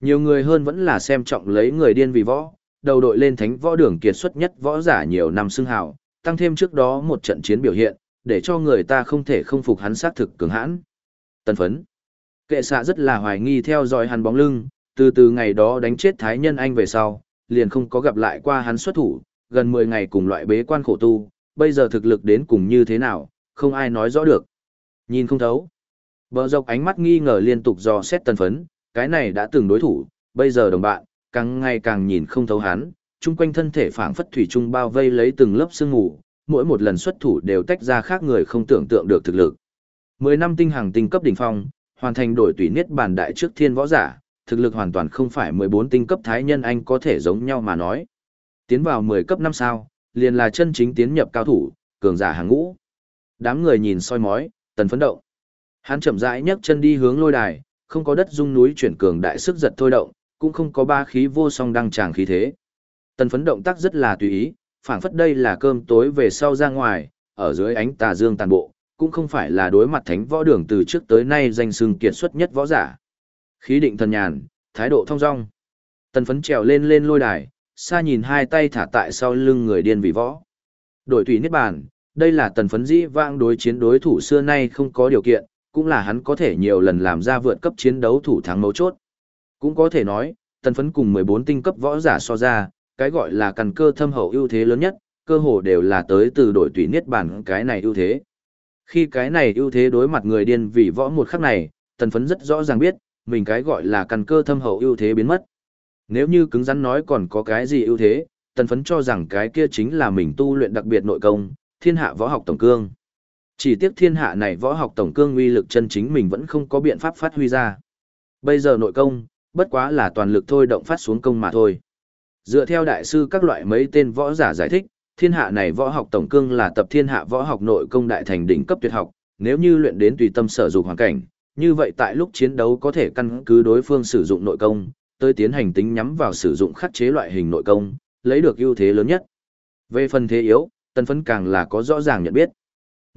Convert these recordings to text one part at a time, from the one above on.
Nhiều người hơn vẫn là xem trọng lấy người điên vì võ, đầu đội lên thánh võ đường kiệt xuất nhất võ giả nhiều năm xưng hào, tăng thêm trước đó một trận chiến biểu hiện, để cho người ta không thể không phục hắn sát thực cường hãn. Tân phấn. Kệ xạ rất là hoài nghi theo dõi hắn bóng lưng, từ từ ngày đó đánh chết Thái Nhân Anh về sau, liền không có gặp lại qua hắn xuất thủ, gần 10 ngày cùng loại bế quan khổ tu, bây giờ thực lực đến cùng như thế nào, không ai nói rõ được. Nhìn không thấu. Bờ dọc ánh mắt nghi ngờ liên tục dò xét tân phấn, cái này đã từng đối thủ, bây giờ đồng bạn, càng ngày càng nhìn không thấu hắn, chung quanh thân thể phảng phất thủy trung bao vây lấy từng lớp sương mù, mỗi một lần xuất thủ đều tách ra khác người không tưởng tượng được thực lực. Mười năm tinh hàng tinh cấp đỉnh phong, hoàn thành đổi tùy niết bàn đại trước thiên võ giả, thực lực hoàn toàn không phải 14 tinh cấp thái nhân anh có thể giống nhau mà nói. Tiến vào 10 cấp 5 sao, liền là chân chính tiến nhập cao thủ, cường giả hàng ngũ. Đám người nhìn soi mói, tần phấn động. Hắn chậm rãi nhấc chân đi hướng lôi đài, không có đất dung núi chuyển cường đại sức giật thôi động, cũng không có ba khí vô song đăng tràng khí thế. Tần phấn động tác rất là tùy ý, phản phất đây là cơm tối về sau ra ngoài, ở dưới ánh tà dương tàn bộ, cũng không phải là đối mặt thánh võ đường từ trước tới nay danh xưng kiệt xuất nhất võ giả. Khí định thần nhàn, thái độ thong dong. Tần phấn trèo lên lên lôi đài, xa nhìn hai tay thả tại sau lưng người điên vì võ. Đổi tùy niết bàn, đây là tần phấn dĩ vãng đối chiến đối thủ xưa nay không có điều kiện, cũng là hắn có thể nhiều lần làm ra vượt cấp chiến đấu thủ thắng mấu chốt. Cũng có thể nói, tần phấn cùng 14 tinh cấp võ giả so ra, cái gọi là căn cơ thâm hậu ưu thế lớn nhất, cơ hồ đều là tới từ đổi tùy niết bản cái này ưu thế. Khi cái này ưu thế đối mặt người điên vì võ một khắc này, tần phấn rất rõ ràng biết, mình cái gọi là căn cơ thâm hậu ưu thế biến mất. Nếu như cứng rắn nói còn có cái gì ưu thế, tần phấn cho rằng cái kia chính là mình tu luyện đặc biệt nội công, thiên hạ võ học tổng cương. Chỉ tiếc thiên hạ này võ học tổng cương uy lực chân chính mình vẫn không có biện pháp phát huy ra. Bây giờ nội công, bất quá là toàn lực thôi động phát xuống công mà thôi. Dựa theo đại sư các loại mấy tên võ giả giải thích, thiên hạ này võ học tổng cương là tập thiên hạ võ học nội công đại thành đỉnh cấp tuyệt học, nếu như luyện đến tùy tâm sở dụng hoàn cảnh, như vậy tại lúc chiến đấu có thể căn cứ đối phương sử dụng nội công, tới tiến hành tính nhắm vào sử dụng khắc chế loại hình nội công, lấy được ưu thế lớn nhất. Về phần thế yếu, tân phấn càng là có rõ ràng nhận biết.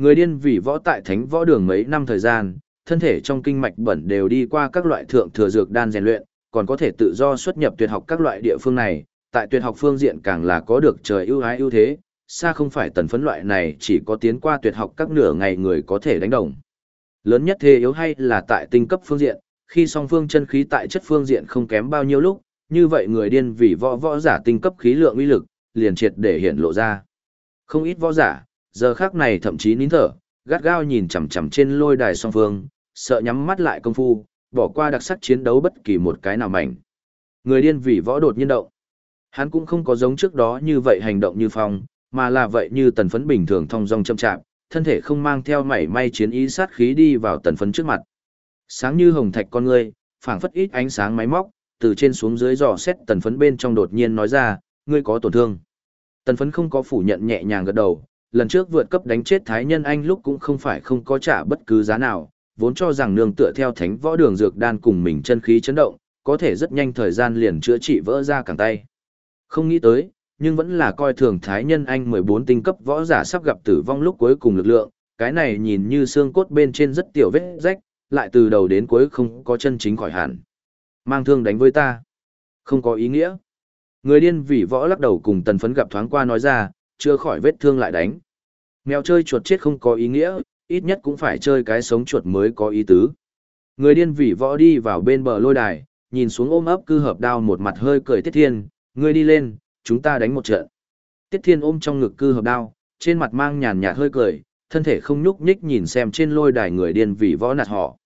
Người điên vì võ tại thánh võ đường mấy năm thời gian, thân thể trong kinh mạch bẩn đều đi qua các loại thượng thừa dược đan rèn luyện, còn có thể tự do xuất nhập tuyệt học các loại địa phương này, tại tuyệt học phương diện càng là có được trời ưu ái ưu thế, xa không phải tần phấn loại này chỉ có tiến qua tuyệt học các nửa ngày người có thể đánh đồng. Lớn nhất thế yếu hay là tại tinh cấp phương diện, khi song phương chân khí tại chất phương diện không kém bao nhiêu lúc, như vậy người điên vì võ võ giả tinh cấp khí lượng uy lực, liền triệt để hiện lộ ra. Không ít võ giả, giờ khác này thậm chí nín thở, gắt gao nhìn chằm chằm trên lôi đài song phương, sợ nhắm mắt lại công phu, bỏ qua đặc sắc chiến đấu bất kỳ một cái nào mảnh. Người điên vì võ đột nhiên động. Hắn cũng không có giống trước đó như vậy hành động như phong, mà là vậy như tần phấn bình thường thong dong chậm chạp, thân thể không mang theo mảy may chiến ý sát khí đi vào tần phấn trước mặt. Sáng như hồng thạch con ngươi, phảng phất ít ánh sáng máy móc, từ trên xuống dưới dò xét tần phấn bên trong đột nhiên nói ra, ngươi có tổn thương. Tần phấn không có phủ nhận nhẹ nhàng gật đầu, lần trước vượt cấp đánh chết Thái Nhân Anh lúc cũng không phải không có trả bất cứ giá nào, vốn cho rằng nương tựa theo thánh võ đường dược đan cùng mình chân khí chấn động, có thể rất nhanh thời gian liền chữa trị vỡ ra cẳng tay. Không nghĩ tới, nhưng vẫn là coi thường Thái Nhân Anh 14 tinh cấp võ giả sắp gặp tử vong lúc cuối cùng lực lượng, cái này nhìn như xương cốt bên trên rất tiểu vết rách, lại từ đầu đến cuối không có chân chính khỏi hẳn. Mang thương đánh với ta. Không có ý nghĩa. Người điên vì võ lắc đầu cùng tần phấn gặp thoáng qua nói ra, chưa khỏi vết thương lại đánh. Mèo chơi chuột chết không có ý nghĩa, ít nhất cũng phải chơi cái sống chuột mới có ý tứ. Người điên vỉ võ đi vào bên bờ lôi đài, nhìn xuống ôm ấp cư hợp đao một mặt hơi cười tiết thiên, ngươi đi lên, chúng ta đánh một trận. Tiết thiên ôm trong ngực cư hợp đao, trên mặt mang nhàn nhạt hơi cười, thân thể không nhúc nhích nhìn xem trên lôi đài người điên vỉ võ nạt họ.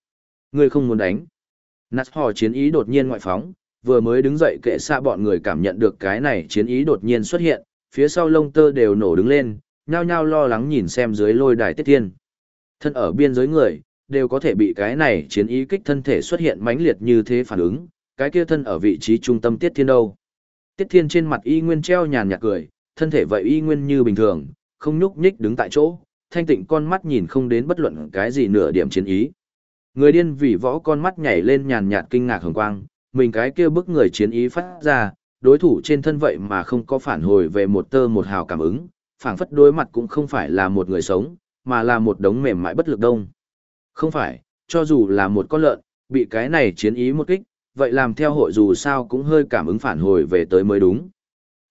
Ngươi không muốn đánh. Nạt họ chiến ý đột nhiên ngoại phóng, vừa mới đứng dậy kệ xa bọn người cảm nhận được cái này chiến ý đột nhiên xuất hiện, phía sau lông tơ đều nổ đứng lên, nhao nhao lo lắng nhìn xem dưới lôi đài tiết thiên. Thân ở biên giới người, đều có thể bị cái này chiến ý kích thân thể xuất hiện mãnh liệt như thế phản ứng, cái kia thân ở vị trí trung tâm tiết thiên đâu. Tiết thiên trên mặt y nguyên treo nhàn nhạt cười, thân thể vậy y nguyên như bình thường, không nhúc nhích đứng tại chỗ, thanh tịnh con mắt nhìn không đến bất luận cái gì nửa điểm chiến ý. Người điên vì võ con mắt nhảy lên nhàn nhạt kinh ngạc hồng quang, mình cái kia bức người chiến ý phát ra, đối thủ trên thân vậy mà không có phản hồi về một tơ một hào cảm ứng, phảng phất đối mặt cũng không phải là một người sống, mà là một đống mềm mại bất lực đông. Không phải, cho dù là một con lợn, bị cái này chiến ý một kích, vậy làm theo hội dù sao cũng hơi cảm ứng phản hồi về tới mới đúng.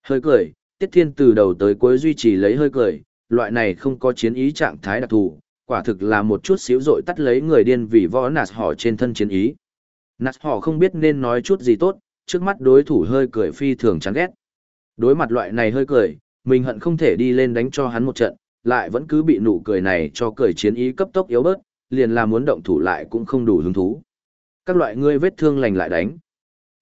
Hơi cười, Tiết Thiên từ đầu tới cuối duy trì lấy hơi cười, loại này không có chiến ý trạng thái đặc thù, quả thực là một chút xíu rội tắt lấy người điên vì võ nạt họ trên thân chiến ý. Nạt họ không biết nên nói chút gì tốt, trước mắt đối thủ hơi cười phi thường chán ghét. Đối mặt loại này hơi cười, mình hận không thể đi lên đánh cho hắn một trận, lại vẫn cứ bị nụ cười này cho cười chiến ý cấp tốc yếu bớt, liền là muốn động thủ lại cũng không đủ hứng thú. Các loại ngươi vết thương lành lại đánh.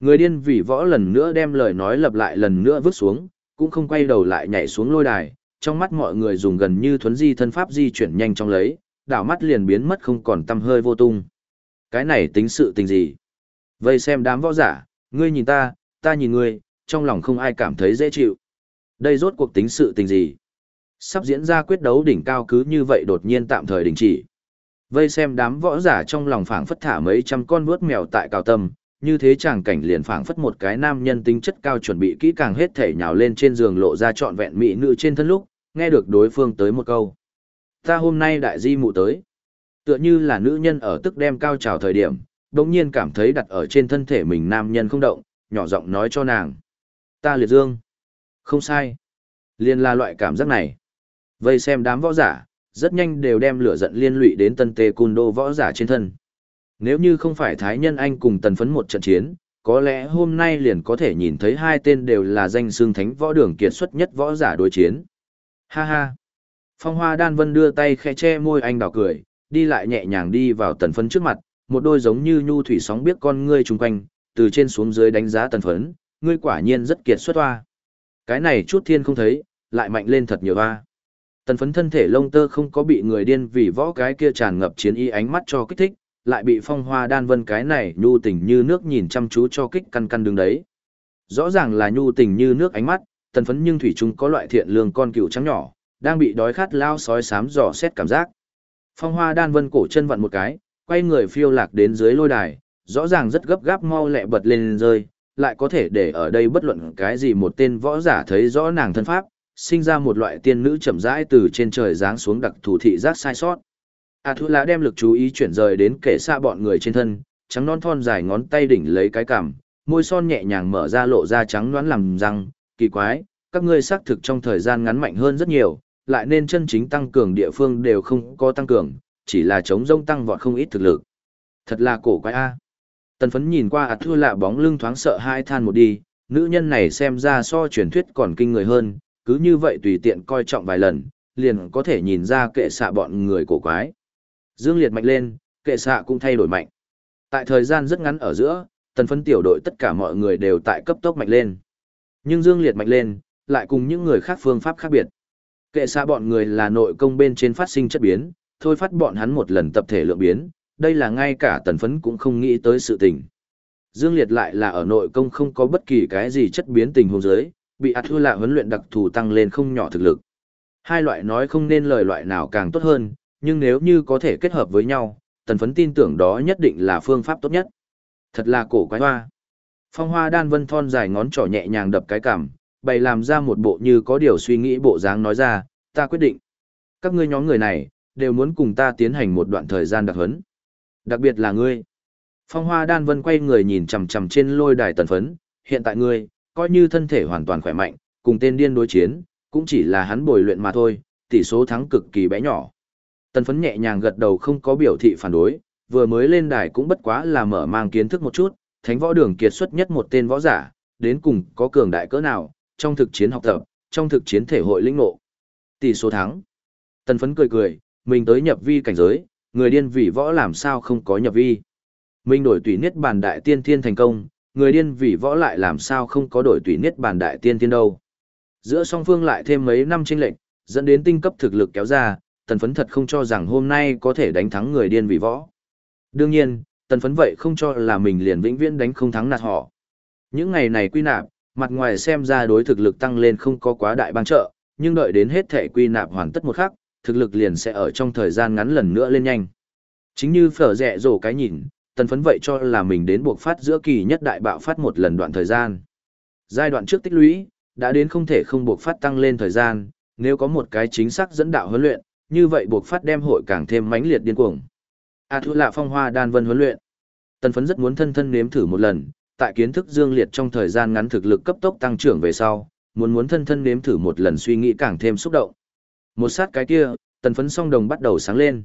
Người điên vì võ lần nữa đem lời nói lặp lại lần nữa vứt xuống, cũng không quay đầu lại nhảy xuống lôi đài, trong mắt mọi người dùng gần như thuấn di thân pháp di chuyển nhanh trong lấy, đảo mắt liền biến mất không còn tâm hơi vô tung. Cái này tính sự tình gì? Vây xem đám võ giả, ngươi nhìn ta, ta nhìn ngươi, trong lòng không ai cảm thấy dễ chịu. Đây rốt cuộc tính sự tình gì? Sắp diễn ra quyết đấu đỉnh cao cứ như vậy đột nhiên tạm thời đình chỉ. Vây xem đám võ giả trong lòng phảng phất thả mấy trăm con vuốt mèo tại cao tâm, như thế chàng cảnh liền phảng phất một cái nam nhân tính chất cao chuẩn bị kỹ càng hết thể nhào lên trên giường lộ ra trọn vẹn mỹ nữ trên thân lúc, nghe được đối phương tới một câu. Ta hôm nay đại di mụ tới. Tựa như là nữ nhân ở tức đem cao trào thời điểm, đồng nhiên cảm thấy đặt ở trên thân thể mình nam nhân không động, nhỏ giọng nói cho nàng. Ta liệt dương. Không sai. Liên là loại cảm giác này. Vây xem đám võ giả, rất nhanh đều đem lửa giận liên lụy đến tân tê cùn đô võ giả trên thân. Nếu như không phải Thái Nhân Anh cùng tần phấn một trận chiến, có lẽ hôm nay liền có thể nhìn thấy hai tên đều là danh xương thánh võ đường kiệt xuất nhất võ giả đối chiến. Ha ha! Phong hoa đan vân đưa tay khẽ che môi anh đỏ cười, đi lại nhẹ nhàng đi vào tần phấn trước mặt, một đôi giống như nhu thủy sóng biết con ngươi chung quanh, từ trên xuống dưới đánh giá tần phấn, ngươi quả nhiên rất kiệt xuất hoa. Cái này chút thiên không thấy, lại mạnh lên thật nhiều hoa. Tần phấn thân thể lông tơ không có bị người điên vì võ cái kia tràn ngập chiến y ánh mắt cho kích thích, lại bị phong hoa đan vân cái này nhu tình như nước nhìn chăm chú cho kích căn căn đứng đấy. Rõ ràng là nhu tình như nước ánh mắt, tần phấn nhưng thủy chung có loại thiện lương con cựu trắng nhỏ, đang bị đói khát lao sói sám dò xét cảm giác. Phong hoa đan vân cổ chân vặn một cái, quay người phiêu lạc đến dưới lôi đài, rõ ràng rất gấp gáp mau lẹ bật lên rơi, lại có thể để ở đây bất luận cái gì một tên võ giả thấy rõ nàng thân pháp, sinh ra một loại tiên nữ chậm rãi từ trên trời giáng xuống đặc thủ thị giác sai sót. A Thu Lã đem lực chú ý chuyển rời đến kẻ xa bọn người trên thân, trắng non thon dài ngón tay đỉnh lấy cái cằm, môi son nhẹ nhàng mở ra lộ ra trắng nõn làm răng, kỳ quái, các ngươi xác thực trong thời gian ngắn mạnh hơn rất nhiều, lại nên chân chính tăng cường địa phương đều không có tăng cường, chỉ là chống rông tăng vọt không ít thực lực. Thật là cổ quái a. Tần phấn nhìn qua ạt thua lạ bóng lưng thoáng sợ hai than một đi, nữ nhân này xem ra so truyền thuyết còn kinh người hơn, cứ như vậy tùy tiện coi trọng vài lần, liền có thể nhìn ra kệ xạ bọn người cổ quái. Dương Liệt mạnh lên, kệ xạ cũng thay đổi mạnh. Tại thời gian rất ngắn ở giữa, tần phấn tiểu đội tất cả mọi người đều tại cấp tốc mạnh lên. Nhưng Dương Liệt mạnh lên, lại cùng những người khác phương pháp khác biệt. Kệ xạ bọn người là nội công bên trên phát sinh chất biến, thôi phát bọn hắn một lần tập thể lượng biến, đây là ngay cả tần phấn cũng không nghĩ tới sự tình. Dương Liệt lại là ở nội công không có bất kỳ cái gì chất biến tình huống giới, bị ạt thư lạ huấn luyện đặc thù tăng lên không nhỏ thực lực. Hai loại nói không nên lời loại nào càng tốt hơn, nhưng nếu như có thể kết hợp với nhau, tần phấn tin tưởng đó nhất định là phương pháp tốt nhất. Thật là cổ quái hoa. Phong hoa đan vân thon dài ngón trỏ nhẹ nhàng đập cái cằm, bày làm ra một bộ như có điều suy nghĩ bộ dáng nói ra, ta quyết định. Các ngươi nhóm người này, đều muốn cùng ta tiến hành một đoạn thời gian đặc huấn. Đặc biệt là ngươi. Phong hoa đan vân quay người nhìn chằm chằm trên lôi đài tần phấn, hiện tại ngươi, coi như thân thể hoàn toàn khỏe mạnh, cùng tên điên đối chiến, cũng chỉ là hắn bồi luyện mà thôi, tỷ số thắng cực kỳ bé nhỏ. Tần phấn nhẹ nhàng gật đầu không có biểu thị phản đối, vừa mới lên đài cũng bất quá là mở mang kiến thức một chút, thánh võ đường kiệt xuất nhất một tên võ giả, đến cùng có cường đại cỡ nào, trong thực chiến học tập, trong thực chiến thể hội lĩnh ngộ. Tỷ số thắng. Tần phấn cười cười, mình tới nhập vi cảnh giới, người điên vì võ làm sao không có nhập vi. Mình đổi tùy niết bàn đại tiên thiên thành công, người điên vì võ lại làm sao không có đổi tùy niết bàn đại tiên thiên đâu. Giữa song phương lại thêm mấy năm chênh lệnh, dẫn đến tinh cấp thực lực kéo ra, tần phấn thật không cho rằng hôm nay có thể đánh thắng người điên vì võ. Đương nhiên, tần phấn vậy không cho là mình liền vĩnh viễn đánh không thắng nạt họ. Những ngày này quy nạp, mặt ngoài xem ra đối thực lực tăng lên không có quá đại bang trợ, nhưng đợi đến hết thể quy nạp hoàn tất một khắc, thực lực liền sẽ ở trong thời gian ngắn lần nữa lên nhanh. Chính như phở rẹ rổ cái nhìn, tần phấn vậy cho là mình đến buộc phát giữa kỳ nhất đại bạo phát một lần đoạn thời gian. Giai đoạn trước tích lũy, đã đến không thể không buộc phát tăng lên thời gian, nếu có một cái chính xác dẫn đạo huấn luyện, như vậy buộc phát đem hội càng thêm mãnh liệt điên cuồng. A à thu là phong hoa đan vân huấn luyện. Tần phấn rất muốn thân thân nếm thử một lần, tại kiến thức dương liệt trong thời gian ngắn thực lực cấp tốc tăng trưởng về sau, muốn muốn thân thân nếm thử một lần suy nghĩ càng thêm xúc động. Một sát cái kia, tần phấn song đồng bắt đầu sáng lên.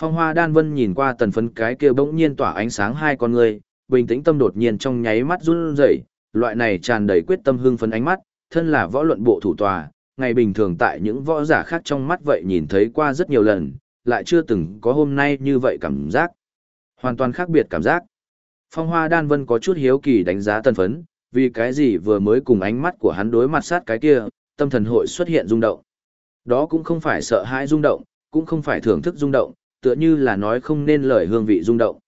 Phong hoa đan vân nhìn qua tần phấn cái kia bỗng nhiên tỏa ánh sáng hai con người, bình tĩnh tâm đột nhiên trong nháy mắt run rẩy loại này tràn đầy quyết tâm hưng phấn ánh mắt, thân là võ luận bộ thủ tòa, ngày bình thường tại những võ giả khác trong mắt vậy nhìn thấy qua rất nhiều lần, lại chưa từng có hôm nay như vậy cảm giác. Hoàn toàn khác biệt cảm giác. Phong hoa đan vân có chút hiếu kỳ đánh giá tần phấn, vì cái gì vừa mới cùng ánh mắt của hắn đối mặt sát cái kia, tâm thần hội xuất hiện rung động. Đó cũng không phải sợ hãi rung động, cũng không phải thưởng thức rung động, tựa như là nói không nên lời hương vị rung động.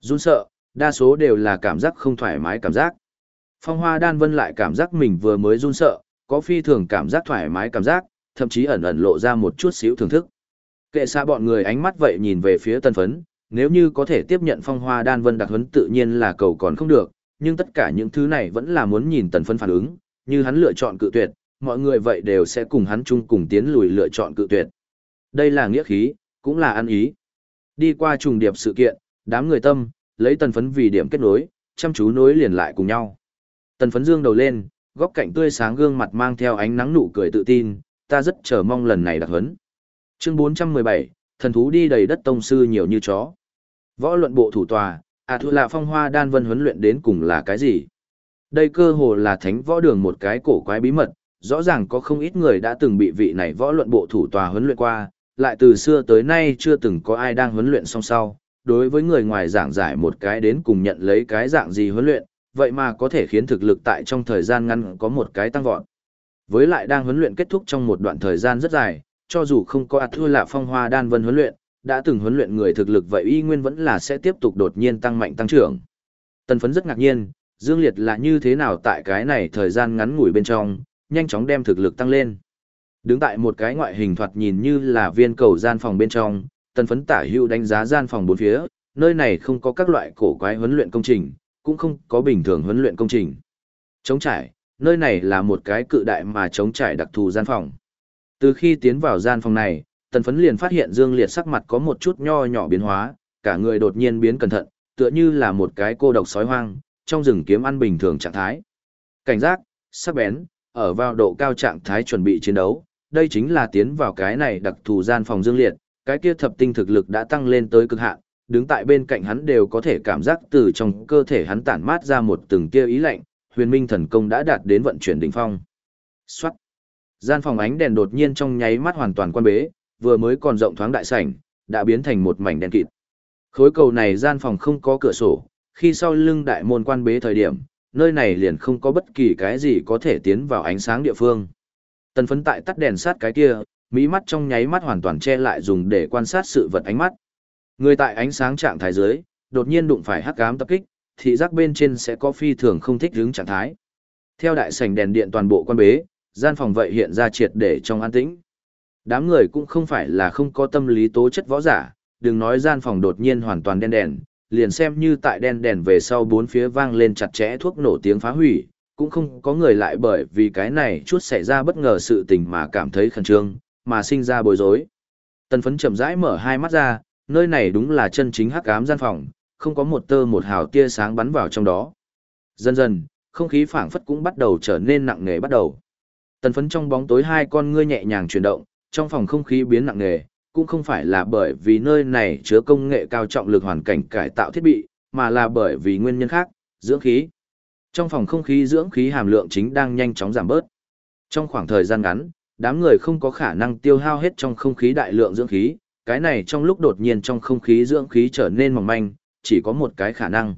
Run sợ, đa số đều là cảm giác không thoải mái cảm giác. Phong hoa đan vân lại cảm giác mình vừa mới run sợ, có phi thường cảm giác thoải mái cảm giác, thậm chí ẩn ẩn lộ ra một chút xíu thưởng thức. Kệ xa bọn người ánh mắt vậy nhìn về phía tân phấn, nếu như có thể tiếp nhận phong hoa đan vân đặc huấn tự nhiên là cầu còn không được, nhưng tất cả những thứ này vẫn là muốn nhìn tần phấn phản ứng, như hắn lựa chọn cự tuyệt, mọi người vậy đều sẽ cùng hắn chung cùng tiến lùi lựa chọn cự tuyệt. Đây là nghĩa khí, cũng là ăn ý. Đi qua trùng điệp sự kiện, đám người tâm, lấy tần phấn vì điểm kết nối, chăm chú nối liền lại cùng nhau. Tần phấn dương đầu lên, góc cạnh tươi sáng gương mặt mang theo ánh nắng nụ cười tự tin, ta rất chờ mong lần này đặc huấn. Chương 417, thần thú đi đầy đất tông sư nhiều như chó. Võ luận bộ thủ tòa, à thu là phong hoa đan vân huấn luyện đến cùng là cái gì? Đây cơ hồ là thánh võ đường một cái cổ quái bí mật, rõ ràng có không ít người đã từng bị vị này võ luận bộ thủ tòa huấn luyện qua, lại từ xưa tới nay chưa từng có ai đang huấn luyện song sau. Đối với người ngoài giảng giải một cái đến cùng nhận lấy cái dạng gì huấn luyện, vậy mà có thể khiến thực lực tại trong thời gian ngắn có một cái tăng vọt. Với lại đang huấn luyện kết thúc trong một đoạn thời gian rất dài, cho dù không có ạt thua lạ phong hoa đan vân huấn luyện, đã từng huấn luyện người thực lực vậy y nguyên vẫn là sẽ tiếp tục đột nhiên tăng mạnh tăng trưởng. Tần phấn rất ngạc nhiên, Dương Liệt là như thế nào tại cái này thời gian ngắn ngủi bên trong, nhanh chóng đem thực lực tăng lên. Đứng tại một cái ngoại hình thoạt nhìn như là viên cầu gian phòng bên trong, tần phấn tả hưu đánh giá gian phòng bốn phía, nơi này không có các loại cổ quái huấn luyện công trình, cũng không có bình thường huấn luyện công trình. Trống trải, nơi này là một cái cự đại mà trống trải đặc thù gian phòng. Từ khi tiến vào gian phòng này, tần phấn liền phát hiện Dương Liệt sắc mặt có một chút nho nhỏ biến hóa, cả người đột nhiên biến cẩn thận, tựa như là một cái cô độc sói hoang, trong rừng kiếm ăn bình thường trạng thái. Cảnh giác, sắc bén, ở vào độ cao trạng thái chuẩn bị chiến đấu, đây chính là tiến vào cái này đặc thù gian phòng Dương Liệt, cái kia thập tinh thực lực đã tăng lên tới cực hạn, đứng tại bên cạnh hắn đều có thể cảm giác từ trong cơ thể hắn tản mát ra một từng tia ý lạnh, huyền minh thần công đã đạt đến vận chuyển đỉnh phong. Xoát! Gian phòng ánh đèn đột nhiên trong nháy mắt hoàn toàn quan bế, vừa mới còn rộng thoáng đại sảnh, đã biến thành một mảnh đen kịt. Khối cầu này gian phòng không có cửa sổ, khi sau lưng đại môn quan bế thời điểm, nơi này liền không có bất kỳ cái gì có thể tiến vào ánh sáng địa phương. Tần phấn tại tắt đèn sát cái kia, mỹ mắt trong nháy mắt hoàn toàn che lại dùng để quan sát sự vật ánh mắt. Người tại ánh sáng trạng thái dưới, đột nhiên đụng phải hắc ám tập kích, thị giác bên trên sẽ có phi thường không thích hướng trạng thái. Theo đại sảnh đèn điện toàn bộ quan bế, gian phòng vậy hiện ra triệt để trong an tĩnh. Đám người cũng không phải là không có tâm lý tố chất võ giả, đừng nói gian phòng đột nhiên hoàn toàn đen đèn, liền xem như tại đen đèn về sau bốn phía vang lên chặt chẽ thuốc nổ tiếng phá hủy, cũng không có người lại bởi vì cái này chút xảy ra bất ngờ sự tình mà cảm thấy khẩn trương, mà sinh ra bối rối. Tần phấn chậm rãi mở hai mắt ra, nơi này đúng là chân chính hắc ám gian phòng, không có một tơ một hào tia sáng bắn vào trong đó. Dần dần, không khí phảng phất cũng bắt đầu trở nên nặng nề bắt đầu. Tần phấn trong bóng tối hai con ngươi nhẹ nhàng chuyển động, trong phòng không khí biến nặng nề, cũng không phải là bởi vì nơi này chứa công nghệ cao trọng lực hoàn cảnh cải tạo thiết bị, mà là bởi vì nguyên nhân khác, dưỡng khí. Trong phòng không khí dưỡng khí hàm lượng chính đang nhanh chóng giảm bớt. Trong khoảng thời gian ngắn, đám người không có khả năng tiêu hao hết trong không khí đại lượng dưỡng khí, cái này trong lúc đột nhiên trong không khí dưỡng khí trở nên mỏng manh, chỉ có một cái khả năng.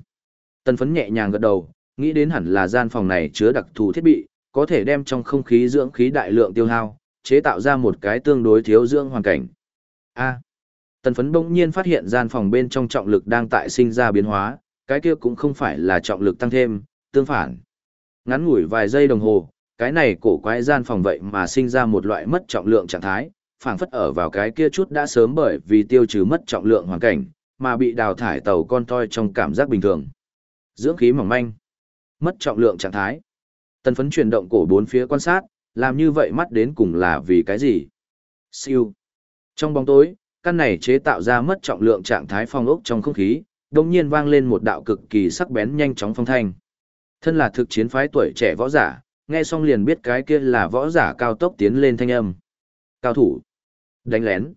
Tần phấn nhẹ nhàng gật đầu, nghĩ đến hẳn là gian phòng này chứa đặc thù thiết bị, có thể đem trong không khí dưỡng khí đại lượng tiêu hao, chế tạo ra một cái tương đối thiếu dưỡng hoàn cảnh. A. tần phấn bỗng nhiên phát hiện gian phòng bên trong trọng lực đang tại sinh ra biến hóa, cái kia cũng không phải là trọng lực tăng thêm, tương phản. Ngắn ngủi vài giây đồng hồ, cái này cổ quái gian phòng vậy mà sinh ra một loại mất trọng lượng trạng thái, phảng phất ở vào cái kia chút đã sớm bởi vì tiêu trừ mất trọng lượng hoàn cảnh, mà bị đào thải tàu con toi trong cảm giác bình thường. Dưỡng khí mỏng manh, mất trọng lượng trạng thái. Tần phấn chuyển động cổ bốn phía quan sát, làm như vậy mắt đến cùng là vì cái gì? Siêu. Trong bóng tối, căn này chế tạo ra mất trọng lượng trạng thái phong ốc trong không khí, đồng nhiên vang lên một đạo cực kỳ sắc bén nhanh chóng phong thanh. Thân là thực chiến phái tuổi trẻ võ giả, nghe xong liền biết cái kia là võ giả cao tốc tiến lên thanh âm. Cao thủ. Đánh lén.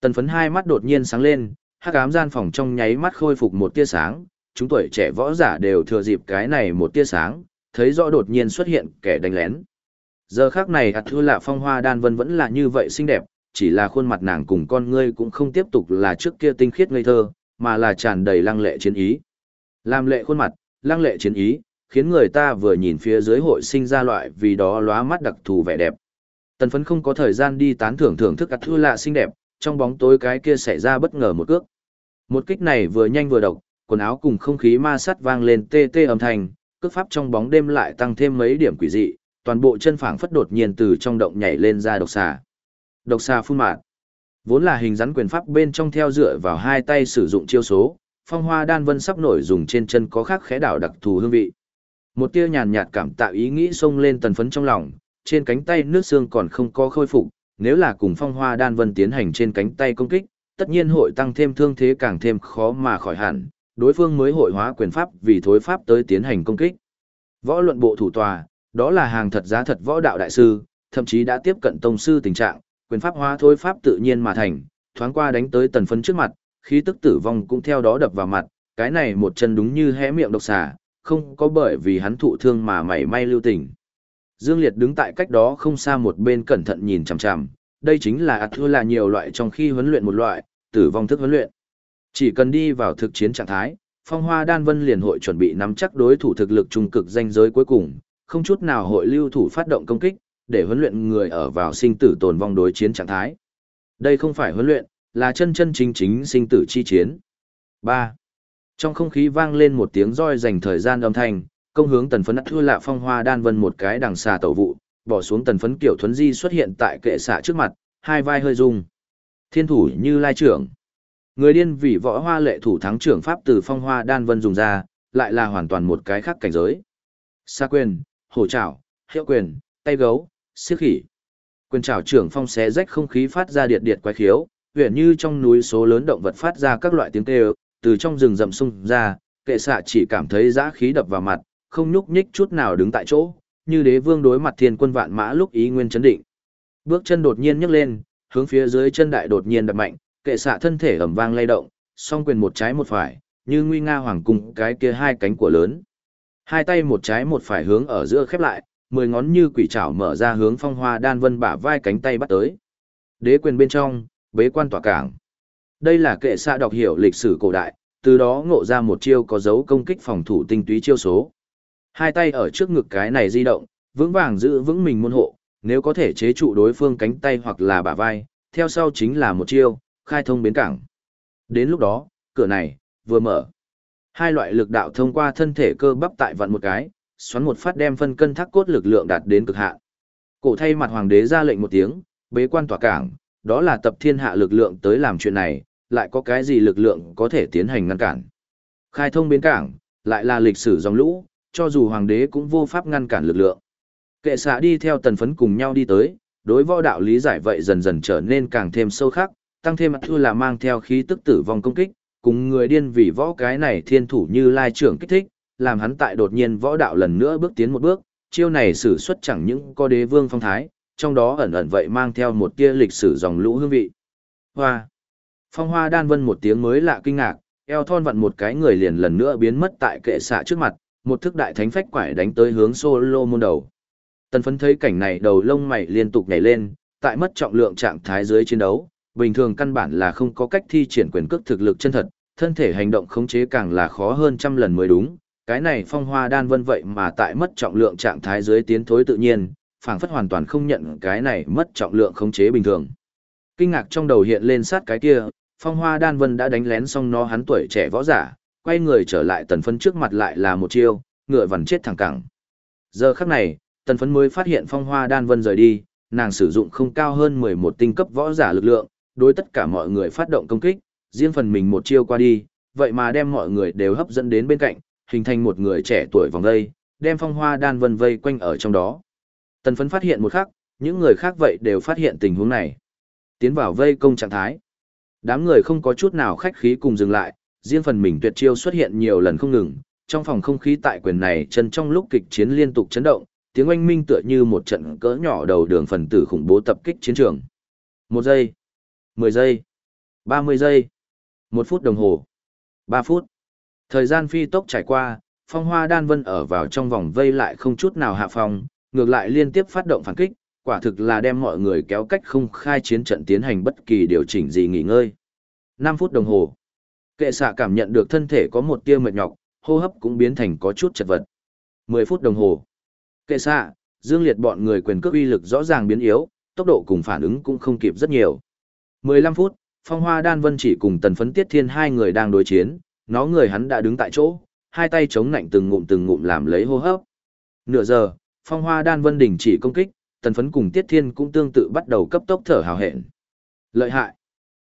Tần phấn hai mắt đột nhiên sáng lên, hắc ám gian phòng trong nháy mắt khôi phục một tia sáng, chúng tuổi trẻ võ giả đều thừa dịp cái này một tia sáng, thấy rõ đột nhiên xuất hiện kẻ đánh lén. Giờ khác này hạt thư lạ phong hoa đan vân vẫn là như vậy xinh đẹp, chỉ là khuôn mặt nàng cùng con ngươi cũng không tiếp tục là trước kia tinh khiết ngây thơ, mà là tràn đầy lăng lệ chiến ý. Làm lệ khuôn mặt, lăng lệ chiến ý, khiến người ta vừa nhìn phía dưới hội sinh ra loại vì đó lóa mắt đặc thù vẻ đẹp. Tần phấn không có thời gian đi tán thưởng thưởng thức ạt thư lạ xinh đẹp, trong bóng tối cái kia xảy ra bất ngờ một cước. Một kích này vừa nhanh vừa độc, quần áo cùng không khí ma sát vang lên tê tê âm thanh, cước pháp trong bóng đêm lại tăng thêm mấy điểm quỷ dị, toàn bộ chân phảng phất đột nhiên từ trong động nhảy lên ra độc xà. Độc xà phun mạt. Vốn là hình rắn quyền pháp bên trong theo dựa vào hai tay sử dụng chiêu số, phong hoa đan vân sắp nổi dùng trên chân có khác khẽ đảo đặc thù hương vị. Một tia nhàn nhạt cảm tạo ý nghĩ xông lên tần phấn trong lòng, trên cánh tay nước xương còn không có khôi phục, nếu là cùng phong hoa đan vân tiến hành trên cánh tay công kích, tất nhiên hội tăng thêm thương thế càng thêm khó mà khỏi hẳn, đối phương mới hội hóa quyền pháp vì thối pháp tới tiến hành công kích. Võ luận bộ thủ tòa, đó là hàng thật giá thật võ đạo đại sư, thậm chí đã tiếp cận tông sư tình trạng, quyền pháp hóa thôi pháp tự nhiên mà thành, thoáng qua đánh tới tần phấn trước mặt, khí tức tử vong cũng theo đó đập vào mặt, cái này một chân đúng như hé miệng độc xà, không có bởi vì hắn thụ thương mà mảy may lưu tình. Dương Liệt đứng tại cách đó không xa một bên cẩn thận nhìn chằm chằm, đây chính là ạt thua là nhiều loại trong khi huấn luyện một loại, tử vong thức huấn luyện. Chỉ cần đi vào thực chiến trạng thái, Phong Hoa Đan Vân liền hội chuẩn bị nắm chắc đối thủ thực lực trung cực danh giới cuối cùng, không chút nào hội lưu thủ phát động công kích, để huấn luyện người ở vào sinh tử tồn vong đối chiến trạng thái. Đây không phải huấn luyện, là chân chân chính chính sinh tử chi chiến. 3. Trong không khí vang lên một tiếng roi dành thời gian âm thanh, công hướng tần phấn thua lạ phong hoa đan vân một cái đằng xà tẩu vụ, bỏ xuống tần phấn kiểu thuấn di xuất hiện tại kệ xạ trước mặt, hai vai hơi rung. Thiên thủ như lai trưởng. Người điên vì võ hoa lệ thủ thắng trưởng pháp từ phong hoa đan vân dùng ra, lại là hoàn toàn một cái khác cảnh giới. Sa quyền, hổ trảo, hiệu quyền, tay gấu, siết khỉ. Quyền trảo trưởng phong xé rách không khí phát ra điện điện quái khiếu, huyện như trong núi số lớn động vật phát ra các loại tiếng kêu, từ trong rừng rậm sung ra, kệ xạ chỉ cảm thấy giã khí đập vào mặt, không nhúc nhích chút nào đứng tại chỗ, như đế vương đối mặt thiên quân vạn mã lúc ý nguyên chấn định. Bước chân đột nhiên nhấc lên, hướng phía dưới chân đại đột nhiên đập mạnh, kệ xạ thân thể ầm vang lay động, song quyền một trái một phải, như nguy nga hoàng cung cái kia hai cánh của lớn. Hai tay một trái một phải hướng ở giữa khép lại, mười ngón như quỷ trảo mở ra hướng phong hoa đan vân bả vai cánh tay bắt tới. Đế quyền bên trong, bế quan tỏa cảng. Đây là kệ xạ đọc hiểu lịch sử cổ đại, từ đó ngộ ra một chiêu có dấu công kích phòng thủ tinh túy chiêu số. Hai tay ở trước ngực cái này di động, vững vàng giữ vững mình môn hộ, nếu có thể chế trụ đối phương cánh tay hoặc là bả vai, theo sau chính là một chiêu, khai thông bến cảng. Đến lúc đó, cửa này, vừa mở. Hai loại lực đạo thông qua thân thể cơ bắp tại vận một cái, xoắn một phát đem phân cân thác cốt lực lượng đạt đến cực hạn. Cổ thay mặt hoàng đế ra lệnh một tiếng, bế quan tỏa cảng, đó là tập thiên hạ lực lượng tới làm chuyện này, lại có cái gì lực lượng có thể tiến hành ngăn cản. Khai thông bến cảng, lại là lịch sử dòng lũ, cho dù hoàng đế cũng vô pháp ngăn cản lực lượng. Kệ xạ đi theo tần phấn cùng nhau đi tới, đối võ đạo lý giải vậy dần dần trở nên càng thêm sâu khắc, tăng thêm thua là mang theo khí tức tử vong công kích, cùng người điên vì võ cái này thiên thủ như lai trưởng kích thích, làm hắn tại đột nhiên võ đạo lần nữa bước tiến một bước, chiêu này sử xuất chẳng những có đế vương phong thái, trong đó ẩn ẩn vậy mang theo một tia lịch sử dòng lũ hương vị. Hoa. Phong hoa đan vân một tiếng mới lạ kinh ngạc, eo thon vặn một cái người liền lần nữa biến mất tại kệ xạ trước mặt, một thức đại thánh phách quải đánh tới hướng solo môn đầu. Tần phấn thấy cảnh này đầu lông mày liên tục nhảy lên, tại mất trọng lượng trạng thái dưới chiến đấu, bình thường căn bản là không có cách thi triển quyền cước thực lực chân thật, thân thể hành động khống chế càng là khó hơn trăm lần mới đúng. Cái này phong hoa đan vân vậy mà tại mất trọng lượng trạng thái dưới tiến thối tự nhiên, phảng phất hoàn toàn không nhận cái này mất trọng lượng khống chế bình thường. Kinh ngạc trong đầu hiện lên sát cái kia, phong hoa đan vân đã đánh lén xong nó hắn tuổi trẻ võ giả, quay người trở lại tần phấn trước mặt lại là một chiêu, ngựa vằn chết thẳng cẳng. Giờ khắc này, tần phấn mới phát hiện phong hoa đan vân rời đi, nàng sử dụng không cao hơn 11 tinh cấp võ giả lực lượng, đối tất cả mọi người phát động công kích, riêng phần mình một chiêu qua đi, vậy mà đem mọi người đều hấp dẫn đến bên cạnh, hình thành một người trẻ tuổi vòng vây, đem phong hoa đan vân vây quanh ở trong đó. Tần phấn phát hiện một khắc, những người khác vậy đều phát hiện tình huống này. Tiến vào vây công trạng thái. Đám người không có chút nào khách khí cùng dừng lại, riêng phần mình tuyệt chiêu xuất hiện nhiều lần không ngừng, trong phòng không khí tại quyền này chân trong lúc kịch chiến liên tục chấn động, tiếng oanh minh tựa như một trận cỡ nhỏ đầu đường phần tử khủng bố tập kích chiến trường. Một giây, mười giây, ba mươi giây, một phút đồng hồ, ba phút. Thời gian phi tốc trải qua, phong hoa đan vân ở vào trong vòng vây lại không chút nào hạ phòng, ngược lại liên tiếp phát động phản kích, quả thực là đem mọi người kéo cách không khai chiến trận tiến hành bất kỳ điều chỉnh gì nghỉ ngơi. 5 phút đồng hồ. Kệ xạ cảm nhận được thân thể có một tia mệt nhọc, hô hấp cũng biến thành có chút chật vật. 10 phút đồng hồ. Kệ xạ, dương liệt bọn người quyền cước uy lực rõ ràng biến yếu, tốc độ cùng phản ứng cũng không kịp rất nhiều. 15 phút, phong hoa đan vân chỉ cùng tần phấn tiết thiên hai người đang đối chiến, nó người hắn đã đứng tại chỗ, hai tay chống nạnh từng ngụm từng ngụm làm lấy hô hấp. Nửa giờ, phong hoa đan vân đình chỉ công kích, tần phấn cùng tiết thiên cũng tương tự bắt đầu cấp tốc thở hào hẹn. Lợi hại.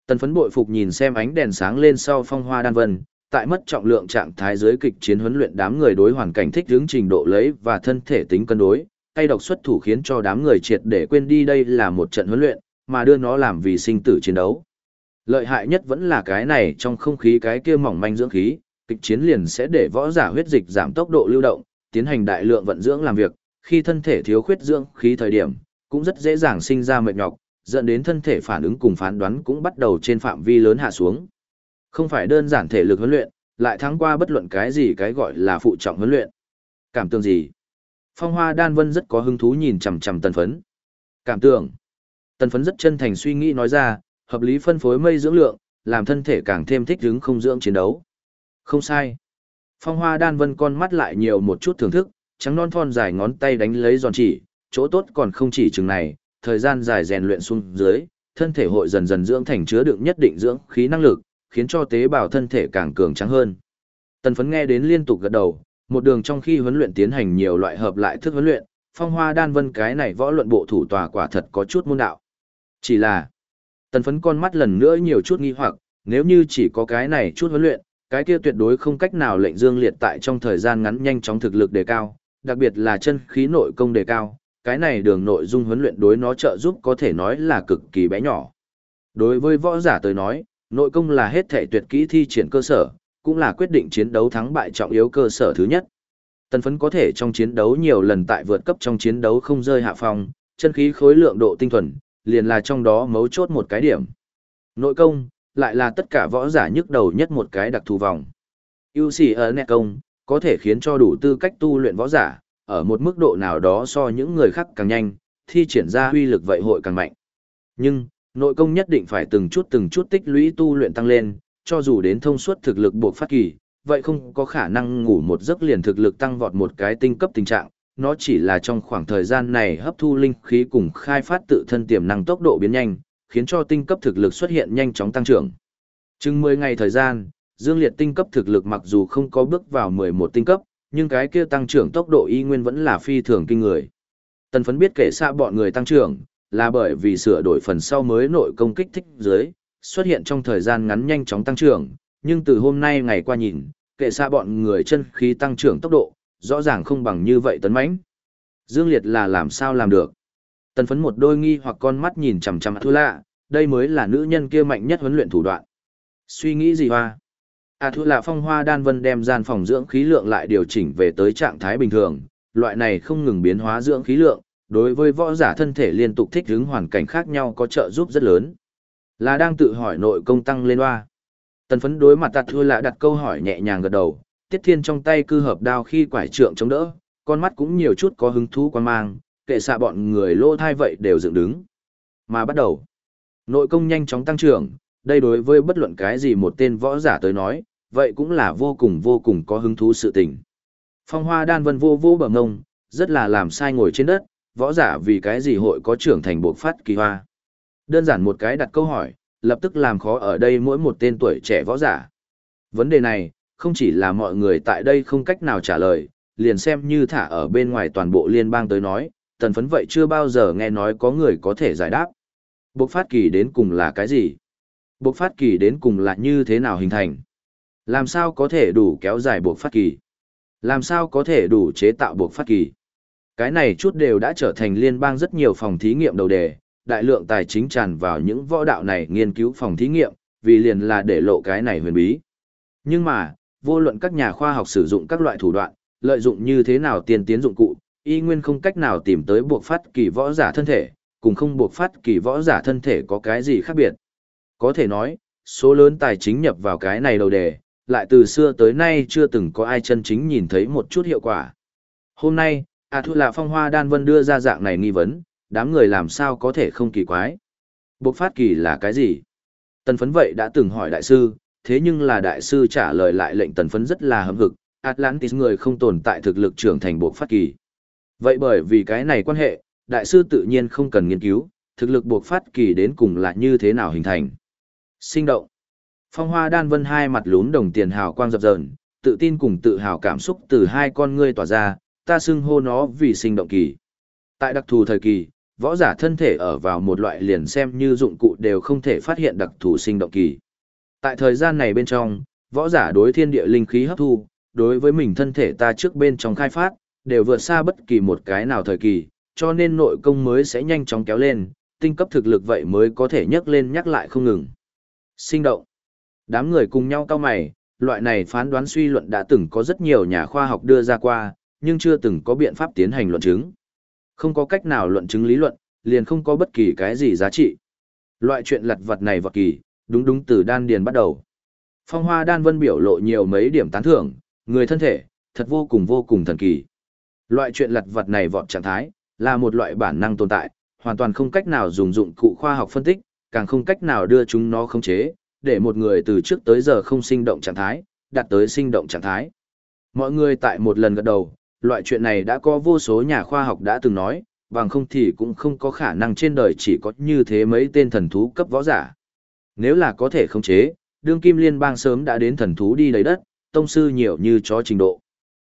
Tần phấn bội phục nhìn xem ánh đèn sáng lên sau phong hoa đan vân, tại mất trọng lượng trạng thái giới kịch chiến huấn luyện đám người đối hoàn cảnh thích hướng trình độ lấy và thân thể tính cân đối, tay độc xuất thủ khiến cho đám người triệt để quên đi đây là một trận huấn luyện, mà đưa nó làm vì sinh tử chiến đấu. Lợi hại nhất vẫn là cái này trong không khí cái kia mỏng manh dưỡng khí, kịch chiến liền sẽ để võ giả huyết dịch giảm tốc độ lưu động, tiến hành đại lượng vận dưỡng làm việc, khi thân thể thiếu khuyết dưỡng khí thời điểm, cũng rất dễ dàng sinh ra mệt nhọc, dẫn đến thân thể phản ứng cùng phán đoán cũng bắt đầu trên phạm vi lớn hạ xuống. Không phải đơn giản thể lực huấn luyện, lại thắng qua bất luận cái gì cái gọi là phụ trọng huấn luyện. Cảm tưởng gì? Phong Hoa Đan Vân rất có hứng thú nhìn chằm chằm Tần Phấn. Cảm tưởng. Tần Phấn rất chân thành suy nghĩ nói ra, hợp lý phân phối mây dưỡng lượng, làm thân thể càng thêm thích ứng không dưỡng chiến đấu. Không sai. Phong Hoa Đan Vân con mắt lại nhiều một chút thưởng thức, trắng non thon dài ngón tay đánh lấy giòn chỉ, chỗ tốt còn không chỉ chừng này, thời gian dài rèn luyện xuống dưới, thân thể hội dần dần dưỡng thành chứa đựng nhất định dưỡng khí năng lực, khiến cho tế bào thân thể càng cường trắng hơn. Tần phấn nghe đến liên tục gật đầu, một đường trong khi huấn luyện tiến hành nhiều loại hợp lại thức huấn luyện, phong hoa đan vân cái này võ luận bộ thủ tòa quả thật có chút môn đạo. Chỉ là, tần phấn con mắt lần nữa nhiều chút nghi hoặc, nếu như chỉ có cái này chút huấn luyện, cái kia tuyệt đối không cách nào lệnh dương liệt tại trong thời gian ngắn nhanh chóng thực lực đề cao, đặc biệt là chân khí nội công đề cao, cái này đường nội dung huấn luyện đối nó trợ giúp có thể nói là cực kỳ bé nhỏ. Đối với võ giả tới nói, nội công là hết thể tuyệt kỹ thi triển cơ sở, cũng là quyết định chiến đấu thắng bại trọng yếu cơ sở thứ nhất. Tần phấn có thể trong chiến đấu nhiều lần tại vượt cấp trong chiến đấu không rơi hạ phòng, chân khí khối lượng độ tinh thuần, liền là trong đó mấu chốt một cái điểm. Nội công, lại là tất cả võ giả nhức đầu nhất một cái đặc thù vòng. Yêu sĩ ở nẹ công, có thể khiến cho đủ tư cách tu luyện võ giả, ở một mức độ nào đó so những người khác càng nhanh, thi triển ra huy lực vậy hội càng mạnh. Nhưng, nội công nhất định phải từng chút từng chút tích lũy tu luyện tăng lên, cho dù đến thông suốt thực lực buộc phát kỳ, vậy không có khả năng ngủ một giấc liền thực lực tăng vọt một cái tinh cấp tình trạng, nó chỉ là trong khoảng thời gian này hấp thu linh khí cùng khai phát tự thân tiềm năng tốc độ biến nhanh, khiến cho tinh cấp thực lực xuất hiện nhanh chóng tăng trưởng. Chừng 10 ngày thời gian, Dương Liệt tinh cấp thực lực mặc dù không có bước vào 11 tinh cấp, nhưng cái kia tăng trưởng tốc độ y nguyên vẫn là phi thường kinh người. Tần phấn biết kể xa bọn người tăng trưởng, là bởi vì sửa đổi phần sau mới nội công kích thích dưới, xuất hiện trong thời gian ngắn nhanh chóng tăng trưởng, nhưng từ hôm nay ngày qua nhìn, kể xa bọn người chân khí tăng trưởng tốc độ, rõ ràng không bằng như vậy tấn mãnh. Dương Liệt là làm sao làm được? Tần phấn một đôi nghi hoặc con mắt nhìn chằm chằm thua lạ, đây mới là nữ nhân kia mạnh nhất huấn luyện thủ đoạn. Suy nghĩ gì hoa? A thu Lạ phong hoa đan vân đem gian phòng dưỡng khí lượng lại điều chỉnh về tới trạng thái bình thường, loại này không ngừng biến hóa dưỡng khí lượng, đối với võ giả thân thể liên tục thích ứng hoàn cảnh khác nhau có trợ giúp rất lớn. Là đang tự hỏi nội công tăng lên hoa. Tần phấn đối mặt A thua lạ đặt câu hỏi nhẹ nhàng gật đầu, tiết thiên trong tay cư hợp đao khi quải trượng chống đỡ, con mắt cũng nhiều chút có hứng thú quan mang, kệ xạ bọn người lô thai vậy đều dựng đứng. Mà bắt đầu, nội công nhanh chóng tăng trưởng, đây đối với bất luận cái gì một tên võ giả tới nói, vậy cũng là vô cùng vô cùng có hứng thú sự tình. Phong hoa đan vân vô vô bờ ngông, rất là làm sai ngồi trên đất, võ giả vì cái gì hội có trưởng thành buộc phát kỳ hoa. Đơn giản một cái đặt câu hỏi, lập tức làm khó ở đây mỗi một tên tuổi trẻ võ giả. Vấn đề này, không chỉ là mọi người tại đây không cách nào trả lời, liền xem như thả ở bên ngoài toàn bộ liên bang tới nói, tần phấn vậy chưa bao giờ nghe nói có người có thể giải đáp. Buộc phát kỳ đến cùng là cái gì? Buộc phát kỳ đến cùng là như thế nào hình thành? Làm sao có thể đủ kéo dài buộc phát kỳ? Làm sao có thể đủ chế tạo buộc phát kỳ? Cái này chút đều đã trở thành liên bang rất nhiều phòng thí nghiệm đầu đề, đại lượng tài chính tràn vào những võ đạo này nghiên cứu phòng thí nghiệm, vì liền là để lộ cái này huyền bí. Nhưng mà, vô luận các nhà khoa học sử dụng các loại thủ đoạn, lợi dụng như thế nào tiên tiến dụng cụ, y nguyên không cách nào tìm tới buộc phát kỳ võ giả thân thể, cùng không buộc phát kỳ võ giả thân thể có cái gì khác biệt. Có thể nói, số lớn tài chính nhập vào cái này đầu đề, lại từ xưa tới nay chưa từng có ai chân chính nhìn thấy một chút hiệu quả. Hôm nay, à thu là phong hoa đan vân đưa ra dạng này nghi vấn, đám người làm sao có thể không kỳ quái. Bộc phát kỳ là cái gì? Tần phấn vậy đã từng hỏi đại sư, thế nhưng là đại sư trả lời lại lệnh tần phấn rất là hâm hực, Atlantis người không tồn tại thực lực trưởng thành buộc phát kỳ. Vậy bởi vì cái này quan hệ, đại sư tự nhiên không cần nghiên cứu, thực lực buộc phát kỳ đến cùng là như thế nào hình thành. Sinh động. Phong hoa đan vân hai mặt lún đồng tiền hào quang dập dờn, tự tin cùng tự hào cảm xúc từ hai con ngươi tỏa ra, ta xưng hô nó vì sinh động kỳ. Tại đặc thù thời kỳ, võ giả thân thể ở vào một loại liền xem như dụng cụ đều không thể phát hiện đặc thù sinh động kỳ. Tại thời gian này bên trong, võ giả đối thiên địa linh khí hấp thu, đối với mình thân thể ta trước bên trong khai phát, đều vượt xa bất kỳ một cái nào thời kỳ, cho nên nội công mới sẽ nhanh chóng kéo lên, tinh cấp thực lực vậy mới có thể nhắc lên nhắc lại không ngừng. Sinh động. Đám người cùng nhau cao mày, loại này phán đoán suy luận đã từng có rất nhiều nhà khoa học đưa ra qua, nhưng chưa từng có biện pháp tiến hành luận chứng. Không có cách nào luận chứng lý luận, liền không có bất kỳ cái gì giá trị. Loại chuyện lặt vặt này vật kỳ, đúng đúng từ đan điền bắt đầu. Phong hoa đan vân biểu lộ nhiều mấy điểm tán thưởng, người thân thể, thật vô cùng vô cùng thần kỳ. Loại chuyện lặt vặt này vọt trạng thái, là một loại bản năng tồn tại, hoàn toàn không cách nào dùng dụng cụ khoa học phân tích, càng không cách nào đưa chúng nó khống chế, để một người từ trước tới giờ không sinh động trạng thái, đạt tới sinh động trạng thái. Mọi người tại một lần gật đầu, loại chuyện này đã có vô số nhà khoa học đã từng nói, bằng không thì cũng không có khả năng trên đời chỉ có như thế mấy tên thần thú cấp võ giả. Nếu là có thể khống chế, đương kim liên bang sớm đã đến thần thú đi lấy đất, tông sư nhiều như chó trình độ.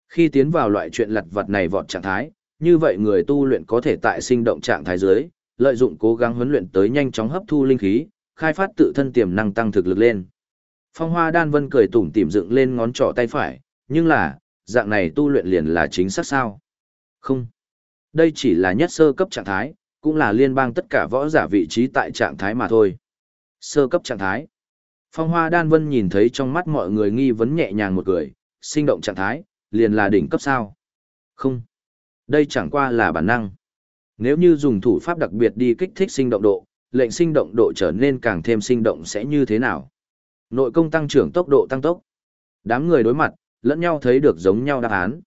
Khi tiến vào loại chuyện lặt vật này vọt trạng thái, như vậy người tu luyện có thể tại sinh động trạng thái dưới, lợi dụng cố gắng huấn luyện tới nhanh chóng hấp thu linh khí, khai phát tự thân tiềm năng tăng thực lực lên. Phong Hoa Đan Vân cười tủm tỉm dựng lên ngón trỏ tay phải, nhưng là, dạng này tu luyện liền là chính xác sao? Không. Đây chỉ là nhất sơ cấp trạng thái, cũng là liên bang tất cả võ giả vị trí tại trạng thái mà thôi. Sơ cấp trạng thái. Phong Hoa Đan Vân nhìn thấy trong mắt mọi người nghi vấn nhẹ nhàng một cười, sinh động trạng thái, liền là đỉnh cấp sao? Không. Đây chẳng qua là bản năng. Nếu như dùng thủ pháp đặc biệt đi kích thích sinh động độ, lệnh sinh động độ trở nên càng thêm sinh động sẽ như thế nào? Nội công tăng trưởng tốc độ tăng tốc. Đám người đối mặt, lẫn nhau thấy được giống nhau đáp án.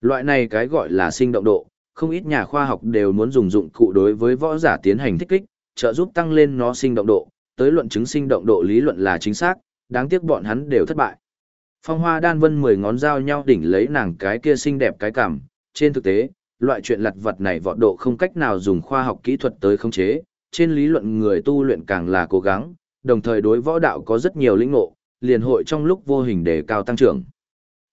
Loại này cái gọi là sinh động độ, không ít nhà khoa học đều muốn dùng dụng cụ đối với võ giả tiến hành thích kích, trợ giúp tăng lên nó sinh động độ, tới luận chứng sinh động độ lý luận là chính xác, đáng tiếc bọn hắn đều thất bại. Phong Hoa Đan Vân mười ngón dao nhau đỉnh lấy nàng cái kia xinh đẹp cái cằm, trên thực tế, loại chuyện lặt vật này vọt độ không cách nào dùng khoa học kỹ thuật tới khống chế, trên lý luận người tu luyện càng là cố gắng, đồng thời đối võ đạo có rất nhiều lĩnh ngộ, liền hội trong lúc vô hình để cao tăng trưởng.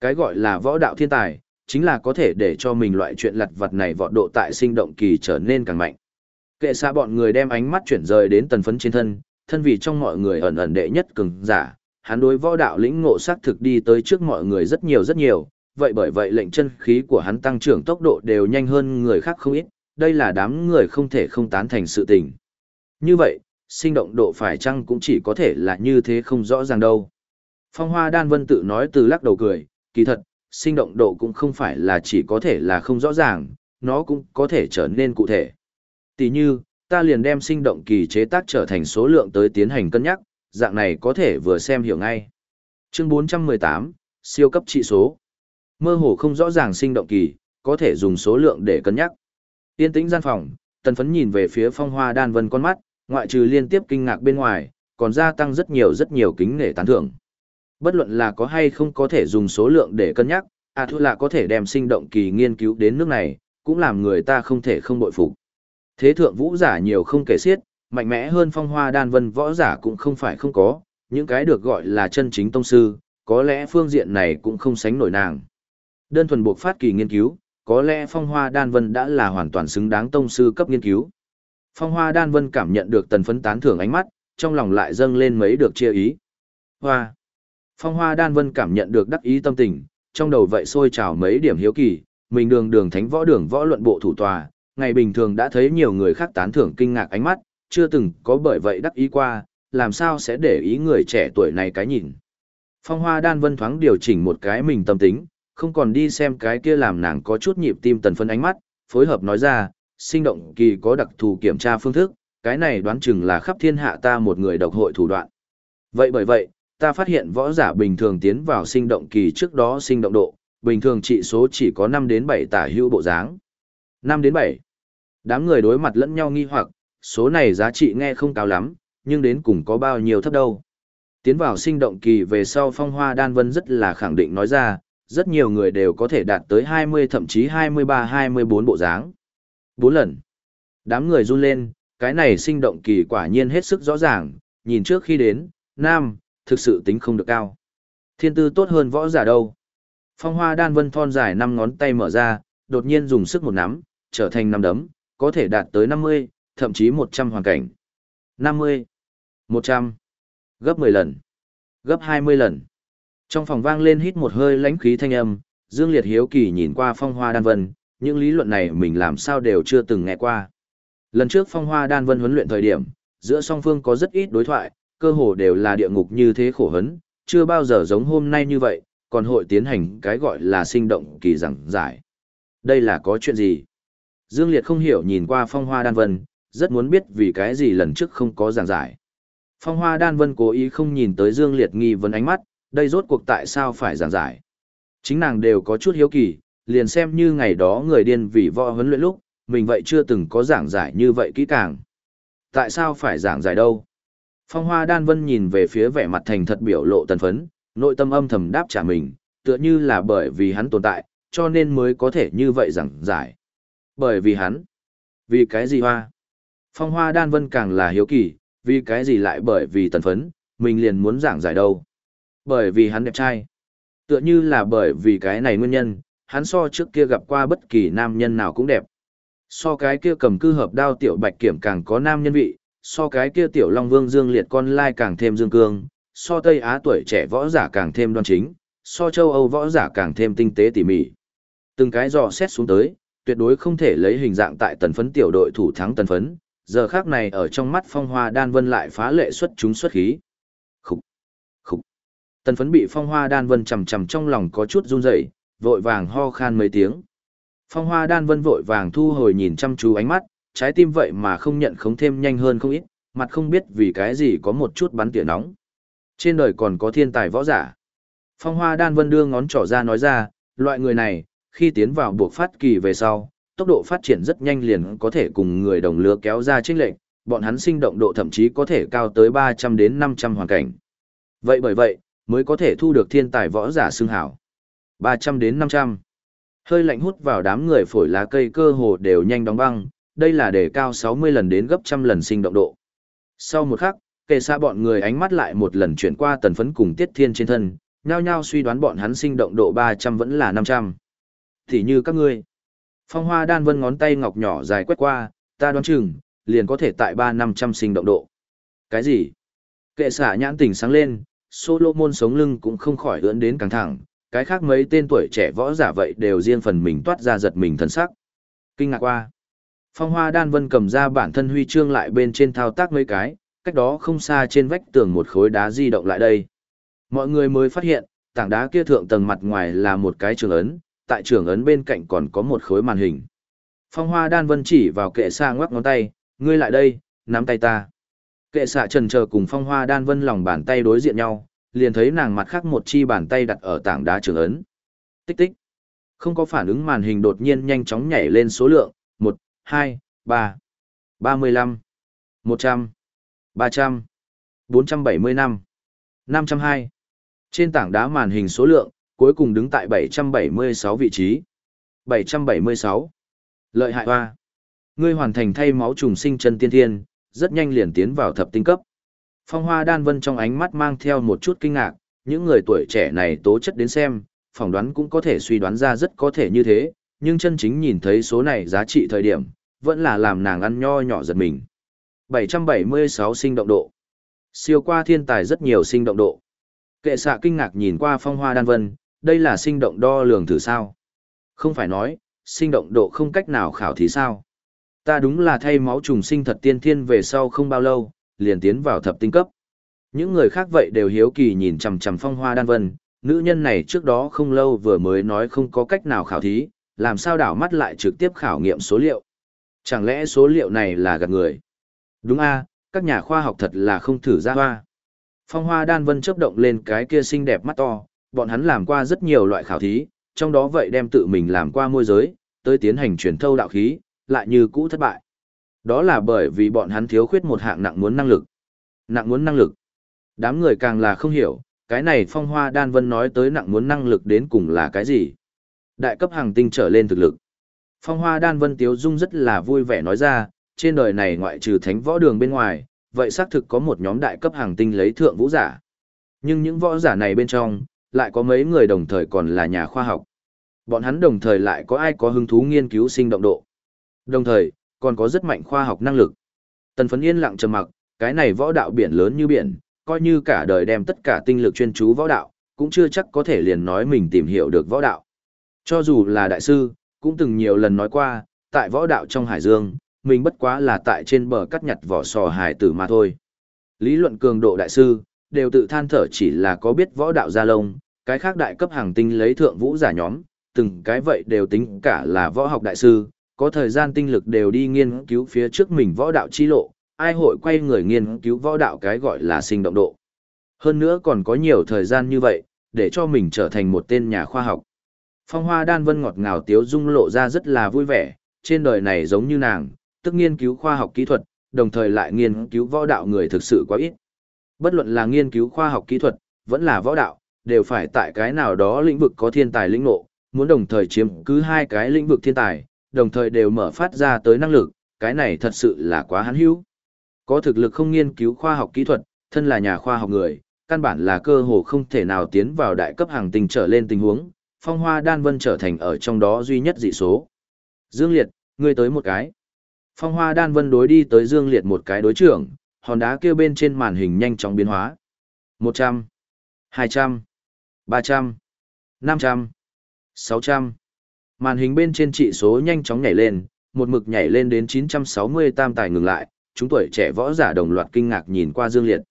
Cái gọi là võ đạo thiên tài, chính là có thể để cho mình loại chuyện lặt vật này vọt độ tại sinh động kỳ trở nên càng mạnh. Kệ xa bọn người đem ánh mắt chuyển rời đến tần phấn trên thân, thân vì trong mọi người ẩn ẩn đệ nhất cường giả, hắn đối võ đạo lĩnh ngộ xác thực đi tới trước mọi người rất nhiều rất nhiều, vậy bởi vậy lệnh chân khí của hắn tăng trưởng tốc độ đều nhanh hơn người khác không ít, đây là đám người không thể không tán thành sự tình. Như vậy, sinh động độ phải chăng cũng chỉ có thể là như thế không rõ ràng đâu. Phong Hoa Đan Vân tự nói từ lắc đầu cười, kỳ thật, sinh động độ cũng không phải là chỉ có thể là không rõ ràng, nó cũng có thể trở nên cụ thể. Tỷ như, ta liền đem sinh động kỳ chế tác trở thành số lượng tới tiến hành cân nhắc, dạng này có thể vừa xem hiểu ngay. Chương 418, siêu cấp trị số. Mơ hồ không rõ ràng sinh động kỳ, có thể dùng số lượng để cân nhắc. Yên tĩnh gian phòng, tần phấn nhìn về phía phong hoa đan vân con mắt, ngoại trừ liên tiếp kinh ngạc bên ngoài, còn gia tăng rất nhiều rất nhiều kính nể tán thưởng. Bất luận là có hay không có thể dùng số lượng để cân nhắc, à thu là có thể đem sinh động kỳ nghiên cứu đến nước này, cũng làm người ta không thể không bội phục. Thế thượng vũ giả nhiều không kể xiết, mạnh mẽ hơn phong hoa đan vân võ giả cũng không phải không có, những cái được gọi là chân chính tông sư, có lẽ phương diện này cũng không sánh nổi nàng. Đơn thuần buộc phát kỳ nghiên cứu, có lẽ phong hoa đan vân đã là hoàn toàn xứng đáng tông sư cấp nghiên cứu. Phong hoa đan vân cảm nhận được tần phấn tán thưởng ánh mắt, trong lòng lại dâng lên mấy được chia ý. Hoa! Phong hoa đan vân cảm nhận được đắc ý tâm tình, trong đầu vậy sôi trào mấy điểm hiếu kỳ, mình đường đường thánh võ đường võ luận bộ thủ tòa, ngày bình thường đã thấy nhiều người khác tán thưởng kinh ngạc ánh mắt, chưa từng có bởi vậy đắc ý qua, làm sao sẽ để ý người trẻ tuổi này cái nhìn. Phong hoa đan vân thoáng điều chỉnh một cái mình tâm tính, không còn đi xem cái kia làm nàng có chút nhịp tim tần phân ánh mắt, phối hợp nói ra, sinh động kỳ có đặc thù kiểm tra phương thức, cái này đoán chừng là khắp thiên hạ ta một người độc hội thủ đoạn. Vậy bởi vậy, ta phát hiện võ giả bình thường tiến vào sinh động kỳ trước đó sinh động độ, bình thường trị số chỉ có 5 đến 7 tả hữu bộ dáng. 5 đến 7. Đám người đối mặt lẫn nhau nghi hoặc, số này giá trị nghe không cao lắm, nhưng đến cùng có bao nhiêu thấp đâu. Tiến vào sinh động kỳ về sau phong hoa đan vân rất là khẳng định nói ra, rất nhiều người đều có thể đạt tới 20 thậm chí 23-24 bộ dáng. 4 lần. Đám người run lên, cái này sinh động kỳ quả nhiên hết sức rõ ràng, nhìn trước khi đến, nam, thực sự tính không được cao. Thiên tư tốt hơn võ giả đâu. Phong hoa đan vân thon dài năm ngón tay mở ra, đột nhiên dùng sức một nắm, trở thành năm đấm, có thể đạt tới 50, thậm chí 100 hoàn cảnh. 50, 100, gấp 10 lần, gấp 20 lần. Trong phòng vang lên hít một hơi lãnh khí thanh âm, Dương Liệt hiếu kỳ nhìn qua phong hoa đan vân, những lý luận này mình làm sao đều chưa từng nghe qua. Lần trước phong hoa đan vân huấn luyện thời điểm, giữa song phương có rất ít đối thoại, cơ hồ đều là địa ngục như thế khổ hấn, chưa bao giờ giống hôm nay như vậy, còn hội tiến hành cái gọi là sinh động kỳ giảng giải. Đây là có chuyện gì? Dương Liệt không hiểu nhìn qua phong hoa đan vân, rất muốn biết vì cái gì lần trước không có giảng giải. Phong hoa đan vân cố ý không nhìn tới Dương Liệt nghi vấn ánh mắt, đây rốt cuộc tại sao phải giảng giải. Chính nàng đều có chút hiếu kỳ, liền xem như ngày đó người điên vì võ huấn luyện lúc, mình vậy chưa từng có giảng giải như vậy kỹ càng. Tại sao phải giảng giải đâu? Phong hoa đan vân nhìn về phía vẻ mặt thành thật biểu lộ tần phấn, nội tâm âm thầm đáp trả mình, tựa như là bởi vì hắn tồn tại, cho nên mới có thể như vậy giảng giải. Bởi vì hắn. Vì cái gì hoa? Phong hoa đan vân càng là hiếu kỳ, vì cái gì lại bởi vì tần phấn, mình liền muốn giảng giải đâu. Bởi vì hắn đẹp trai. Tựa như là bởi vì cái này nguyên nhân, hắn so trước kia gặp qua bất kỳ nam nhân nào cũng đẹp. So cái kia cầm cư hợp đao tiểu bạch kiểm càng có nam nhân vị, so cái kia tiểu long vương dương liệt con lai càng thêm dương cương, so Tây Á tuổi trẻ võ giả càng thêm đoan chính, so châu Âu võ giả càng thêm tinh tế tỉ mỉ. Từng cái dò xét xuống tới, tuyệt đối không thể lấy hình dạng tại tần phấn tiểu đội thủ thắng tần phấn, giờ khác này ở trong mắt phong hoa đan vân lại phá lệ xuất chúng xuất khí. Khúc, khúc. Tần phấn bị phong hoa đan vân chầm chầm trong lòng có chút run rẩy vội vàng ho khan mấy tiếng. Phong hoa đan vân vội vàng thu hồi nhìn chăm chú ánh mắt, trái tim vậy mà không nhận khống thêm nhanh hơn không ít, mặt không biết vì cái gì có một chút bắn tỉa nóng. Trên đời còn có thiên tài võ giả. Phong hoa đan vân đưa ngón trỏ ra nói ra, loại người này, khi tiến vào buộc phát kỳ về sau, tốc độ phát triển rất nhanh liền có thể cùng người đồng lứa kéo ra chênh lệnh, bọn hắn sinh động độ thậm chí có thể cao tới 300 đến 500 hoàn cảnh. Vậy bởi vậy, mới có thể thu được thiên tài võ giả xưng hảo. 300 đến 500. Hơi lạnh hút vào đám người phổi lá cây cơ hồ đều nhanh đóng băng, đây là để cao 60 lần đến gấp trăm lần sinh động độ. Sau một khắc, kể xa bọn người ánh mắt lại một lần chuyển qua tần phấn cùng tiết thiên trên thân, nhao nhao suy đoán bọn hắn sinh động độ 300 vẫn là 500. Thì như các ngươi. Phong hoa đan vân ngón tay ngọc nhỏ dài quét qua, ta đoán chừng, liền có thể tại 3-500 sinh động độ. Cái gì? Kệ xả nhãn tỉnh sáng lên, Solomon sống lưng cũng không khỏi ưỡn đến căng thẳng, cái khác mấy tên tuổi trẻ võ giả vậy đều riêng phần mình toát ra giật mình thần sắc. Kinh ngạc qua. Phong hoa đan vân cầm ra bản thân huy chương lại bên trên thao tác mấy cái, cách đó không xa trên vách tường một khối đá di động lại đây. Mọi người mới phát hiện, tảng đá kia thượng tầng mặt ngoài là một cái trường ấn, tại trường ấn bên cạnh còn có một khối màn hình. Phong hoa đan vân chỉ vào kệ xạ ngoắc ngón tay, ngươi lại đây, nắm tay ta. Kệ xạ trần chờ cùng phong hoa đan vân lòng bàn tay đối diện nhau, liền thấy nàng mặt khác một chi bàn tay đặt ở tảng đá trường ấn. Tích tích. Không có phản ứng màn hình đột nhiên nhanh chóng nhảy lên số lượng, 1, 2, 3, 35, 100, 300, 475, 502. Trên tảng đá màn hình số lượng, cuối cùng đứng tại 776 vị trí. 776. Lợi hại hoa. Ngươi hoàn thành thay máu trùng sinh chân tiên thiên, rất nhanh liền tiến vào thập tinh cấp. Phong hoa đan vân trong ánh mắt mang theo một chút kinh ngạc, những người tuổi trẻ này tố chất đến xem, phỏng đoán cũng có thể suy đoán ra rất có thể như thế, nhưng chân chính nhìn thấy số này giá trị thời điểm, vẫn là làm nàng ăn nho nhỏ giật mình. 776 sinh động độ. Siêu qua thiên tài rất nhiều sinh động độ. Kệ xạ kinh ngạc nhìn qua phong hoa đan vân, đây là sinh động đo lường thử sao. Không phải nói, sinh động độ không cách nào khảo thí sao. Ta đúng là thay máu trùng sinh thật tiên thiên về sau không bao lâu, liền tiến vào thập tinh cấp. Những người khác vậy đều hiếu kỳ nhìn chằm chằm phong hoa đan vân, nữ nhân này trước đó không lâu vừa mới nói không có cách nào khảo thí, làm sao đảo mắt lại trực tiếp khảo nghiệm số liệu. Chẳng lẽ số liệu này là gạt người? Đúng a, các nhà khoa học thật là không thử ra hoa. Phong hoa đan vân chớp động lên cái kia xinh đẹp mắt to, bọn hắn làm qua rất nhiều loại khảo thí, trong đó vậy đem tự mình làm qua môi giới, tới tiến hành truyền thâu đạo khí, lại như cũ thất bại. Đó là bởi vì bọn hắn thiếu khuyết một hạng nặng muốn năng lực. Nặng muốn năng lực. Đám người càng là không hiểu, cái này phong hoa đan vân nói tới nặng muốn năng lực đến cùng là cái gì. Đại cấp hàng tinh trở lên thực lực. Phong hoa đan vân tiếu dung rất là vui vẻ nói ra, trên đời này ngoại trừ thánh võ đường bên ngoài, vậy xác thực có một nhóm đại cấp hàng tinh lấy thượng vũ giả. Nhưng những võ giả này bên trong, lại có mấy người đồng thời còn là nhà khoa học. Bọn hắn đồng thời lại có ai có hứng thú nghiên cứu sinh động độ. Đồng thời, còn có rất mạnh khoa học năng lực. Tần phấn yên lặng trầm mặc, cái này võ đạo biển lớn như biển, coi như cả đời đem tất cả tinh lực chuyên chú võ đạo, cũng chưa chắc có thể liền nói mình tìm hiểu được võ đạo. Cho dù là đại sư, cũng từng nhiều lần nói qua, tại võ đạo trong hải dương, mình bất quá là tại trên bờ cắt nhặt vỏ sò hải tử mà thôi. Lý luận cường độ đại sư, đều tự than thở chỉ là có biết võ đạo gia lông, cái khác đại cấp hàng tinh lấy thượng vũ giả nhóm, từng cái vậy đều tính cả là võ học đại sư, có thời gian tinh lực đều đi nghiên cứu phía trước mình võ đạo chi lộ, ai hội quay người nghiên cứu võ đạo cái gọi là sinh động độ. Hơn nữa còn có nhiều thời gian như vậy, để cho mình trở thành một tên nhà khoa học. Phong hoa đan vân ngọt ngào tiếu dung lộ ra rất là vui vẻ, trên đời này giống như nàng, tức nghiên cứu khoa học kỹ thuật, đồng thời lại nghiên cứu võ đạo người thực sự quá ít. Bất luận là nghiên cứu khoa học kỹ thuật, vẫn là võ đạo, đều phải tại cái nào đó lĩnh vực có thiên tài lĩnh ngộ, muốn đồng thời chiếm cứ hai cái lĩnh vực thiên tài, đồng thời đều mở phát ra tới năng lực, cái này thật sự là quá hắn hữu. Có thực lực không nghiên cứu khoa học kỹ thuật, thân là nhà khoa học người, căn bản là cơ hồ không thể nào tiến vào đại cấp hàng tinh trở lên tình huống, phong hoa đan vân trở thành ở trong đó duy nhất dị số. Dương Liệt, ngươi tới một cái. Phong hoa đan vân đối đi tới Dương Liệt một cái đối trưởng, hòn đá kia bên trên màn hình nhanh chóng biến hóa. 100, 200, 300, 500, 600. Màn hình bên trên trị số nhanh chóng nhảy lên, một mực nhảy lên đến 960 tam tài ngừng lại, chúng tuổi trẻ võ giả đồng loạt kinh ngạc nhìn qua Dương Liệt.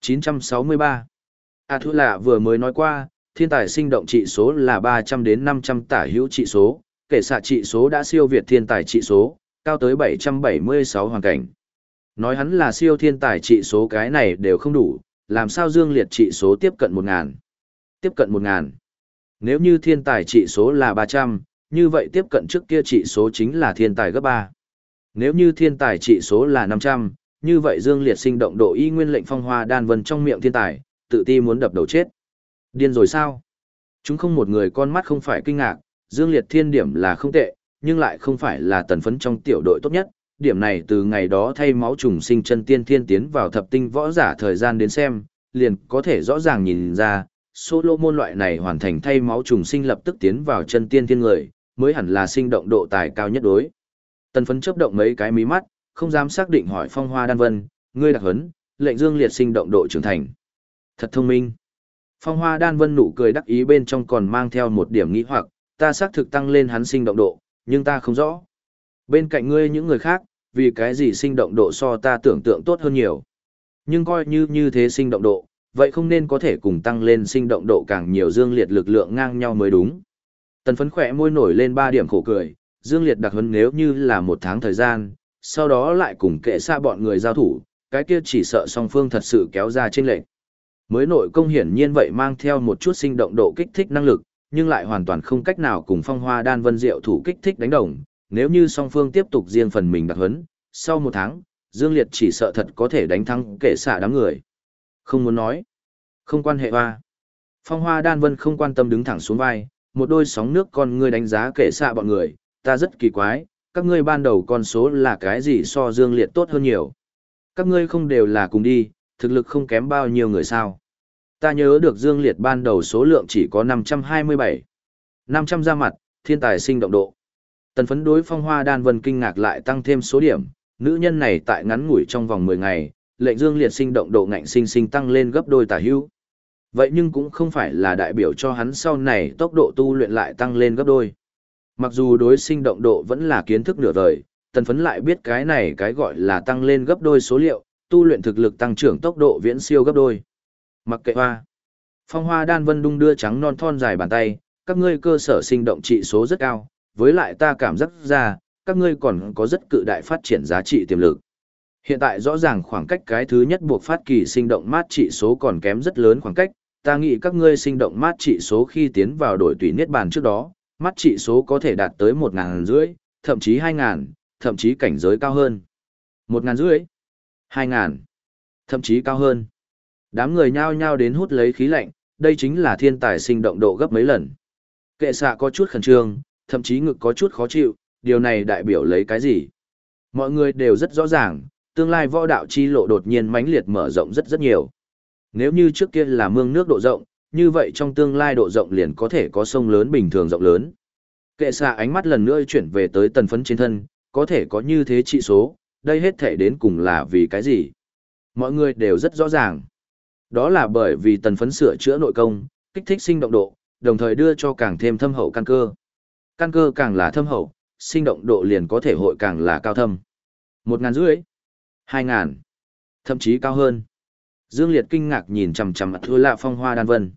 963. A Thu Lạ vừa mới nói qua, thiên tài sinh động trị số là 300 đến 500 tả hữu trị số, kể xạ trị số đã siêu việt thiên tài trị số, cao tới 776 hoàn cảnh. Nói hắn là siêu thiên tài trị số cái này đều không đủ, làm sao Dương Liệt trị số tiếp cận 1.000. Tiếp cận 1.000. Nếu như thiên tài trị số là 300, như vậy tiếp cận trước kia trị số chính là thiên tài gấp 3. Nếu như thiên tài trị số là 500, như vậy Dương Liệt sinh động độ y nguyên lệnh phong hoa đan vân trong miệng thiên tài, tự ti muốn đập đầu chết. Điên rồi sao? Chúng không một người con mắt không phải kinh ngạc, Dương Liệt thiên điểm là không tệ, nhưng lại không phải là tần phấn trong tiểu đội tốt nhất. Điểm này từ ngày đó thay máu trùng sinh chân tiên thiên tiến vào thập tinh võ giả thời gian đến xem, liền có thể rõ ràng nhìn ra, solo môn loại này hoàn thành thay máu trùng sinh lập tức tiến vào chân tiên thiên người, mới hẳn là sinh động độ tài cao nhất đối. Tần phấn chấp động mấy cái mí mắt, không dám xác định hỏi phong hoa đan vân, ngươi đặc hấn, lệnh dương liệt sinh động độ trưởng thành. Thật thông minh. Phong hoa đan vân nụ cười đắc ý bên trong còn mang theo một điểm nghĩ hoặc, ta xác thực tăng lên hắn sinh động độ, nhưng ta không rõ. Bên cạnh ngươi những người khác, vì cái gì sinh động độ so ta tưởng tượng tốt hơn nhiều. Nhưng coi như như thế sinh động độ, vậy không nên có thể cùng tăng lên sinh động độ càng nhiều dương liệt lực lượng ngang nhau mới đúng. Tần phấn khỏe môi nổi lên 3 điểm khổ cười, dương liệt đặc huấn nếu như là một tháng thời gian, sau đó lại cùng kệ xa bọn người giao thủ, cái kia chỉ sợ song phương thật sự kéo ra trên lệnh. Mới nội công hiển nhiên vậy mang theo một chút sinh động độ kích thích năng lực, nhưng lại hoàn toàn không cách nào cùng phong hoa đan vân diệu thủ kích thích đánh đồng. Nếu như song phương tiếp tục riêng phần mình đặc huấn, sau một tháng, Dương Liệt chỉ sợ thật có thể đánh thắng kệ xạ đám người. Không muốn nói. Không quan hệ hoa. Phong hoa đan vân không quan tâm đứng thẳng xuống vai, một đôi sóng nước con ngươi đánh giá kệ xạ bọn người, ta rất kỳ quái, các ngươi ban đầu con số là cái gì so Dương Liệt tốt hơn nhiều. Các ngươi không đều là cùng đi, thực lực không kém bao nhiêu người sao. Ta nhớ được Dương Liệt ban đầu số lượng chỉ có 527. 500 ra mặt, thiên tài sinh động độ. Tần phấn đối phong hoa đan vân kinh ngạc lại tăng thêm số điểm, nữ nhân này tại ngắn ngủi trong vòng 10 ngày, lệnh Dương Liệt sinh động độ ngạnh sinh sinh tăng lên gấp đôi tả hữu. Vậy nhưng cũng không phải là đại biểu cho hắn sau này tốc độ tu luyện lại tăng lên gấp đôi. Mặc dù đối sinh động độ vẫn là kiến thức nửa vời, tần phấn lại biết cái này cái gọi là tăng lên gấp đôi số liệu, tu luyện thực lực tăng trưởng tốc độ viễn siêu gấp đôi. Mặc kệ hoa. Phong hoa đan vân đung đưa trắng non thon dài bàn tay, các ngươi cơ sở sinh động trị số rất cao, với lại ta cảm giác ra, các ngươi còn có rất cự đại phát triển giá trị tiềm lực. Hiện tại rõ ràng khoảng cách cái thứ nhất buộc phát kỳ sinh động mát trị số còn kém rất lớn khoảng cách, ta nghĩ các ngươi sinh động mát trị số khi tiến vào đổi tùy niết bàn trước đó, mát trị số có thể đạt tới một ngàn rưỡi, thậm chí hai ngàn, thậm chí cảnh giới cao hơn. Một ngàn rưỡi, hai ngàn, thậm chí cao hơn. Đám người nhao nhao đến hút lấy khí lạnh, đây chính là thiên tài sinh động độ gấp mấy lần. Kệ xạ có chút khẩn trương, thậm chí ngực có chút khó chịu, điều này đại biểu lấy cái gì? Mọi người đều rất rõ ràng, tương lai võ đạo chi lộ đột nhiên mãnh liệt mở rộng rất rất nhiều. Nếu như trước kia là mương nước độ rộng, như vậy trong tương lai độ rộng liền có thể có sông lớn bình thường rộng lớn. Kệ xạ ánh mắt lần nữa chuyển về tới tần phấn trên thân, có thể có như thế trị số, đây hết thể đến cùng là vì cái gì? Mọi người đều rất rõ ràng. Đó là bởi vì tần phấn sửa chữa nội công, kích thích sinh động độ, đồng thời đưa cho càng thêm thâm hậu căn cơ. Căn cơ càng là thâm hậu, sinh động độ liền có thể hội càng là cao thâm. Một ngàn rưỡi, hai ngàn, thậm chí cao hơn. Dương Liệt kinh ngạc nhìn chằm chằm mặt thua lạ phong hoa đan vân.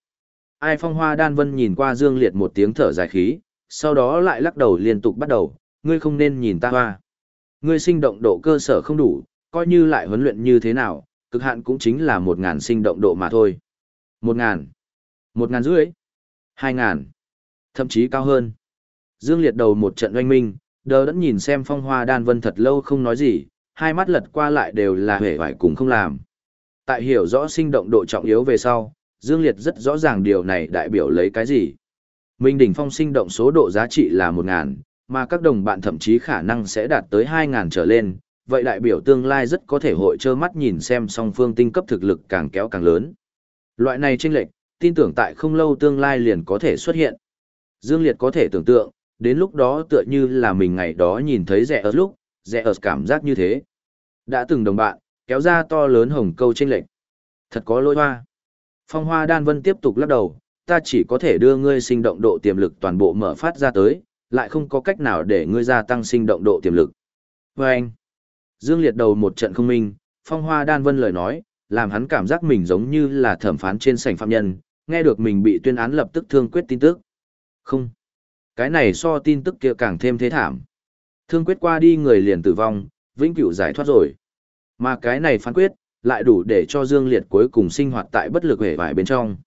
Ai phong hoa đan vân nhìn qua Dương Liệt một tiếng thở dài khí, sau đó lại lắc đầu liên tục bắt đầu, ngươi không nên nhìn ta hoa. Ngươi sinh động độ cơ sở không đủ, coi như lại huấn luyện như thế nào, cực hạn cũng chính là một ngàn sinh động độ mà thôi. Một ngàn, một ngàn rưỡi, hai ngàn, thậm chí cao hơn. Dương Liệt đầu một trận oanh minh, đờ đẫn nhìn xem phong hoa đan vân thật lâu không nói gì, hai mắt lật qua lại đều là hề hoài cùng không làm. Tại hiểu rõ sinh động độ trọng yếu về sau, Dương Liệt rất rõ ràng điều này đại biểu lấy cái gì. Minh đỉnh phong sinh động số độ giá trị là 1.000, mà các đồng bạn thậm chí khả năng sẽ đạt tới 2.000 trở lên, vậy đại biểu tương lai rất có thể hội trơ mắt nhìn xem song phương tinh cấp thực lực càng kéo càng lớn. Loại này chênh lệch, tin tưởng tại không lâu tương lai liền có thể xuất hiện. Dương Liệt có thể tưởng tượng, đến lúc đó tựa như là mình ngày đó nhìn thấy rẻ ở lúc, rẻ ở cảm giác như thế. Đã từng đồng bạn, kéo ra to lớn hồng câu trên lệch. Thật có lỗi hoa. Phong hoa đan vân tiếp tục lắc đầu, ta chỉ có thể đưa ngươi sinh động độ tiềm lực toàn bộ mở phát ra tới, lại không có cách nào để ngươi gia tăng sinh động độ tiềm lực. Và anh, Dương Liệt đầu một trận không minh, phong hoa đan vân lời nói, làm hắn cảm giác mình giống như là thẩm phán trên sảnh phạm nhân, nghe được mình bị tuyên án lập tức thương quyết tin tức. Không. Cái này so tin tức kia càng thêm thế thảm. Thương quyết qua đi người liền tử vong, vĩnh cửu giải thoát rồi. Mà cái này phán quyết, lại đủ để cho Dương Liệt cuối cùng sinh hoạt tại bất lực hề vải bên trong.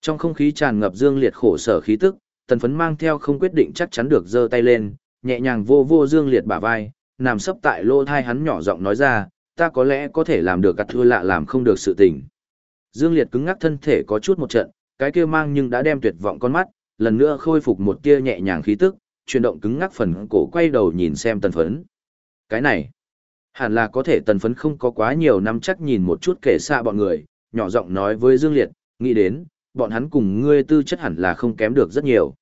Trong không khí tràn ngập Dương Liệt khổ sở khí tức, tần phấn mang theo không quyết định chắc chắn được giơ tay lên, nhẹ nhàng vô vô Dương Liệt bả vai, nằm sấp tại lô thai hắn nhỏ giọng nói ra, ta có lẽ có thể làm được cắt thưa lạ làm không được sự tình. Dương Liệt cứng ngắc thân thể có chút một trận, cái kia mang nhưng đã đem tuyệt vọng con mắt, lần nữa khôi phục một tia nhẹ nhàng khí tức, chuyển động cứng ngắc phần cổ quay đầu nhìn xem tần phấn. Cái này, hẳn là có thể tần phấn không có quá nhiều năm chắc nhìn một chút kể xa bọn người, nhỏ giọng nói với Dương Liệt, nghĩ đến, bọn hắn cùng ngươi tư chất hẳn là không kém được rất nhiều.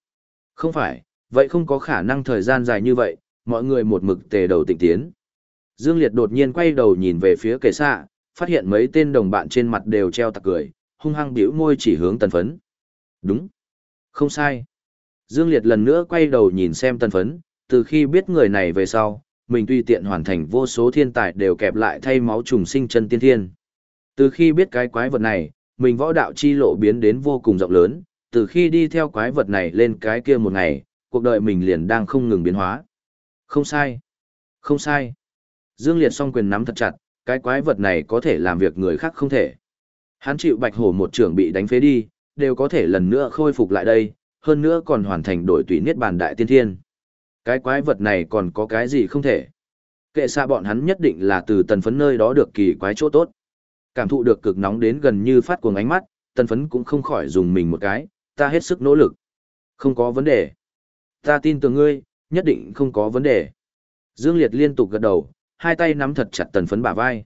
Không phải, vậy không có khả năng thời gian dài như vậy, mọi người một mực tề đầu tịnh tiến. Dương Liệt đột nhiên quay đầu nhìn về phía kể xa, phát hiện mấy tên đồng bạn trên mặt đều treo tặc cười, hung hăng biểu môi chỉ hướng tần phấn. Đúng. Không sai. Dương Liệt lần nữa quay đầu nhìn xem tần phấn, từ khi biết người này về sau, mình tuy tiện hoàn thành vô số thiên tài đều kẹp lại thay máu trùng sinh chân tiên thiên. Từ khi biết cái quái vật này, mình võ đạo chi lộ biến đến vô cùng rộng lớn, từ khi đi theo quái vật này lên cái kia một ngày, cuộc đời mình liền đang không ngừng biến hóa. Không sai. Không sai. Dương Liệt song quyền nắm thật chặt, cái quái vật này có thể làm việc người khác không thể. Hắn chịu bạch hổ một trưởng bị đánh phế đi, đều có thể lần nữa khôi phục lại đây, hơn nữa còn hoàn thành đổi tùy niết bàn đại tiên thiên. Cái quái vật này còn có cái gì không thể. Kệ xa bọn hắn nhất định là từ tần phấn nơi đó được kỳ quái chỗ tốt. Cảm thụ được cực nóng đến gần như phát cuồng ánh mắt, tần phấn cũng không khỏi dùng mình một cái, ta hết sức nỗ lực. Không có vấn đề. Ta tin tưởng ngươi, nhất định không có vấn đề. Dương Liệt liên tục gật đầu, hai tay nắm thật chặt tần phấn bả vai.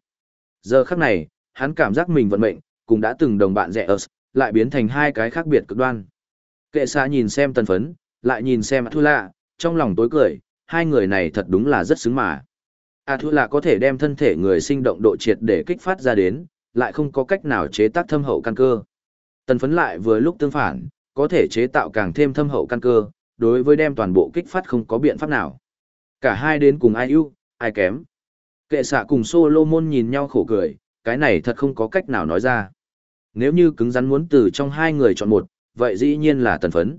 Giờ khắc này, hắn cảm giác mình vận mệnh, cũng đã từng đồng bạn rẻ ớt, lại biến thành hai cái khác biệt cực đoan. Kệ xa nhìn xem tần phấn, lại nhìn xem A Thu Lạ, trong lòng tối cười, hai người này thật đúng là rất xứng mà. A Thu Lạ có thể đem thân thể người sinh động độ triệt để kích phát ra đến, lại không có cách nào chế tác thâm hậu căn cơ. Tần phấn lại vừa lúc tương phản, có thể chế tạo càng thêm thâm hậu căn cơ, đối với đem toàn bộ kích phát không có biện pháp nào. Cả hai đến cùng ai ưu, ai kém. Kệ xạ cùng Solomon nhìn nhau khổ cười, cái này thật không có cách nào nói ra. Nếu như cứng rắn muốn từ trong hai người chọn một, vậy dĩ nhiên là tần phấn.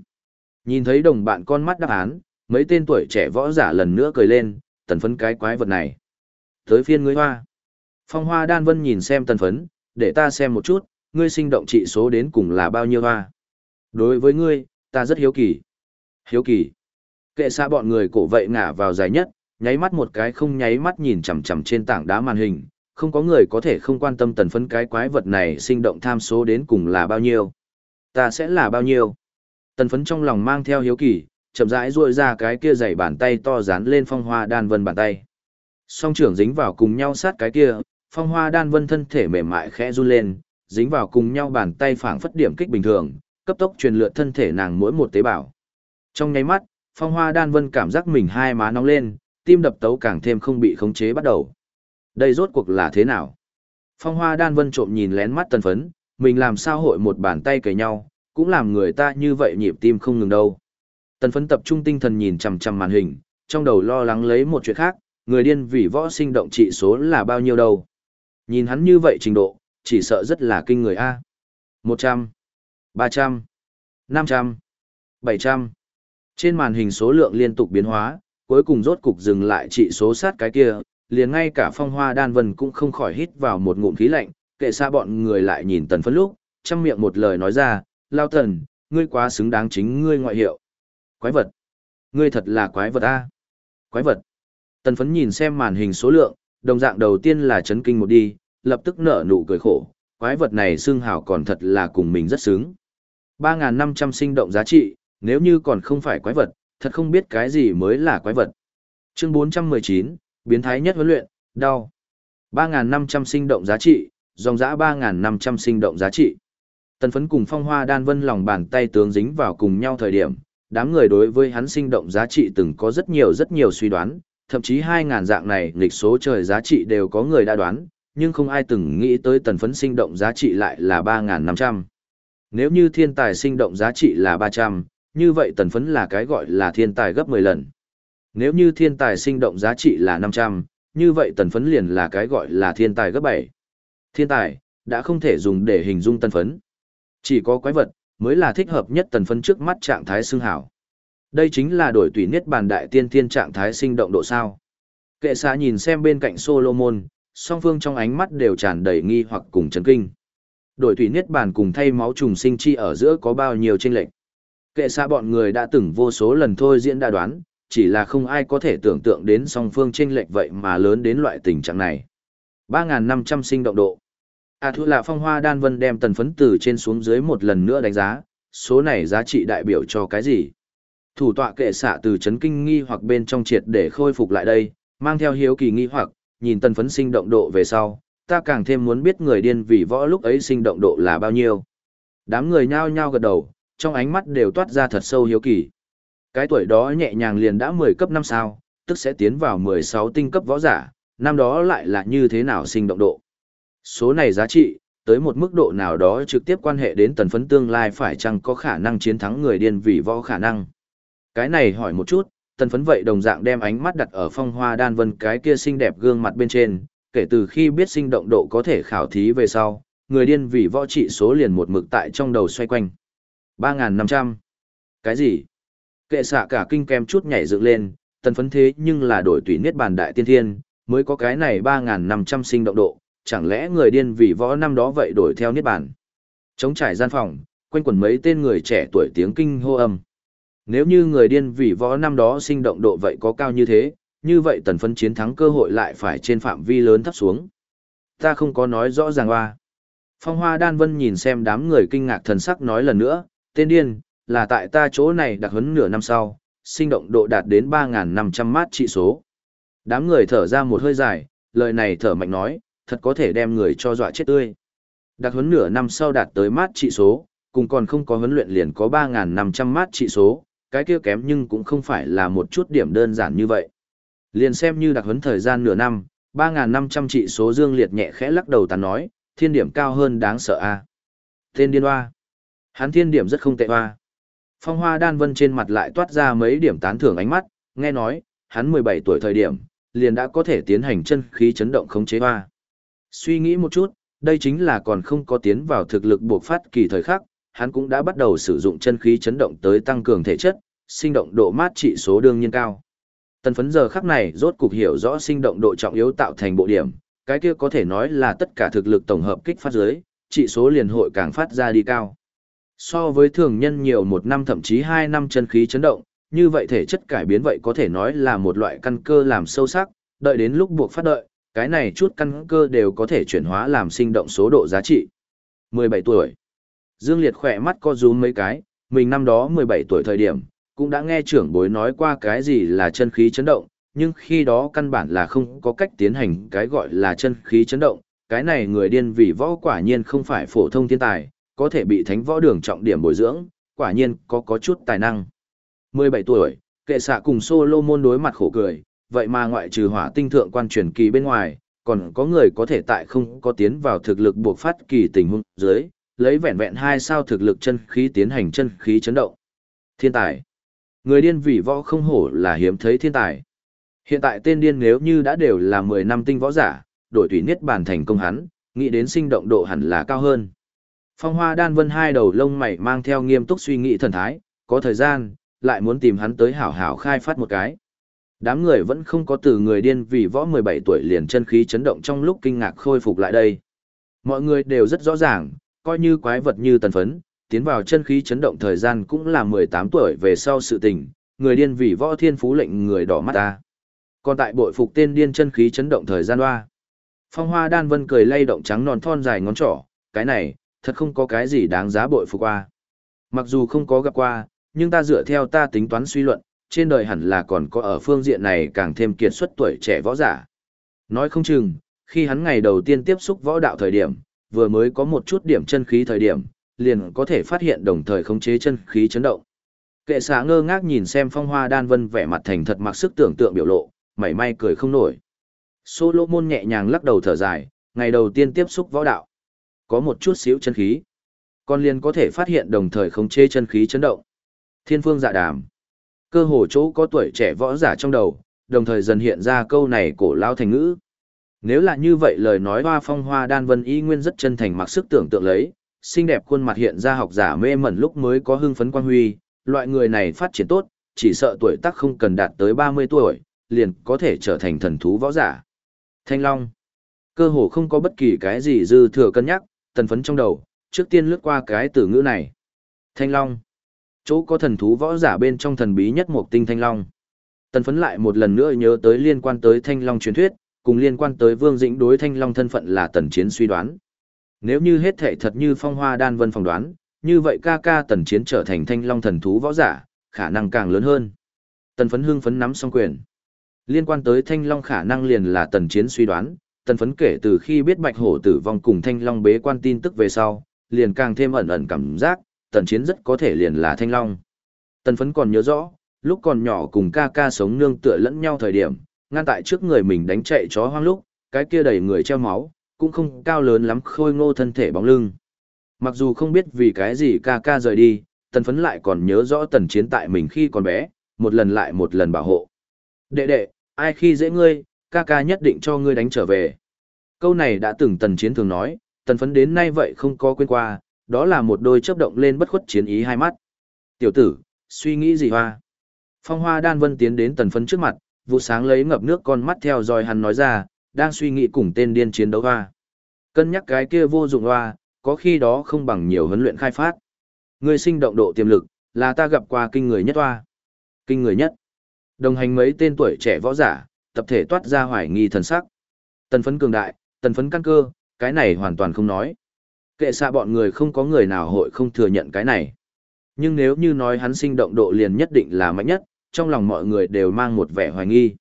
Nhìn thấy đồng bạn con mắt đáp án, mấy tên tuổi trẻ võ giả lần nữa cười lên, tần phấn cái quái vật này. Tới phiên ngươi hoa. Phong hoa đan vân nhìn xem tần phấn, để ta xem một chút, ngươi sinh động trị số đến cùng là bao nhiêu hoa. Đối với ngươi, ta rất hiếu kỳ. Hiếu kỳ. Kệ xa bọn người cổ vậy ngả vào dài nhất, nháy mắt một cái không nháy mắt nhìn chằm chằm trên tảng đá màn hình, không có người có thể không quan tâm tần phấn cái quái vật này sinh động tham số đến cùng là bao nhiêu. Ta sẽ là bao nhiêu? Tần phấn trong lòng mang theo hiếu kỳ, chậm rãi ruội ra cái kia dày bàn tay to dán lên phong hoa đan vân bàn tay. Song trưởng dính vào cùng nhau sát cái kia, phong hoa đan vân thân thể mềm mại khẽ run lên, dính vào cùng nhau bàn tay phảng phất điểm kích bình thường, cấp tốc truyền lượt thân thể nàng mỗi một tế bào. Trong nháy mắt, phong hoa đan vân cảm giác mình hai má nóng lên, tim đập tấu càng thêm không bị khống chế bắt đầu. Đây rốt cuộc là thế nào? Phong hoa đan vân trộm nhìn lén mắt tần phấn, mình làm sao hội một bàn tay cầy nhau, cũng làm người ta như vậy nhịp tim không ngừng đâu. Tần phấn tập trung tinh thần nhìn chằm chằm màn hình, trong đầu lo lắng lấy một chuyện khác, người điên vì võ sinh động trị số là bao nhiêu đâu. Nhìn hắn như vậy trình độ, chỉ sợ rất là kinh người A. 100, 300, 500, 700. Trên màn hình số lượng liên tục biến hóa, cuối cùng rốt cục dừng lại trị số sát cái kia, liền ngay cả phong hoa đan vân cũng không khỏi hít vào một ngụm khí lạnh, kệ xa bọn người lại nhìn tần phấn lúc, trong miệng một lời nói ra, lao tần, ngươi quá xứng đáng chính ngươi ngoại hiệu. Quái vật. Ngươi thật là quái vật a Quái vật. Tần phấn nhìn xem màn hình số lượng, đồng dạng đầu tiên là chấn kinh một đi, lập tức nở nụ cười khổ, quái vật này xương hảo còn thật là cùng mình rất sướng. 3.500 sinh động giá trị, nếu như còn không phải quái vật, thật không biết cái gì mới là quái vật. Chương 419, biến thái nhất huấn luyện, đau. 3.500 sinh động giá trị, dòng dã 3.500 sinh động giá trị. Tần phấn cùng phong hoa đan vân lòng bàn tay tướng dính vào cùng nhau thời điểm, đám người đối với hắn sinh động giá trị từng có rất nhiều rất nhiều suy đoán, thậm chí 2.000 dạng này lịch số trời giá trị đều có người đã đoán, nhưng không ai từng nghĩ tới tần phấn sinh động giá trị lại là 3.500. Nếu như thiên tài sinh động giá trị là 300, như vậy tần phấn là cái gọi là thiên tài gấp 10 lần. Nếu như thiên tài sinh động giá trị là 500, như vậy tần phấn liền là cái gọi là thiên tài gấp 7. Thiên tài, đã không thể dùng để hình dung tần phấn. Chỉ có quái vật, mới là thích hợp nhất tần phấn trước mắt trạng thái xương hảo. Đây chính là đổi tùy niết bàn đại tiên thiên trạng thái sinh động độ sao. Kệ xa nhìn xem bên cạnh Solomon, song phương trong ánh mắt đều tràn đầy nghi hoặc cùng chấn kinh. Đổi tùy niết bàn cùng thay máu trùng sinh chi ở giữa có bao nhiêu chênh lệch. Kệ xa bọn người đã từng vô số lần thôi diễn đã đoán, chỉ là không ai có thể tưởng tượng đến song phương chênh lệch vậy mà lớn đến loại tình trạng này. 3.500 sinh động độ. À thu là phong hoa đan vân đem tần phấn từ trên xuống dưới một lần nữa đánh giá, số này giá trị đại biểu cho cái gì? Thủ tọa kệ xạ từ chấn kinh nghi hoặc bên trong triệt để khôi phục lại đây, mang theo hiếu kỳ nghi hoặc, nhìn tần phấn sinh động độ về sau, ta càng thêm muốn biết người điên vì võ lúc ấy sinh động độ là bao nhiêu. Đám người nhao nhao gật đầu, trong ánh mắt đều toát ra thật sâu hiếu kỳ. Cái tuổi đó nhẹ nhàng liền đã 10 cấp 5 sao, tức sẽ tiến vào 16 tinh cấp võ giả, năm đó lại là như thế nào sinh động độ. Số này giá trị, tới một mức độ nào đó trực tiếp quan hệ đến tần phấn tương lai phải chăng có khả năng chiến thắng người điên vì võ khả năng. Cái này hỏi một chút, tần phấn vậy đồng dạng đem ánh mắt đặt ở phong hoa đan vân cái kia xinh đẹp gương mặt bên trên, kể từ khi biết sinh động độ có thể khảo thí về sau, người điên vì võ trị số liền một mực tại trong đầu xoay quanh. 3.500. Cái gì? Kệ xạ cả kinh kem chút nhảy dựng lên, tần phấn thế nhưng là đổi tùy niết bàn đại tiên thiên, mới có cái này 3.500 sinh động độ, chẳng lẽ người điên vì võ năm đó vậy đổi theo niết bàn. Chống trải gian phòng, quanh quẩn mấy tên người trẻ tuổi tiếng kinh hô âm. Nếu như người điên vì võ năm đó sinh động độ vậy có cao như thế, như vậy tần phấn chiến thắng cơ hội lại phải trên phạm vi lớn thấp xuống. Ta không có nói rõ ràng hoa. Phong hoa đan vân nhìn xem đám người kinh ngạc thần sắc nói lần nữa, tên điên, là tại ta chỗ này đặc hấn nửa năm sau, sinh động độ đạt đến 3.500 mát trị số. Đám người thở ra một hơi dài, lời này thở mạnh nói, thật có thể đem người cho dọa chết tươi. Đặc huấn nửa năm sau đạt tới mát trị số, cùng còn không có huấn luyện liền có 3.500 mát trị số, cái kia kém nhưng cũng không phải là một chút điểm đơn giản như vậy. Liền xem như đặc huấn thời gian nửa năm, 3.500 trị số dương liệt nhẹ khẽ lắc đầu tàn nói, thiên điểm cao hơn đáng sợ a Tên điên hoa. Hắn thiên điểm rất không tệ hoa. Phong hoa đan vân trên mặt lại toát ra mấy điểm tán thưởng ánh mắt, nghe nói, hắn 17 tuổi thời điểm, liền đã có thể tiến hành chân khí chấn động khống chế hoa. Suy nghĩ một chút, đây chính là còn không có tiến vào thực lực buộc phát kỳ thời khắc, hắn cũng đã bắt đầu sử dụng chân khí chấn động tới tăng cường thể chất, sinh động độ mát trị số đương nhiên cao. Tần phấn giờ khắc này rốt cục hiểu rõ sinh động độ trọng yếu tạo thành bộ điểm, cái kia có thể nói là tất cả thực lực tổng hợp kích phát dưới, trị số liền hội càng phát ra đi cao. So với thường nhân nhiều một năm thậm chí hai năm chân khí chấn động, như vậy thể chất cải biến vậy có thể nói là một loại căn cơ làm sâu sắc, đợi đến lúc buộc phát đợi, cái này chút căn cơ đều có thể chuyển hóa làm sinh động số độ giá trị. 17 tuổi. Dương Liệt khỏe mắt co rúm mấy cái, mình năm đó 17 tuổi thời điểm, cũng đã nghe trưởng bối nói qua cái gì là chân khí chấn động, nhưng khi đó căn bản là không có cách tiến hành cái gọi là chân khí chấn động, cái này người điên vì võ quả nhiên không phải phổ thông thiên tài, có thể bị thánh võ đường trọng điểm bồi dưỡng, quả nhiên có có chút tài năng. 17 tuổi, kệ xạ cùng Solomon đối mặt khổ cười, vậy mà ngoại trừ hỏa tinh thượng quan truyền kỳ bên ngoài, còn có người có thể tại không có tiến vào thực lực buộc phát kỳ tình huống dưới, lấy vẹn vẹn hai sao thực lực chân khí tiến hành chân khí chấn động. Thiên tài. Người điên vì võ không hổ là hiếm thấy thiên tài. Hiện tại tên điên nếu như đã đều là 10 năm tinh võ giả, đổi tùy niết bàn thành công hắn, nghĩ đến sinh động độ hẳn là cao hơn. Phong hoa đan vân hai đầu lông mày mang theo nghiêm túc suy nghĩ thần thái, có thời gian, lại muốn tìm hắn tới hảo hảo khai phát một cái. Đám người vẫn không có từ người điên vì võ 17 tuổi liền chân khí chấn động trong lúc kinh ngạc khôi phục lại đây. Mọi người đều rất rõ ràng, coi như quái vật như tần phấn, tiến vào chân khí chấn động thời gian cũng là 18 tuổi về sau sự tình, người điên vì võ thiên phú lệnh người đỏ mắt ta. Còn tại bội phục tên điên chân khí chấn động thời gian hoa. Phong hoa đan vân cười lay động trắng non thon dài ngón trỏ, cái này, thật không có cái gì đáng giá bội phục qua. Mặc dù không có gặp qua, nhưng ta dựa theo ta tính toán suy luận, trên đời hẳn là còn có ở phương diện này càng thêm kiệt xuất tuổi trẻ võ giả. Nói không chừng, khi hắn ngày đầu tiên tiếp xúc võ đạo thời điểm, vừa mới có một chút điểm chân khí thời điểm, liền có thể phát hiện đồng thời khống chế chân khí chấn động. Kệ xạ ngơ ngác nhìn xem phong hoa đan vân vẻ mặt thành thật mặc sức tưởng tượng biểu lộ, mảy may cười không nổi. Solomon nhẹ nhàng lắc đầu thở dài, ngày đầu tiên tiếp xúc võ đạo. Có một chút xíu chân khí. Con liền có thể phát hiện đồng thời khống chế chân khí chấn động. Thiên phương dạ đàm. Cơ hồ chỗ có tuổi trẻ võ giả trong đầu, đồng thời dần hiện ra câu này cổ lao thành ngữ. Nếu là như vậy lời nói hoa phong hoa đan vân y nguyên rất chân thành mặc sức tưởng tượng lấy, xinh đẹp khuôn mặt hiện ra học giả mê mẩn lúc mới có hưng phấn quan huy, loại người này phát triển tốt, chỉ sợ tuổi tác không cần đạt tới 30 tuổi, liền có thể trở thành thần thú võ giả. Thanh Long. Cơ hồ không có bất kỳ cái gì dư thừa cân nhắc, tần phấn trong đầu, trước tiên lướt qua cái từ ngữ này. Thanh Long. Chỗ có thần thú võ giả bên trong thần bí nhất một tinh Thanh Long. Tần phấn lại một lần nữa nhớ tới liên quan tới Thanh Long truyền thuyết, cùng liên quan tới Vương Dĩnh đối Thanh Long thân phận là tần chiến suy đoán. Nếu như hết thể thật như phong hoa đan vân phỏng đoán, như vậy ca ca tần chiến trở thành Thanh Long thần thú võ giả, khả năng càng lớn hơn. Tần phấn hưng phấn nắm xong quyền. Liên quan tới Thanh Long khả năng liền là tần chiến suy đoán, tần phấn kể từ khi biết Bạch Hổ tử vong cùng Thanh Long bế quan tin tức về sau, liền càng thêm ẩn ẩn cảm giác, tần chiến rất có thể liền là Thanh Long. Tần phấn còn nhớ rõ, lúc còn nhỏ cùng ca ca sống nương tựa lẫn nhau thời điểm, ngăn tại trước người mình đánh chạy chó hoang lúc, cái kia đầy người treo máu, cũng không cao lớn lắm khôi ngô thân thể bóng lưng. Mặc dù không biết vì cái gì ca ca rời đi, tần phấn lại còn nhớ rõ tần chiến tại mình khi còn bé, một lần lại một lần bảo hộ. Đệ đệ, ai khi dễ ngươi, ca ca nhất định cho ngươi đánh trở về. Câu này đã từng tần chiến thường nói, tần phấn đến nay vậy không có quên qua, đó là một đôi chấp động lên bất khuất chiến ý hai mắt. Tiểu tử, suy nghĩ gì hoa? Phong hoa đan vân tiến đến tần phấn trước mặt, vụ sáng lấy ngập nước con mắt theo dõi hắn nói ra, đang suy nghĩ cùng tên điên chiến đấu hoa. Cân nhắc cái kia vô dụng hoa, có khi đó không bằng nhiều huấn luyện khai phát. Người sinh động độ tiềm lực, là ta gặp qua kinh người nhất hoa. Kinh người nhất. Đồng hành mấy tên tuổi trẻ võ giả, tập thể toát ra hoài nghi thần sắc. Tần phấn cường đại, tần phấn căn cơ, cái này hoàn toàn không nói. Kệ xa bọn người không có người nào hội không thừa nhận cái này. Nhưng nếu như nói hắn sinh động độ liền nhất định là mạnh nhất, trong lòng mọi người đều mang một vẻ hoài nghi.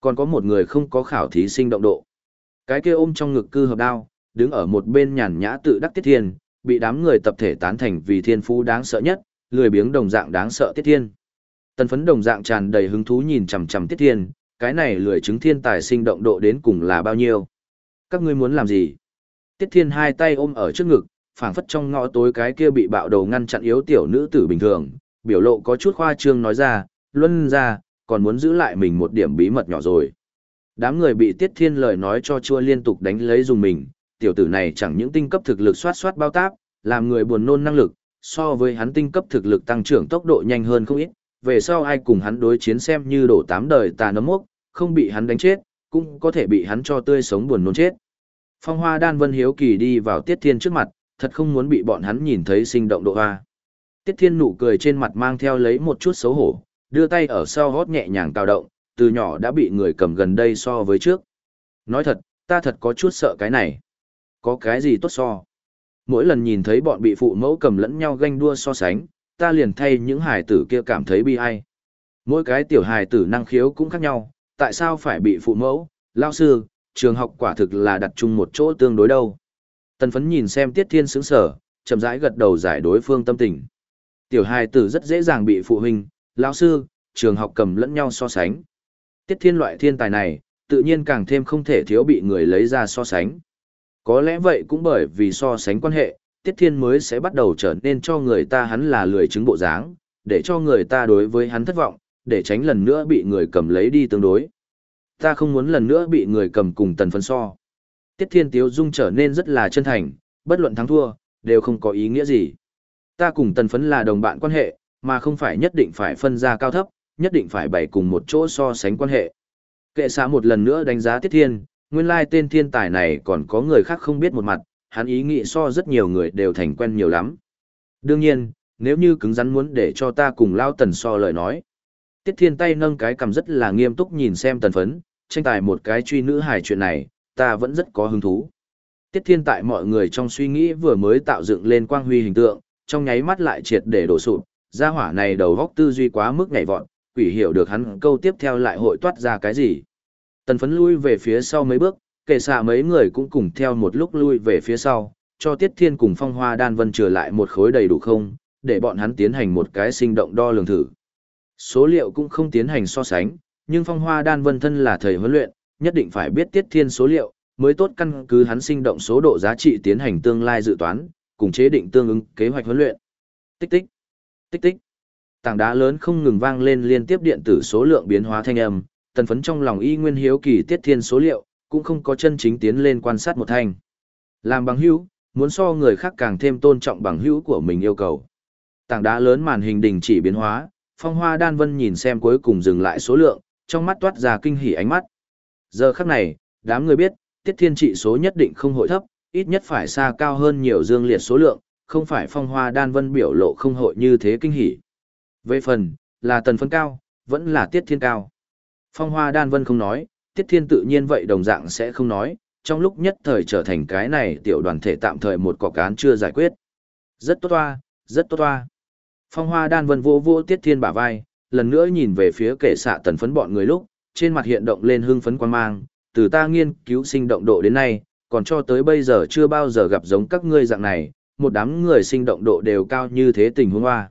Còn có một người không có khảo thí sinh động độ. Cái kia ôm trong ngực cư hợp đao, đứng ở một bên nhàn nhã tự đắc tiết thiên, bị đám người tập thể tán thành vì thiên phú đáng sợ nhất, lười biếng đồng dạng đáng sợ tiết thiên. Tần phấn đồng dạng tràn đầy hứng thú nhìn chằm chằm tiết thiên, cái này lười chứng thiên tài sinh động độ đến cùng là bao nhiêu. Các ngươi muốn làm gì? Tiết thiên hai tay ôm ở trước ngực, phảng phất trong ngõ tối cái kia bị bạo đầu ngăn chặn yếu tiểu nữ tử bình thường, biểu lộ có chút khoa trương nói ra, luân ra, còn muốn giữ lại mình một điểm bí mật nhỏ rồi. Đám người bị Tiết Thiên lời nói cho chua liên tục đánh lấy dùng mình, tiểu tử này chẳng những tinh cấp thực lực xoát xoát bao táp, làm người buồn nôn năng lực, so với hắn tinh cấp thực lực tăng trưởng tốc độ nhanh hơn không ít, về sau ai cùng hắn đối chiến xem như đổ tám đời tà nấm mốc, không bị hắn đánh chết, cũng có thể bị hắn cho tươi sống buồn nôn chết. Phong Hoa Đan Vân hiếu kỳ đi vào Tiết Thiên trước mặt, thật không muốn bị bọn hắn nhìn thấy sinh động độ hoa. Tiết Thiên nụ cười trên mặt mang theo lấy một chút xấu hổ, đưa tay ở sau hót nhẹ nhàng cào động, từ nhỏ đã bị người cầm gần đây so với trước. Nói thật, ta thật có chút sợ cái này. Có cái gì tốt so? Mỗi lần nhìn thấy bọn bị phụ mẫu cầm lẫn nhau ganh đua so sánh, ta liền thay những hài tử kia cảm thấy bi ai. Mỗi cái tiểu hài tử năng khiếu cũng khác nhau, tại sao phải bị phụ mẫu, lao sư, trường học quả thực là đặt chung một chỗ tương đối đâu. Tần phấn nhìn xem Tiết Thiên sướng sở, chậm rãi gật đầu giải đối phương tâm tình. Tiểu hài tử rất dễ dàng bị phụ huynh, lao sư, trường học cầm lẫn nhau so sánh. Tiết Thiên loại thiên tài này, tự nhiên càng thêm không thể thiếu bị người lấy ra so sánh. Có lẽ vậy cũng bởi vì so sánh quan hệ, Tiết Thiên mới sẽ bắt đầu trở nên cho người ta hắn là lười chứng bộ dáng, để cho người ta đối với hắn thất vọng, để tránh lần nữa bị người cầm lấy đi tương đối. Ta không muốn lần nữa bị người cầm cùng tần phân so. Tiết Thiên Tiếu Dung trở nên rất là chân thành, bất luận thắng thua, đều không có ý nghĩa gì. Ta cùng tần phấn là đồng bạn quan hệ, mà không phải nhất định phải phân ra cao thấp, nhất định phải bày cùng một chỗ so sánh quan hệ. Kệ xã một lần nữa đánh giá Tiết Thiên, nguyên lai tên thiên tài này còn có người khác không biết một mặt, hắn ý nghĩ so rất nhiều người đều thành quen nhiều lắm. Đương nhiên, nếu như cứng rắn muốn để cho ta cùng lao tần so lời nói. Tiết thiên tay nâng cái cầm rất là nghiêm túc nhìn xem tần phấn, tranh tài một cái truy nữ hài chuyện này, ta vẫn rất có hứng thú. Tiết thiên tại mọi người trong suy nghĩ vừa mới tạo dựng lên quang huy hình tượng, trong nháy mắt lại triệt để đổ sụp, gia hỏa này đầu góc tư duy quá mức nhảy vọt, quỷ hiểu được hắn câu tiếp theo lại hội toát ra cái gì. Tần phấn lui về phía sau mấy bước, kể xạ mấy người cũng cùng theo một lúc lui về phía sau, cho Tiết Thiên cùng Phong Hoa Đan Vân trở lại một khối đầy đủ không, để bọn hắn tiến hành một cái sinh động đo lường thử. Số liệu cũng không tiến hành so sánh, nhưng Phong Hoa Đan Vân thân là thầy huấn luyện, nhất định phải biết Tiết Thiên số liệu, mới tốt căn cứ hắn sinh động số độ giá trị tiến hành tương lai dự toán, cùng chế định tương ứng kế hoạch huấn luyện. Tích tích, tích tích. Tảng đá lớn không ngừng vang lên liên tiếp điện tử số lượng biến hóa thanh âm, tần phấn trong lòng y nguyên hiếu kỳ tiết thiên số liệu, cũng không có chân chính tiến lên quan sát một thanh. Làm bằng hữu, muốn so người khác càng thêm tôn trọng bằng hữu của mình yêu cầu. Tảng đá lớn màn hình đình chỉ biến hóa, phong hoa đan vân nhìn xem cuối cùng dừng lại số lượng, trong mắt toát ra kinh hỉ ánh mắt. Giờ khắc này, đám người biết, tiết thiên trị số nhất định không hội thấp, ít nhất phải xa cao hơn nhiều dương liệt số lượng, không phải phong hoa đan vân biểu lộ không hội như thế kinh hỉ. Về phần, là tần phân cao, vẫn là tiết thiên cao. Phong Hoa Đan Vân không nói, Tiết Thiên tự nhiên vậy đồng dạng sẽ không nói, trong lúc nhất thời trở thành cái này tiểu đoàn thể tạm thời một cọc cán chưa giải quyết. Rất tốt toa, rất tốt toa. Phong Hoa Đan Vân vô vô Tiết Thiên bả vai, lần nữa nhìn về phía kẻ xạ tần phấn bọn người lúc, trên mặt hiện động lên hưng phấn quan mang, từ ta nghiên cứu sinh động độ đến nay, còn cho tới bây giờ chưa bao giờ gặp giống các ngươi dạng này, một đám người sinh động độ đều cao như thế tình huống hoa.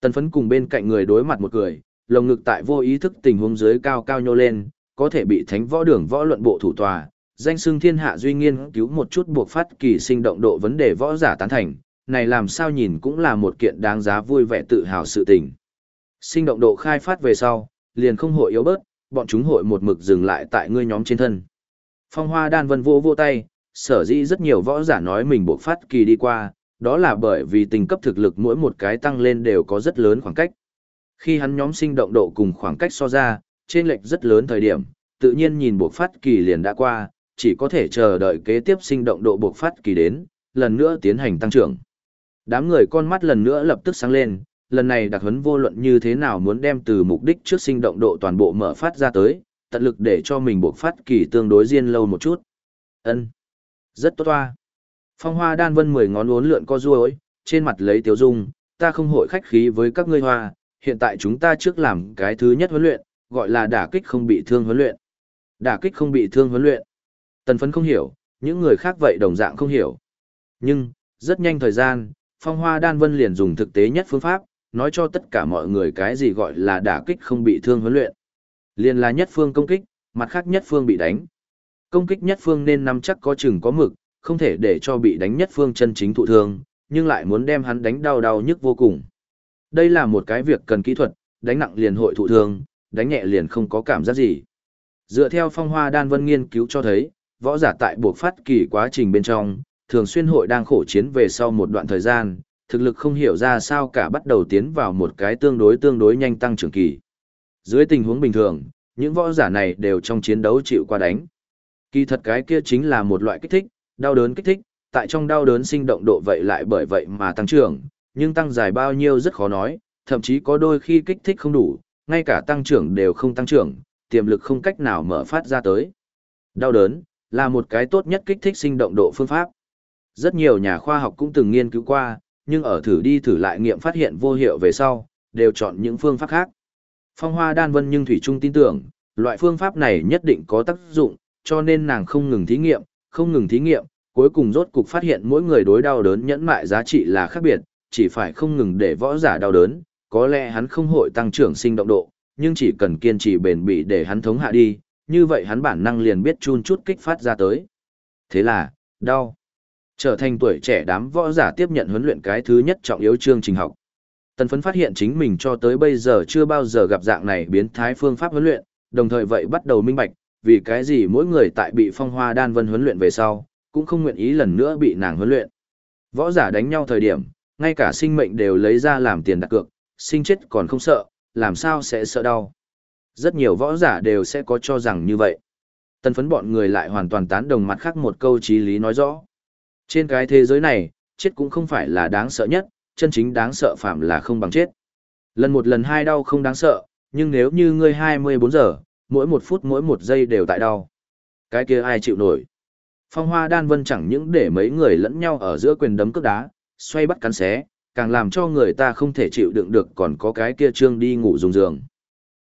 Tần phấn cùng bên cạnh người đối mặt một cười, lồng ngực tại vô ý thức tình huống dưới cao cao nhô lên, có thể bị thánh võ đường võ luận bộ thủ tòa, danh xưng thiên hạ duy nghiên cứu một chút buộc phát kỳ sinh động độ vấn đề võ giả tán thành, này làm sao nhìn cũng là một kiện đáng giá vui vẻ tự hào sự tình. Sinh động độ khai phát về sau, liền không hội yếu bớt, bọn chúng hội một mực dừng lại tại ngươi nhóm trên thân. Phong hoa đan vân vô vô tay, sở dĩ rất nhiều võ giả nói mình buộc phát kỳ đi qua, đó là bởi vì tình cấp thực lực mỗi một cái tăng lên đều có rất lớn khoảng cách. Khi hắn nhóm sinh động độ cùng khoảng cách so ra, trên lệch rất lớn thời điểm, tự nhiên nhìn buộc phát kỳ liền đã qua, chỉ có thể chờ đợi kế tiếp sinh động độ buộc phát kỳ đến, lần nữa tiến hành tăng trưởng. Đám người con mắt lần nữa lập tức sáng lên, lần này đặc huấn vô luận như thế nào muốn đem từ mục đích trước sinh động độ toàn bộ mở phát ra tới, tận lực để cho mình buộc phát kỳ tương đối riêng lâu một chút. Ân, Rất tốt toa. Phong hoa đan vân mười ngón uốn lượn co ruôi, trên mặt lấy tiếu dung, ta không hội khách khí với các ngươi hoa, hiện tại chúng ta trước làm cái thứ nhất huấn luyện, gọi là đả kích không bị thương huấn luyện. Đả kích không bị thương huấn luyện. Tần phấn không hiểu, những người khác vậy đồng dạng không hiểu. Nhưng, rất nhanh thời gian, phong hoa đan vân liền dùng thực tế nhất phương pháp, nói cho tất cả mọi người cái gì gọi là đả kích không bị thương huấn luyện. Liền là nhất phương công kích, mặt khác nhất phương bị đánh. Công kích nhất phương nên nắm chắc có chừng có mực, không thể để cho bị đánh nhất phương chân chính thụ thương, nhưng lại muốn đem hắn đánh đau đau nhức vô cùng. Đây là một cái việc cần kỹ thuật, đánh nặng liền hội thụ thương, đánh nhẹ liền không có cảm giác gì. Dựa theo phong hoa đan vân nghiên cứu cho thấy, võ giả tại buộc phát kỳ quá trình bên trong, thường xuyên hội đang khổ chiến về sau một đoạn thời gian, thực lực không hiểu ra sao cả bắt đầu tiến vào một cái tương đối tương đối nhanh tăng trưởng kỳ. Dưới tình huống bình thường, những võ giả này đều trong chiến đấu chịu qua đánh. Kỳ thật cái kia chính là một loại kích thích, đau đớn kích thích, tại trong đau đớn sinh động độ vậy lại bởi vậy mà tăng trưởng, nhưng tăng dài bao nhiêu rất khó nói, thậm chí có đôi khi kích thích không đủ, ngay cả tăng trưởng đều không tăng trưởng, tiềm lực không cách nào mở phát ra tới. Đau đớn là một cái tốt nhất kích thích sinh động độ phương pháp. Rất nhiều nhà khoa học cũng từng nghiên cứu qua, nhưng ở thử đi thử lại nghiệm phát hiện vô hiệu về sau, đều chọn những phương pháp khác. Phong Hoa Đan Vân nhưng Thủy Trung tin tưởng, loại phương pháp này nhất định có tác dụng, cho nên nàng không ngừng thí nghiệm, không ngừng thí nghiệm, cuối cùng rốt cục phát hiện mỗi người đối đau đớn nhẫn mại giá trị là khác biệt, chỉ phải không ngừng để võ giả đau đớn, có lẽ hắn không hội tăng trưởng sinh động độ, nhưng chỉ cần kiên trì bền bỉ để hắn thống hạ đi, như vậy hắn bản năng liền biết chun chút kích phát ra tới. Thế là, đau. Trở thành tuổi trẻ đám võ giả tiếp nhận huấn luyện cái thứ nhất trọng yếu chương trình học. Tần phấn phát hiện chính mình cho tới bây giờ chưa bao giờ gặp dạng này biến thái phương pháp huấn luyện, đồng thời vậy bắt đầu minh bạch, vì cái gì mỗi người tại bị phong hoa đan vân huấn luyện về sau, cũng không nguyện ý lần nữa bị nàng huấn luyện. Võ giả đánh nhau thời điểm, ngay cả sinh mệnh đều lấy ra làm tiền đặt cược, sinh chết còn không sợ, làm sao sẽ sợ đau. Rất nhiều võ giả đều sẽ có cho rằng như vậy. Tần phấn bọn người lại hoàn toàn tán đồng mặt khác một câu trí lý nói rõ. Trên cái thế giới này, chết cũng không phải là đáng sợ nhất, chân chính đáng sợ phạm là không bằng chết. Lần một lần hai đau không đáng sợ, nhưng nếu như ngươi 24 giờ, mỗi một phút mỗi một giây đều tại đau. Cái kia ai chịu nổi. Phong hoa đan vân chẳng những để mấy người lẫn nhau ở giữa quyền đấm cước đá, xoay bắt cắn xé, càng làm cho người ta không thể chịu đựng được còn có cái kia trương đi ngủ dùng giường.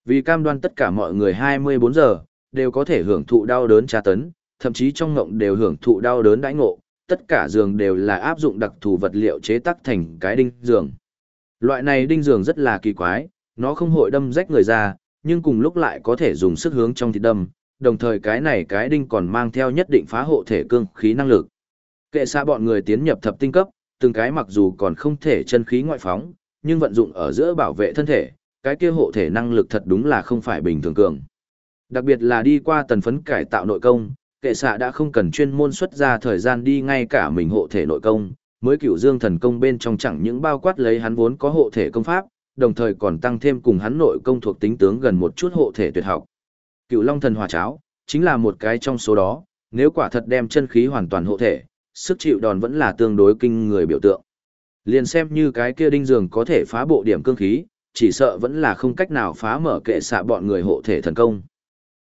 Vì cam đoan tất cả mọi người 24 giờ, đều có thể hưởng thụ đau đớn tra tấn, thậm chí trong ngộng đều hưởng thụ đau đớn đãi ngộ, tất cả giường đều là áp dụng đặc thù vật liệu chế tác thành cái đinh giường. Loại này đinh giường rất là kỳ quái, nó không hội đâm rách người ra, nhưng cùng lúc lại có thể dùng sức hướng trong thịt đâm, đồng thời cái này cái đinh còn mang theo nhất định phá hộ thể cương khí năng lực. Kệ xa bọn người tiến nhập thập tinh cấp, từng cái mặc dù còn không thể chân khí ngoại phóng, nhưng vận dụng ở giữa bảo vệ thân thể, cái kia hộ thể năng lực thật đúng là không phải bình thường cường. Đặc biệt là đi qua tần phấn cải tạo nội công, kệ xạ đã không cần chuyên môn xuất ra thời gian đi ngay cả mình hộ thể nội công, mới cửu dương thần công bên trong chẳng những bao quát lấy hắn vốn có hộ thể công pháp, đồng thời còn tăng thêm cùng hắn nội công thuộc tính tướng gần một chút hộ thể tuyệt học. Cửu long thần hòa cháo, chính là một cái trong số đó, nếu quả thật đem chân khí hoàn toàn hộ thể, sức chịu đòn vẫn là tương đối kinh người biểu tượng. Liền xem như cái kia đinh dường có thể phá bộ điểm cương khí, chỉ sợ vẫn là không cách nào phá mở kệ xạ bọn người hộ thể thần công.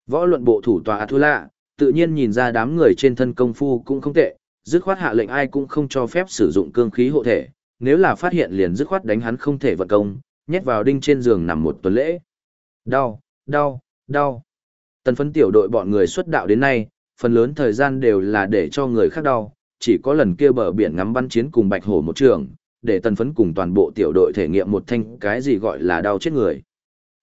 Võ luận bộ thủ tòa lạ tự nhiên nhìn ra đám người trên thân công phu cũng không tệ, dứt khoát hạ lệnh ai cũng không cho phép sử dụng cương khí hộ thể, nếu là phát hiện liền dứt khoát đánh hắn không thể vận công, nhét vào đinh trên giường nằm một tuần lễ. Đau, đau, đau. Tần phấn tiểu đội bọn người xuất đạo đến nay, phần lớn thời gian đều là để cho người khác đau, chỉ có lần kia bờ biển ngắm bắn chiến cùng bạch hổ một trường, để tần phấn cùng toàn bộ tiểu đội thể nghiệm một thanh cái gì gọi là đau chết người.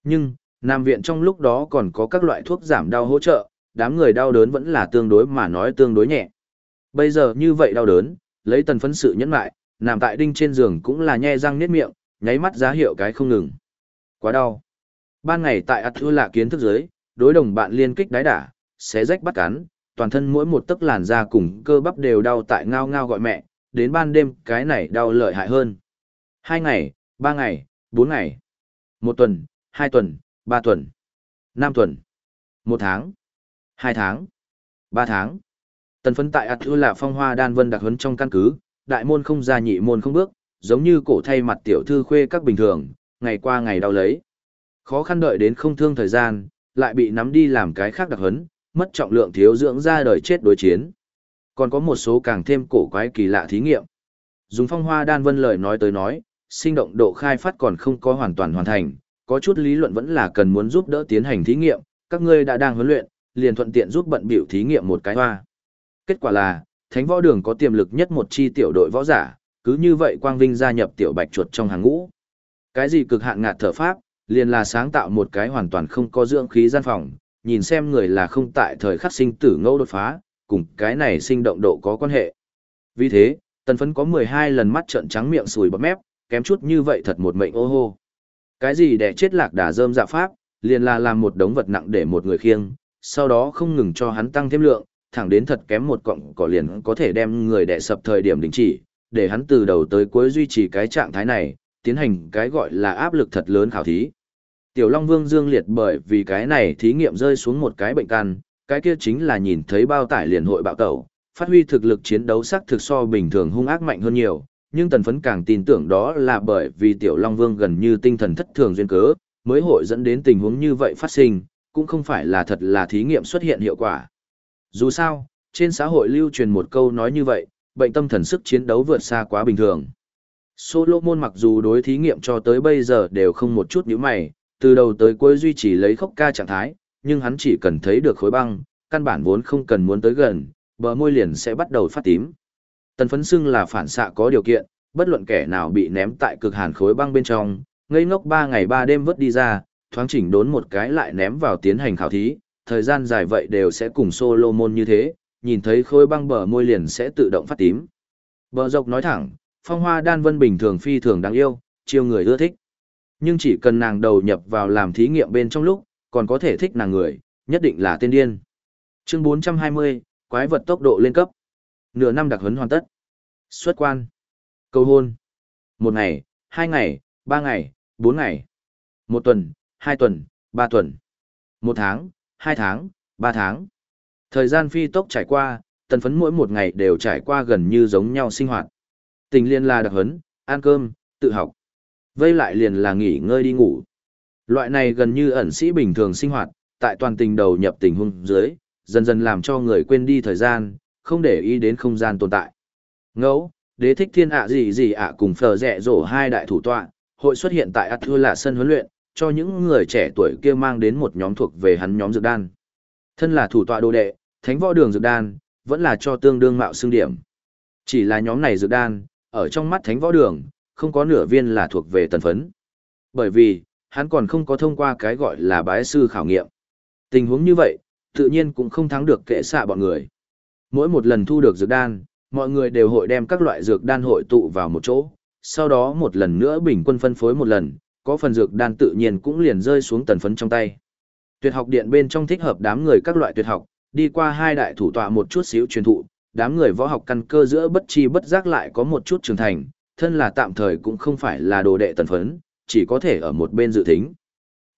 Nhưng, Nam viện trong lúc đó còn có các loại thuốc giảm đau hỗ trợ, đám người đau đớn vẫn là tương đối mà nói tương đối nhẹ. Bây giờ như vậy đau đớn, lấy tần phấn sự nhẫn lại, nằm tại đinh trên giường cũng là nhe răng niết miệng, nháy mắt giá hiệu cái không ngừng. Quá đau. Ban ngày tại ạt thua lạ kiến thức giới, đối đồng bạn liên kích đái đả, xé rách bắt cắn, toàn thân mỗi một tấc làn da cùng cơ bắp đều đau tại ngao ngao gọi mẹ, đến ban đêm cái này đau lợi hại hơn. Hai ngày, ba ngày, bốn ngày, một tuần, hai tuần, ba tuần, năm tuần, một tháng, hai tháng, ba tháng. Tần phấn tại ạt thư là phong hoa đan vân đặc huấn trong căn cứ, đại môn không ra nhị môn không bước, giống như cổ thay mặt tiểu thư khuê các bình thường, ngày qua ngày đau lấy. Khó khăn đợi đến không thương thời gian, lại bị nắm đi làm cái khác đặc huấn, mất trọng lượng thiếu dưỡng ra đời chết đối chiến. Còn có một số càng thêm cổ quái kỳ lạ thí nghiệm. Dùng phong hoa đan vân lời nói tới nói, sinh động độ khai phát còn không có hoàn toàn hoàn thành, có chút lý luận vẫn là cần muốn giúp đỡ tiến hành thí nghiệm, các ngươi đã đang huấn luyện, liền thuận tiện giúp bận biểu thí nghiệm một cái hoa. Kết quả là, Thánh Võ Đường có tiềm lực nhất một chi tiểu đội võ giả, cứ như vậy Quang Vinh gia nhập tiểu bạch chuột trong hàng ngũ. Cái gì cực hạn ngạt thở pháp, liền là sáng tạo một cái hoàn toàn không có dưỡng khí gian phòng, nhìn xem người là không tại thời khắc sinh tử ngẫu đột phá, cùng cái này sinh động độ có quan hệ. Vì thế, tần phấn có 12 lần mắt trợn trắng miệng sùi bắp mép, kém chút như vậy thật một mệnh ô hô. Cái gì để chết lạc đà rơm dạ pháp, liền là làm một đống vật nặng để một người khiêng, sau đó không ngừng cho hắn tăng thêm lượng, thẳng đến thật kém một cọng cỏ liền có thể đem người đè sập thời điểm đình chỉ, để hắn từ đầu tới cuối duy trì cái trạng thái này, tiến hành cái gọi là áp lực thật lớn khảo thí. Tiểu Long Vương Dương Liệt bởi vì cái này thí nghiệm rơi xuống một cái bệnh căn, cái kia chính là nhìn thấy bao tải liền hội bạo tẩu, phát huy thực lực chiến đấu sắc thực so bình thường hung ác mạnh hơn nhiều, nhưng tần phấn càng tin tưởng đó là bởi vì Tiểu Long Vương gần như tinh thần thất thường duyên cớ, mới hội dẫn đến tình huống như vậy phát sinh, cũng không phải là thật là thí nghiệm xuất hiện hiệu quả. Dù sao, trên xã hội lưu truyền một câu nói như vậy, bệnh tâm thần sức chiến đấu vượt xa quá bình thường. Solomon mặc dù đối thí nghiệm cho tới bây giờ đều không một chút nhíu mày, từ đầu tới cuối duy trì lấy khốc ca trạng thái, nhưng hắn chỉ cần thấy được khối băng, căn bản vốn không cần muốn tới gần, bờ môi liền sẽ bắt đầu phát tím. Tần phấn xưng là phản xạ có điều kiện, bất luận kẻ nào bị ném tại cực hàn khối băng bên trong, ngây ngốc 3 ngày 3 đêm vớt đi ra, thoáng chỉnh đốn một cái lại ném vào tiến hành khảo thí, thời gian dài vậy đều sẽ cùng Solomon như thế, nhìn thấy khối băng bờ môi liền sẽ tự động phát tím. Bờ dọc nói thẳng, phong hoa đan vân bình thường phi thường đáng yêu, chiêu người ưa thích. Nhưng chỉ cần nàng đầu nhập vào làm thí nghiệm bên trong lúc, còn có thể thích nàng người, nhất định là tên điên. Chương 420, quái vật tốc độ lên cấp. Nửa năm đặc huấn hoàn tất. Xuất quan. Cầu hôn. Một ngày, hai ngày, ba ngày, bốn ngày. Một tuần, hai tuần, ba tuần. Một tháng, hai tháng, ba tháng. Thời gian phi tốc trải qua, tần phấn mỗi một ngày đều trải qua gần như giống nhau sinh hoạt. Tình liên là đặc huấn, ăn cơm, tự học. Vây lại liền là nghỉ ngơi đi ngủ. Loại này gần như ẩn sĩ bình thường sinh hoạt, tại toàn tình đầu nhập tình hung dưới, dần dần làm cho người quên đi thời gian, không để ý đến không gian tồn tại. Ngẫu, đế thích thiên ạ gì gì ạ cùng phờ rẻ rổ hai đại thủ tọa, hội xuất hiện tại ắt thưa là sân huấn luyện, cho những người trẻ tuổi kia mang đến một nhóm thuộc về hắn nhóm dược đan. Thân là thủ tọa đồ đệ, thánh võ đường dược đan, vẫn là cho tương đương mạo xương điểm. Chỉ là nhóm này dược đan, ở trong mắt thánh võ đường, không có nửa viên là thuộc về tần phấn. Bởi vì, hắn còn không có thông qua cái gọi là bái sư khảo nghiệm. Tình huống như vậy, tự nhiên cũng không thắng được kệ xạ bọn người. Mỗi một lần thu được dược đan, mọi người đều hội đem các loại dược đan hội tụ vào một chỗ, sau đó một lần nữa bình quân phân phối một lần, có phần dược đan tự nhiên cũng liền rơi xuống tần phấn trong tay. Tuyệt học điện bên trong thích hợp đám người các loại tuyệt học, đi qua hai đại thủ tọa một chút xíu truyền thụ, đám người võ học căn cơ giữa bất chi bất giác lại có một chút trưởng thành, thân là tạm thời cũng không phải là đồ đệ tần phấn, chỉ có thể ở một bên dự thính.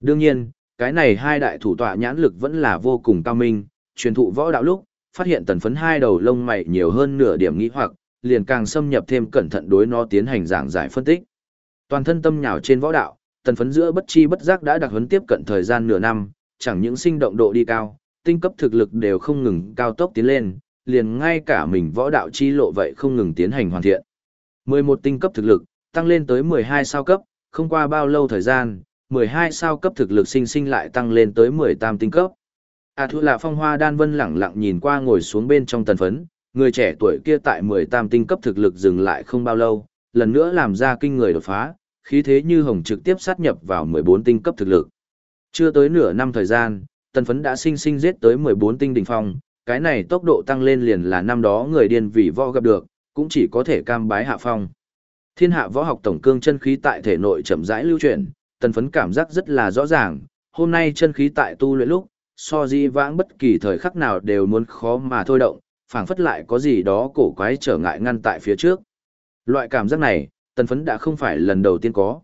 Đương nhiên, cái này hai đại thủ tọa nhãn lực vẫn là vô cùng cao minh, truyền thụ võ đạo lúc, phát hiện tần phấn hai đầu lông mày nhiều hơn nửa điểm nghĩ hoặc, liền càng xâm nhập thêm cẩn thận đối nó tiến hành giảng giải phân tích. Toàn thân tâm nhào trên võ đạo, tần phấn giữa bất chi bất giác đã đặc huấn tiếp cận thời gian nửa năm, chẳng những sinh động độ đi cao, tinh cấp thực lực đều không ngừng cao tốc tiến lên, liền ngay cả mình võ đạo chi lộ vậy không ngừng tiến hành hoàn thiện. 11 tinh cấp thực lực, tăng lên tới 12 sao cấp, không qua bao lâu thời gian, 12 sao cấp thực lực sinh sinh lại tăng lên tới 18 tinh cấp. À thu là phong hoa đan vân lẳng lặng nhìn qua ngồi xuống bên trong tần phấn, người trẻ tuổi kia tại 18 tinh cấp thực lực dừng lại không bao lâu, lần nữa làm ra kinh người đột phá, khí thế như hồng trực tiếp sát nhập vào 14 tinh cấp thực lực. Chưa tới nửa năm thời gian, tần phấn đã sinh sinh giết tới 14 tinh đỉnh phong, cái này tốc độ tăng lên liền là năm đó người điên vì võ gặp được, cũng chỉ có thể cam bái hạ phong. Thiên hạ võ học tổng cương chân khí tại thể nội chậm rãi lưu chuyển, tần phấn cảm giác rất là rõ ràng, hôm nay chân khí tại tu luyện lúc, so di vãng bất kỳ thời khắc nào đều muốn khó mà thôi động, phảng phất lại có gì đó cổ quái trở ngại ngăn tại phía trước. Loại cảm giác này, tần phấn đã không phải lần đầu tiên có.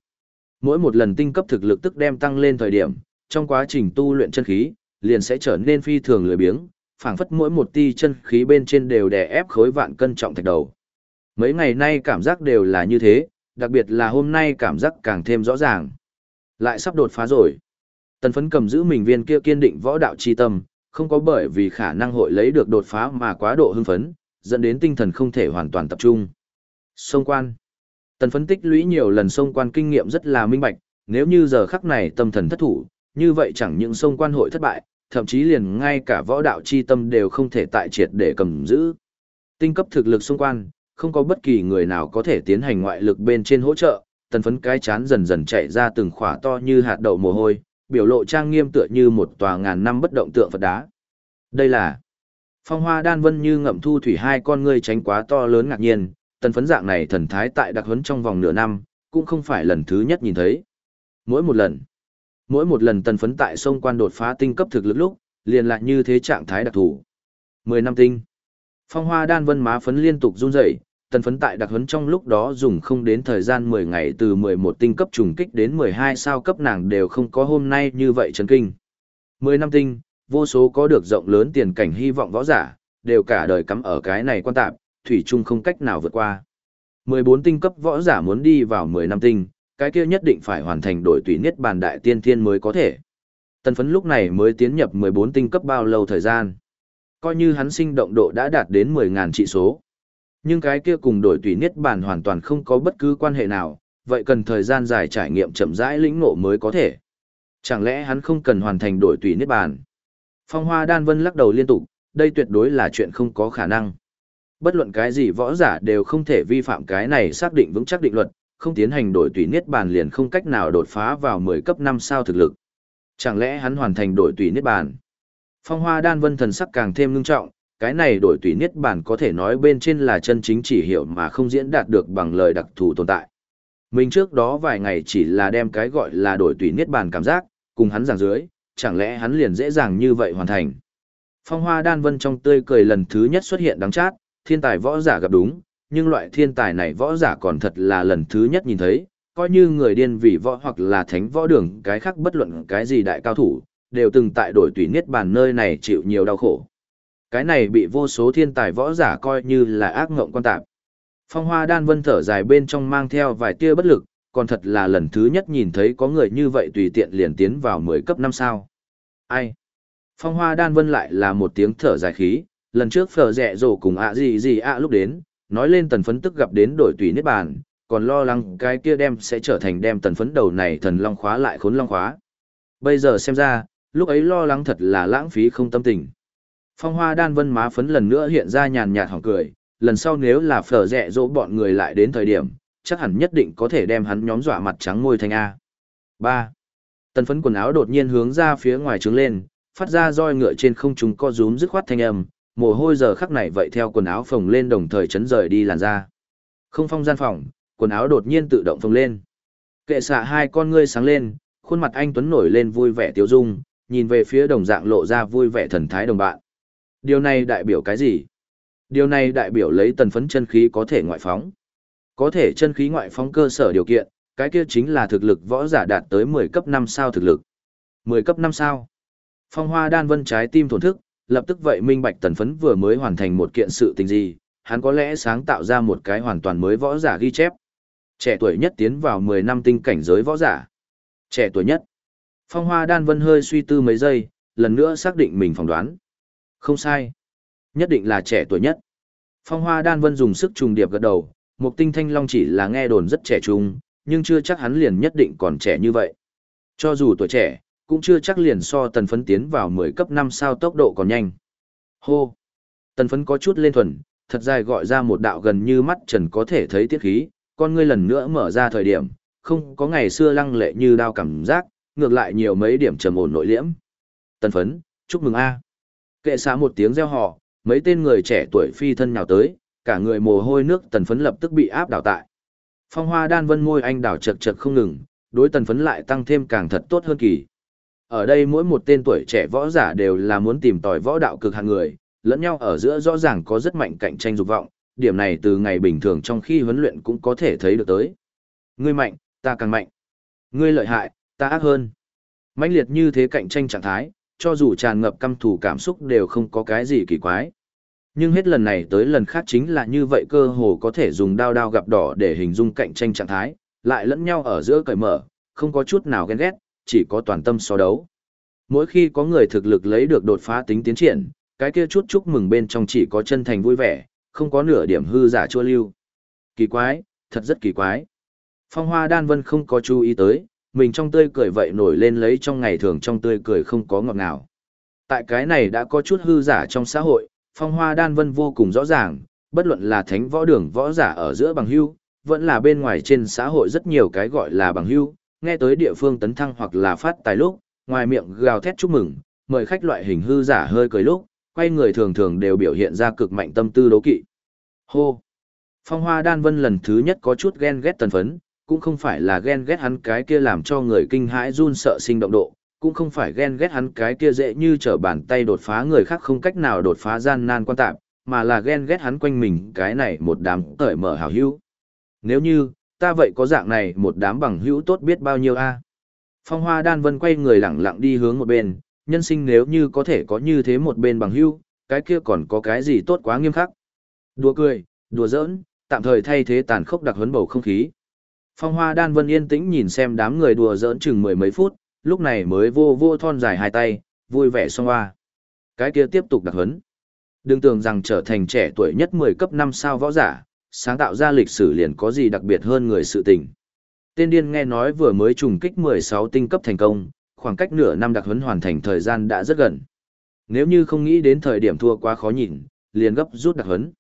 Mỗi một lần tinh cấp thực lực tức đem tăng lên thời điểm, trong quá trình tu luyện chân khí, liền sẽ trở nên phi thường lười biếng, phảng phất mỗi một ti chân khí bên trên đều đè ép khối vạn cân trọng thạch đầu. Mấy ngày nay cảm giác đều là như thế, đặc biệt là hôm nay cảm giác càng thêm rõ ràng. Lại sắp đột phá rồi. Tần phấn cầm giữ mình viên kia kiên định võ đạo chi tâm, không có bởi vì khả năng hội lấy được đột phá mà quá độ hưng phấn, dẫn đến tinh thần không thể hoàn toàn tập trung. Xông quan. Tần phấn tích lũy nhiều lần xông quan kinh nghiệm rất là minh bạch, nếu như giờ khắc này tâm thần thất thủ, như vậy chẳng những xông quan hội thất bại, thậm chí liền ngay cả võ đạo chi tâm đều không thể tại triệt để cầm giữ. Tinh cấp thực lực sông quan, không có bất kỳ người nào có thể tiến hành ngoại lực bên trên hỗ trợ, tần phấn cái chán dần dần chạy ra từng khỏa to như hạt đậu mồ hôi, biểu lộ trang nghiêm tựa như một tòa ngàn năm bất động tượng Phật đá. Đây là phong hoa đan vân như ngậm thu thủy hai con ngươi tránh quá to lớn ngạc nhiên, tần phấn dạng này thần thái tại đặc huấn trong vòng nửa năm, cũng không phải lần thứ nhất nhìn thấy. Mỗi một lần, mỗi một lần tần phấn tại sông quan đột phá tinh cấp thực lực lúc, liền lại như thế trạng thái đặc thủ. Mười năm tinh. Phong hoa đan vân má phấn liên tục run rẩy, tần phấn tại đặc huấn trong lúc đó dùng không đến thời gian 10 ngày từ 11 tinh cấp trùng kích đến 12 sao cấp nàng đều không có hôm nay như vậy chấn kinh. 10 năm tinh, vô số có được rộng lớn tiền cảnh hy vọng võ giả, đều cả đời cắm ở cái này quan tạp, thủy chung không cách nào vượt qua. 14 tinh cấp võ giả muốn đi vào 10 năm tinh, cái kia nhất định phải hoàn thành đổi tùy niết bàn đại tiên thiên mới có thể. Tần phấn lúc này mới tiến nhập 14 tinh cấp bao lâu thời gian. Coi như hắn sinh động độ đã đạt đến 10.000 trị số. Nhưng cái kia cùng đổi tùy niết bàn hoàn toàn không có bất cứ quan hệ nào, vậy cần thời gian dài trải nghiệm chậm rãi lĩnh ngộ mới có thể. Chẳng lẽ hắn không cần hoàn thành đổi tùy niết bàn? Phong Hoa Đan Vân lắc đầu liên tục, đây tuyệt đối là chuyện không có khả năng. Bất luận cái gì võ giả đều không thể vi phạm cái này xác định vững chắc định luật, không tiến hành đổi tùy niết bàn liền không cách nào đột phá vào 10 cấp 5 sao thực lực. Chẳng lẽ hắn hoàn thành đổi tùy niết bàn? Phong Hoa Đan Vân thần sắc càng thêm ngưng trọng, cái này đổi tùy niết bàn có thể nói bên trên là chân chính chỉ hiểu mà không diễn đạt được bằng lời đặc thù tồn tại. Mình trước đó vài ngày chỉ là đem cái gọi là đổi tùy niết bàn cảm giác, cùng hắn giảng dưới, chẳng lẽ hắn liền dễ dàng như vậy hoàn thành. Phong Hoa Đan Vân trong tươi cười lần thứ nhất xuất hiện đắng chát, thiên tài võ giả gặp đúng, nhưng loại thiên tài này võ giả còn thật là lần thứ nhất nhìn thấy, coi như người điên vì võ hoặc là thánh võ đường cái khác bất luận cái gì đại cao thủ, đều từng tại đổi tùy niết bàn nơi này chịu nhiều đau khổ. Cái này bị vô số thiên tài võ giả coi như là ác ngộng quan tạp. Phong hoa đan vân thở dài bên trong mang theo vài tia bất lực, còn thật là lần thứ nhất nhìn thấy có người như vậy tùy tiện liền tiến vào 10 cấp 5 sao. Ai? Phong hoa đan vân lại là một tiếng thở dài khí, lần trước phở rẻ rổ cùng ạ gì gì ạ lúc đến, nói lên tần phấn tức gặp đến đổi tùy niết bàn, còn lo lắng cái kia đem sẽ trở thành đem tần phấn đầu này thần long khóa lại khốn long khóa. Bây giờ xem ra, lúc ấy lo lắng thật là lãng phí không tâm tình. Phong hoa đan vân má phấn lần nữa hiện ra nhàn nhạt hỏng cười, lần sau nếu là phở rẻ rỗ bọn người lại đến thời điểm, chắc hẳn nhất định có thể đem hắn nhóm dọa mặt trắng ngôi thành A. 3. Tần phấn quần áo đột nhiên hướng ra phía ngoài trướng lên, phát ra roi ngựa trên không trung co rúm dứt khoát thanh âm, mồ hôi giờ khắc này vậy theo quần áo phồng lên đồng thời chấn rời đi làn da. Không phong gian phòng, quần áo đột nhiên tự động phồng lên. Kệ xạ hai con ngươi sáng lên, khuôn mặt anh Tuấn nổi lên vui vẻ tiêu dung, nhìn về phía đồng dạng lộ ra vui vẻ thần thái đồng bạn. Điều này đại biểu cái gì? Điều này đại biểu lấy tần phấn chân khí có thể ngoại phóng. Có thể chân khí ngoại phóng cơ sở điều kiện, cái kia chính là thực lực võ giả đạt tới 10 cấp 5 sao thực lực. 10 cấp 5 sao. Phong hoa đan vân trái tim thổn thức, lập tức vậy minh bạch tần phấn vừa mới hoàn thành một kiện sự tình gì, hắn có lẽ sáng tạo ra một cái hoàn toàn mới võ giả ghi chép. Trẻ tuổi nhất tiến vào 10 năm tinh cảnh giới võ giả. Trẻ tuổi nhất. Phong hoa đan vân hơi suy tư mấy giây, lần nữa xác định mình phỏng đoán. Không sai. Nhất định là trẻ tuổi nhất. Phong hoa đan vân dùng sức trùng điệp gật đầu, một tinh thanh long chỉ là nghe đồn rất trẻ trung, nhưng chưa chắc hắn liền nhất định còn trẻ như vậy. Cho dù tuổi trẻ, cũng chưa chắc liền so tần phấn tiến vào 10 cấp 5 sao tốc độ còn nhanh. Hô! Tần phấn có chút lên thuần, thật dài gọi ra một đạo gần như mắt trần có thể thấy tiết khí, con ngươi lần nữa mở ra thời điểm, không có ngày xưa lăng lệ như đao cảm giác, ngược lại nhiều mấy điểm trầm ổn nội liễm. Tần phấn, chúc mừng A. Kệ xá một tiếng reo hò, mấy tên người trẻ tuổi phi thân nhào tới, cả người mồ hôi nước tần phấn lập tức bị áp đảo tại. Phong hoa đan vân môi anh đảo chật chật không ngừng, đối tần phấn lại tăng thêm càng thật tốt hơn kỳ. Ở đây mỗi một tên tuổi trẻ võ giả đều là muốn tìm tòi võ đạo cực hạng người, lẫn nhau ở giữa rõ ràng có rất mạnh cạnh tranh dục vọng, điểm này từ ngày bình thường trong khi huấn luyện cũng có thể thấy được tới. Ngươi mạnh, ta càng mạnh. Ngươi lợi hại, ta ác hơn. mãnh liệt như thế cạnh tranh trạng thái, cho dù tràn ngập căm thù cảm xúc đều không có cái gì kỳ quái. Nhưng hết lần này tới lần khác chính là như vậy cơ hồ có thể dùng đao đao gặp đỏ để hình dung cạnh tranh trạng thái, lại lẫn nhau ở giữa cởi mở, không có chút nào ghen ghét, chỉ có toàn tâm so đấu. Mỗi khi có người thực lực lấy được đột phá tính tiến triển, cái kia chút chúc mừng bên trong chỉ có chân thành vui vẻ, không có nửa điểm hư giả chua lưu. Kỳ quái, thật rất kỳ quái. Phong hoa đan vân không có chú ý tới, mình trong tươi cười vậy nổi lên lấy trong ngày thường trong tươi cười không có ngọt ngào. Tại cái này đã có chút hư giả trong xã hội, phong hoa đan vân vô cùng rõ ràng, bất luận là thánh võ đường võ giả ở giữa bằng hưu, vẫn là bên ngoài trên xã hội rất nhiều cái gọi là bằng hưu, nghe tới địa phương tấn thăng hoặc là phát tài lúc, ngoài miệng gào thét chúc mừng, mời khách loại hình hư giả hơi cười lúc, quay người thường thường đều biểu hiện ra cực mạnh tâm tư đố kỵ. Hô! Phong hoa đan vân lần thứ nhất có chút ghen ghét tần phấn, cũng không phải là ghen ghét hắn cái kia làm cho người kinh hãi run sợ sinh động độ, cũng không phải ghen ghét hắn cái kia dễ như trở bàn tay đột phá người khác không cách nào đột phá gian nan quan tạp, mà là ghen ghét hắn quanh mình cái này một đám cởi mở hào hữu. Nếu như, ta vậy có dạng này một đám bằng hữu tốt biết bao nhiêu a Phong hoa đan vân quay người lẳng lặng đi hướng một bên, nhân sinh nếu như có thể có như thế một bên bằng hữu, cái kia còn có cái gì tốt quá nghiêm khắc. Đùa cười, đùa giỡn, tạm thời thay thế tàn khốc đặc huấn bầu không khí. Phong hoa đan vân yên tĩnh nhìn xem đám người đùa giỡn chừng mười mấy phút, lúc này mới vô vô thon dài hai tay, vui vẻ xong hoa. Cái kia tiếp tục đặc huấn. Đừng tưởng rằng trở thành trẻ tuổi nhất 10 cấp 5 sao võ giả, sáng tạo ra lịch sử liền có gì đặc biệt hơn người sự tình. Tên điên nghe nói vừa mới trùng kích 16 tinh cấp thành công, khoảng cách nửa năm đặc huấn hoàn thành thời gian đã rất gần. Nếu như không nghĩ đến thời điểm thua quá khó nhìn, liền gấp rút đặc huấn.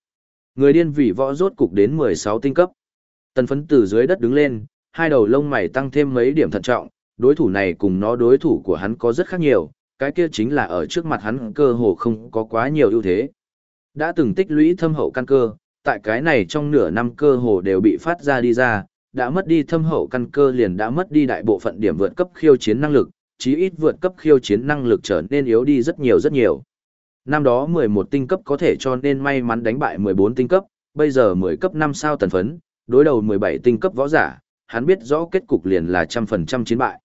Người điên vì võ rốt cục đến 16 tinh cấp. Tần phấn từ dưới đất đứng lên, hai đầu lông mày tăng thêm mấy điểm thận trọng, đối thủ này cùng nó đối thủ của hắn có rất khác nhiều, cái kia chính là ở trước mặt hắn cơ hồ không có quá nhiều ưu thế. Đã từng tích lũy thâm hậu căn cơ, tại cái này trong nửa năm cơ hồ đều bị phát ra đi ra, đã mất đi thâm hậu căn cơ liền đã mất đi đại bộ phận điểm vượt cấp khiêu chiến năng lực, chí ít vượt cấp khiêu chiến năng lực trở nên yếu đi rất nhiều rất nhiều. Năm đó 11 tinh cấp có thể cho nên may mắn đánh bại 14 tinh cấp, bây giờ 10 cấp 5 sao tần phấn, đối đầu 17 tinh cấp võ giả, hắn biết rõ kết cục liền là trăm phần trăm chiến bại.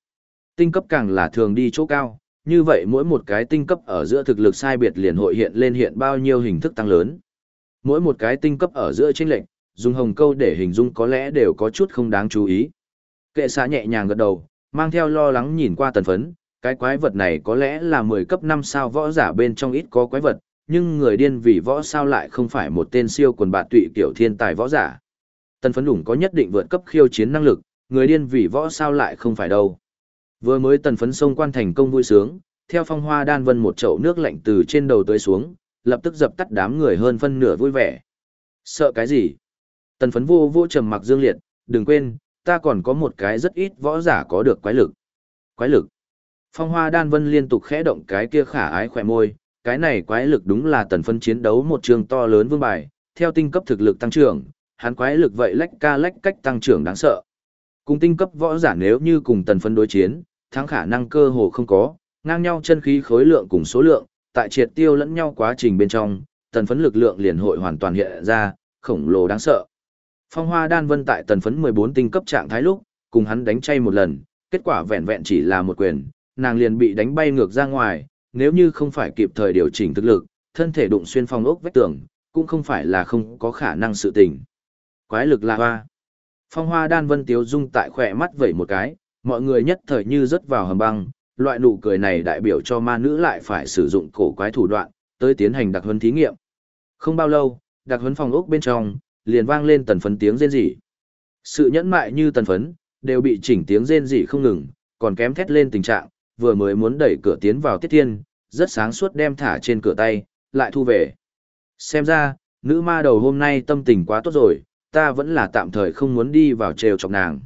Tinh cấp càng là thường đi chỗ cao, như vậy mỗi một cái tinh cấp ở giữa thực lực sai biệt liền hội hiện lên hiện bao nhiêu hình thức tăng lớn. Mỗi một cái tinh cấp ở giữa chênh lệnh, dùng hồng câu để hình dung có lẽ đều có chút không đáng chú ý. Kệ xã nhẹ nhàng gật đầu, mang theo lo lắng nhìn qua tần phấn, cái quái vật này có lẽ là 10 cấp 5 sao võ giả bên trong ít có quái vật, nhưng người điên vì võ sao lại không phải một tên siêu quần bạt tụy kiểu thiên tài võ giả. Tần phấn đủng có nhất định vượt cấp khiêu chiến năng lực, người điên vì võ sao lại không phải đâu. Vừa mới tần phấn xông quan thành công vui sướng, theo phong hoa đan vân một chậu nước lạnh từ trên đầu tới xuống, lập tức dập tắt đám người hơn phân nửa vui vẻ. Sợ cái gì? Tần phấn vô vô trầm mặc dương liệt, đừng quên, ta còn có một cái rất ít võ giả có được quái lực. Quái lực. Phong hoa đan vân liên tục khẽ động cái kia khả ái khỏe môi, cái này quái lực đúng là tần phấn chiến đấu một trường to lớn vương bài, theo tinh cấp thực lực tăng trưởng, hắn quái lực vậy lách ca lách cách tăng trưởng đáng sợ. Cùng tinh cấp võ giả nếu như cùng tần phấn đối chiến, thắng khả năng cơ hồ không có, ngang nhau chân khí khối lượng cùng số lượng, tại triệt tiêu lẫn nhau quá trình bên trong, tần phấn lực lượng liền hội hoàn toàn hiện ra, khổng lồ đáng sợ. Phong Hoa Đan Vân tại tần phấn 14 tinh cấp trạng thái lúc, cùng hắn đánh chay một lần, kết quả vẹn vẹn chỉ là một quyền, nàng liền bị đánh bay ngược ra ngoài, nếu như không phải kịp thời điều chỉnh thực lực, thân thể đụng xuyên phong ốc vách tường, cũng không phải là không có khả năng sự tình. Quái lực là hoa. Phong Hoa Đan Vân tiếu dung tại khỏe mắt vẩy một cái, mọi người nhất thời như rớt vào hầm băng, loại nụ cười này đại biểu cho ma nữ lại phải sử dụng cổ quái thủ đoạn, tới tiến hành đặc huấn thí nghiệm. Không bao lâu, đặc huấn phòng ốc bên trong, liền vang lên tần phấn tiếng rên rỉ. Sự nhẫn mại như tần phấn, đều bị chỉnh tiếng rên rỉ không ngừng, còn kém thét lên tình trạng, vừa mới muốn đẩy cửa tiến vào tiết thiên, rất sáng suốt đem thả trên cửa tay, lại thu về. Xem ra, nữ ma đầu hôm nay tâm tình quá tốt rồi, ta vẫn là tạm thời không muốn đi vào trều chọc nàng.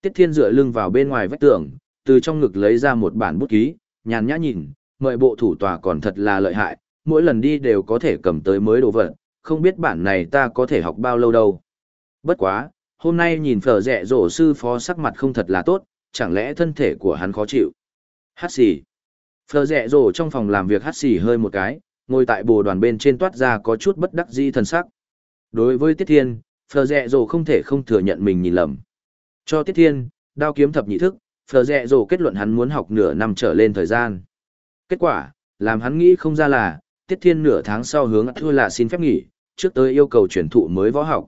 Tiết thiên dựa lưng vào bên ngoài vách tường, từ trong ngực lấy ra một bản bút ký, nhàn nhã nhìn, mời bộ thủ tòa còn thật là lợi hại, mỗi lần đi đều có thể cầm tới mới đồ vật, không biết bản này ta có thể học bao lâu đâu. Bất quá, hôm nay nhìn phở rẻ rổ sư phó sắc mặt không thật là tốt, chẳng lẽ thân thể của hắn khó chịu. Hát xì. Phở rẻ rổ trong phòng làm việc hát xì hơi một cái, ngồi tại bồ đoàn bên trên toát ra có chút bất đắc dĩ thần sắc. Đối với Tiết Thiên, phở rẻ rổ không thể không thừa nhận mình nhìn lầm. Cho Tiết Thiên, đao kiếm thập nhị thức, phờ rẽ rồ kết luận hắn muốn học nửa năm trở lên thời gian. Kết quả, làm hắn nghĩ không ra là, Tiết Thiên nửa tháng sau hướng thua là xin phép nghỉ, trước tới yêu cầu chuyển thụ mới võ học.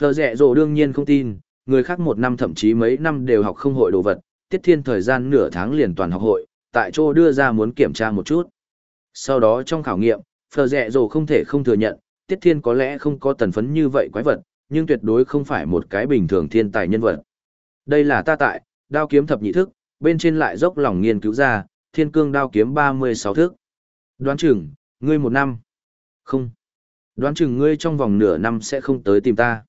Phờ rẽ rồ đương nhiên không tin, người khác một năm thậm chí mấy năm đều học không hội đồ vật, tiết thiên thời gian nửa tháng liền toàn học hội, tại chỗ đưa ra muốn kiểm tra một chút. Sau đó trong khảo nghiệm, phờ rẽ rồ không thể không thừa nhận, tiết thiên có lẽ không có tần phấn như vậy quái vật, nhưng tuyệt đối không phải một cái bình thường thiên tài nhân vật. Đây là ta tại, đao kiếm thập nhị thức, bên trên lại dốc lòng nghiên cứu ra, thiên cương đao kiếm 36 thức. Đoán chừng, ngươi một năm. Không. Đoán chừng ngươi trong vòng nửa năm sẽ không tới tìm ta.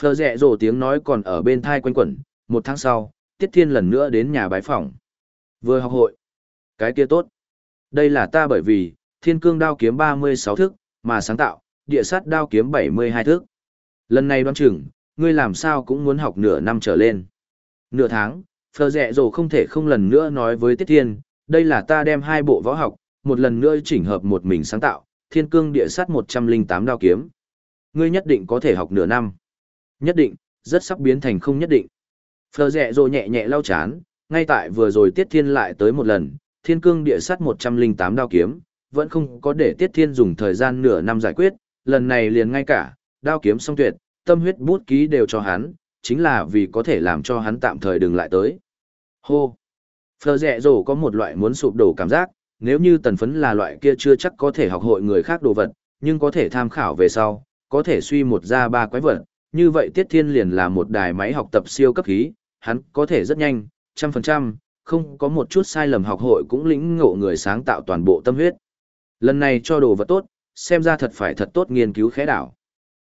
Phờ rẹ rổ tiếng nói còn ở bên thai quanh quẩn, một tháng sau, Tiết Thiên lần nữa đến nhà bái phòng. Vừa học hội. Cái kia tốt. Đây là ta bởi vì, thiên cương đao kiếm 36 thức, mà sáng tạo, địa sát đao kiếm 72 thức. Lần này đoán chừng, ngươi làm sao cũng muốn học nửa năm trở lên. Nửa tháng, Phờ rẹ Rồ không thể không lần nữa nói với Tiết Thiên, đây là ta đem hai bộ võ học, một lần nữa chỉnh hợp một mình sáng tạo, thiên cương địa sát 108 đao kiếm. Ngươi nhất định có thể học nửa năm. Nhất định, rất sắp biến thành không nhất định. Phờ rẹ Rồ nhẹ nhẹ lau chán, ngay tại vừa rồi Tiết Thiên lại tới một lần, thiên cương địa sát 108 đao kiếm, vẫn không có để Tiết Thiên dùng thời gian nửa năm giải quyết, lần này liền ngay cả, đao kiếm song tuyệt, tâm huyết bút ký đều cho hắn, chính là vì có thể làm cho hắn tạm thời đừng lại tới. Hô! Phờ rẹ rổ có một loại muốn sụp đổ cảm giác, nếu như tần phấn là loại kia chưa chắc có thể học hội người khác đồ vật, nhưng có thể tham khảo về sau, có thể suy một ra ba quái vật, như vậy Tiết Thiên liền là một đài máy học tập siêu cấp khí, hắn có thể rất nhanh, trăm phần trăm, không có một chút sai lầm học hội cũng lĩnh ngộ người sáng tạo toàn bộ tâm huyết. Lần này cho đồ vật tốt, xem ra thật phải thật tốt nghiên cứu khẽ đảo.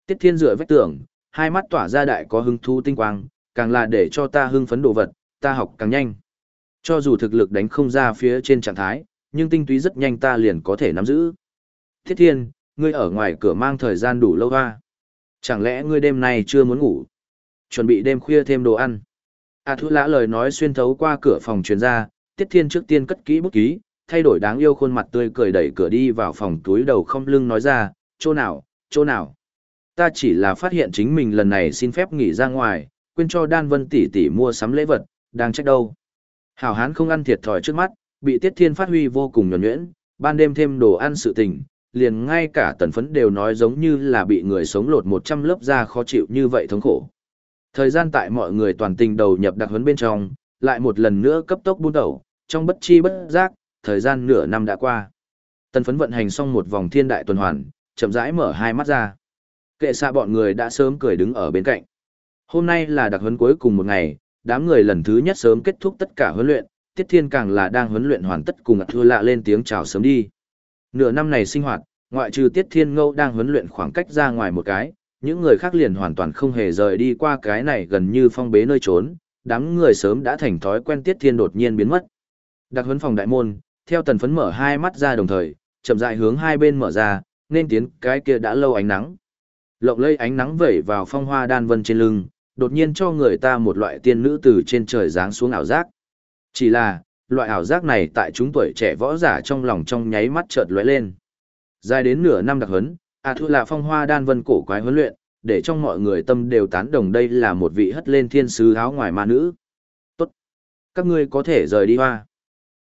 Tiết Thiên dựa vách tường, hai mắt tỏa ra đại có hứng thú tinh quang, càng là để cho ta hưng phấn đồ vật, ta học càng nhanh. Cho dù thực lực đánh không ra phía trên trạng thái, nhưng tinh túy rất nhanh ta liền có thể nắm giữ. Thiết Thiên, ngươi ở ngoài cửa mang thời gian đủ lâu hoa. Chẳng lẽ ngươi đêm nay chưa muốn ngủ? Chuẩn bị đêm khuya thêm đồ ăn. A à Thu Lã lời nói xuyên thấu qua cửa phòng truyền ra, Tiết Thiên trước tiên cất kỹ bút ký, thay đổi đáng yêu khuôn mặt tươi cười đẩy cửa đi vào phòng túi đầu không lưng nói ra, chỗ nào, chỗ nào. Ta chỉ là phát hiện chính mình lần này xin phép nghỉ ra ngoài, quên cho Đan Vân tỷ tỷ mua sắm lễ vật, đang trách đâu. Hảo hán không ăn thiệt thòi trước mắt, bị Tiết Thiên phát huy vô cùng nhuẩn nhuyễn, ban đêm thêm đồ ăn sự tình, liền ngay cả tần phấn đều nói giống như là bị người sống lột 100 lớp da khó chịu như vậy thống khổ. Thời gian tại mọi người toàn tình đầu nhập đặc huấn bên trong, lại một lần nữa cấp tốc buôn đầu, trong bất chi bất giác, thời gian nửa năm đã qua. Tần phấn vận hành xong một vòng thiên đại tuần hoàn, chậm rãi mở hai mắt ra. Kệ xa bọn người đã sớm cười đứng ở bên cạnh. Hôm nay là đặc huấn cuối cùng một ngày, đám người lần thứ nhất sớm kết thúc tất cả huấn luyện, Tiết Thiên càng là đang huấn luyện hoàn tất cùng thua lạ lên tiếng chào sớm đi. Nửa năm này sinh hoạt, ngoại trừ Tiết Thiên Ngâu đang huấn luyện khoảng cách ra ngoài một cái, những người khác liền hoàn toàn không hề rời đi qua cái này gần như phong bế nơi trốn, đám người sớm đã thành thói quen Tiết Thiên đột nhiên biến mất. Đặc huấn phòng đại môn, theo tần phấn mở hai mắt ra đồng thời, chậm rãi hướng hai bên mở ra, nên tiến cái kia đã lâu ánh nắng. Lộng lây ánh nắng vẩy vào phong hoa đan vân trên lưng, đột nhiên cho người ta một loại tiên nữ từ trên trời giáng xuống ảo giác. Chỉ là, loại ảo giác này tại chúng tuổi trẻ võ giả trong lòng trong nháy mắt chợt lóe lên. Dài đến nửa năm đặc huấn, A Thu là phong hoa đan vân cổ quái huấn luyện, để trong mọi người tâm đều tán đồng đây là một vị hất lên thiên sứ áo ngoài ma nữ. Tốt. Các ngươi có thể rời đi hoa.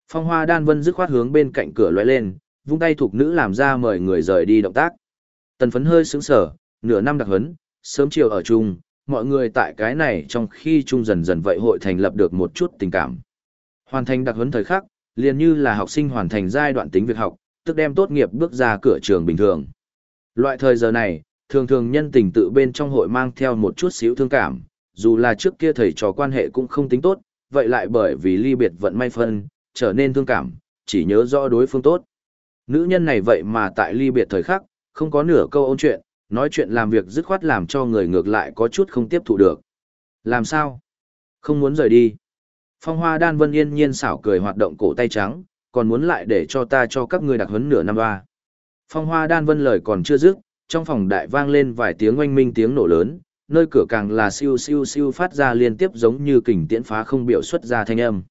Phong hoa đan vân dứt khoát hướng bên cạnh cửa lóe lên, vung tay thuộc nữ làm ra mời người rời đi động tác. Tần phấn hơi sững sở, nửa năm đặc huấn, sớm chiều ở chung, mọi người tại cái này trong khi chung dần dần vậy hội thành lập được một chút tình cảm. Hoàn thành đặc huấn thời khắc, liền như là học sinh hoàn thành giai đoạn tính việc học, tức đem tốt nghiệp bước ra cửa trường bình thường. Loại thời giờ này, thường thường nhân tình tự bên trong hội mang theo một chút xíu thương cảm, dù là trước kia thầy trò quan hệ cũng không tính tốt, vậy lại bởi vì ly biệt vận may phân, trở nên thương cảm, chỉ nhớ rõ đối phương tốt. Nữ nhân này vậy mà tại ly biệt thời khắc, không có nửa câu ôn chuyện, nói chuyện làm việc dứt khoát làm cho người ngược lại có chút không tiếp thụ được. Làm sao? Không muốn rời đi. Phong hoa đan vân yên nhiên xảo cười hoạt động cổ tay trắng, còn muốn lại để cho ta cho các ngươi đặc huấn nửa năm ba. Phong hoa đan vân lời còn chưa dứt, trong phòng đại vang lên vài tiếng oanh minh tiếng nổ lớn, nơi cửa càng là siêu siêu siêu phát ra liên tiếp giống như kình tiễn phá không biểu xuất ra thanh âm.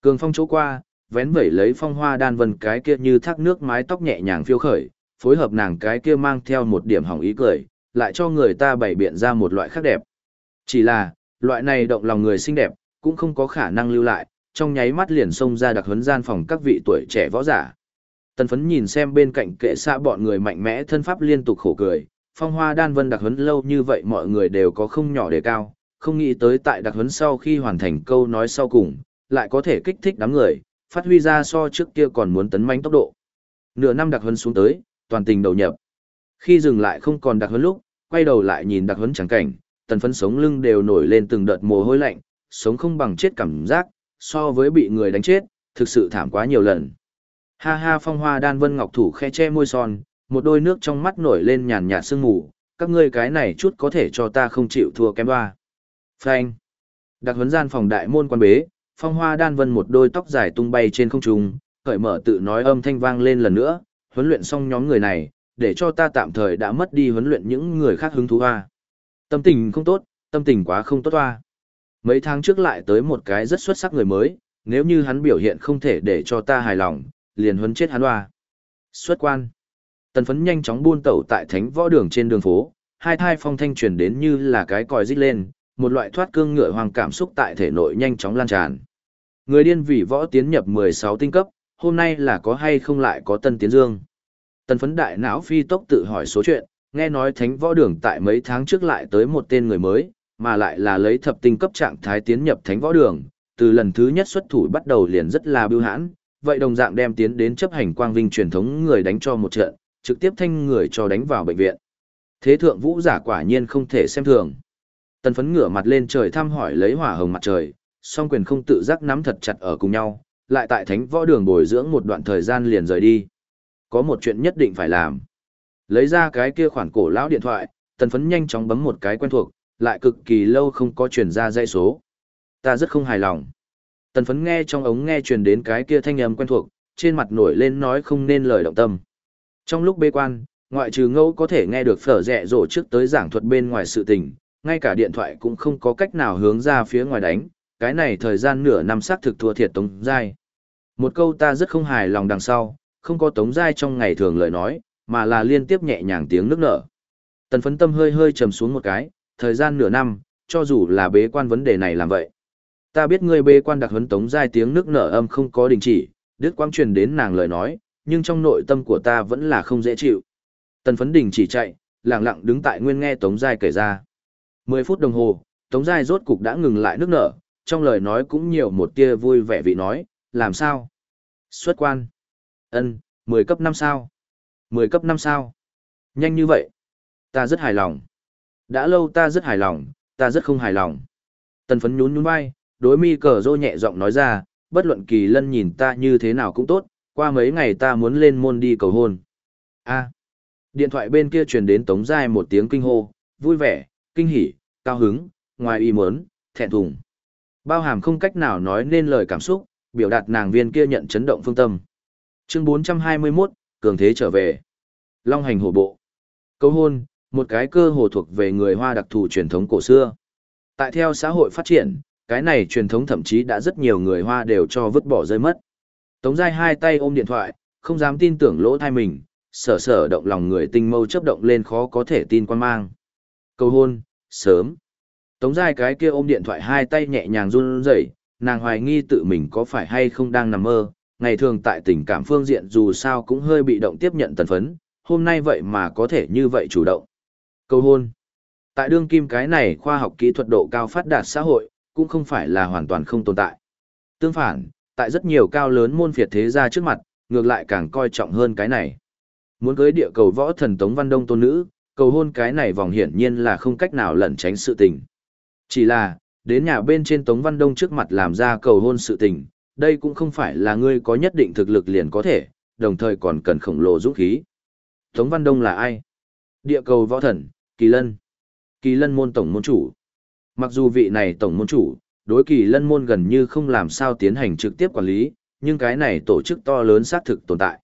Cường phong chỗ qua, vén vẩy lấy phong hoa đan vân cái kia như thác nước mái tóc nhẹ nhàng phiêu khởi, phối hợp nàng cái kia mang theo một điểm hỏng ý cười, lại cho người ta bày biện ra một loại khác đẹp. Chỉ là, loại này động lòng người xinh đẹp, cũng không có khả năng lưu lại, trong nháy mắt liền xông ra đặc huấn gian phòng các vị tuổi trẻ võ giả. Tần phấn nhìn xem bên cạnh kệ xa bọn người mạnh mẽ thân pháp liên tục khổ cười, phong hoa đan vân đặc huấn lâu như vậy mọi người đều có không nhỏ đề cao, không nghĩ tới tại đặc huấn sau khi hoàn thành câu nói sau cùng, lại có thể kích thích đám người, phát huy ra so trước kia còn muốn tấn manh tốc độ. Nửa năm đặc huấn xuống tới, toàn tình đầu nhập. Khi dừng lại không còn đặc huấn lúc, quay đầu lại nhìn đặc huấn trắng cảnh, tần phấn sống lưng đều nổi lên từng đợt mồ hôi lạnh, sống không bằng chết cảm giác, so với bị người đánh chết, thực sự thảm quá nhiều lần. Ha ha phong hoa đan vân ngọc thủ khe che môi son, một đôi nước trong mắt nổi lên nhàn nhạt sương mù, các ngươi cái này chút có thể cho ta không chịu thua kém ba. Phanh. Đặc huấn gian phòng đại môn quan bế, phong hoa đan vân một đôi tóc dài tung bay trên không trung, cởi mở tự nói âm thanh vang lên lần nữa, huấn luyện xong nhóm người này, để cho ta tạm thời đã mất đi huấn luyện những người khác hứng thú hoa. Tâm tình không tốt, tâm tình quá không tốt hoa. Mấy tháng trước lại tới một cái rất xuất sắc người mới, nếu như hắn biểu hiện không thể để cho ta hài lòng, liền huấn chết hắn hoa. Xuất quan. Tần phấn nhanh chóng buôn tẩu tại thánh võ đường trên đường phố, hai thai phong thanh truyền đến như là cái còi rít lên, một loại thoát cương ngựa hoàng cảm xúc tại thể nội nhanh chóng lan tràn. Người điên vì võ tiến nhập 16 tinh cấp, hôm nay là có hay không lại có tân tiến dương. Tần phấn đại não phi tốc tự hỏi số chuyện, nghe nói thánh võ đường tại mấy tháng trước lại tới một tên người mới, mà lại là lấy thập tinh cấp trạng thái tiến nhập thánh võ đường, từ lần thứ nhất xuất thủ bắt đầu liền rất là bưu hãn, vậy đồng dạng đem tiến đến chấp hành quang vinh truyền thống người đánh cho một trận, trực tiếp thanh người cho đánh vào bệnh viện. Thế thượng vũ giả quả nhiên không thể xem thường. Tần phấn ngửa mặt lên trời thăm hỏi lấy hỏa hồng mặt trời, song quyền không tự giác nắm thật chặt ở cùng nhau, lại tại thánh võ đường bồi dưỡng một đoạn thời gian liền rời đi. Có một chuyện nhất định phải làm. Lấy ra cái kia khoản cổ lão điện thoại, tần phấn nhanh chóng bấm một cái quen thuộc, lại cực kỳ lâu không có truyền ra dây số. Ta rất không hài lòng. Tần phấn nghe trong ống nghe truyền đến cái kia thanh âm quen thuộc, trên mặt nổi lên nói không nên lời động tâm. Trong lúc bê quan, ngoại trừ ngẫu có thể nghe được phở rẹ rổ trước tới giảng thuật bên ngoài sự tình, ngay cả điện thoại cũng không có cách nào hướng ra phía ngoài đánh, cái này thời gian nửa năm xác thực thua thiệt Tống dai. Một câu ta rất không hài lòng đằng sau, không có Tống Giai trong ngày thường lời nói, mà là liên tiếp nhẹ nhàng tiếng nước nở. Tần phấn tâm hơi hơi trầm xuống một cái, thời gian nửa năm, cho dù là bế quan vấn đề này làm vậy. Ta biết ngươi bế quan đặc huấn Tống Giai tiếng nước nở âm không có đình chỉ, đứt quang truyền đến nàng lời nói, nhưng trong nội tâm của ta vẫn là không dễ chịu. Tần phấn đình chỉ chạy, lặng lặng đứng tại nguyên nghe Tống Giai kể ra. 10 phút đồng hồ, Tống Giai rốt cục đã ngừng lại nước nở, trong lời nói cũng nhiều một tia vui vẻ vị nói, làm sao? Xuất quan ân 10 cấp 5 sao? 10 cấp 5 sao? Nhanh như vậy. Ta rất hài lòng. Đã lâu ta rất hài lòng, ta rất không hài lòng. Tần phấn nhún nhún vai, đối mi cờ rô nhẹ giọng nói ra, bất luận kỳ lân nhìn ta như thế nào cũng tốt, qua mấy ngày ta muốn lên môn đi cầu hôn. a điện thoại bên kia truyền đến tống giai một tiếng kinh hô, vui vẻ, kinh hỉ, cao hứng, ngoài ý muốn, thẹn thùng. Bao hàm không cách nào nói nên lời cảm xúc, biểu đạt nàng viên kia nhận chấn động phương tâm. Chương 421, cường thế trở về. Long hành hổ bộ. Cầu hôn, một cái cơ hồ thuộc về người Hoa đặc thù truyền thống cổ xưa. Tại theo xã hội phát triển, cái này truyền thống thậm chí đã rất nhiều người Hoa đều cho vứt bỏ rơi mất. Tống Giai hai tay ôm điện thoại, không dám tin tưởng lỗ thai mình, sở sở động lòng người tinh mâu chấp động lên khó có thể tin quan mang. Cầu hôn, sớm. Tống Giai cái kia ôm điện thoại hai tay nhẹ nhàng run rẩy, nàng hoài nghi tự mình có phải hay không đang nằm mơ, ngày thường tại tình cảm phương diện dù sao cũng hơi bị động tiếp nhận tần phấn, hôm nay vậy mà có thể như vậy chủ động. Cầu hôn. Tại đương kim cái này khoa học kỹ thuật độ cao phát đạt xã hội, cũng không phải là hoàn toàn không tồn tại. Tương phản, tại rất nhiều cao lớn môn phiệt thế gia trước mặt, ngược lại càng coi trọng hơn cái này. Muốn cưới địa cầu võ thần Tống Văn Đông tôn nữ, cầu hôn cái này vòng hiển nhiên là không cách nào lẩn tránh sự tình. Chỉ là, đến nhà bên trên Tống Văn Đông trước mặt làm ra cầu hôn sự tình, đây cũng không phải là ngươi có nhất định thực lực liền có thể, đồng thời còn cần khổng lồ dũng khí. Tống Văn Đông là ai? Địa cầu võ thần, Kỳ Lân. Kỳ Lân môn tổng môn chủ. Mặc dù vị này tổng môn chủ, đối Kỳ Lân môn gần như không làm sao tiến hành trực tiếp quản lý, nhưng cái này tổ chức to lớn xác thực tồn tại.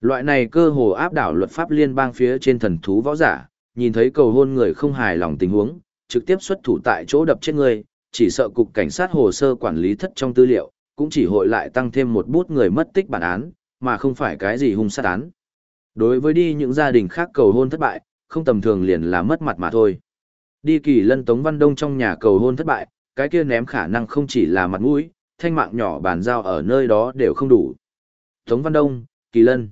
Loại này cơ hồ áp đảo luật pháp liên bang phía trên thần thú võ giả, nhìn thấy cầu hôn người không hài lòng tình huống, trực tiếp xuất thủ tại chỗ đập chết người, chỉ sợ cục cảnh sát hồ sơ quản lý thất trong tư liệu, cũng chỉ hội lại tăng thêm một bút người mất tích bản án, mà không phải cái gì hung sát án. Đối với đi những gia đình khác cầu hôn thất bại, không tầm thường liền là mất mặt mà thôi. Đi kỳ lân Tống Văn Đông trong nhà cầu hôn thất bại, cái kia ném khả năng không chỉ là mặt mũi, thanh mạng nhỏ bàn giao ở nơi đó đều không đủ. Tống Văn Đông, kỳ lân.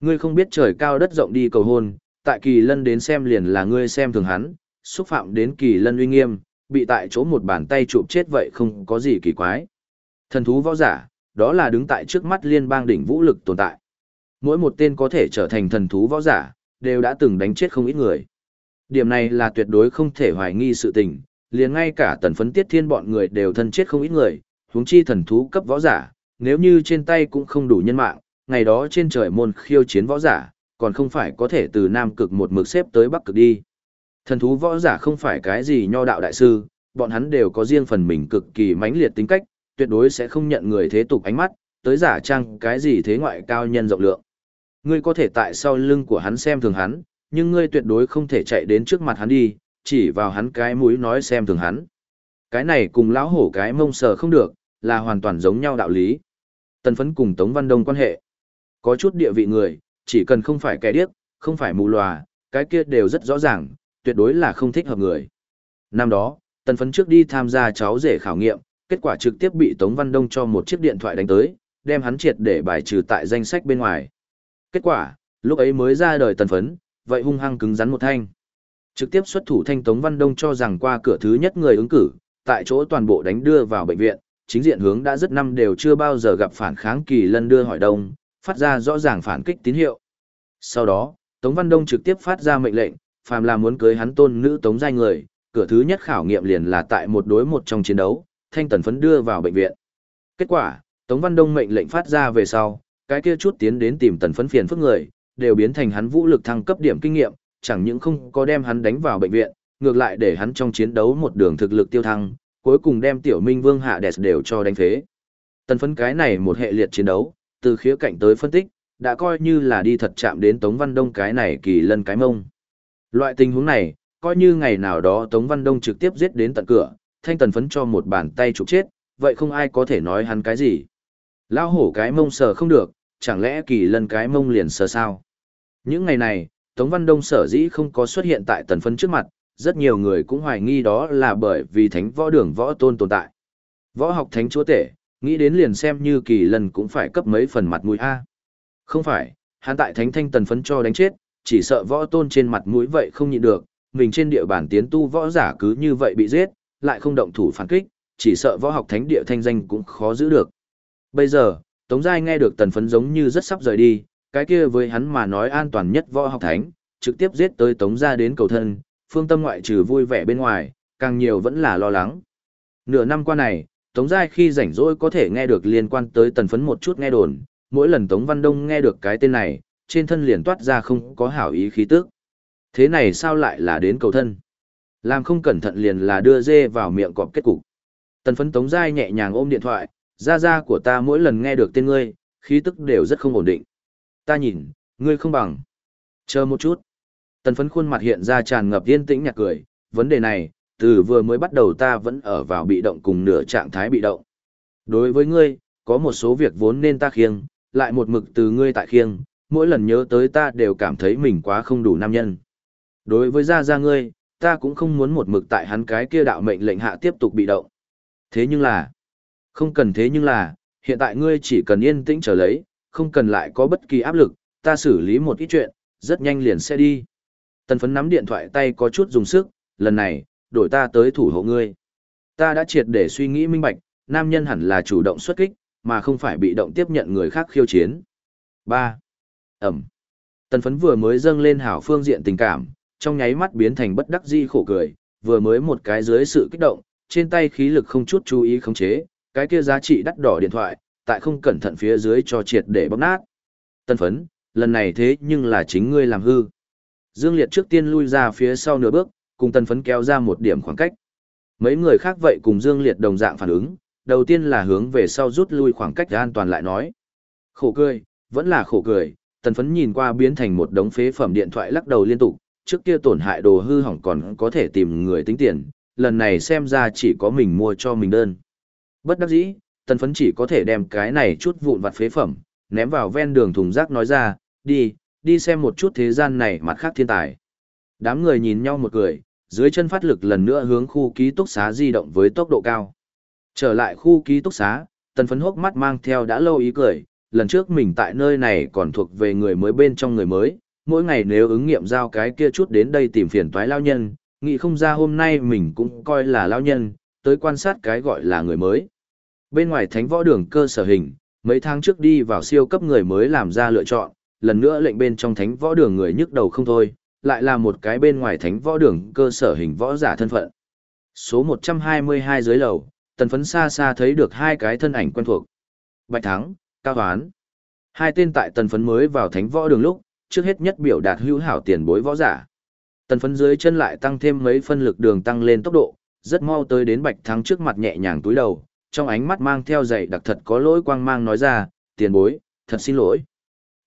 Ngươi không biết trời cao đất rộng đi cầu hôn, tại kỳ lân đến xem liền là ngươi xem thường hắn, xúc phạm đến kỳ lân uy nghiêm, bị tại chỗ một bàn tay chụp chết vậy không có gì kỳ quái. Thần thú võ giả, đó là đứng tại trước mắt liên bang đỉnh vũ lực tồn tại. Mỗi một tên có thể trở thành thần thú võ giả, đều đã từng đánh chết không ít người. Điểm này là tuyệt đối không thể hoài nghi sự tình, liền ngay cả tần phấn tiết thiên bọn người đều thân chết không ít người, huống chi thần thú cấp võ giả, nếu như trên tay cũng không đủ nhân mạng, ngày đó trên trời môn khiêu chiến võ giả, còn không phải có thể từ Nam cực một mực xếp tới Bắc cực đi. Thần thú võ giả không phải cái gì nho đạo đại sư, bọn hắn đều có riêng phần mình cực kỳ mãnh liệt tính cách, tuyệt đối sẽ không nhận người thế tục ánh mắt, tới giả trang cái gì thế ngoại cao nhân rộng lượng. Ngươi có thể tại sau lưng của hắn xem thường hắn, nhưng ngươi tuyệt đối không thể chạy đến trước mặt hắn đi, chỉ vào hắn cái mũi nói xem thường hắn. Cái này cùng lão hổ cái mông sờ không được, là hoàn toàn giống nhau đạo lý. Tần phấn cùng Tống Văn Đông quan hệ. Có chút địa vị người, chỉ cần không phải kẻ điếc, không phải mù lòa, cái kia đều rất rõ ràng, tuyệt đối là không thích hợp người. Năm đó, tần phấn trước đi tham gia cháu rể khảo nghiệm, kết quả trực tiếp bị Tống Văn Đông cho một chiếc điện thoại đánh tới, đem hắn triệt để bài trừ tại danh sách bên ngoài. Kết quả, lúc ấy mới ra đời tần phấn, vậy hung hăng cứng rắn một thanh. Trực tiếp xuất thủ thanh Tống Văn Đông cho rằng qua cửa thứ nhất người ứng cử, tại chỗ toàn bộ đánh đưa vào bệnh viện, chính diện hướng đã rất năm đều chưa bao giờ gặp phản kháng kỳ lân đưa hỏi đông, phát ra rõ ràng phản kích tín hiệu. Sau đó, Tống Văn Đông trực tiếp phát ra mệnh lệnh, phàm là muốn cưới hắn tôn nữ Tống giai người, cửa thứ nhất khảo nghiệm liền là tại một đối một trong chiến đấu, thanh tần phấn đưa vào bệnh viện. Kết quả, Tống Văn Đông mệnh lệnh phát ra về sau, cái kia chút tiến đến tìm tần phấn phiền phức người, đều biến thành hắn vũ lực thăng cấp điểm kinh nghiệm, chẳng những không có đem hắn đánh vào bệnh viện, ngược lại để hắn trong chiến đấu một đường thực lực tiêu thăng, cuối cùng đem tiểu minh vương hạ đẹp đều cho đánh phế. Tần phấn cái này một hệ liệt chiến đấu, từ khía cạnh tới phân tích, đã coi như là đi thật chạm đến Tống Văn Đông cái này kỳ lân cái mông. Loại tình huống này, coi như ngày nào đó Tống Văn Đông trực tiếp giết đến tận cửa, thanh tần phấn cho một bàn tay trục chết, vậy không ai có thể nói hắn cái gì. Lao hổ cái mông sờ không được, chẳng lẽ kỳ lân cái mông liền sờ sao? Những ngày này, Tống Văn Đông sở dĩ không có xuất hiện tại tần phấn trước mặt, rất nhiều người cũng hoài nghi đó là bởi vì thánh võ đường võ tôn tồn tại. Võ học thánh chúa tể, nghĩ đến liền xem như kỳ lần cũng phải cấp mấy phần mặt mũi A. Không phải, hắn tại thánh thanh tần phấn cho đánh chết, chỉ sợ võ tôn trên mặt mũi vậy không nhịn được, mình trên địa bàn tiến tu võ giả cứ như vậy bị giết, lại không động thủ phản kích, chỉ sợ võ học thánh địa thanh danh cũng khó giữ được. Bây giờ, Tống Giai nghe được tần phấn giống như rất sắp rời đi, cái kia với hắn mà nói an toàn nhất võ học thánh, trực tiếp giết tới Tống gia đến cầu thân, phương tâm ngoại trừ vui vẻ bên ngoài, càng nhiều vẫn là lo lắng. Nửa năm qua này, Tống Giai khi rảnh rỗi có thể nghe được liên quan tới tần phấn một chút nghe đồn, mỗi lần Tống Văn Đông nghe được cái tên này, trên thân liền toát ra không có hảo ý khí tức. Thế này sao lại là đến cầu thân? Làm không cẩn thận liền là đưa dê vào miệng cọp kết cục. Tần phấn Tống Giai nhẹ nhàng ôm điện thoại, ra ra của ta mỗi lần nghe được tên ngươi, khí tức đều rất không ổn định. Ta nhìn, ngươi không bằng. Chờ một chút. Tần phấn khuôn mặt hiện ra tràn ngập yên tĩnh nhạc cười, vấn đề này, từ vừa mới bắt đầu ta vẫn ở vào bị động cùng nửa trạng thái bị động. Đối với ngươi, có một số việc vốn nên ta khiêng, lại một mực từ ngươi tại khiêng, mỗi lần nhớ tới ta đều cảm thấy mình quá không đủ nam nhân. Đối với gia gia ngươi, ta cũng không muốn một mực tại hắn cái kia đạo mệnh lệnh hạ tiếp tục bị động. Thế nhưng là, không cần thế nhưng là, hiện tại ngươi chỉ cần yên tĩnh trở lấy, không cần lại có bất kỳ áp lực, ta xử lý một ít chuyện, rất nhanh liền sẽ đi. Tần phấn nắm điện thoại tay có chút dùng sức, lần này, đổi ta tới thủ hộ ngươi. Ta đã triệt để suy nghĩ minh bạch, nam nhân hẳn là chủ động xuất kích, mà không phải bị động tiếp nhận người khác khiêu chiến. 3. Ẩm. Tần phấn vừa mới dâng lên hảo phương diện tình cảm, trong nháy mắt biến thành bất đắc di khổ cười, vừa mới một cái dưới sự kích động, trên tay khí lực không chút chú ý khống chế, cái kia giá trị đắt đỏ điện thoại, tại không cẩn thận phía dưới cho triệt để bóc nát. tân phấn, lần này thế nhưng là chính ngươi làm hư. Dương Liệt trước tiên lui ra phía sau nửa bước, cùng tân phấn kéo ra một điểm khoảng cách. Mấy người khác vậy cùng Dương Liệt đồng dạng phản ứng, đầu tiên là hướng về sau rút lui khoảng cách an toàn lại nói. Khổ cười, vẫn là khổ cười, tần phấn nhìn qua biến thành một đống phế phẩm điện thoại lắc đầu liên tục, trước kia tổn hại đồ hư hỏng còn có thể tìm người tính tiền, lần này xem ra chỉ có mình mua cho mình đơn. Bất đắc dĩ, tần phấn chỉ có thể đem cái này chút vụn vặt phế phẩm, ném vào ven đường thùng rác nói ra, đi, đi xem một chút thế gian này mặt khác thiên tài. Đám người nhìn nhau một cười, dưới chân phát lực lần nữa hướng khu ký túc xá di động với tốc độ cao. Trở lại khu ký túc xá, tần phấn hốc mắt mang theo đã lâu ý cười, lần trước mình tại nơi này còn thuộc về người mới bên trong người mới, mỗi ngày nếu ứng nghiệm giao cái kia chút đến đây tìm phiền toái lao nhân, nghĩ không ra hôm nay mình cũng coi là lao nhân, tới quan sát cái gọi là người mới. Bên ngoài thánh võ đường cơ sở hình, mấy tháng trước đi vào siêu cấp người mới làm ra lựa chọn, lần nữa lệnh bên trong thánh võ đường người nhức đầu không thôi, lại là một cái bên ngoài thánh võ đường cơ sở hình võ giả thân phận. Số 122 dưới lầu, tần phấn xa xa thấy được hai cái thân ảnh quen thuộc. Bạch Thắng, Cao Hoán. Hai tên tại tần phấn mới vào thánh võ đường lúc, trước hết nhất biểu đạt hữu hảo tiền bối võ giả. Tần phấn dưới chân lại tăng thêm mấy phân lực đường tăng lên tốc độ, rất mau tới đến Bạch Thắng trước mặt nhẹ nhàng túi đầu, trong ánh mắt mang theo dày đặc thật có lỗi quang mang nói ra, tiền bối, thật xin lỗi.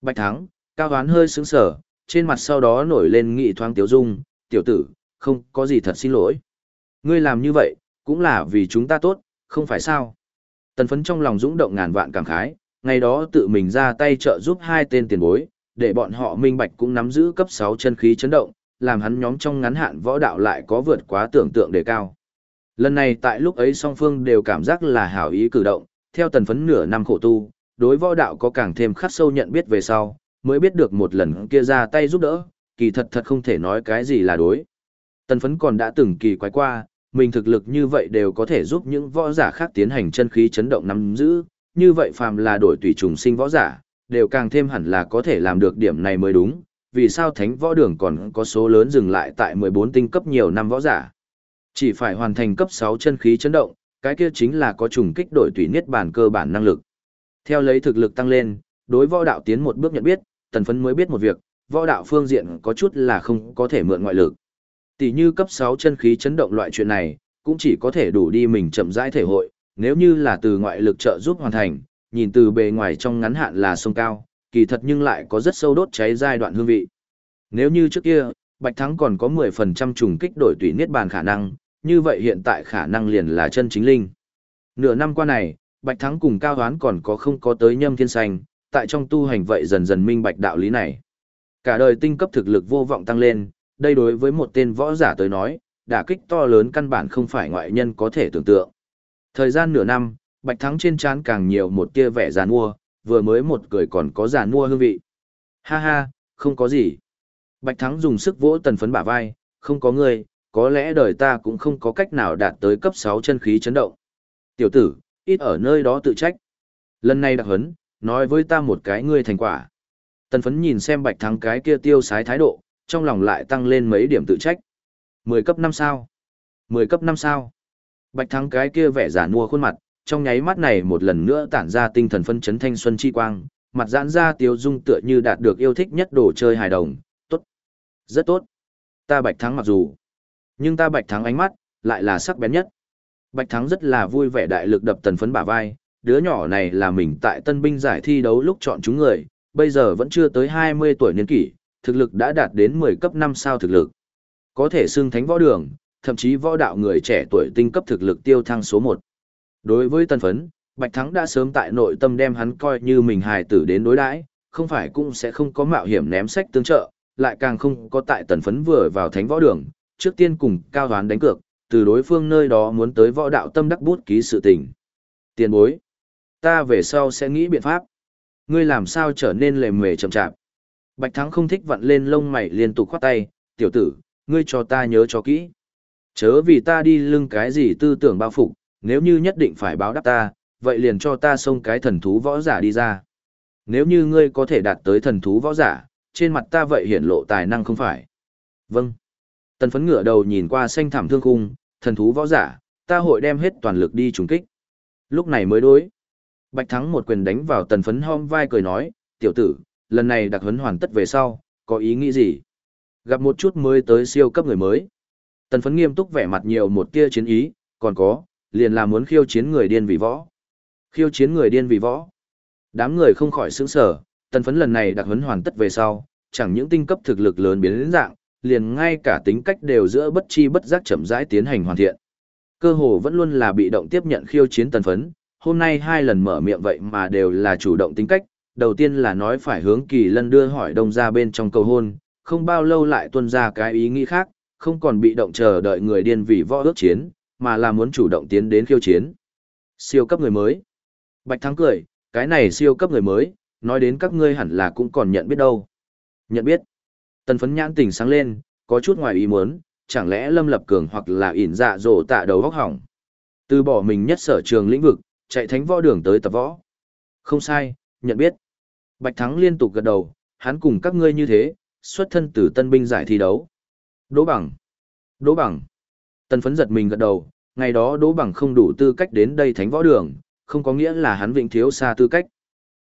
Bạch Thắng, Cao hán hơi sướng sở, trên mặt sau đó nổi lên nghị thoáng tiếu dung, tiểu tử, không có gì thật xin lỗi. Ngươi làm như vậy, cũng là vì chúng ta tốt, không phải sao. Tần phấn trong lòng dũng động ngàn vạn cảm khái, ngày đó tự mình ra tay trợ giúp hai tên tiền bối, để bọn họ minh bạch cũng nắm giữ cấp 6 chân khí chấn động, làm hắn nhóm trong ngắn hạn võ đạo lại có vượt quá tưởng tượng đề cao. Lần này tại lúc ấy song phương đều cảm giác là hảo ý cử động, theo tần phấn nửa năm khổ tu, đối võ đạo có càng thêm khắc sâu nhận biết về sau, mới biết được một lần kia ra tay giúp đỡ, kỳ thật thật không thể nói cái gì là đối. Tần phấn còn đã từng kỳ quái qua, mình thực lực như vậy đều có thể giúp những võ giả khác tiến hành chân khí chấn động nắm giữ, như vậy phàm là đổi tùy trùng sinh võ giả, đều càng thêm hẳn là có thể làm được điểm này mới đúng, vì sao thánh võ đường còn có số lớn dừng lại tại 14 tinh cấp nhiều năm võ giả. Chỉ phải hoàn thành cấp 6 chân khí chấn động, cái kia chính là có trùng kích đổi tùy niết bàn cơ bản năng lực. Theo lấy thực lực tăng lên, đối võ đạo tiến một bước nhận biết, tần phấn mới biết một việc, võ đạo phương diện có chút là không có thể mượn ngoại lực. Tỷ như cấp 6 chân khí chấn động loại chuyện này, cũng chỉ có thể đủ đi mình chậm rãi thể hội, nếu như là từ ngoại lực trợ giúp hoàn thành, nhìn từ bề ngoài trong ngắn hạn là sông cao, kỳ thật nhưng lại có rất sâu đốt cháy giai đoạn hương vị. Nếu như trước kia, Bạch Thắng còn có 10% trùng kích đổi tùy niết bàn khả năng, như vậy hiện tại khả năng liền là chân chính linh. Nửa năm qua này, Bạch Thắng cùng Cao Hoán còn có không có tới nhâm thiên xanh, tại trong tu hành vậy dần dần minh bạch đạo lý này. Cả đời tinh cấp thực lực vô vọng tăng lên, đây đối với một tên võ giả tới nói, đả kích to lớn căn bản không phải ngoại nhân có thể tưởng tượng. Thời gian nửa năm, Bạch Thắng trên trán càng nhiều một tia vẻ giàn mua, vừa mới một cười còn có giàn mua hương vị. Ha ha, không có gì. Bạch Thắng dùng sức vỗ tần phấn bả vai, không có người, có lẽ đời ta cũng không có cách nào đạt tới cấp 6 chân khí chấn động. Tiểu tử, ít ở nơi đó tự trách. Lần này đặc hấn, nói với ta một cái ngươi thành quả. Tần phấn nhìn xem bạch thắng cái kia tiêu sái thái độ, trong lòng lại tăng lên mấy điểm tự trách. 10 cấp 5 sao? 10 cấp 5 sao? Bạch thắng cái kia vẻ giả mua khuôn mặt, trong nháy mắt này một lần nữa tản ra tinh thần phân chấn thanh xuân chi quang, mặt giãn ra tiêu dung tựa như đạt được yêu thích nhất đồ chơi hài đồng, tốt. Rất tốt. Ta bạch thắng mặc dù, nhưng ta bạch thắng ánh mắt, lại là sắc bén nhất. Bạch thắng rất là vui vẻ đại lực đập tần phấn bả vai, đứa nhỏ này là mình tại tân binh giải thi đấu lúc chọn chúng người, bây giờ vẫn chưa tới 20 tuổi niên kỷ, thực lực đã đạt đến 10 cấp 5 sao thực lực. Có thể xưng thánh võ đường, thậm chí võ đạo người trẻ tuổi tinh cấp thực lực tiêu thăng số 1. Đối với tân phấn, Bạch Thắng đã sớm tại nội tâm đem hắn coi như mình hài tử đến đối đãi, không phải cũng sẽ không có mạo hiểm ném sách tương trợ, lại càng không có tại tần phấn vừa vào thánh võ đường, trước tiên cùng cao đoán đánh cược, từ đối phương nơi đó muốn tới võ đạo tâm đắc bút ký sự tình. Tiền bối, ta về sau sẽ nghĩ biện pháp. Ngươi làm sao trở nên lề mề chậm chạp. Bạch Thắng không thích vặn lên lông mày liên tục khoát tay, tiểu tử, ngươi cho ta nhớ cho kỹ. Chớ vì ta đi lưng cái gì tư tưởng bao phục, nếu như nhất định phải báo đáp ta, vậy liền cho ta xông cái thần thú võ giả đi ra. Nếu như ngươi có thể đạt tới thần thú võ giả, trên mặt ta vậy hiển lộ tài năng không phải. Vâng. Tần phấn ngựa đầu nhìn qua xanh thảm thương khung, thần thú võ giả, ta hội đem hết toàn lực đi trùng kích. Lúc này mới đối. Bạch Thắng một quyền đánh vào tần phấn hom vai cười nói, tiểu tử, lần này đặc huấn hoàn tất về sau, có ý nghĩ gì? Gặp một chút mới tới siêu cấp người mới. Tần phấn nghiêm túc vẻ mặt nhiều một tia chiến ý, còn có, liền là muốn khiêu chiến người điên vì võ. Khiêu chiến người điên vì võ. Đám người không khỏi sững sờ, tần phấn lần này đặc huấn hoàn tất về sau, chẳng những tinh cấp thực lực lớn biến đến dạng, liền ngay cả tính cách đều giữa bất chi bất giác chậm rãi tiến hành hoàn thiện. Cơ hồ vẫn luôn là bị động tiếp nhận khiêu chiến tần phấn, hôm nay hai lần mở miệng vậy mà đều là chủ động tính cách, đầu tiên là nói phải hướng kỳ lân đưa hỏi đông ra bên trong cầu hôn, không bao lâu lại tuân ra cái ý nghĩ khác, không còn bị động chờ đợi người điên vì võ ước chiến, mà là muốn chủ động tiến đến khiêu chiến. Siêu cấp người mới. Bạch Thắng cười, cái này siêu cấp người mới, nói đến các ngươi hẳn là cũng còn nhận biết đâu. Nhận biết. Tần phấn nhãn tỉnh sáng lên, có chút ngoài ý muốn, chẳng lẽ Lâm Lập Cường hoặc là ỉn dạ dỗ tạ đầu góc hỏng. Từ bỏ mình nhất sở trường lĩnh vực, chạy thánh võ đường tới tập võ. Không sai, nhận biết. Bạch Thắng liên tục gật đầu, hắn cùng các ngươi như thế, xuất thân từ tân binh giải thi đấu. Đỗ bằng. Đỗ bằng. Tần phấn giật mình gật đầu, ngày đó đỗ bằng không đủ tư cách đến đây thánh võ đường, không có nghĩa là hắn vĩnh thiếu xa tư cách.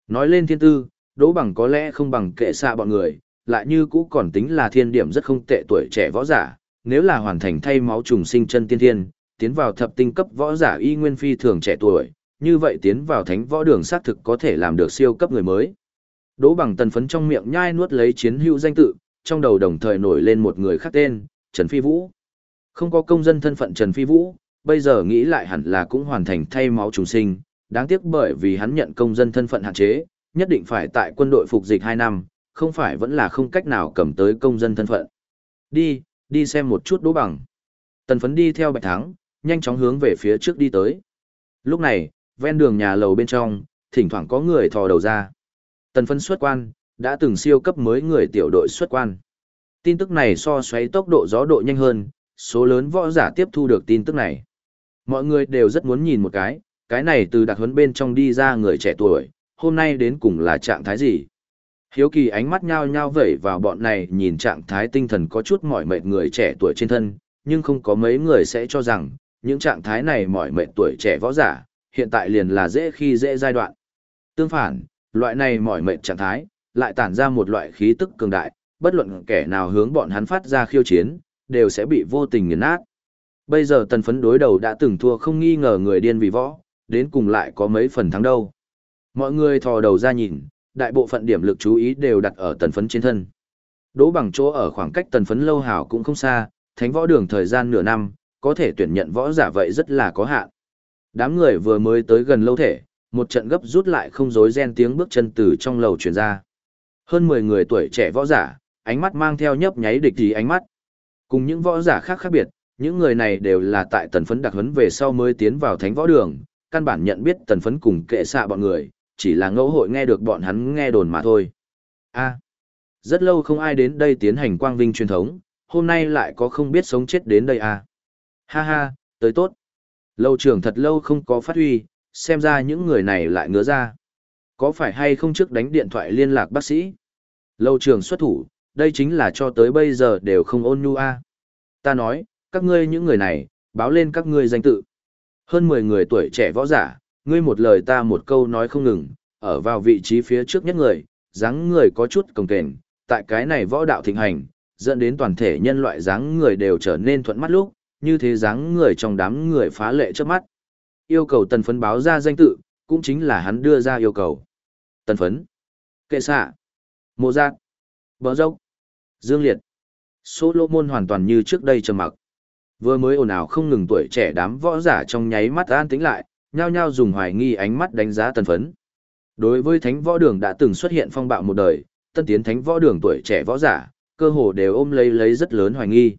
Nói lên thiên tư, đỗ bằng có lẽ không bằng kệ xa bọn người, lại như cũ còn tính là thiên điểm rất không tệ tuổi trẻ võ giả, nếu là hoàn thành thay máu trùng sinh chân tiên thiên, tiến vào thập tinh cấp võ giả y nguyên phi thường trẻ tuổi, như vậy tiến vào thánh võ đường xác thực có thể làm được siêu cấp người mới. Đỗ bằng tần phấn trong miệng nhai nuốt lấy chiến hữu danh tự, trong đầu đồng thời nổi lên một người khác tên, Trần Phi Vũ. Không có công dân thân phận Trần Phi Vũ, bây giờ nghĩ lại hẳn là cũng hoàn thành thay máu trùng sinh, đáng tiếc bởi vì hắn nhận công dân thân phận hạn chế, nhất định phải tại quân đội phục dịch 2 năm, không phải vẫn là không cách nào cầm tới công dân thân phận. Đi, đi xem một chút đỗ bằng. Tần phấn đi theo bạch thắng, nhanh chóng hướng về phía trước đi tới. Lúc này, ven đường nhà lầu bên trong, thỉnh thoảng có người thò đầu ra. Tần phấn xuất quan, đã từng siêu cấp mới người tiểu đội xuất quan. Tin tức này so xoáy tốc độ gió độ nhanh hơn, số lớn võ giả tiếp thu được tin tức này. Mọi người đều rất muốn nhìn một cái, cái này từ đặc huấn bên trong đi ra người trẻ tuổi, hôm nay đến cùng là trạng thái gì? Hiếu kỳ ánh mắt nhao nhao vẩy vào bọn này nhìn trạng thái tinh thần có chút mỏi mệt người trẻ tuổi trên thân, nhưng không có mấy người sẽ cho rằng, những trạng thái này mỏi mệt tuổi trẻ võ giả, hiện tại liền là dễ khi dễ giai đoạn. Tương phản, loại này mỏi mệt trạng thái, lại tản ra một loại khí tức cường đại, bất luận kẻ nào hướng bọn hắn phát ra khiêu chiến, đều sẽ bị vô tình nghiền nát. Bây giờ tần phấn đối đầu đã từng thua không nghi ngờ người điên vì võ, đến cùng lại có mấy phần thắng đâu. Mọi người thò đầu ra nhìn, đại bộ phận điểm lực chú ý đều đặt ở tần phấn trên thân. Đỗ bằng chỗ ở khoảng cách tần phấn lâu hào cũng không xa, thánh võ đường thời gian nửa năm, có thể tuyển nhận võ giả vậy rất là có hạn. Đám người vừa mới tới gần lâu thể, một trận gấp rút lại không dối ren tiếng bước chân từ trong lầu truyền ra. Hơn 10 người tuổi trẻ võ giả, ánh mắt mang theo nhấp nháy địch ý ánh mắt. Cùng những võ giả khác khác biệt, những người này đều là tại tần phấn đặc huấn về sau mới tiến vào thánh võ đường, căn bản nhận biết tần phấn cùng kệ xạ bọn người, chỉ là ngẫu hội nghe được bọn hắn nghe đồn mà thôi. a rất lâu không ai đến đây tiến hành quang vinh truyền thống, hôm nay lại có không biết sống chết đến đây à. Ha ha, tới tốt. Lâu trưởng thật lâu không có phát huy, xem ra những người này lại ngứa ra. Có phải hay không trước đánh điện thoại liên lạc bác sĩ? Lâu trưởng xuất thủ, đây chính là cho tới bây giờ đều không ôn nhu a. Ta nói, các ngươi những người này, báo lên các ngươi danh tự. Hơn 10 người tuổi trẻ võ giả, ngươi một lời ta một câu nói không ngừng, ở vào vị trí phía trước nhất người, dáng người có chút cồng kềnh, tại cái này võ đạo thịnh hành, dẫn đến toàn thể nhân loại dáng người đều trở nên thuận mắt lúc, như thế dáng người trong đám người phá lệ trước mắt. Yêu cầu tần phấn báo ra danh tự, cũng chính là hắn đưa ra yêu cầu. Tần phấn, kệ xạ, mô giác, bờ dốc, dương liệt. Solomon hoàn toàn như trước đây trầm mặc. Vừa mới ồn ào không ngừng tuổi trẻ đám võ giả trong nháy mắt an tĩnh lại, nhao nhao dùng hoài nghi ánh mắt đánh giá tần phấn. Đối với thánh võ đường đã từng xuất hiện phong bạo một đời, tân tiến thánh võ đường tuổi trẻ võ giả, cơ hồ đều ôm lấy lấy rất lớn hoài nghi.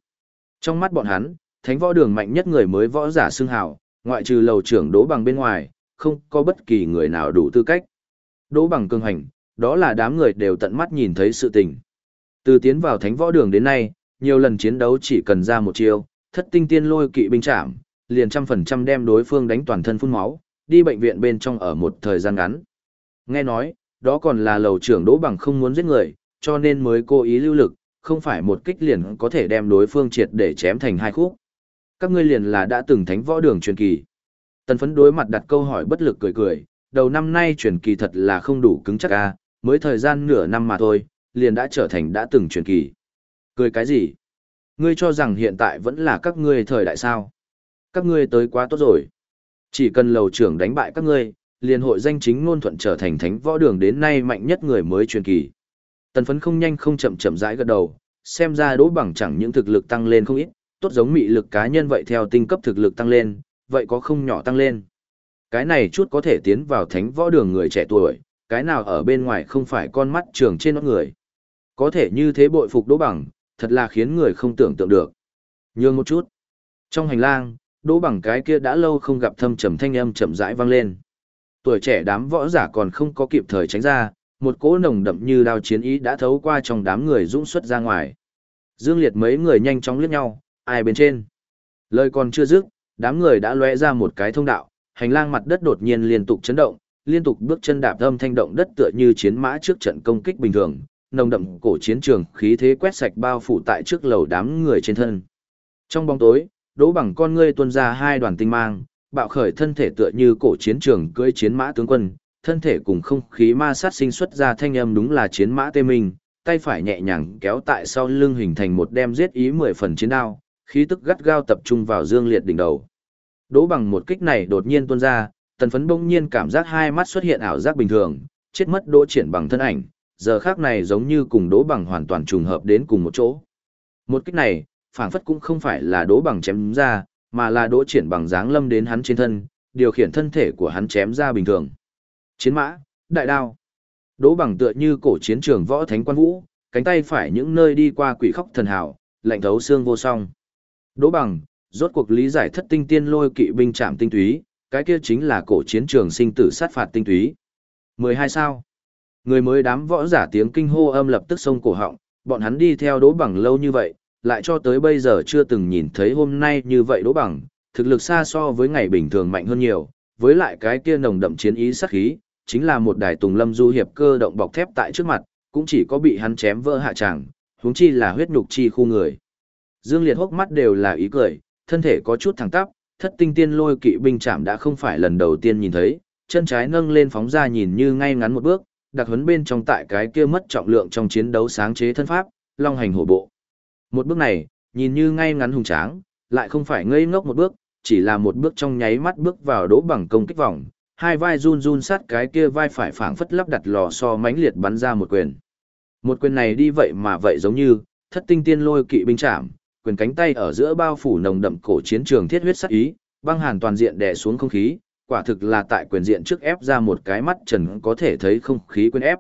Trong mắt bọn hắn, thánh võ đường mạnh nhất người mới võ giả xưng hào, ngoại trừ lầu trưởng đỗ bằng bên ngoài, không có bất kỳ người nào đủ tư cách. Đỗ bằng cương hành, đó là đám người đều tận mắt nhìn thấy sự tình. Từ tiến vào thánh võ đường đến nay, nhiều lần chiến đấu chỉ cần ra một chiêu, thất tinh tiên lôi kỵ binh chạm, liền trăm phần trăm đem đối phương đánh toàn thân phun máu, đi bệnh viện bên trong ở một thời gian ngắn. Nghe nói, đó còn là lầu trưởng đỗ bằng không muốn giết người, cho nên mới cố ý lưu lực, không phải một kích liền có thể đem đối phương triệt để chém thành hai khúc. Các ngươi liền là đã từng thánh võ đường truyền kỳ. Tần phấn đối mặt đặt câu hỏi bất lực cười cười, đầu năm nay truyền kỳ thật là không đủ cứng chắc a mới thời gian nửa năm mà thôi, liền đã trở thành đã từng truyền kỳ. Cười cái gì? Ngươi cho rằng hiện tại vẫn là các ngươi thời đại sao? Các ngươi tới quá tốt rồi. Chỉ cần lầu trưởng đánh bại các ngươi, liền hội danh chính ngôn thuận trở thành thánh võ đường đến nay mạnh nhất người mới truyền kỳ. Tần phấn không nhanh không chậm chậm rãi gật đầu, xem ra đỗ bằng chẳng những thực lực tăng lên không ít, tốt giống mị lực cá nhân vậy theo tinh cấp thực lực tăng lên, vậy có không nhỏ tăng lên. Cái này chút có thể tiến vào thánh võ đường người trẻ tuổi, cái nào ở bên ngoài không phải con mắt trường trên nó người. Có thể như thế bội phục đỗ bằng, thật là khiến người không tưởng tượng được. Nhường một chút. Trong hành lang, đỗ bằng cái kia đã lâu không gặp thâm trầm thanh âm chậm rãi vang lên. Tuổi trẻ đám võ giả còn không có kịp thời tránh ra, một cỗ nồng đậm như đao chiến ý đã thấu qua trong đám người dũng xuất ra ngoài. Dương Liệt mấy người nhanh chóng liếc nhau, ai bên trên. Lời còn chưa dứt, đám người đã lóe ra một cái thông đạo, hành lang mặt đất đột nhiên liên tục chấn động, liên tục bước chân đạp âm thanh động đất tựa như chiến mã trước trận công kích bình thường, nồng đậm cổ chiến trường khí thế quét sạch bao phủ tại trước lầu đám người trên thân. Trong bóng tối, đỗ bằng con ngươi tuôn ra hai đoàn tinh mang, bạo khởi thân thể tựa như cổ chiến trường cưỡi chiến mã tướng quân, thân thể cùng không khí ma sát sinh xuất ra thanh âm đúng là chiến mã tê minh, tay phải nhẹ nhàng kéo tại sau lưng hình thành một đem giết ý mười phần chiến đao, khí tức gắt gao tập trung vào Dương Liệt đỉnh đầu. Đỗ bằng một kích này đột nhiên tuôn ra, tần phấn bỗng nhiên cảm giác hai mắt xuất hiện ảo giác bình thường, chết mất đỗ triển bằng thân ảnh, giờ khác này giống như cùng đố bằng hoàn toàn trùng hợp đến cùng một chỗ. Một kích này, phảng phất cũng không phải là đố bằng chém ra, mà là đỗ triển bằng dáng lâm đến hắn trên thân, điều khiển thân thể của hắn chém ra bình thường. Chiến mã, đại đao. Đỗ bằng tựa như cổ chiến trường võ thánh quan vũ, cánh tay phải những nơi đi qua quỷ khóc thần hào, lạnh thấu xương vô song. Đỗ bằng, rốt cuộc lý giải thất tinh tiên lôi kỵ binh chạm tinh túy, cái kia chính là cổ chiến trường sinh tử sát phạt tinh túy. 12 sao. Người mới đám võ giả tiếng kinh hô âm lập tức sông cổ họng, bọn hắn đi theo đỗ bằng lâu như vậy, lại cho tới bây giờ chưa từng nhìn thấy hôm nay như vậy đỗ bằng, thực lực xa so với ngày bình thường mạnh hơn nhiều, với lại cái kia nồng đậm chiến ý sắc khí, chính là một đài tùng lâm du hiệp cơ động bọc thép tại trước mặt, cũng chỉ có bị hắn chém vỡ hạ tràng, huống chi là huyết nhục chi khu người. Dương Liệt hốc mắt đều là ý cười, thân thể có chút thẳng tắp, thất tinh tiên lôi kỵ binh chạm đã không phải lần đầu tiên nhìn thấy, chân trái nâng lên phóng ra nhìn như ngay ngắn một bước, đặc huấn bên trong tại cái kia mất trọng lượng trong chiến đấu sáng chế thân pháp, long hành hổ bộ. Một bước này, nhìn như ngay ngắn hùng tráng, lại không phải ngây ngốc một bước, chỉ là một bước trong nháy mắt bước vào đỗ bằng công kích vòng, hai vai run run sát cái kia vai phải phảng phất lắp đặt lò so mãnh liệt bắn ra một quyền. Một quyền này đi vậy mà vậy giống như, thất tinh tiên lôi kỵ binh chạm, quyền cánh tay ở giữa bao phủ nồng đậm cổ chiến trường thiết huyết sắc ý, băng hàn toàn diện đè xuống không khí, quả thực là tại quyền diện trước ép ra một cái mắt trần có thể thấy không khí quyền ép.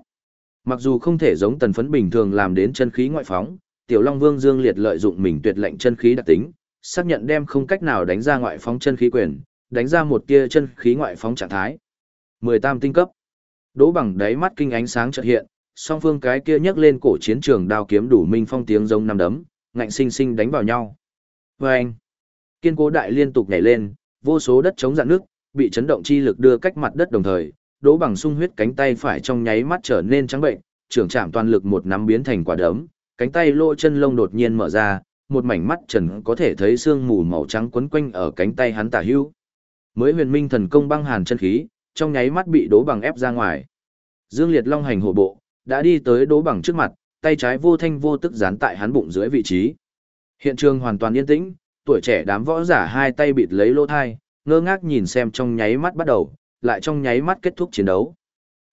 Mặc dù không thể giống tần phấn bình thường làm đến chân khí ngoại phóng, Tiểu Long Vương Dương Liệt lợi dụng mình tuyệt lệnh chân khí đặc tính, xác nhận đem không cách nào đánh ra ngoại phóng chân khí quyền, đánh ra một tia chân khí ngoại phóng trạng thái. 18 tinh cấp. Đỗ bằng đáy mắt kinh ánh sáng chợt hiện, song phương cái kia nhấc lên cổ chiến trường đao kiếm đủ minh phong tiếng giống năm đấm, ngạnh sinh sinh đánh vào nhau. Vâng! Kiên cố đại liên tục nhảy lên, vô số đất chống dạn nước, bị chấn động chi lực đưa cách mặt đất đồng thời, đỗ bằng sung huyết cánh tay phải trong nháy mắt trở nên trắng bệnh, trưởng chạm toàn lực một nắm biến thành quả đấm, cánh tay lỗ chân lông đột nhiên mở ra, một mảnh mắt trần có thể thấy xương mù màu trắng quấn quanh ở cánh tay hắn tả hữu. Mới huyền minh thần công băng hàn chân khí, trong nháy mắt bị đố bằng ép ra ngoài. Dương Liệt Long hành hổ bộ, đã đi tới đố bằng trước mặt, tay trái vô thanh vô tức dán tại hắn bụng dưới vị trí. Hiện trường hoàn toàn yên tĩnh, tuổi trẻ đám võ giả hai tay bịt lấy lỗ thai, ngơ ngác nhìn xem trong nháy mắt bắt đầu, lại trong nháy mắt kết thúc chiến đấu.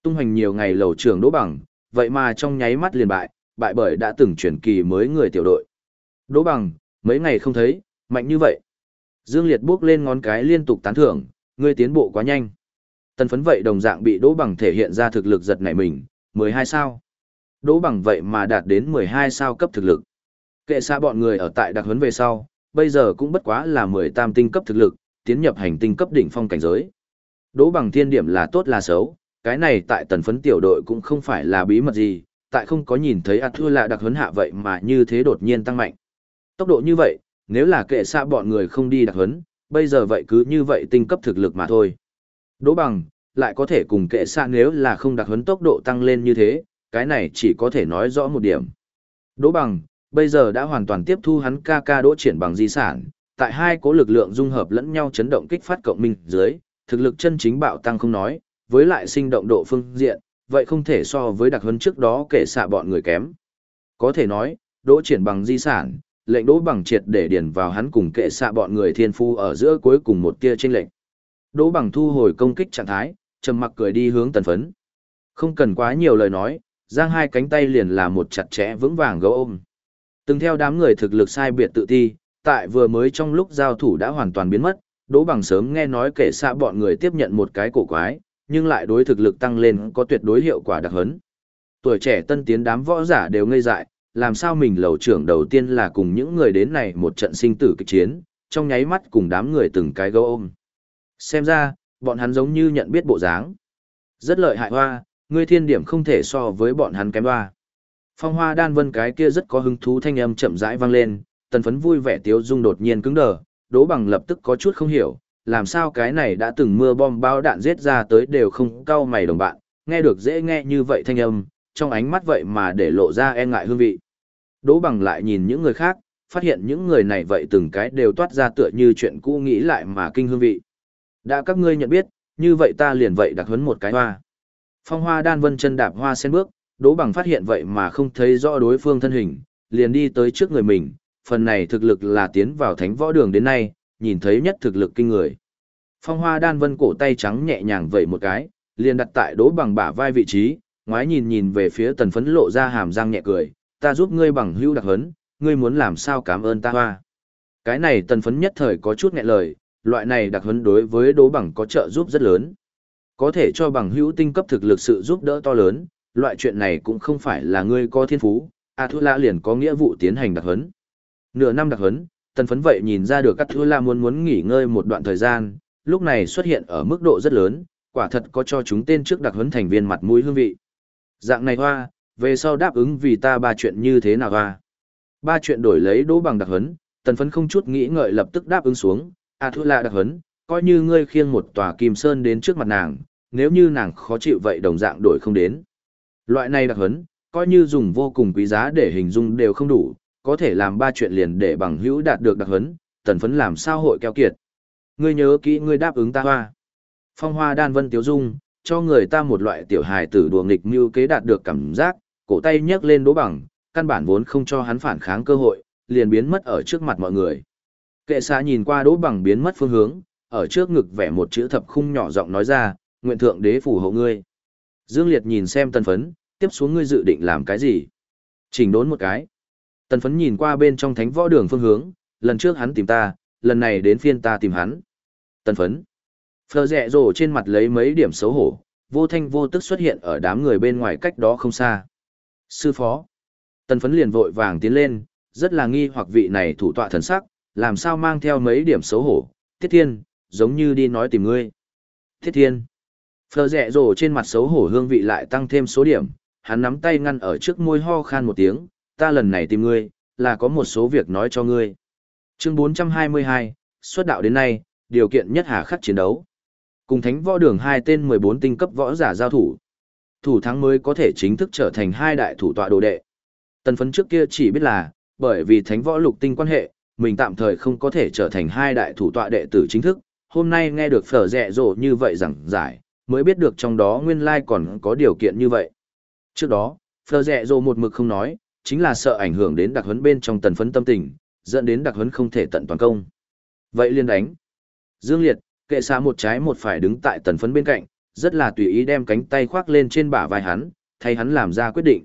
Tung hành nhiều ngày lầu trưởng đỗ bằng, vậy mà trong nháy mắt liền bại, bại bởi đã từng chuyển kỳ mới người tiểu đội. Đỗ bằng, mấy ngày không thấy, mạnh như vậy. Dương Liệt bước lên ngón cái liên tục tán thưởng, ngươi tiến bộ quá nhanh. Tần phấn vậy đồng dạng bị Đỗ bằng thể hiện ra thực lực giật nảy mình, 12 sao. Đỗ bằng vậy mà đạt đến 12 sao cấp thực lực. Kệ xa bọn người ở tại đặc huấn về sau, bây giờ cũng bất quá là 18 tinh cấp thực lực, tiến nhập hành tinh cấp đỉnh phong cảnh giới. Đỗ bằng thiên điểm là tốt là xấu, cái này tại tần phấn tiểu đội cũng không phải là bí mật gì, tại không có nhìn thấy ạt thua là đặc huấn hạ vậy mà như thế đột nhiên tăng mạnh. Tốc độ như vậy, nếu là kệ xa bọn người không đi đặc huấn, bây giờ vậy cứ như vậy tinh cấp thực lực mà thôi. Đỗ bằng, lại có thể cùng kệ xa nếu là không đặc huấn tốc độ tăng lên như thế, cái này chỉ có thể nói rõ một điểm. Đỗ bằng, bây giờ đã hoàn toàn tiếp thu hắn ca ca đỗ triển bằng di sản, tại hai cố lực lượng dung hợp lẫn nhau chấn động kích phát cộng minh dưới, thực lực chân chính bạo tăng không nói, với lại sinh động độ phương diện, vậy không thể so với đặc huấn trước đó kể xạ bọn người kém. Có thể nói, đỗ triển bằng di sản, lệnh đỗ bằng triệt để điền vào hắn cùng kệ xạ bọn người thiên phu ở giữa cuối cùng một tia tranh lệnh. Đỗ bằng thu hồi công kích trạng thái, trầm mặc cười đi hướng tần phấn. Không cần quá nhiều lời nói, giang hai cánh tay liền là một chặt chẽ vững vàng gấu ôm. Từng theo đám người thực lực sai biệt tự ti, tại vừa mới trong lúc giao thủ đã hoàn toàn biến mất, Đỗ Bằng sớm nghe nói kể xa bọn người tiếp nhận một cái cổ quái, nhưng lại đối thực lực tăng lên có tuyệt đối hiệu quả đặc hấn. Tuổi trẻ tân tiến đám võ giả đều ngây dại, làm sao mình lầu trưởng đầu tiên là cùng những người đến này một trận sinh tử kịch chiến, trong nháy mắt cùng đám người từng cái gấu ôm. Xem ra, bọn hắn giống như nhận biết bộ dáng. Rất lợi hại hoa, ngươi thiên điểm không thể so với bọn hắn kém hoa. Phong hoa đan vân cái kia rất có hứng thú thanh âm chậm rãi vang lên, tần phấn vui vẻ tiếu dung đột nhiên cứng đờ, đỗ bằng lập tức có chút không hiểu, làm sao cái này đã từng mưa bom bao đạn giết ra tới đều không cau mày đồng bạn, nghe được dễ nghe như vậy thanh âm, trong ánh mắt vậy mà để lộ ra e ngại hương vị. Đỗ bằng lại nhìn những người khác, phát hiện những người này vậy từng cái đều toát ra tựa như chuyện cũ nghĩ lại mà kinh hương vị. Đã các ngươi nhận biết, như vậy ta liền vậy đặc huấn một cái hoa. Phong hoa đan vân chân đạp hoa sen bước, đỗ bằng phát hiện vậy mà không thấy rõ đối phương thân hình, liền đi tới trước người mình, phần này thực lực là tiến vào thánh võ đường đến nay, nhìn thấy nhất thực lực kinh người. Phong hoa đan vân cổ tay trắng nhẹ nhàng vẩy một cái, liền đặt tại đỗ bằng bả vai vị trí, ngoái nhìn nhìn về phía tần phấn lộ ra hàm răng nhẹ cười, ta giúp ngươi bằng hưu đặc hấn, ngươi muốn làm sao cảm ơn ta hoa. Cái này tần phấn nhất thời có chút nghẹn lời, loại này đặc huấn đối với đố bằng có trợ giúp rất lớn. Có thể cho bằng hữu tinh cấp thực lực sự giúp đỡ to lớn, loại chuyện này cũng không phải là ngươi có thiên phú, A Thu lã liền có nghĩa vụ tiến hành đặc huấn. Nửa năm đặc huấn, tần phấn vậy nhìn ra được các Thu La muốn muốn nghỉ ngơi một đoạn thời gian, lúc này xuất hiện ở mức độ rất lớn, quả thật có cho chúng tên trước đặc huấn thành viên mặt mũi hương vị. Dạng này hoa, về sau đáp ứng vì ta ba chuyện như thế nào hoa. Ba chuyện đổi lấy đỗ bằng đặc huấn, tần phấn không chút nghĩ ngợi lập tức đáp ứng xuống, A Thu La đặc huấn, coi như ngươi khiêng một tòa kim sơn đến trước mặt nàng, nếu như nàng khó chịu vậy đồng dạng đổi không đến. Loại này đặc huấn, coi như dùng vô cùng quý giá để hình dung đều không đủ, có thể làm ba chuyện liền để bằng hữu đạt được đặc huấn, tần phấn làm sao hội keo kiệt. Ngươi nhớ kỹ ngươi đáp ứng ta hoa. Phong hoa đan vân tiếu dung, cho người ta một loại tiểu hài tử đùa nghịch mưu kế đạt được cảm giác, cổ tay nhấc lên đố bằng, căn bản vốn không cho hắn phản kháng cơ hội, liền biến mất ở trước mặt mọi người. Kệ xa nhìn qua đố bằng biến mất phương hướng, ở trước ngực vẽ một chữ thập khung nhỏ giọng nói ra, nguyện thượng đế phù hộ ngươi. Dương Liệt nhìn xem tân phấn, tiếp xuống ngươi dự định làm cái gì? Chỉnh đốn một cái. Tần phấn nhìn qua bên trong thánh võ đường phương hướng, lần trước hắn tìm ta, lần này đến phiên ta tìm hắn. Tần phấn. Phờ rẹ rồ trên mặt lấy mấy điểm xấu hổ, vô thanh vô tức xuất hiện ở đám người bên ngoài cách đó không xa. Sư phó. Tần phấn liền vội vàng tiến lên, rất là nghi hoặc vị này thủ tọa thần sắc, làm sao mang theo mấy điểm xấu hổ. Tiết thiên, giống như đi nói tìm ngươi. Thiết thiên. Phờ rẹ rồ trên mặt xấu hổ hương vị lại tăng thêm số điểm, hắn nắm tay ngăn ở trước môi ho khan một tiếng, ta lần này tìm ngươi, là có một số việc nói cho ngươi. Chương 422, xuất đạo đến nay, điều kiện nhất hà khắc chiến đấu. Cùng thánh võ đường hai tên 14 tinh cấp võ giả giao thủ. Thủ thắng mới có thể chính thức trở thành hai đại thủ tọa đồ đệ. Tần phấn trước kia chỉ biết là, bởi vì thánh võ lục tinh quan hệ, mình tạm thời không có thể trở thành hai đại thủ tọa đệ tử chính thức. Hôm nay nghe được phở rẹ rộ như vậy rằng giải, mới biết được trong đó nguyên lai còn có điều kiện như vậy. Trước đó, phở rẹ rộ một mực không nói, chính là sợ ảnh hưởng đến đặc huấn bên trong tần phấn tâm tình, dẫn đến đặc huấn không thể tận toàn công. Vậy liên đánh. Dương Liệt, kệ xa một trái một phải đứng tại tần phấn bên cạnh, rất là tùy ý đem cánh tay khoác lên trên bả vai hắn, thay hắn làm ra quyết định.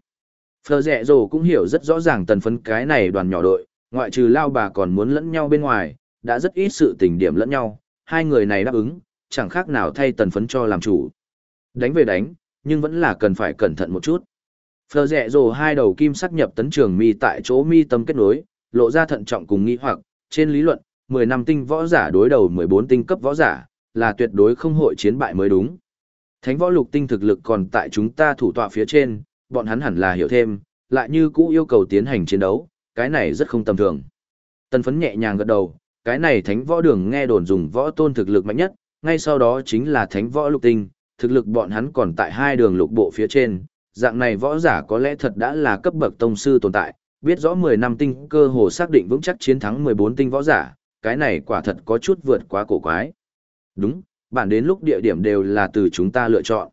Phờ rẻ rồ cũng hiểu rất rõ ràng tần phấn cái này đoàn nhỏ đội, ngoại trừ lao bà còn muốn lẫn nhau bên ngoài, đã rất ít sự tình điểm lẫn nhau, hai người này đáp ứng, chẳng khác nào thay tần phấn cho làm chủ. Đánh về đánh, nhưng vẫn là cần phải cẩn thận một chút. Phờ rẽ rồ hai đầu kim sắc nhập tấn trường mi tại chỗ mi tâm kết nối, lộ ra thận trọng cùng nghĩ hoặc, trên lý luận, 10 năm tinh võ giả đối đầu 14 tinh cấp võ giả, là tuyệt đối không hội chiến bại mới đúng. Thánh võ lục tinh thực lực còn tại chúng ta thủ tọa phía trên, bọn hắn hẳn là hiểu thêm, lại như cũ yêu cầu tiến hành chiến đấu, cái này rất không tầm thường. Tần phấn nhẹ nhàng gật đầu, cái này thánh võ đường nghe đồn dùng võ tôn thực lực mạnh nhất, ngay sau đó chính là thánh võ lục tinh, thực lực bọn hắn còn tại hai đường lục bộ phía trên, dạng này võ giả có lẽ thật đã là cấp bậc tông sư tồn tại, biết rõ 10 năm tinh cơ hồ xác định vững chắc chiến thắng 14 tinh võ giả, cái này quả thật có chút vượt quá cổ quái. Đúng, bản đến lúc địa điểm đều là từ chúng ta lựa chọn.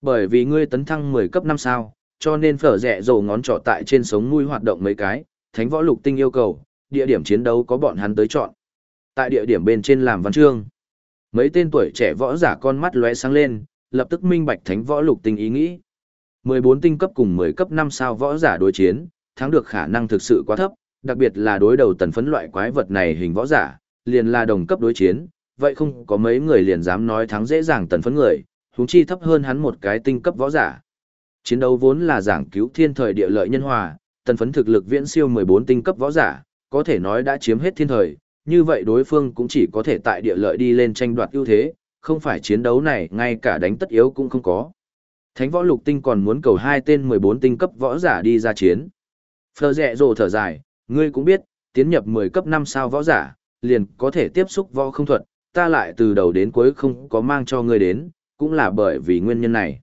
Bởi vì ngươi tấn thăng 10 cấp 5 sao, cho nên phở rẻ dầu ngón trỏ tại trên sống nuôi hoạt động mấy cái, thánh võ lục tinh yêu cầu, địa điểm chiến đấu có bọn hắn tới chọn. Tại địa điểm bên trên làm văn chương. Mấy tên tuổi trẻ võ giả con mắt lóe sáng lên, lập tức minh bạch thánh võ lục tinh ý nghĩ. 14 tinh cấp cùng 10 cấp 5 sao võ giả đối chiến, thắng được khả năng thực sự quá thấp, đặc biệt là đối đầu tần phấn loại quái vật này hình võ giả, liền là đồng cấp đối chiến, vậy không có mấy người liền dám nói thắng dễ dàng tần phấn người, huống chi thấp hơn hắn một cái tinh cấp võ giả. Chiến đấu vốn là giảng cứu thiên thời địa lợi nhân hòa, tần phấn thực lực viễn siêu 14 tinh cấp võ giả, có thể nói đã chiếm hết thiên thời, như vậy đối phương cũng chỉ có thể tại địa lợi đi lên tranh đoạt ưu thế, không phải chiến đấu này ngay cả đánh tất yếu cũng không có. Thánh võ lục tinh còn muốn cầu hai tên 14 tinh cấp võ giả đi ra chiến. Phờ rẹ rồ thở dài, ngươi cũng biết, tiến nhập 10 cấp 5 sao võ giả, liền có thể tiếp xúc võ không thuật, ta lại từ đầu đến cuối không có mang cho ngươi đến, cũng là bởi vì nguyên nhân này.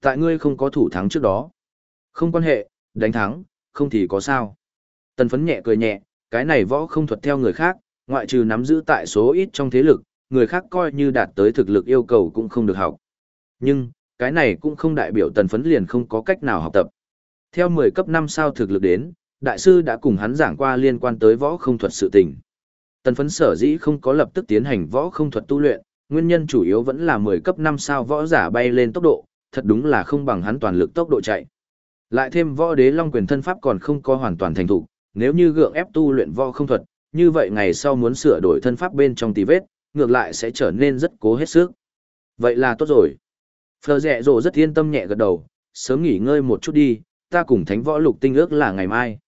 Tại ngươi không có thủ thắng trước đó. Không quan hệ, đánh thắng, không thì có sao. Tần phấn nhẹ cười nhẹ, cái này võ không thuật theo người khác, ngoại trừ nắm giữ tại số ít trong thế lực, người khác coi như đạt tới thực lực yêu cầu cũng không được học. Nhưng, cái này cũng không đại biểu tần phấn liền không có cách nào học tập. Theo 10 cấp 5 sao thực lực đến, đại sư đã cùng hắn giảng qua liên quan tới võ không thuật sự tình. Tần phấn sở dĩ không có lập tức tiến hành võ không thuật tu luyện, nguyên nhân chủ yếu vẫn là 10 cấp 5 sao võ giả bay lên tốc độ, thật đúng là không bằng hắn toàn lực tốc độ chạy. Lại thêm võ đế long quyền thân pháp còn không có hoàn toàn thành thục, nếu như gượng ép tu luyện võ không thuật, như vậy ngày sau muốn sửa đổi thân pháp bên trong tì vết, ngược lại sẽ trở nên rất cố hết sức. Vậy là tốt rồi. Phờ rẹ rồ rất yên tâm nhẹ gật đầu, sớm nghỉ ngơi một chút đi, ta cùng thánh võ lục tinh ước là ngày mai.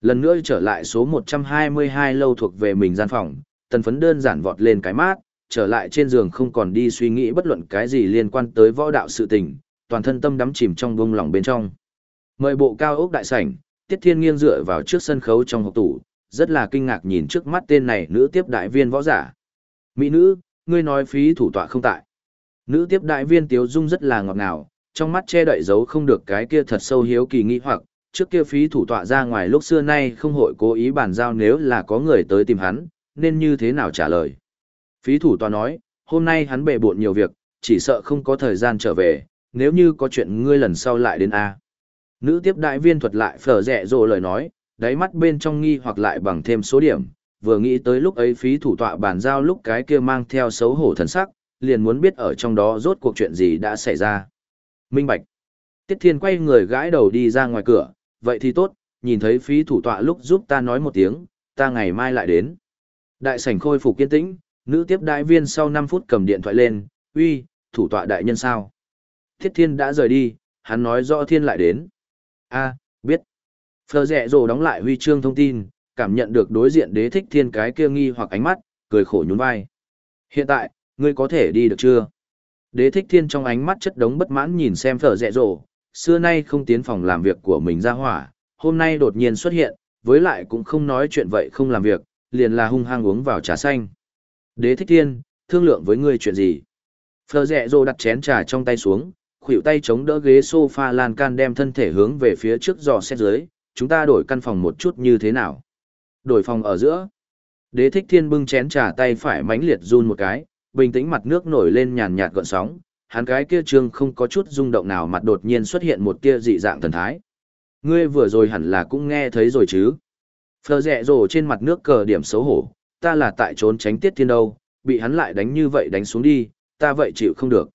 Lần nữa trở lại số 122 lâu thuộc về mình gian phòng, tần phấn đơn giản vọt lên cái mát, trở lại trên giường không còn đi suy nghĩ bất luận cái gì liên quan tới võ đạo sự tình, toàn thân tâm đắm chìm trong bông lòng bên trong. Mời bộ cao ốc đại sảnh, Tiết Thiên nghiêng dựa vào trước sân khấu trong hộp tủ, rất là kinh ngạc nhìn trước mắt tên này nữ tiếp đại viên võ giả. Mỹ nữ, ngươi nói phí thủ tọa không tại. Nữ tiếp đại viên Tiếu Dung rất là ngọt ngào, trong mắt che đậy giấu không được cái kia thật sâu hiếu kỳ nghi hoặc, trước kia phí thủ tọa ra ngoài lúc xưa nay không hội cố ý bàn giao nếu là có người tới tìm hắn, nên như thế nào trả lời. Phí thủ tọa nói, hôm nay hắn bề bộn nhiều việc, chỉ sợ không có thời gian trở về, nếu như có chuyện ngươi lần sau lại đến A. Nữ tiếp đại viên thuật lại phở rẹ rồ lời nói, đáy mắt bên trong nghi hoặc lại bằng thêm số điểm, vừa nghĩ tới lúc ấy phí thủ tọa bàn giao lúc cái kia mang theo xấu hổ thần sắc, liền muốn biết ở trong đó rốt cuộc chuyện gì đã xảy ra. Minh Bạch. Tiết Thiên quay người gãi đầu đi ra ngoài cửa, vậy thì tốt, nhìn thấy phí thủ tọa lúc giúp ta nói một tiếng, ta ngày mai lại đến. Đại sảnh khôi phục kiên tĩnh, nữ tiếp đại viên sau 5 phút cầm điện thoại lên, uy, thủ tọa đại nhân sao? Tiết Thiên đã rời đi, hắn nói rõ Thiên lại đến. a biết. Phờ rẹ rồ đóng lại huy chương thông tin, cảm nhận được đối diện đế thích thiên cái kia nghi hoặc ánh mắt, cười khổ nhún vai. Hiện tại, ngươi có thể đi được chưa? Đế thích thiên trong ánh mắt chất đống bất mãn nhìn xem phở rẹ Rộ. xưa nay không tiến phòng làm việc của mình ra hỏa, hôm nay đột nhiên xuất hiện, với lại cũng không nói chuyện vậy không làm việc, liền là hung hăng uống vào trà xanh. Đế thích thiên, thương lượng với ngươi chuyện gì? Phở rẹ Rộ đặt chén trà trong tay xuống, khuỷu tay chống đỡ ghế sofa lan can đem thân thể hướng về phía trước dò xét dưới, chúng ta đổi căn phòng một chút như thế nào? Đổi phòng ở giữa. Đế thích thiên bưng chén trà tay phải mãnh liệt run một cái, bình tĩnh mặt nước nổi lên nhàn nhạt gợn sóng, hắn cái kia trương không có chút rung động nào mặt đột nhiên xuất hiện một tia dị dạng thần thái. Ngươi vừa rồi hẳn là cũng nghe thấy rồi chứ. Phờ rẹ rồ trên mặt nước cờ điểm xấu hổ, ta là tại trốn tránh tiết thiên đâu, bị hắn lại đánh như vậy đánh xuống đi, ta vậy chịu không được.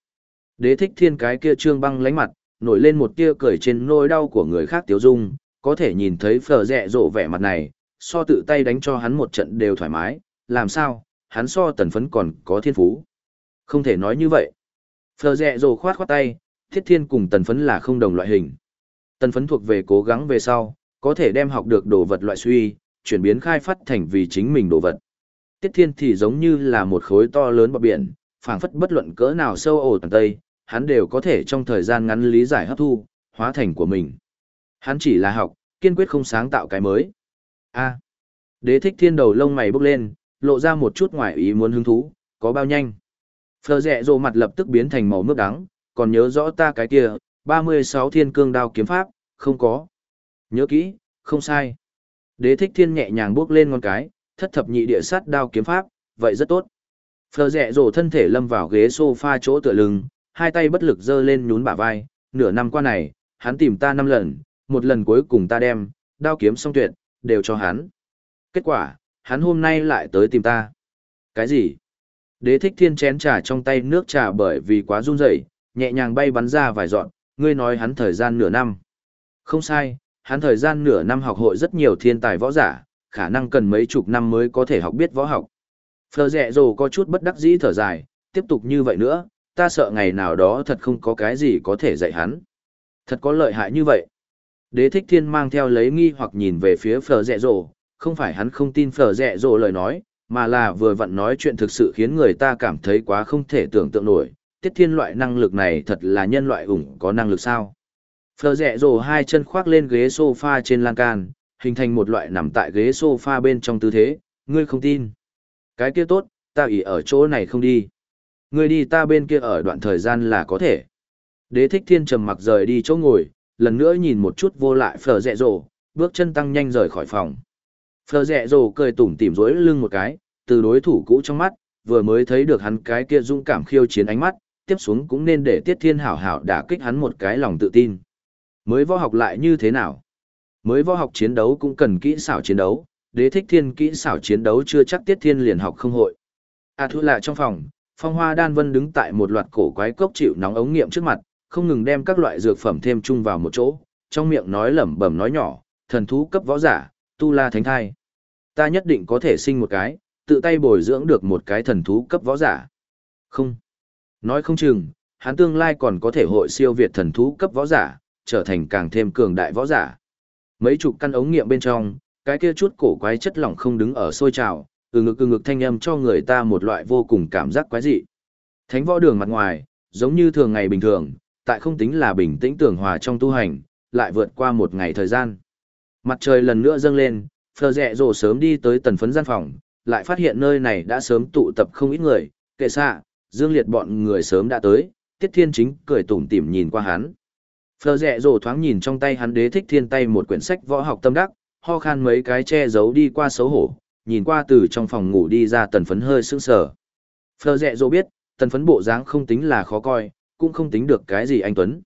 Đế thích thiên cái kia trương băng lánh mặt, nổi lên một tia cười trên nỗi đau của người khác tiếu dung, có thể nhìn thấy phờ rẹ rộ vẻ mặt này, so tự tay đánh cho hắn một trận đều thoải mái, làm sao, hắn so tần phấn còn có thiên phú. Không thể nói như vậy. Phờ rẹ rồ khoát khoát tay, thiết thiên cùng tần phấn là không đồng loại hình. Tần phấn thuộc về cố gắng về sau, có thể đem học được đồ vật loại suy, chuyển biến khai phát thành vì chính mình đồ vật. Tiết thiên thì giống như là một khối to lớn bọc biển, phảng phất bất luận cỡ nào sâu ổ tầng tây, hắn đều có thể trong thời gian ngắn lý giải hấp thu, hóa thành của mình. Hắn chỉ là học, kiên quyết không sáng tạo cái mới. A. Đế thích thiên đầu lông mày bốc lên, lộ ra một chút ngoài ý muốn hứng thú, có bao nhanh. Phờ rẹ rồ mặt lập tức biến thành màu nước đắng, còn nhớ rõ ta cái kia, 36 thiên cương đao kiếm pháp, không có. Nhớ kỹ, không sai. Đế thích thiên nhẹ nhàng bước lên ngón cái, thất thập nhị địa sát đao kiếm pháp, vậy rất tốt. Phờ rẹ rồ thân thể lâm vào ghế sofa chỗ tựa lưng, hai tay bất lực giơ lên nhún bả vai, nửa năm qua này, hắn tìm ta năm lần, một lần cuối cùng ta đem, đao kiếm song tuyệt, đều cho hắn. Kết quả, hắn hôm nay lại tới tìm ta. Cái gì? Đế thích thiên chén trà trong tay nước trà bởi vì quá run rẩy, nhẹ nhàng bay bắn ra vài dọn, ngươi nói hắn thời gian nửa năm. Không sai, hắn thời gian nửa năm học hội rất nhiều thiên tài võ giả, khả năng cần mấy chục năm mới có thể học biết võ học. Phờ rẹ rồ có chút bất đắc dĩ thở dài, tiếp tục như vậy nữa, ta sợ ngày nào đó thật không có cái gì có thể dạy hắn. Thật có lợi hại như vậy. Đế thích thiên mang theo lấy nghi hoặc nhìn về phía phờ rẹ rồ, không phải hắn không tin phở rẹ rộ lời nói, mà là vừa vặn nói chuyện thực sự khiến người ta cảm thấy quá không thể tưởng tượng nổi. Tiết thiên loại năng lực này thật là nhân loại ủng có năng lực sao. Phở rẹ rộ hai chân khoác lên ghế sofa trên lan can, hình thành một loại nằm tại ghế sofa bên trong tư thế, ngươi không tin. Cái kia tốt, ta ỉ ở chỗ này không đi. Ngươi đi ta bên kia ở đoạn thời gian là có thể. Đế thích thiên trầm mặc rời đi chỗ ngồi, lần nữa nhìn một chút vô lại phở rẹ rộ, bước chân tăng nhanh rời khỏi phòng. Phờ rẹ rồ cười tủm tỉm rối lưng một cái, từ đối thủ cũ trong mắt, vừa mới thấy được hắn cái kia dũng cảm khiêu chiến ánh mắt, tiếp xuống cũng nên để Tiết Thiên hảo hảo đả kích hắn một cái lòng tự tin. Mới võ học lại như thế nào? Mới võ học chiến đấu cũng cần kỹ xảo chiến đấu, đế thích thiên kỹ xảo chiến đấu chưa chắc Tiết Thiên liền học không hội. À thu lại trong phòng, Phong Hoa Đan Vân đứng tại một loạt cổ quái cốc chịu nóng ống nghiệm trước mặt, không ngừng đem các loại dược phẩm thêm chung vào một chỗ, trong miệng nói lẩm bẩm nói nhỏ, thần thú cấp võ giả, tu la thánh thai ta nhất định có thể sinh một cái, tự tay bồi dưỡng được một cái thần thú cấp võ giả. Không. Nói không chừng, hắn tương lai còn có thể hội siêu việt thần thú cấp võ giả, trở thành càng thêm cường đại võ giả. Mấy chục căn ống nghiệm bên trong, cái kia chút cổ quái chất lỏng không đứng ở sôi trào, từ ngực từ ngực thanh âm cho người ta một loại vô cùng cảm giác quái dị. Thánh võ đường mặt ngoài, giống như thường ngày bình thường, tại không tính là bình tĩnh tưởng hòa trong tu hành, lại vượt qua một ngày thời gian. Mặt trời lần nữa dâng lên, Phờ Rẹ Rồ sớm đi tới tần phấn gian phòng, lại phát hiện nơi này đã sớm tụ tập không ít người, kệ xạ, Dương Liệt bọn người sớm đã tới, Tiết Thiên Chính cười tủm tỉm nhìn qua hắn. Phờ Rẹ Rồ thoáng nhìn trong tay hắn đế thích thiên tay một quyển sách võ học tâm đắc, ho khan mấy cái che giấu đi qua xấu hổ, nhìn qua từ trong phòng ngủ đi ra tần phấn hơi sững sờ. Phờ Rẹ Rồ biết, tần phấn bộ dáng không tính là khó coi, cũng không tính được cái gì anh Tuấn.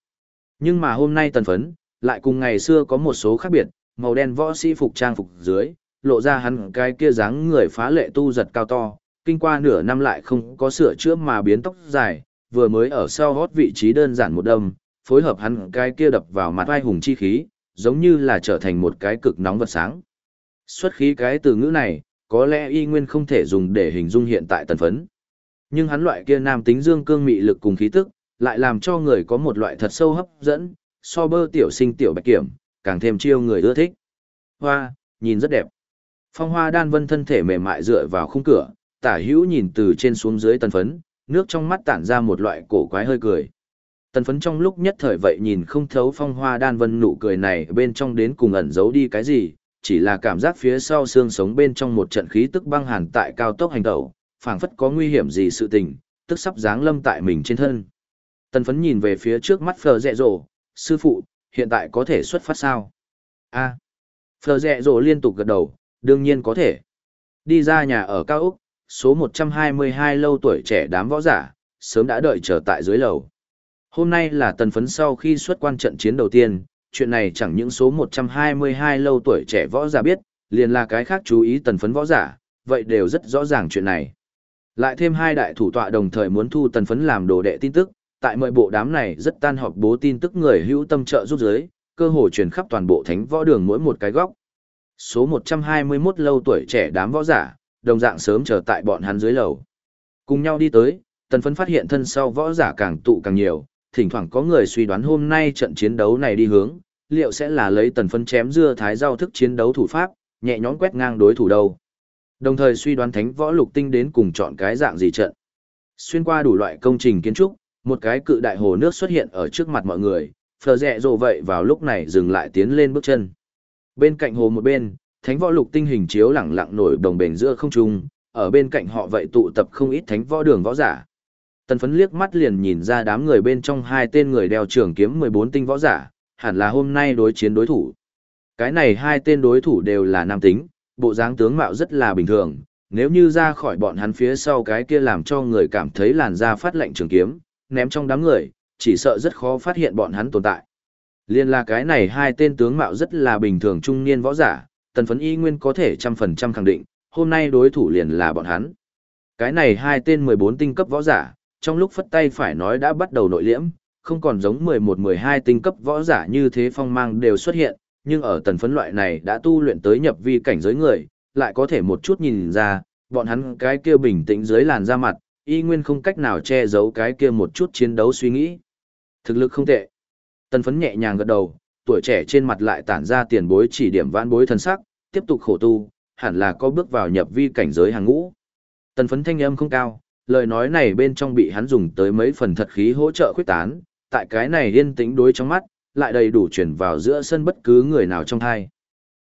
Nhưng mà hôm nay tần phấn, lại cùng ngày xưa có một số khác biệt, màu đen võ sĩ phục trang phục dưới, lộ ra hắn cái kia dáng người phá lệ tu giật cao to, kinh qua nửa năm lại không có sửa chữa mà biến tóc dài, vừa mới ở sau hót vị trí đơn giản một đâm, phối hợp hắn cái kia đập vào mặt vai hùng chi khí, giống như là trở thành một cái cực nóng vật sáng. Xuất khí cái từ ngữ này, có lẽ y nguyên không thể dùng để hình dung hiện tại tần phấn. Nhưng hắn loại kia nam tính dương cương mị lực cùng khí tức, lại làm cho người có một loại thật sâu hấp dẫn, so bơ tiểu sinh tiểu bạch kiểm, càng thêm chiêu người ưa thích. Hoa, nhìn rất đẹp. Phong hoa đan vân thân thể mềm mại dựa vào khung cửa, tả hữu nhìn từ trên xuống dưới tần phấn, nước trong mắt tản ra một loại cổ quái hơi cười. Tần phấn trong lúc nhất thời vậy nhìn không thấu phong hoa đan vân nụ cười này bên trong đến cùng ẩn giấu đi cái gì, chỉ là cảm giác phía sau xương sống bên trong một trận khí tức băng hàn tại cao tốc hành tẩu, phảng phất có nguy hiểm gì sự tình, tức sắp giáng lâm tại mình trên thân. Tần phấn nhìn về phía trước mắt phờ rẹ rộ, sư phụ, hiện tại có thể xuất phát sao? a à. phờ rẹ rổ liên tục gật đầu, đương nhiên có thể. Đi ra nhà ở cao Úc, số 122 lâu tuổi trẻ đám võ giả, sớm đã đợi chờ tại dưới lầu. Hôm nay là tần phấn sau khi xuất quan trận chiến đầu tiên, chuyện này chẳng những số 122 lâu tuổi trẻ võ giả biết, liền là cái khác chú ý tần phấn võ giả, vậy đều rất rõ ràng chuyện này. Lại thêm hai đại thủ tọa đồng thời muốn thu tần phấn làm đồ đệ tin tức, tại mọi bộ đám này rất tan họp bố tin tức người hữu tâm trợ giúp giới, cơ hội truyền khắp toàn bộ thánh võ đường mỗi một cái góc. Số 121 lâu tuổi trẻ đám võ giả, đồng dạng sớm chờ tại bọn hắn dưới lầu. Cùng nhau đi tới, tần phấn phát hiện thân sau võ giả càng tụ càng nhiều, thỉnh thoảng có người suy đoán hôm nay trận chiến đấu này đi hướng, liệu sẽ là lấy tần phấn chém dưa thái giao thức chiến đấu thủ pháp, nhẹ nhõm quét ngang đối thủ đâu. Đồng thời suy đoán thánh võ lục tinh đến cùng chọn cái dạng gì trận. Xuyên qua đủ loại công trình kiến trúc, một cái cự đại hồ nước xuất hiện ở trước mặt mọi người, phờ rẹ rộ vậy vào lúc này dừng lại tiến lên bước chân. Bên cạnh hồ một bên, thánh võ lục tinh hình chiếu lẳng lặng nổi đồng bền giữa không trung, ở bên cạnh họ vậy tụ tập không ít thánh võ đường võ giả. Tần phấn liếc mắt liền nhìn ra đám người bên trong hai tên người đeo trường kiếm 14 tinh võ giả, hẳn là hôm nay đối chiến đối thủ. Cái này hai tên đối thủ đều là nam tính, bộ dáng tướng mạo rất là bình thường, nếu như ra khỏi bọn hắn phía sau cái kia làm cho người cảm thấy làn da phát lạnh trường kiếm, ném trong đám người, chỉ sợ rất khó phát hiện bọn hắn tồn tại. Liên là cái này hai tên tướng mạo rất là bình thường trung niên võ giả, tần phấn y nguyên có thể trăm phần trăm khẳng định, hôm nay đối thủ liền là bọn hắn. Cái này hai tên 14 tinh cấp võ giả, trong lúc phất tay phải nói đã bắt đầu nội liễm, không còn giống 11-12 tinh cấp võ giả như thế phong mang đều xuất hiện, nhưng ở tần phấn loại này đã tu luyện tới nhập vi cảnh giới người, lại có thể một chút nhìn ra, bọn hắn cái kia bình tĩnh dưới làn da mặt, y nguyên không cách nào che giấu cái kia một chút chiến đấu suy nghĩ. Thực lực không tệ. Tần phấn nhẹ nhàng gật đầu, tuổi trẻ trên mặt lại tản ra tiền bối chỉ điểm vãn bối thần sắc, tiếp tục khổ tu, hẳn là có bước vào nhập vi cảnh giới hàng ngũ. Tần phấn thanh âm không cao, lời nói này bên trong bị hắn dùng tới mấy phần thật khí hỗ trợ khuyết tán, tại cái này yên tĩnh đối trong mắt, lại đầy đủ chuyển vào giữa sân bất cứ người nào trong thai.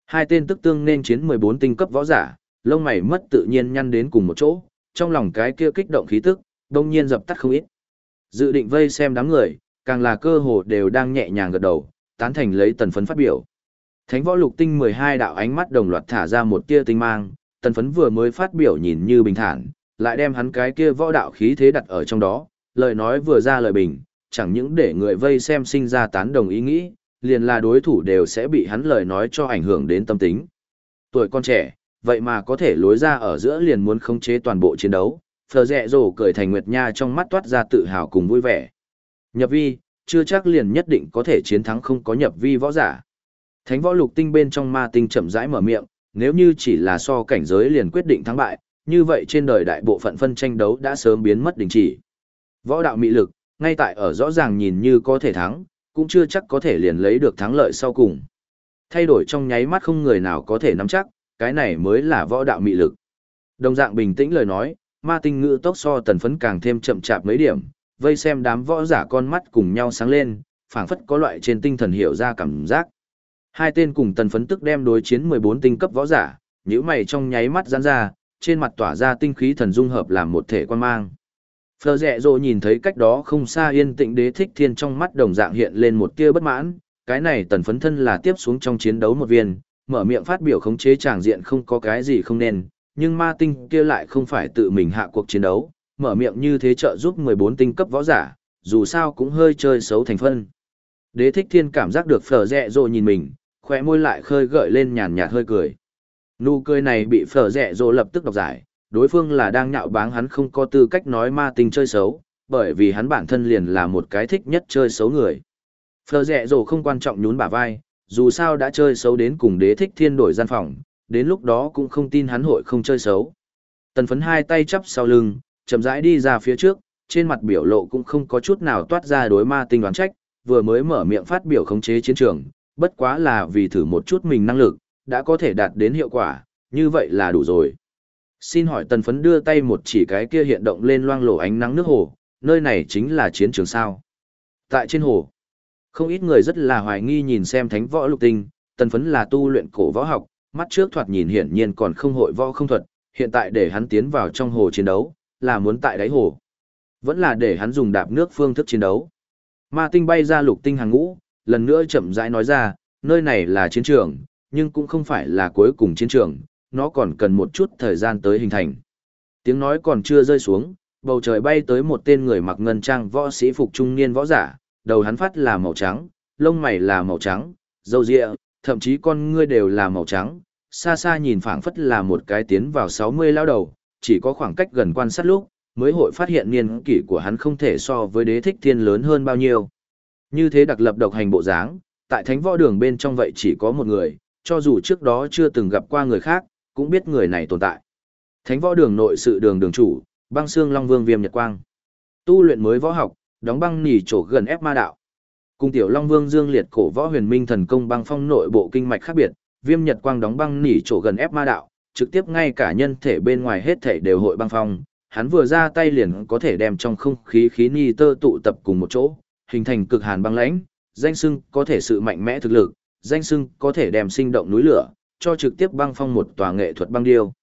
Hai tên tức tương nên chiến 14 tinh cấp võ giả, lông mày mất tự nhiên nhăn đến cùng một chỗ, trong lòng cái kia kích động khí tức, đông nhiên dập tắt không ít. Dự định vây xem đám người, càng là cơ hồ đều đang nhẹ nhàng gật đầu, tán thành lấy tần phấn phát biểu. Thánh võ lục tinh 12 đạo ánh mắt đồng loạt thả ra một tia tinh mang, tần phấn vừa mới phát biểu nhìn như bình thản, lại đem hắn cái kia võ đạo khí thế đặt ở trong đó, lời nói vừa ra lời bình, chẳng những để người vây xem sinh ra tán đồng ý nghĩ, liền là đối thủ đều sẽ bị hắn lời nói cho ảnh hưởng đến tâm tính. Tuổi con trẻ, vậy mà có thể lối ra ở giữa liền muốn khống chế toàn bộ chiến đấu, phờ rẹ rổ cười thành nguyệt nha trong mắt toát ra tự hào cùng vui vẻ. Nhập vi, chưa chắc liền nhất định có thể chiến thắng không có nhập vi võ giả. Thánh võ lục tinh bên trong ma tinh chậm rãi mở miệng, nếu như chỉ là so cảnh giới liền quyết định thắng bại, như vậy trên đời đại bộ phận phân tranh đấu đã sớm biến mất đình chỉ. Võ đạo mị lực, ngay tại ở rõ ràng nhìn như có thể thắng, cũng chưa chắc có thể liền lấy được thắng lợi sau cùng. Thay đổi trong nháy mắt không người nào có thể nắm chắc, cái này mới là võ đạo mị lực. Đồng dạng bình tĩnh lời nói, ma tinh ngữ tốc so tần phấn càng thêm chậm chạp mấy điểm, vây xem đám võ giả con mắt cùng nhau sáng lên, phảng phất có loại trên tinh thần hiểu ra cảm giác. Hai tên cùng tần phấn tức đem đối chiến 14 tinh cấp võ giả, nhíu mày trong nháy mắt giãn ra, trên mặt tỏa ra tinh khí thần dung hợp làm một thể quan mang. Phờ rẹ rộ nhìn thấy cách đó không xa yên tĩnh đế thích thiên trong mắt đồng dạng hiện lên một tia bất mãn, cái này tần phấn thân là tiếp xuống trong chiến đấu một viên, mở miệng phát biểu khống chế tràng diện không có cái gì không nên, nhưng ma tinh kia lại không phải tự mình hạ cuộc chiến đấu, mở miệng như thế trợ giúp 14 tinh cấp võ giả, dù sao cũng hơi chơi xấu thành phân. Đế thích thiên cảm giác được phở rẹ rồi nhìn mình, khỏe môi lại khơi gợi lên nhàn nhạt hơi cười. Nụ cười này bị phở rẹ rồi lập tức đọc giải, đối phương là đang nhạo báng hắn không có tư cách nói ma tinh chơi xấu, bởi vì hắn bản thân liền là một cái thích nhất chơi xấu người. Phở rẹ rồi không quan trọng nhún bả vai, dù sao đã chơi xấu đến cùng đế thích thiên đổi gian phòng, đến lúc đó cũng không tin hắn hội không chơi xấu. Tần phấn hai tay chắp sau lưng, chậm rãi đi ra phía trước, trên mặt biểu lộ cũng không có chút nào toát ra đối ma tinh đoán trách, vừa mới mở miệng phát biểu khống chế chiến trường, bất quá là vì thử một chút mình năng lực, đã có thể đạt đến hiệu quả, như vậy là đủ rồi. Xin hỏi tần phấn đưa tay một chỉ cái kia hiện động lên loang lổ ánh nắng nước hồ, nơi này chính là chiến trường sao. Tại trên hồ, không ít người rất là hoài nghi nhìn xem thánh võ lục tinh, tần phấn là tu luyện cổ võ học, mắt trước thoạt nhìn hiển nhiên còn không hội võ không thuật, hiện tại để hắn tiến vào trong hồ chiến đấu, là muốn tại đáy hồ. Vẫn là để hắn dùng đạp nước phương thức chiến đấu. Ma tinh bay ra lục tinh hàng ngũ, lần nữa chậm rãi nói ra, nơi này là chiến trường, nhưng cũng không phải là cuối cùng chiến trường, nó còn cần một chút thời gian tới hình thành. Tiếng nói còn chưa rơi xuống, bầu trời bay tới một tên người mặc ngân trang võ sĩ phục trung niên võ giả, đầu hắn phát là màu trắng, lông mày là màu trắng, râu ria, thậm chí con ngươi đều là màu trắng, xa xa nhìn phảng phất là một cái tiến vào 60 lao đầu, chỉ có khoảng cách gần quan sát lúc, mới hội phát hiện niên kỷ của hắn không thể so với đế thích thiên lớn hơn bao nhiêu. Như thế đặc lập độc hành bộ dáng, tại thánh võ đường bên trong vậy chỉ có một người, cho dù trước đó chưa từng gặp qua người khác, cũng biết người này tồn tại. Thánh võ đường nội sự đường đường chủ, băng xương long vương viêm nhật quang. Tu luyện mới võ học, đóng băng nỉ chỗ gần ép ma đạo. Cùng tiểu long vương dương liệt cổ võ huyền minh thần công băng phong nội bộ kinh mạch khác biệt, viêm nhật quang đóng băng nỉ chỗ gần ép ma đạo, trực tiếp ngay cả nhân thể bên ngoài hết thể đều hội băng phong. Hắn vừa ra tay liền có thể đem trong không khí khí ni tơ tụ tập cùng một chỗ, hình thành cực hàn băng lãnh, danh sưng có thể sự mạnh mẽ thực lực, danh sưng có thể đem sinh động núi lửa, cho trực tiếp băng phong một tòa nghệ thuật băng điêu.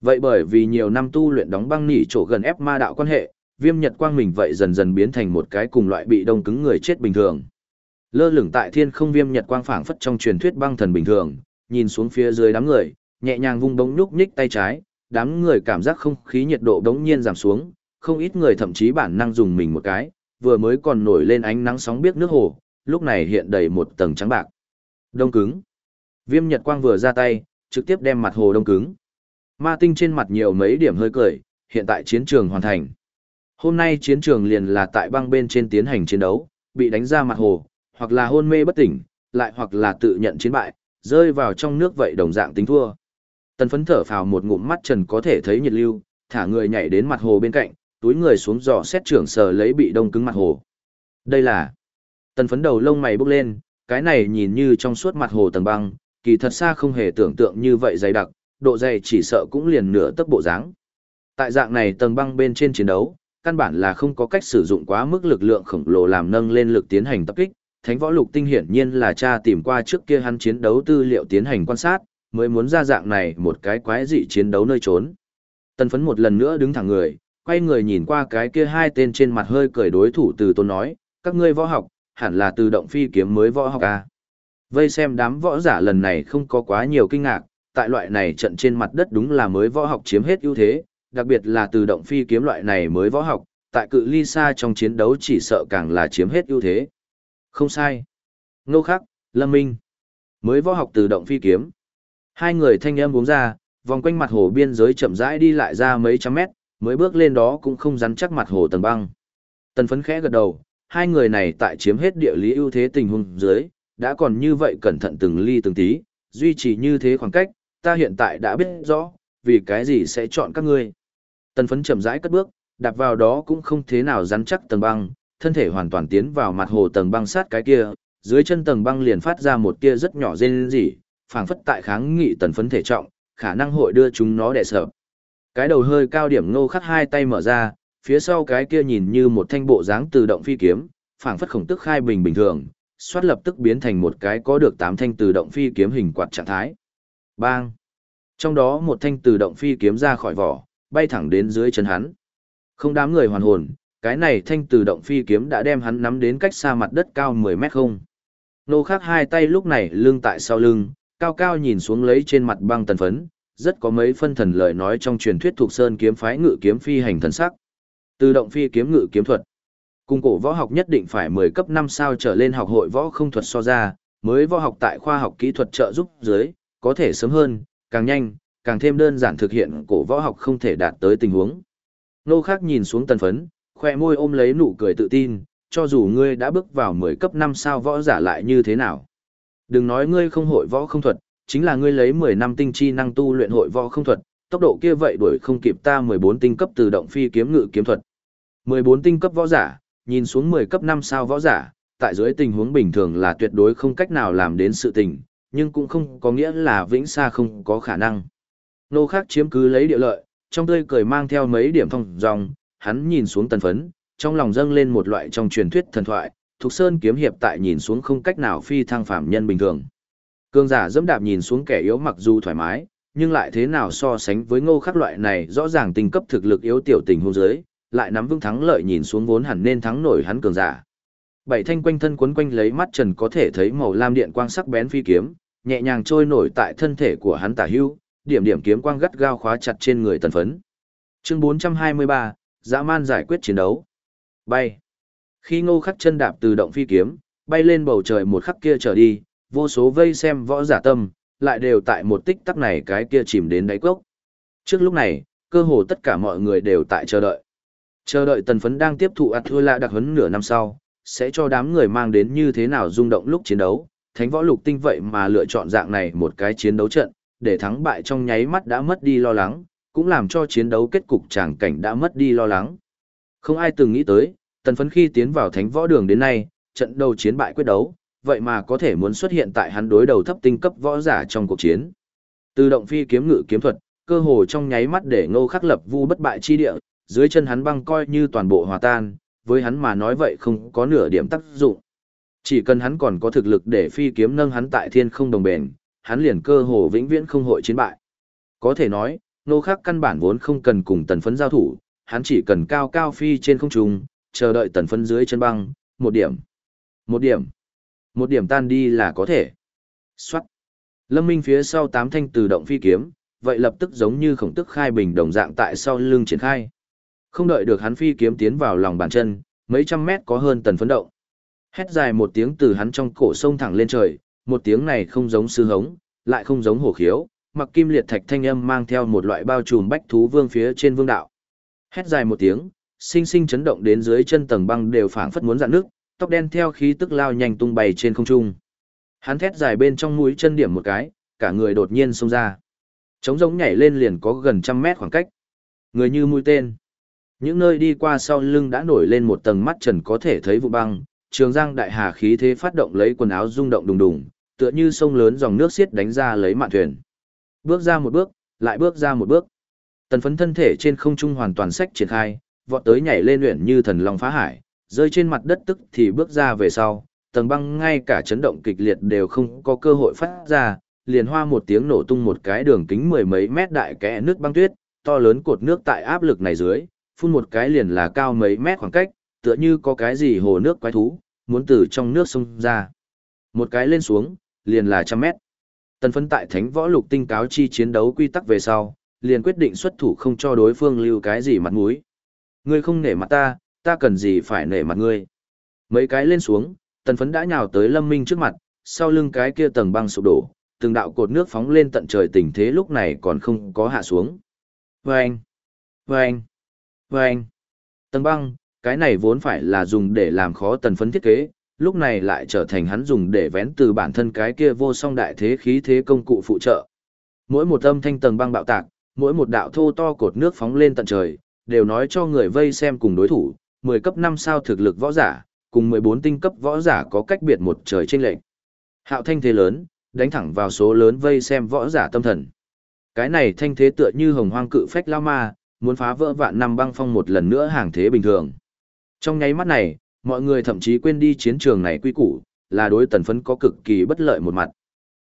Vậy bởi vì nhiều năm tu luyện đóng băng nỉ chỗ gần ép ma đạo quan hệ, viêm nhật quang mình vậy dần dần biến thành một cái cùng loại bị đông cứng người chết bình thường. Lơ lửng tại thiên không viêm nhật quang phảng phất trong truyền thuyết băng thần bình thường, nhìn xuống phía dưới đám người, nhẹ nhàng vung bóng nhúc nhích tay trái, đám người cảm giác không khí nhiệt độ đống nhiên giảm xuống, không ít người thậm chí bản năng dùng mình một cái, vừa mới còn nổi lên ánh nắng sóng biết nước hồ, lúc này hiện đầy một tầng trắng bạc. Đông cứng. Viêm Nhật Quang vừa ra tay, trực tiếp đem mặt hồ đông cứng. Ma tinh trên mặt nhiều mấy điểm hơi cười, hiện tại chiến trường hoàn thành. Hôm nay chiến trường liền là tại băng bên trên tiến hành chiến đấu, bị đánh ra mặt hồ, hoặc là hôn mê bất tỉnh, lại hoặc là tự nhận chiến bại, rơi vào trong nước vậy đồng dạng tính thua. Tần phấn thở phào một ngụm mắt trần có thể thấy nhiệt lưu, thả người nhảy đến mặt hồ bên cạnh, túi người xuống dò xét trưởng sờ lấy bị đông cứng mặt hồ. Đây là tần phấn đầu lông mày bốc lên, cái này nhìn như trong suốt mặt hồ tầng băng, kỳ thật xa không hề tưởng tượng như vậy dày đặc, độ dày chỉ sợ cũng liền nửa tấc bộ dáng. Tại dạng này tầng băng bên trên chiến đấu, căn bản là không có cách sử dụng quá mức lực lượng khổng lồ làm nâng lên lực tiến hành tập kích. Thánh võ lục tinh hiển nhiên là cha tìm qua trước kia hắn chiến đấu tư liệu tiến hành quan sát, mới muốn ra dạng này một cái quái dị chiến đấu nơi trốn. Tần phấn một lần nữa đứng thẳng người, quay người nhìn qua cái kia hai tên trên mặt hơi cười đối thủ từ tôn nói, các ngươi võ học, hẳn là từ động phi kiếm mới võ học à. Vây xem đám võ giả lần này không có quá nhiều kinh ngạc, tại loại này trận trên mặt đất đúng là mới võ học chiếm hết ưu thế, đặc biệt là từ động phi kiếm loại này mới võ học, tại cự ly xa trong chiến đấu chỉ sợ càng là chiếm hết ưu thế. Không sai. Nô khắc, Lâm Minh. Mới võ học từ động phi kiếm. Hai người thanh âm uống ra, vòng quanh mặt hồ biên giới chậm rãi đi lại ra mấy trăm mét, mới bước lên đó cũng không rắn chắc mặt hồ tầng băng. Tần phấn khẽ gật đầu, hai người này tại chiếm hết địa lý ưu thế tình huống dưới, đã còn như vậy cẩn thận từng ly từng tí, duy trì như thế khoảng cách, ta hiện tại đã biết rõ, vì cái gì sẽ chọn các ngươi. Tần phấn chậm rãi cất bước, đạp vào đó cũng không thế nào rắn chắc tầng băng, thân thể hoàn toàn tiến vào mặt hồ tầng băng sát cái kia, dưới chân tầng băng liền phát ra một tia rất nhỏ rên rỉ, phảng phất tại kháng nghị tần phấn thể trọng, khả năng hội đưa chúng nó đè sập. Cái đầu hơi cao điểm ngô khắc hai tay mở ra, phía sau cái kia nhìn như một thanh bộ dáng tự động phi kiếm, phảng phất khổng tức khai bình bình thường, xoát lập tức biến thành một cái có được tám thanh tự động phi kiếm hình quạt trạng thái. Bang! Trong đó một thanh tự động phi kiếm ra khỏi vỏ, bay thẳng đến dưới chân hắn. Không đám người hoàn hồn, cái này thanh tự động phi kiếm đã đem hắn nắm đến cách xa mặt đất cao 10 mét không. Nô khác hai tay lúc này lưng tại sau lưng, cao cao nhìn xuống lấy trên mặt băng tần phấn, rất có mấy phân thần lời nói trong truyền thuyết thuộc sơn kiếm phái ngự kiếm phi hành thần sắc. Tự động phi kiếm ngự kiếm thuật. Cùng cổ võ học nhất định phải 10 cấp 5 sao trở lên học hội võ không thuật so ra, mới võ học tại khoa học kỹ thuật trợ giúp dưới, có thể sớm hơn, càng nhanh, càng thêm đơn giản thực hiện cổ võ học không thể đạt tới tình huống. Nô khác nhìn xuống tần phấn, khoe môi ôm lấy nụ cười tự tin, cho dù ngươi đã bước vào 10 cấp 5 sao võ giả lại như thế nào. Đừng nói ngươi không hội võ không thuật, chính là ngươi lấy 10 năm tinh chi năng tu luyện hội võ không thuật, tốc độ kia vậy đuổi không kịp ta 14 tinh cấp tự động phi kiếm ngự kiếm thuật. 14 tinh cấp võ giả, nhìn xuống 10 cấp 5 sao võ giả, tại dưới tình huống bình thường là tuyệt đối không cách nào làm đến sự tình, nhưng cũng không có nghĩa là vĩnh xa không có khả năng. Nô khác chiếm cứ lấy địa lợi, trong tươi cười mang theo mấy điểm thông dòng, hắn nhìn xuống tần phấn, trong lòng dâng lên một loại trong truyền thuyết thần thoại, Thục Sơn kiếm hiệp tại nhìn xuống không cách nào phi thăng phạm nhân bình thường. Cương giả dẫm đạp nhìn xuống kẻ yếu mặc dù thoải mái, nhưng lại thế nào so sánh với ngô khắc loại này rõ ràng tinh cấp thực lực yếu tiểu tình hôn giới, lại nắm vững thắng lợi nhìn xuống vốn hẳn nên thắng nổi hắn cường giả. Bảy thanh quanh thân quấn quanh lấy mắt trần có thể thấy màu lam điện quang sắc bén phi kiếm, nhẹ nhàng trôi nổi tại thân thể của hắn tả hưu, điểm điểm kiếm quang gắt gao khóa chặt trên người tần phấn. Chương 423, dã man giải quyết chiến đấu. Bay. Khi ngô khắc chân đạp từ động phi kiếm, bay lên bầu trời một khắc kia trở đi, vô số vây xem võ giả tâm, lại đều tại một tích tắc này cái kia chìm đến đáy cốc. Trước lúc này, cơ hồ tất cả mọi người đều tại chờ đợi. Chờ đợi tần phấn đang tiếp thụ ạt thua lạ đặc huấn nửa năm sau, sẽ cho đám người mang đến như thế nào rung động lúc chiến đấu. Thánh võ lục tinh vậy mà lựa chọn dạng này một cái chiến đấu trận, để thắng bại trong nháy mắt đã mất đi lo lắng, cũng làm cho chiến đấu kết cục tràng cảnh đã mất đi lo lắng. Không ai từng nghĩ tới, tần phấn khi tiến vào thánh võ đường đến nay, trận đầu chiến bại quyết đấu, vậy mà có thể muốn xuất hiện tại hắn đối đầu thấp tinh cấp võ giả trong cuộc chiến. Từ động phi kiếm ngự kiếm thuật, cơ hồ trong nháy mắt để ngô khắc lập vu bất bại chi địa, dưới chân hắn băng coi như toàn bộ hòa tan, với hắn mà nói vậy không có nửa điểm tác dụng. Chỉ cần hắn còn có thực lực để phi kiếm nâng hắn tại thiên không đồng bền, hắn liền cơ hồ vĩnh viễn không hội chiến bại. Có thể nói, nô khắc căn bản vốn không cần cùng tần phấn giao thủ, hắn chỉ cần cao cao phi trên không trung, chờ đợi tần phấn dưới chân băng, một điểm, một điểm, một điểm tan đi là có thể. Xoát. Lâm Minh phía sau tám thanh tự động phi kiếm, vậy lập tức giống như khổng tức khai bình đồng dạng tại sau lưng triển khai. Không đợi được hắn phi kiếm tiến vào lòng bàn chân, mấy trăm mét có hơn tần phấn động. Hét dài một tiếng từ hắn trong cổ sông thẳng lên trời, một tiếng này không giống sư hống, lại không giống hổ khiếu, mặc kim liệt thạch thanh âm mang theo một loại bao trùm bách thú vương phía trên vương đạo. Hét dài một tiếng, sinh sinh chấn động đến dưới chân tầng băng đều phảng phất muốn dạn nước, tóc đen theo khí tức lao nhanh tung bay trên không trung. Hắn thét dài bên trong mũi chân điểm một cái, cả người đột nhiên xông ra. Trống giống nhảy lên liền có gần trăm mét khoảng cách. Người như mũi tên. Những nơi đi qua sau lưng đã nổi lên một tầng mắt trần có thể thấy vụ băng, trường giang đại hà khí thế phát động lấy quần áo rung động đùng đùng, tựa như sông lớn dòng nước xiết đánh ra lấy mạn thuyền. Bước ra một bước, lại bước ra một bước. Tần phấn thân thể trên không trung hoàn toàn sách triển khai, vọt tới nhảy lên luyện như thần long phá hải, rơi trên mặt đất tức thì bước ra về sau, tầng băng ngay cả chấn động kịch liệt đều không có cơ hội phát ra, liền hoa một tiếng nổ tung một cái đường kính mười mấy mét đại kẽ nước băng tuyết, to lớn cột nước tại áp lực này dưới, phun một cái liền là cao mấy mét khoảng cách, tựa như có cái gì hồ nước quái thú, muốn từ trong nước sông ra. Một cái lên xuống, liền là trăm mét. Tần phấn tại thánh võ lục tinh cáo chi chiến đấu quy tắc về sau, liền quyết định xuất thủ không cho đối phương lưu cái gì mặt mũi. Ngươi không nể mặt ta, ta cần gì phải nể mặt ngươi. Mấy cái lên xuống, tần phấn đã nhào tới lâm minh trước mặt, sau lưng cái kia tầng băng sụp đổ, từng đạo cột nước phóng lên tận trời tình thế lúc này còn không có hạ xuống. Vâng! Vâng! Vâng! Tầng băng, cái này vốn phải là dùng để làm khó tần phấn thiết kế, lúc này lại trở thành hắn dùng để vén từ bản thân cái kia vô song đại thế khí thế công cụ phụ trợ. Mỗi một âm thanh tầng băng bạo tạc, mỗi một đạo thô to cột nước phóng lên tận trời, đều nói cho người vây xem cùng đối thủ, 10 cấp 5 sao thực lực võ giả, cùng 14 tinh cấp võ giả có cách biệt một trời trên lệnh. Hạo thanh thế lớn, đánh thẳng vào số lớn vây xem võ giả tâm thần. Cái này thanh thế tựa như hồng hoang cự phách lao ma, muốn phá vỡ vạn năm băng phong một lần nữa hàng thế bình thường. Trong nháy mắt này, mọi người thậm chí quên đi chiến trường này quy củ, là đối tần phấn có cực kỳ bất lợi một mặt.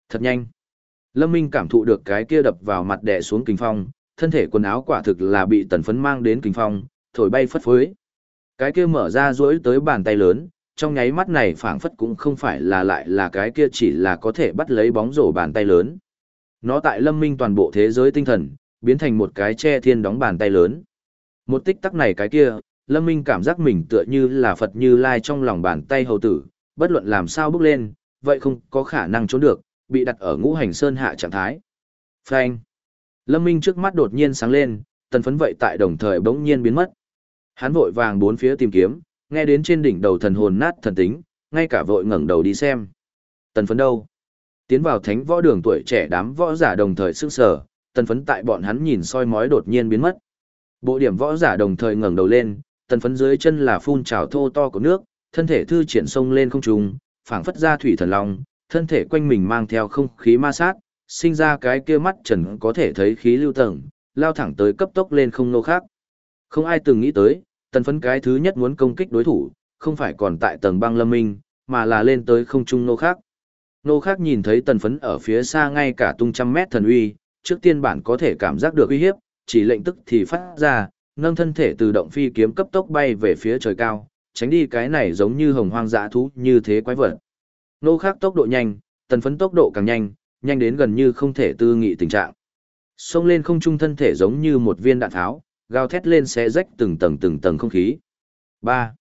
Thật nhanh. Lâm Minh cảm thụ được cái kia đập vào mặt đè xuống kinh phong, thân thể quần áo quả thực là bị tần phấn mang đến kinh phong, thổi bay phất phới. Cái kia mở ra duỗi tới bàn tay lớn, trong nháy mắt này phảng phất cũng không phải là lại là cái kia chỉ là có thể bắt lấy bóng rổ bàn tay lớn. Nó tại lâm minh toàn bộ thế giới tinh thần, biến thành một cái che thiên đóng bàn tay lớn. Một tích tắc này cái kia, lâm minh cảm giác mình tựa như là Phật như lai trong lòng bàn tay hầu tử, bất luận làm sao bước lên, vậy không có khả năng trốn được, bị đặt ở ngũ hành sơn hạ trạng thái. Phanh. Lâm Minh trước mắt đột nhiên sáng lên, tần phấn vậy tại đồng thời bỗng nhiên biến mất. Hắn vội vàng bốn phía tìm kiếm, nghe đến trên đỉnh đầu thần hồn nát thần tính, ngay cả vội ngẩng đầu đi xem. Tần phấn đâu? Tiến vào thánh võ đường tuổi trẻ đám võ giả đồng thời sức sở, tần phấn tại bọn hắn nhìn soi mói đột nhiên biến mất. Bộ điểm võ giả đồng thời ngẩng đầu lên, tần phấn dưới chân là phun trào thô to của nước, thân thể thư triển sông lên không trung, phảng phất ra thủy thần long, thân thể quanh mình mang theo không khí ma sát, sinh ra cái kia mắt trần có thể thấy khí lưu tầng, lao thẳng tới cấp tốc lên không nô khác. Không ai từng nghĩ tới, tần phấn cái thứ nhất muốn công kích đối thủ, không phải còn tại tầng băng lâm minh, mà là lên tới không trung nô khác. Nô khác nhìn thấy tần phấn ở phía xa ngay cả tung trăm mét thần uy, trước tiên bản có thể cảm giác được uy hiếp, chỉ lệnh tức thì phát ra, nâng thân thể từ động phi kiếm cấp tốc bay về phía trời cao, tránh đi cái này giống như hồng hoang dã thú như thế quái vật. Nô khác tốc độ nhanh, tần phấn tốc độ càng nhanh, nhanh đến gần như không thể tư nghị tình trạng. Xông lên không trung thân thể giống như một viên đạn tháo, gào thét lên xé rách từng tầng từng tầng không khí. 3.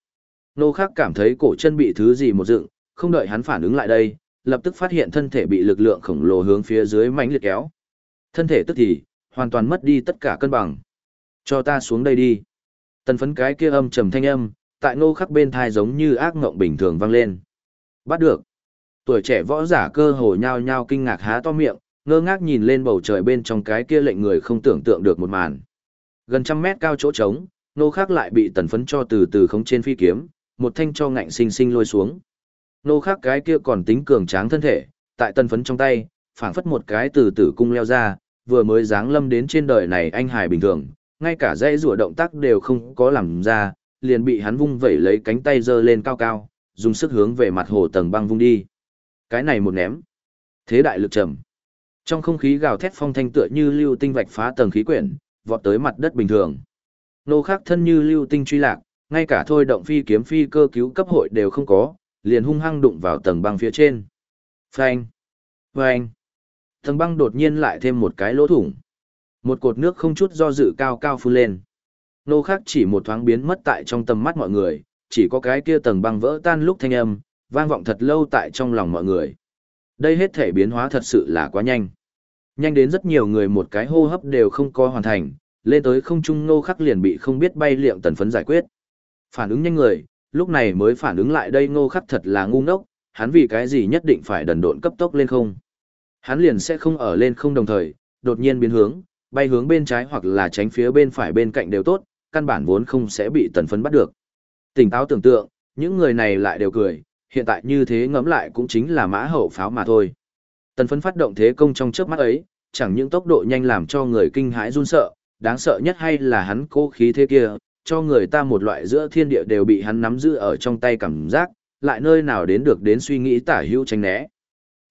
Nô khác cảm thấy cổ chân bị thứ gì một dựng, không đợi hắn phản ứng lại đây, lập tức phát hiện thân thể bị lực lượng khổng lồ hướng phía dưới mãnh liệt kéo. Thân thể tức thì, hoàn toàn mất đi tất cả cân bằng. Cho ta xuống đây đi. Tần phấn cái kia âm trầm thanh âm, tại Ngô khắc bên thai giống như ác ngộng bình thường vang lên. Bắt được. Tuổi trẻ võ giả cơ hồ nhao nhao kinh ngạc há to miệng, ngơ ngác nhìn lên bầu trời bên trong cái kia lệnh người không tưởng tượng được một màn. Gần trăm mét cao chỗ trống, nô khác lại bị tần phấn cho từ từ khống trên phi kiếm, một thanh cho ngạnh sinh sinh lôi xuống. Nô khác cái kia còn tính cường tráng thân thể, tại tần phấn trong tay, phảng phất một cái từ từ cung leo ra, vừa mới dáng lâm đến trên đời này anh hài bình thường, ngay cả dây rùa động tác đều không có làm ra, liền bị hắn vung vẩy lấy cánh tay giơ lên cao cao, dùng sức hướng về mặt hồ tầng băng vung đi. Cái này một ném. Thế đại lực trầm. Trong không khí gào thét phong thanh tựa như lưu tinh vạch phá tầng khí quyển, vọt tới mặt đất bình thường. Nô khác thân như lưu tinh truy lạc, ngay cả thôi động phi kiếm phi cơ cứu cấp hội đều không có, liền hung hăng đụng vào tầng băng phía trên. Phanh! Phanh! Tầng băng đột nhiên lại thêm một cái lỗ thủng. Một cột nước không chút do dự cao cao phun lên. Nô khác chỉ một thoáng biến mất tại trong tầm mắt mọi người, chỉ có cái kia tầng băng vỡ tan lúc thanh âm, vang vọng thật lâu tại trong lòng mọi người. Đây hết thể biến hóa thật sự là quá nhanh. Nhanh đến rất nhiều người một cái hô hấp đều không có hoàn thành, lên tới không trung nô khắc liền bị không biết bay liệm tần phấn giải quyết. Phản ứng nhanh người, lúc này mới phản ứng lại đây Ngô khắc thật là ngu ngốc, hắn vì cái gì nhất định phải đần độn cấp tốc lên không. Hắn liền sẽ không ở lên không đồng thời, đột nhiên biến hướng, bay hướng bên trái hoặc là tránh phía bên phải bên cạnh đều tốt, căn bản vốn không sẽ bị tần phấn bắt được. Tỉnh táo tưởng tượng, những người này lại đều cười, hiện tại như thế ngẫm lại cũng chính là mã hậu pháo mà thôi. Tần phấn phát động thế công trong chớp mắt ấy, chẳng những tốc độ nhanh làm cho người kinh hãi run sợ, đáng sợ nhất hay là hắn cố khí thế kia, cho người ta một loại giữa thiên địa đều bị hắn nắm giữ ở trong tay cảm giác, lại nơi nào đến được đến suy nghĩ tả hữu tránh né.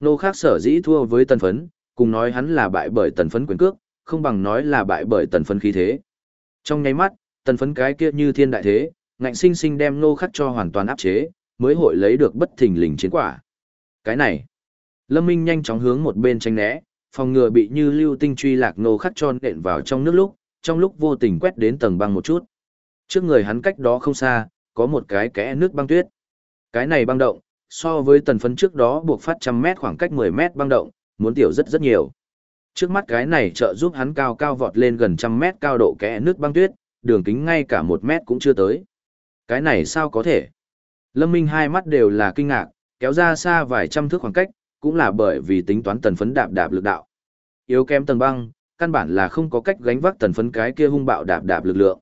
Nô khác sở dĩ thua với tần phấn, cùng nói hắn là bại bởi tần phấn quyền cước, không bằng nói là bại bởi tần phấn khí thế. Trong nháy mắt, tần phấn cái kia như thiên đại thế, ngạnh sinh sinh đem nô khắc cho hoàn toàn áp chế, mới hội lấy được bất thình lình chiến quả. Cái này, Lâm Minh nhanh chóng hướng một bên tránh né, phòng ngừa bị như lưu tinh truy lạc nô khắc tròn đện vào trong nước lúc, trong lúc vô tình quét đến tầng băng một chút. Trước người hắn cách đó không xa, có một cái kẽ nước băng tuyết. Cái này băng động, so với tần phấn trước đó buộc phát trăm mét khoảng cách 10 mét băng động, muốn tiểu rất rất nhiều. Trước mắt cái này trợ giúp hắn cao cao vọt lên gần trăm mét cao độ kẽ nước băng tuyết, đường kính ngay cả một mét cũng chưa tới. Cái này sao có thể? Lâm Minh hai mắt đều là kinh ngạc, kéo ra xa vài trăm thước khoảng cách, cũng là bởi vì tính toán tần phấn đạp đạp lực đạo. Yếu kém tầng băng, căn bản là không có cách gánh vác tần phấn cái kia hung bạo đạp đạp lực lượng.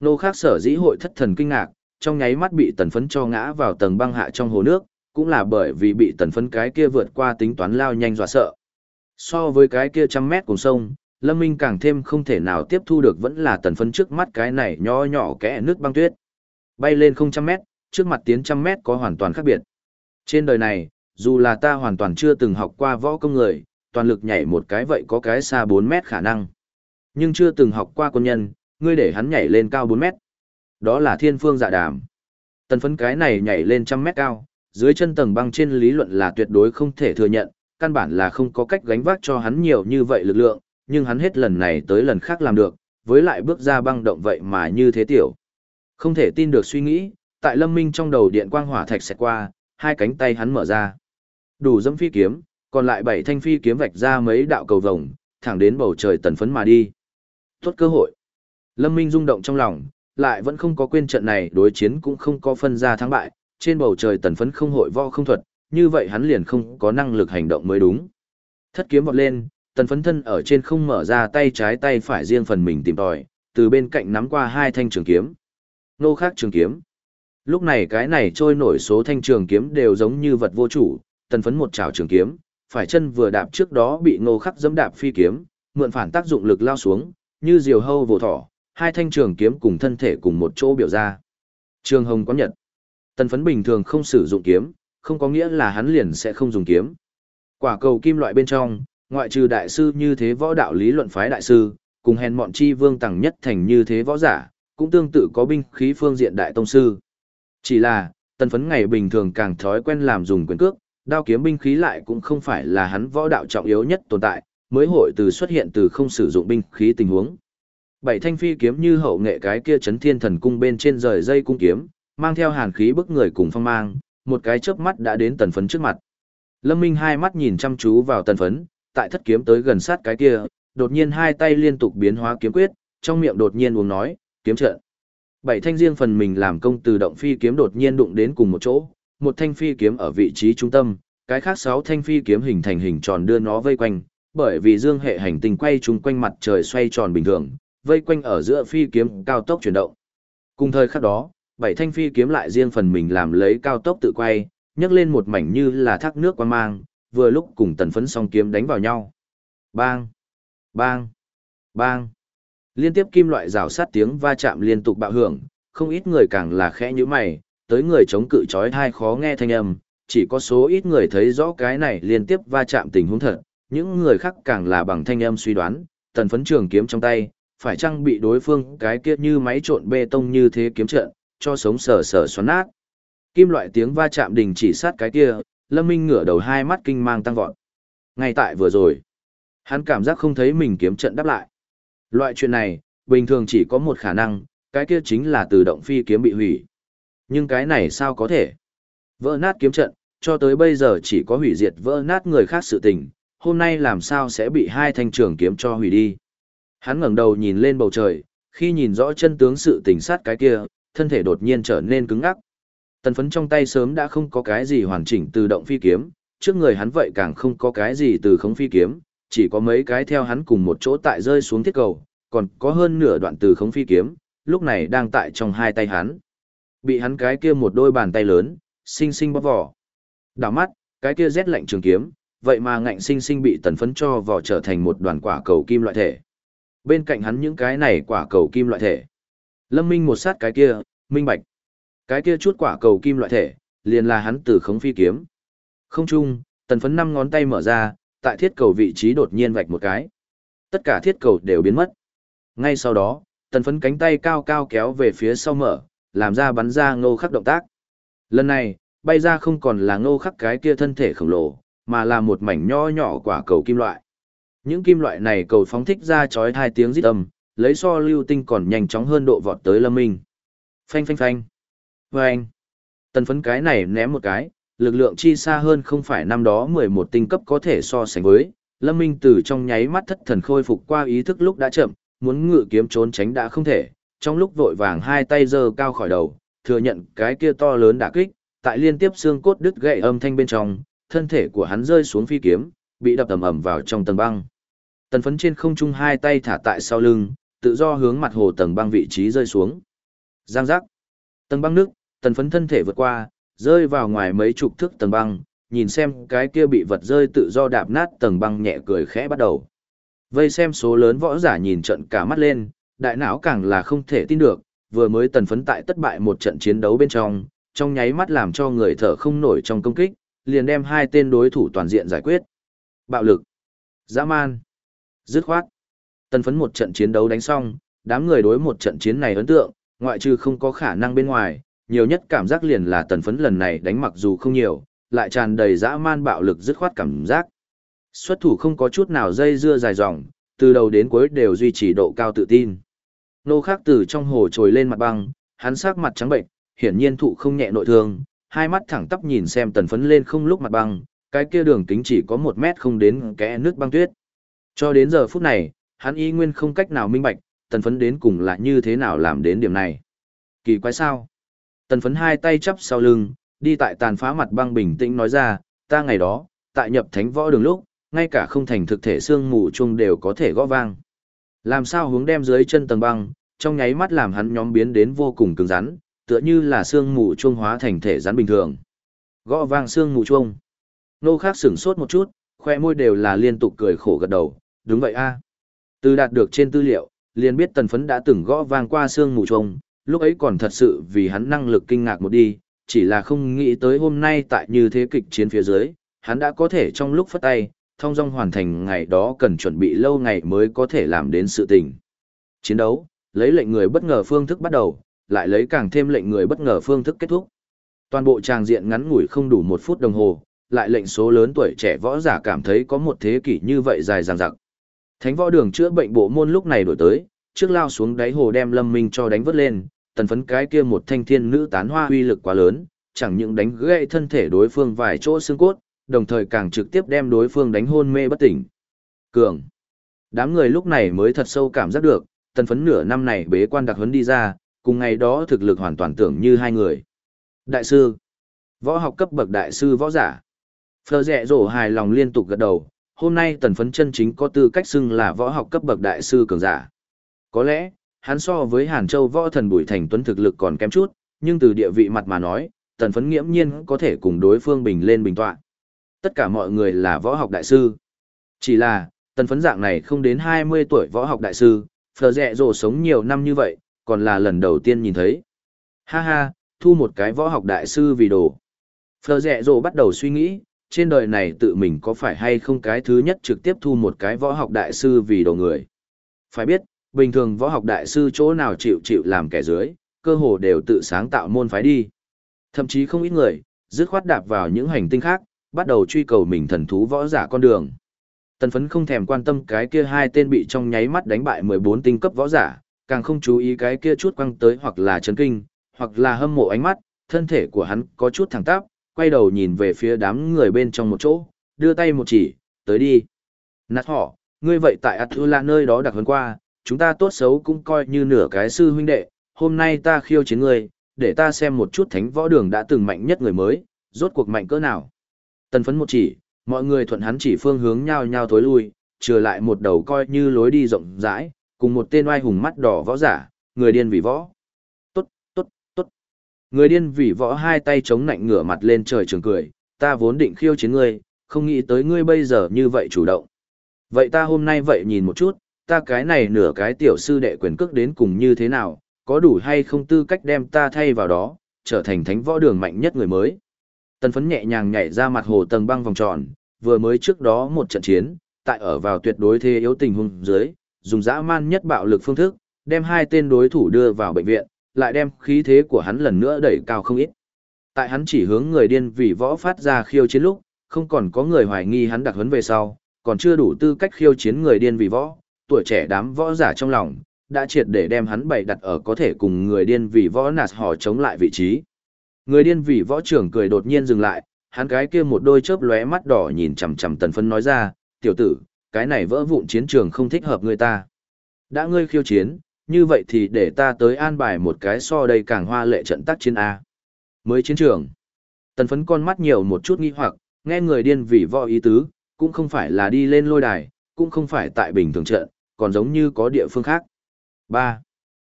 Nô khác sở dĩ hội thất thần kinh ngạc, trong nháy mắt bị tần phấn cho ngã vào tầng băng hạ trong hồ nước, cũng là bởi vì bị tần phấn cái kia vượt qua tính toán lao nhanh dọa sợ. So với cái kia trăm mét cùng sông, Lâm Minh càng thêm không thể nào tiếp thu được vẫn là tần phấn trước mắt cái này nhỏ nhỏ kẽ nước băng tuyết. Bay lên không trăm mét, trước mặt tiến trăm mét có hoàn toàn khác biệt. Trên đời này, dù là ta hoàn toàn chưa từng học qua võ công người, toàn lực nhảy một cái vậy có cái xa 4 mét khả năng. Nhưng chưa từng học qua quân nhân, ngươi để hắn nhảy lên cao 4 mét. Đó là thiên phương dạ đàm. Tần phấn cái này nhảy lên trăm mét cao, dưới chân tầng băng trên lý luận là tuyệt đối không thể thừa nhận, căn bản là không có cách gánh vác cho hắn nhiều như vậy lực lượng, nhưng hắn hết lần này tới lần khác làm được, với lại bước ra băng động vậy mà như thế tiểu. Không thể tin được suy nghĩ, tại lâm minh trong đầu điện quang hỏa thạch xẹt qua, hai cánh tay hắn mở ra. Đủ dẫm phi kiếm, còn lại bảy thanh phi kiếm vạch ra mấy đạo cầu vồng, thẳng đến bầu trời tần phấn mà đi. Tốt cơ hội. Lâm Minh rung động trong lòng, lại vẫn không có quên trận này đối chiến cũng không có phân ra thắng bại, trên bầu trời tần phấn không hội võ không thuật, như vậy hắn liền không có năng lực hành động mới đúng. Thất kiếm vọt lên, tần phấn thân ở trên không mở ra tay trái tay phải riêng phần mình tìm tòi, từ bên cạnh nắm qua hai thanh trường kiếm. Nô khác trường kiếm. Lúc này cái này trôi nổi số thanh trường kiếm đều giống như vật vô chủ, tần phấn một chảo trường kiếm, phải chân vừa đạp trước đó bị ngô khắc dẫm đạp phi kiếm, mượn phản tác dụng lực lao xuống, như diều hâu vồ thỏ, hai thanh trường kiếm cùng thân thể cùng một chỗ biểu ra. Trường hồng có nhật. Tần phấn bình thường không sử dụng kiếm, không có nghĩa là hắn liền sẽ không dùng kiếm. Quả cầu kim loại bên trong, ngoại trừ đại sư như thế võ đạo lý luận phái đại sư, cùng hèn mọn chi vương tầng nhất thành như thế võ giả, cũng tương tự có binh khí phương diện đại tông sư. Chỉ là, tần phấn ngày bình thường càng thói quen làm dùng quyền cước, đao kiếm binh khí lại cũng không phải là hắn võ đạo trọng yếu nhất tồn tại, mới hội từ xuất hiện từ không sử dụng binh khí tình huống. Bảy thanh phi kiếm như hậu nghệ cái kia chấn thiên thần cung bên trên rời dây cung kiếm, mang theo hàn khí bức người cùng phong mang, một cái chớp mắt đã đến tần phấn trước mặt. Lâm Minh hai mắt nhìn chăm chú vào tần phấn, tại thất kiếm tới gần sát cái kia, đột nhiên hai tay liên tục biến hóa kiếm quyết, trong miệng đột nhiên uống nói, kiếm trận. Bảy thanh riêng phần mình làm công từ động phi kiếm đột nhiên đụng đến cùng một chỗ, một thanh phi kiếm ở vị trí trung tâm, cái khác sáu thanh phi kiếm hình thành hình tròn đưa nó vây quanh, bởi vì dương hệ hành tinh quay chung quanh mặt trời xoay tròn bình thường, vây quanh ở giữa phi kiếm cao tốc chuyển động. Cùng thời khắc đó, bảy thanh phi kiếm lại riêng phần mình làm lấy cao tốc tự quay, nhấc lên một mảnh như là thác nước quan mang, vừa lúc cùng tần phấn song kiếm đánh vào nhau. Bang! Bang! Bang! Liên tiếp kim loại rào sát tiếng va chạm liên tục bạo hưởng, không ít người càng là khẽ như mày, tới người chống cự chói thai khó nghe thanh âm, chỉ có số ít người thấy rõ cái này liên tiếp va chạm tình huống thật, những người khác càng là bằng thanh âm suy đoán, tần phấn trường kiếm trong tay, phải chăng bị đối phương cái kia như máy trộn bê tông như thế kiếm trận, cho sống sờ sờ xoắn nát. Kim loại tiếng va chạm đình chỉ sát cái kia, Lâm Minh ngửa đầu hai mắt kinh mang tăng vọt. Ngay tại vừa rồi, hắn cảm giác không thấy mình kiếm trận đáp lại. Loại chuyện này, bình thường chỉ có một khả năng, cái kia chính là tự động phi kiếm bị hủy. Nhưng cái này sao có thể? Vỡ nát kiếm trận, cho tới bây giờ chỉ có hủy diệt vỡ nát người khác sự tình, hôm nay làm sao sẽ bị hai thanh trường kiếm cho hủy đi. Hắn ngẩng đầu nhìn lên bầu trời, khi nhìn rõ chân tướng sự tình sát cái kia, thân thể đột nhiên trở nên cứng ngắc. Tần phấn trong tay sớm đã không có cái gì hoàn chỉnh tự động phi kiếm, trước người hắn vậy càng không có cái gì từ không phi kiếm, chỉ có mấy cái theo hắn cùng một chỗ tại rơi xuống thiết cầu, còn có hơn nửa đoạn từ không phi kiếm, lúc này đang tại trong hai tay hắn. Bị hắn cái kia một đôi bàn tay lớn, xinh xinh bóp vỏ. Đảo mắt, cái kia rét lạnh trường kiếm, vậy mà ngạnh xinh xinh bị tần phấn cho vỏ trở thành một đoàn quả cầu kim loại thể. Bên cạnh hắn những cái này quả cầu kim loại thể. Lâm Minh một sát cái kia, minh bạch. Cái kia chút quả cầu kim loại thể, liền là hắn từ khống phi kiếm. Không chung, tần phấn năm ngón tay mở ra, tại thiết cầu vị trí đột nhiên vạch một cái. Tất cả thiết cầu đều biến mất. Ngay sau đó, tần phấn cánh tay cao cao kéo về phía sau mở, làm ra bắn ra ngô khắc động tác. Lần này, bay ra không còn là ngô khắc cái kia thân thể khổng lồ, mà là một mảnh nho nhỏ quả cầu kim loại. Những kim loại này cầu phóng thích ra chói hai tiếng rít âm, lấy so lưu tinh còn nhanh chóng hơn độ vọt tới lâm minh. Phanh phanh phanh. Vâng. Tần phấn cái này ném một cái, lực lượng chi xa hơn không phải năm đó 11 tinh cấp có thể so sánh với. Lâm Minh từ trong nháy mắt thất thần khôi phục qua ý thức lúc đã chậm, muốn ngự kiếm trốn tránh đã không thể, trong lúc vội vàng hai tay giơ cao khỏi đầu, thừa nhận cái kia to lớn đả kích, tại liên tiếp xương cốt đứt gãy âm thanh bên trong, thân thể của hắn rơi xuống phi kiếm, bị đập ầm ầm vào trong tầng băng. Tần phấn trên không trung hai tay thả tại sau lưng, tự do hướng mặt hồ tầng băng vị trí rơi xuống. Giang giác. Tầng băng nước, tần phấn thân thể vượt qua, rơi vào ngoài mấy chục thước tầng băng, nhìn xem cái kia bị vật rơi tự do đạp nát tầng băng nhẹ cười khẽ bắt đầu. Vây xem số lớn võ giả nhìn trận cả mắt lên, đại não càng là không thể tin được, vừa mới tần phấn tại tất bại một trận chiến đấu bên trong, trong nháy mắt làm cho người thở không nổi trong công kích, liền đem hai tên đối thủ toàn diện giải quyết. Bạo lực, dã man, dứt khoát. Tần phấn một trận chiến đấu đánh xong, đám người đối một trận chiến này ấn tượng, ngoại trừ không có khả năng bên ngoài, nhiều nhất cảm giác liền là tần phấn lần này đánh mặc dù không nhiều, lại tràn đầy dã man bạo lực dứt khoát cảm giác. Xuất thủ không có chút nào dây dưa dài dòng, từ đầu đến cuối đều duy trì độ cao tự tin. Nô khác từ trong hồ trồi lên mặt băng, hắn sắc mặt trắng bệnh, hiển nhiên thụ không nhẹ nội thương, hai mắt thẳng tắp nhìn xem tần phấn lên không lúc mặt băng, cái kia đường kính chỉ có một mét không đến kẽ nước băng tuyết. Cho đến giờ phút này, hắn y nguyên không cách nào minh bạch, tần phấn đến cùng là như thế nào làm đến điểm này. Kỳ quái sao? Tần phấn hai tay chắp sau lưng, đi tại tàn phá mặt băng bình tĩnh nói ra, ta ngày đó, tại nhập thánh võ đường lúc, ngay cả không thành thực thể xương mù chung đều có thể gõ vang. Làm sao hướng đem dưới chân tầng băng, trong nháy mắt làm hắn nhóm biến đến vô cùng cứng rắn, tựa như là xương mù chuông hóa thành thể rắn bình thường. Gõ vang xương mù chuông. Nô khác sửng sốt một chút, khoe môi đều là liên tục cười khổ gật đầu, đúng vậy a. Từ đạt được trên tư liệu, liền biết tần phấn đã từng gõ vang qua xương mù trông, lúc ấy còn thật sự vì hắn năng lực kinh ngạc một đi, chỉ là không nghĩ tới hôm nay tại như thế kịch chiến phía dưới, hắn đã có thể trong lúc phất tay, thông dong hoàn thành ngày đó cần chuẩn bị lâu ngày mới có thể làm đến sự tình. Chiến đấu, lấy lệnh người bất ngờ phương thức bắt đầu, lại lấy càng thêm lệnh người bất ngờ phương thức kết thúc. Toàn bộ tràng diện ngắn ngủi không đủ một phút đồng hồ, lại lệnh số lớn tuổi trẻ võ giả cảm thấy có một thế kỷ như vậy dài dằng dặc. Thánh võ đường chữa bệnh bộ môn lúc này đổi tới, trước lao xuống đáy hồ đem Lâm Minh cho đánh vớt lên, tần phấn cái kia một thanh thiên nữ tán hoa uy lực quá lớn, chẳng những đánh gãy thân thể đối phương vài chỗ xương cốt, đồng thời càng trực tiếp đem đối phương đánh hôn mê bất tỉnh. Cường. Đám người lúc này mới thật sâu cảm giác được, tần phấn nửa năm này bế quan đặc huấn đi ra, cùng ngày đó thực lực hoàn toàn tưởng như hai người. Đại sư. Võ học cấp bậc đại sư võ giả. Phờ rẻ rổ hài lòng liên tục gật đầu, hôm nay tần phấn chân chính có tư cách xưng là võ học cấp bậc đại sư cường giả. Có lẽ, hắn so với Hàn Châu võ thần Bùi Thành Tuấn thực lực còn kém chút, nhưng từ địa vị mặt mà nói, tần phấn nghiễm nhiên có thể cùng đối phương bình lên bình tọa. Tất cả mọi người là võ học đại sư. Chỉ là, tần phấn dạng này không đến 20 tuổi võ học đại sư, phờ rẹ rồ sống nhiều năm như vậy, còn là lần đầu tiên nhìn thấy. Ha ha, thu một cái võ học đại sư vì đồ. Phờ rẹ rồ bắt đầu suy nghĩ, trên đời này tự mình có phải hay không cái thứ nhất trực tiếp thu một cái võ học đại sư vì đồ người. Phải biết, bình thường võ học đại sư chỗ nào chịu chịu làm kẻ dưới, cơ hồ đều tự sáng tạo môn phái đi. Thậm chí không ít người, dứt khoát đạp vào những hành tinh khác, bắt đầu truy cầu mình thần thú võ giả con đường. Tần phấn không thèm quan tâm cái kia hai tên bị trong nháy mắt đánh bại 14 tinh cấp võ giả, càng không chú ý cái kia chút quăng tới hoặc là chấn kinh, hoặc là hâm mộ ánh mắt, thân thể của hắn có chút thẳng tắp, quay đầu nhìn về phía đám người bên trong một chỗ, đưa tay một chỉ, tới đi. Nạt họ, ngươi vậy tại Atula nơi đó đặc hơn qua, chúng ta tốt xấu cũng coi như nửa cái sư huynh đệ, hôm nay ta khiêu chiến ngươi, để ta xem một chút thánh võ đường đã từng mạnh nhất người mới, rốt cuộc mạnh cỡ nào. Tần phấn một chỉ, mọi người thuận hắn chỉ phương hướng nhau nhau tối lui, trừ lại một đầu coi như lối đi rộng rãi, cùng một tên oai hùng mắt đỏ võ giả, người điên vì võ. Người điên vì võ hai tay chống nạnh ngửa mặt lên trời trường cười, ta vốn định khiêu chiến ngươi, không nghĩ tới ngươi bây giờ như vậy chủ động. Vậy ta hôm nay vậy nhìn một chút, ta cái này nửa cái tiểu sư đệ quyền cước đến cùng như thế nào, có đủ hay không tư cách đem ta thay vào đó, trở thành thánh võ đường mạnh nhất người mới. Tần phấn nhẹ nhàng nhảy ra mặt hồ tầng băng vòng tròn, vừa mới trước đó một trận chiến, tại ở vào tuyệt đối thế yếu tình huống dưới, dùng dã man nhất bạo lực phương thức, đem hai tên đối thủ đưa vào bệnh viện, lại đem khí thế của hắn lần nữa đẩy cao không ít. Tại hắn chỉ hướng người điên vì võ phát ra khiêu chiến lúc, không còn có người hoài nghi hắn đặc huấn về sau, còn chưa đủ tư cách khiêu chiến người điên vì võ, tuổi trẻ đám võ giả trong lòng, đã triệt để đem hắn bày đặt ở có thể cùng người điên vì võ nạt họ chống lại vị trí. Người điên vì võ trưởng cười đột nhiên dừng lại, hắn cái kia một đôi chớp lóe mắt đỏ nhìn chằm chằm tần phân nói ra, tiểu tử, cái này vỡ vụn chiến trường không thích hợp người ta. Đã ngươi khiêu chiến, như vậy thì để ta tới an bài một cái so đây càng hoa lệ trận tác chiến A. Mới chiến trường. Tần phấn con mắt nhiều một chút nghi hoặc, nghe người điên vì võ ý tứ, cũng không phải là đi lên lôi đài, cũng không phải tại bình thường trận, còn giống như có địa phương khác. 3.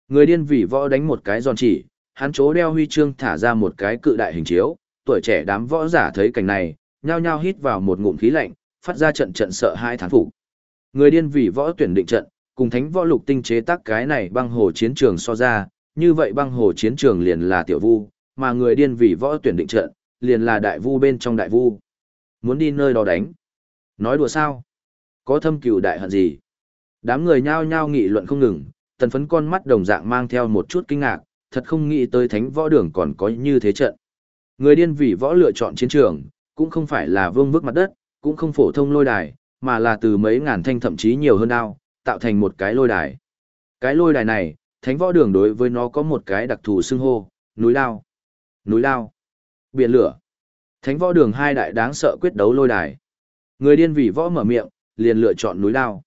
Người điên vì võ đánh một cái giòn chỉ, hắn chố đeo huy chương thả ra một cái cự đại hình chiếu, tuổi trẻ đám võ giả thấy cảnh này, nhao nhao hít vào một ngụm khí lạnh, phát ra trận trận sợ hai thán phục. Người điên vì võ tuyển định trận, cùng thánh võ lục tinh chế tác cái này băng hồ chiến trường so ra, như vậy băng hồ chiến trường liền là tiểu vu, mà người điên vì võ tuyển định trận, liền là đại vu bên trong đại vu. Muốn đi nơi đó đánh. Nói đùa sao? Có thâm cừu đại hận gì? Đám người nhao nhao nghị luận không ngừng, tần phấn con mắt đồng dạng mang theo một chút kinh ngạc, thật không nghĩ tới thánh võ đường còn có như thế trận. Người điên vì võ lựa chọn chiến trường, cũng không phải là vương vức mặt đất, cũng không phổ thông lôi đài, mà là từ mấy ngàn thanh thậm chí nhiều hơn ao, tạo thành một cái lôi đài. Cái lôi đài này, thánh võ đường đối với nó có một cái đặc thù xưng hô, núi lao. Núi lao. Biển lửa. Thánh võ đường hai đại đáng sợ quyết đấu lôi đài. Người điên vì võ mở miệng, liền lựa chọn núi lao.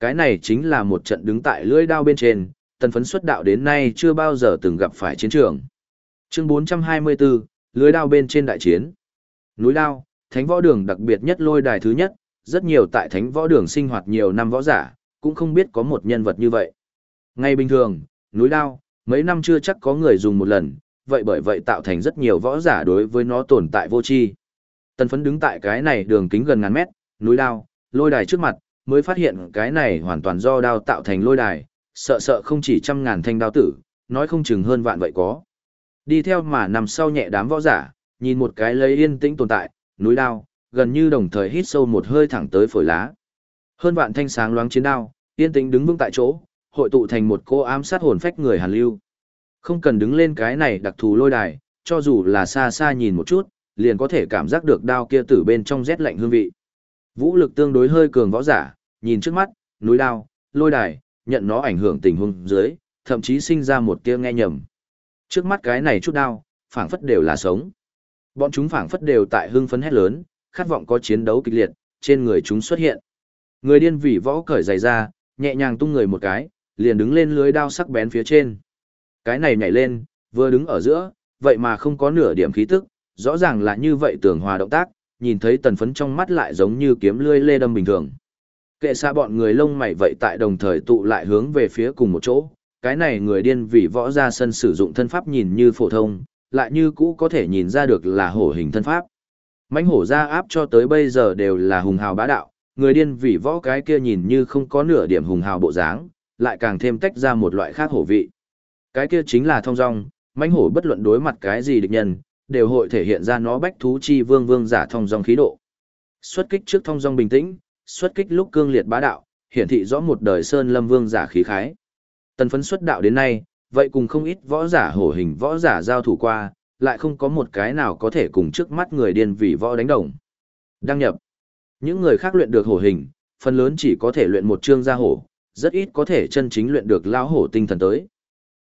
Cái này chính là một trận đứng tại lưỡi đao bên trên, tần phấn xuất đạo đến nay chưa bao giờ từng gặp phải chiến trường. Chương 424, lưới đao bên trên đại chiến. Núi đao, thánh võ đường đặc biệt nhất lôi đài thứ nhất, rất nhiều tại thánh võ đường sinh hoạt nhiều năm võ giả, cũng không biết có một nhân vật như vậy. Ngay bình thường, núi đao, mấy năm chưa chắc có người dùng một lần, vậy bởi vậy tạo thành rất nhiều võ giả đối với nó tồn tại vô tri. Tần phấn đứng tại cái này đường kính gần ngàn mét, núi đao, lôi đài trước mặt, mới phát hiện cái này hoàn toàn do đao tạo thành lôi đài, sợ sợ không chỉ trăm ngàn thanh đao tử, nói không chừng hơn vạn vậy có. Đi theo mà nằm sau nhẹ đám võ giả, nhìn một cái lấy yên tĩnh tồn tại, núi đao, gần như đồng thời hít sâu một hơi thẳng tới phổi lá. Hơn vạn thanh sáng loáng chiến đao, yên tĩnh đứng vững tại chỗ, hội tụ thành một cô ám sát hồn phách người Hàn Lưu. Không cần đứng lên cái này đặc thù lôi đài, cho dù là xa xa nhìn một chút, liền có thể cảm giác được đao kia từ bên trong rét lạnh hương vị. Vũ lực tương đối hơi cường võ giả, nhìn trước mắt, núi đao, lôi đài, nhận nó ảnh hưởng tình huống dưới, thậm chí sinh ra một tia nghe nhầm. Trước mắt cái này chút đao, phảng phất đều là sống. Bọn chúng phảng phất đều tại hưng phấn hét lớn, khát vọng có chiến đấu kịch liệt, trên người chúng xuất hiện. Người điên vì võ cởi giày ra, nhẹ nhàng tung người một cái, liền đứng lên lưới đao sắc bén phía trên. Cái này nhảy lên, vừa đứng ở giữa, vậy mà không có nửa điểm khí tức, rõ ràng là như vậy tưởng hòa động tác, nhìn thấy tần phấn trong mắt lại giống như kiếm lươi lê đâm bình thường. Kệ xa bọn người lông mày vậy tại đồng thời tụ lại hướng về phía cùng một chỗ, cái này người điên vì võ ra sân sử dụng thân pháp nhìn như phổ thông, lại như cũ có thể nhìn ra được là hổ hình thân pháp. Mánh hổ ra áp cho tới bây giờ đều là hùng hào bá đạo, người điên vì võ cái kia nhìn như không có nửa điểm hùng hào bộ dáng, lại càng thêm tách ra một loại khác hổ vị. Cái kia chính là thông dong, mãnh hổ bất luận đối mặt cái gì địch nhân, đều hội thể hiện ra nó bách thú chi vương vương giả thông dong khí độ. Xuất kích trước thông dong bình tĩnh, xuất kích lúc cương liệt bá đạo, hiển thị rõ một đời sơn lâm vương giả khí khái. Tần phấn xuất đạo đến nay, vậy cùng không ít võ giả hổ hình võ giả giao thủ qua, lại không có một cái nào có thể cùng trước mắt người điên vì võ đánh đồng. Đăng nhập. Những người khác luyện được hổ hình, phần lớn chỉ có thể luyện một chương gia hổ, rất ít có thể chân chính luyện được lao hổ tinh thần tới.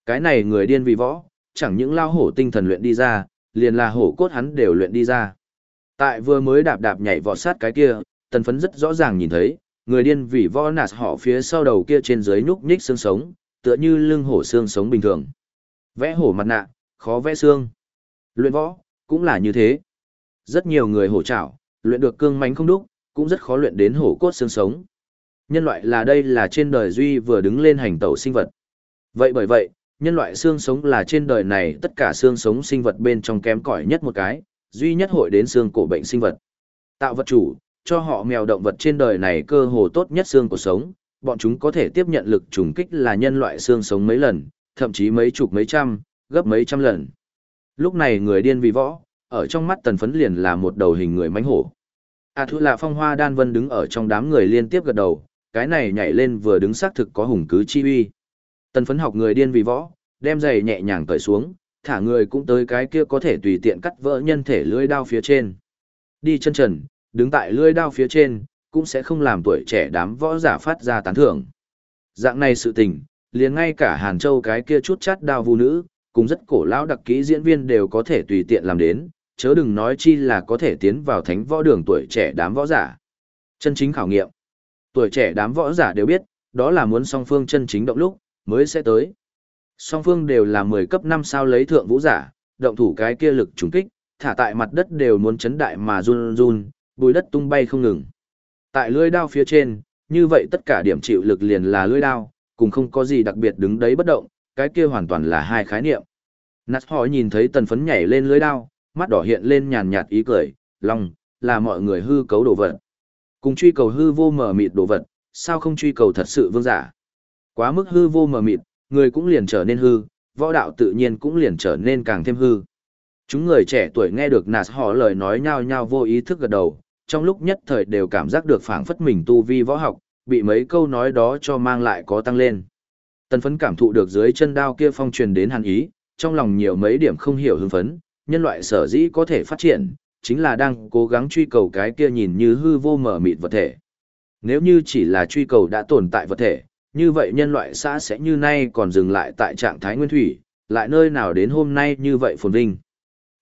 Cái này người điên vì võ, chẳng những lao hổ tinh thần luyện đi ra, liền là hổ cốt hắn đều luyện đi ra. Tại vừa mới đạp đạp nhảy vọt sát cái kia, tần phấn rất rõ ràng nhìn thấy, người điên vì võ nạt họ phía sau đầu kia trên dưới nhúc nhích xương sống, tựa như lưng hổ xương sống bình thường. Vẽ hổ mặt nạ, khó vẽ xương. Luyện võ, cũng là như thế. Rất nhiều người hổ trảo, luyện được cương mánh không đúc, cũng rất khó luyện đến hổ cốt xương sống. Nhân loại là đây là trên đời duy vừa đứng lên hành tẩu sinh vật. Vậy bởi vậy, nhân loại xương sống là trên đời này tất cả xương sống sinh vật bên trong kém cỏi nhất một cái, duy nhất hội đến xương cổ bệnh sinh vật. Tạo vật chủ, cho họ mèo động vật trên đời này cơ hồ tốt nhất xương của sống, bọn chúng có thể tiếp nhận lực trùng kích là nhân loại xương sống mấy lần, thậm chí mấy chục mấy trăm, gấp mấy trăm lần. Lúc này người điên vì võ, ở trong mắt tần phấn liền là một đầu hình người mánh hổ. À thu là phong hoa đan vân đứng ở trong đám người liên tiếp gật đầu, cái này nhảy lên vừa đứng xác thực có hùng cứ chi uy. Tần phấn học người điên vì võ, đem giày nhẹ nhàng cởi xuống, thả người cũng tới cái kia có thể tùy tiện cắt vỡ nhân thể lưỡi đao phía trên. Đi chân trần, đứng tại lưỡi đao phía trên, cũng sẽ không làm tuổi trẻ đám võ giả phát ra tán thưởng. Dạng này sự tình, liền ngay cả Hàn Châu cái kia chút chát đao vu nữ, cùng rất cổ lão đặc kỹ diễn viên đều có thể tùy tiện làm đến, chớ đừng nói chi là có thể tiến vào thánh võ đường tuổi trẻ đám võ giả. Chân chính khảo nghiệm. Tuổi trẻ đám võ giả đều biết, đó là muốn song phương chân chính động lúc, mới sẽ tới. Song phương đều là 10 cấp 5 sao lấy thượng vũ giả, động thủ cái kia lực trùng kích, thả tại mặt đất đều muốn chấn đại mà run run, bùi đất tung bay không ngừng. Tại lưỡi đao phía trên, như vậy tất cả điểm chịu lực liền là lưỡi đao, cùng không có gì đặc biệt đứng đấy bất động, cái kia hoàn toàn là hai khái niệm. Nát hỏi nhìn thấy tần phấn nhảy lên lưỡi đao, mắt đỏ hiện lên nhàn nhạt ý cười, lòng, là mọi người hư cấu đồ vật. Cùng truy cầu hư vô mờ mịt đồ vật, sao không truy cầu thật sự vương giả? Quá mức hư vô mờ mịt, người cũng liền trở nên hư, võ đạo tự nhiên cũng liền trở nên càng thêm hư. Chúng người trẻ tuổi nghe được nạt họ lời nói nhao nhao vô ý thức gật đầu, trong lúc nhất thời đều cảm giác được phảng phất mình tu vi võ học, bị mấy câu nói đó cho mang lại có tăng lên. Tần phấn cảm thụ được dưới chân đao kia phong truyền đến hàn ý, trong lòng nhiều mấy điểm không hiểu hưng phấn, nhân loại sở dĩ có thể phát triển, chính là đang cố gắng truy cầu cái kia nhìn như hư vô mở mịt vật thể. Nếu như chỉ là truy cầu đã tồn tại vật thể, như vậy nhân loại xã sẽ như nay còn dừng lại tại trạng thái nguyên thủy, lại nơi nào đến hôm nay như vậy phồn vinh.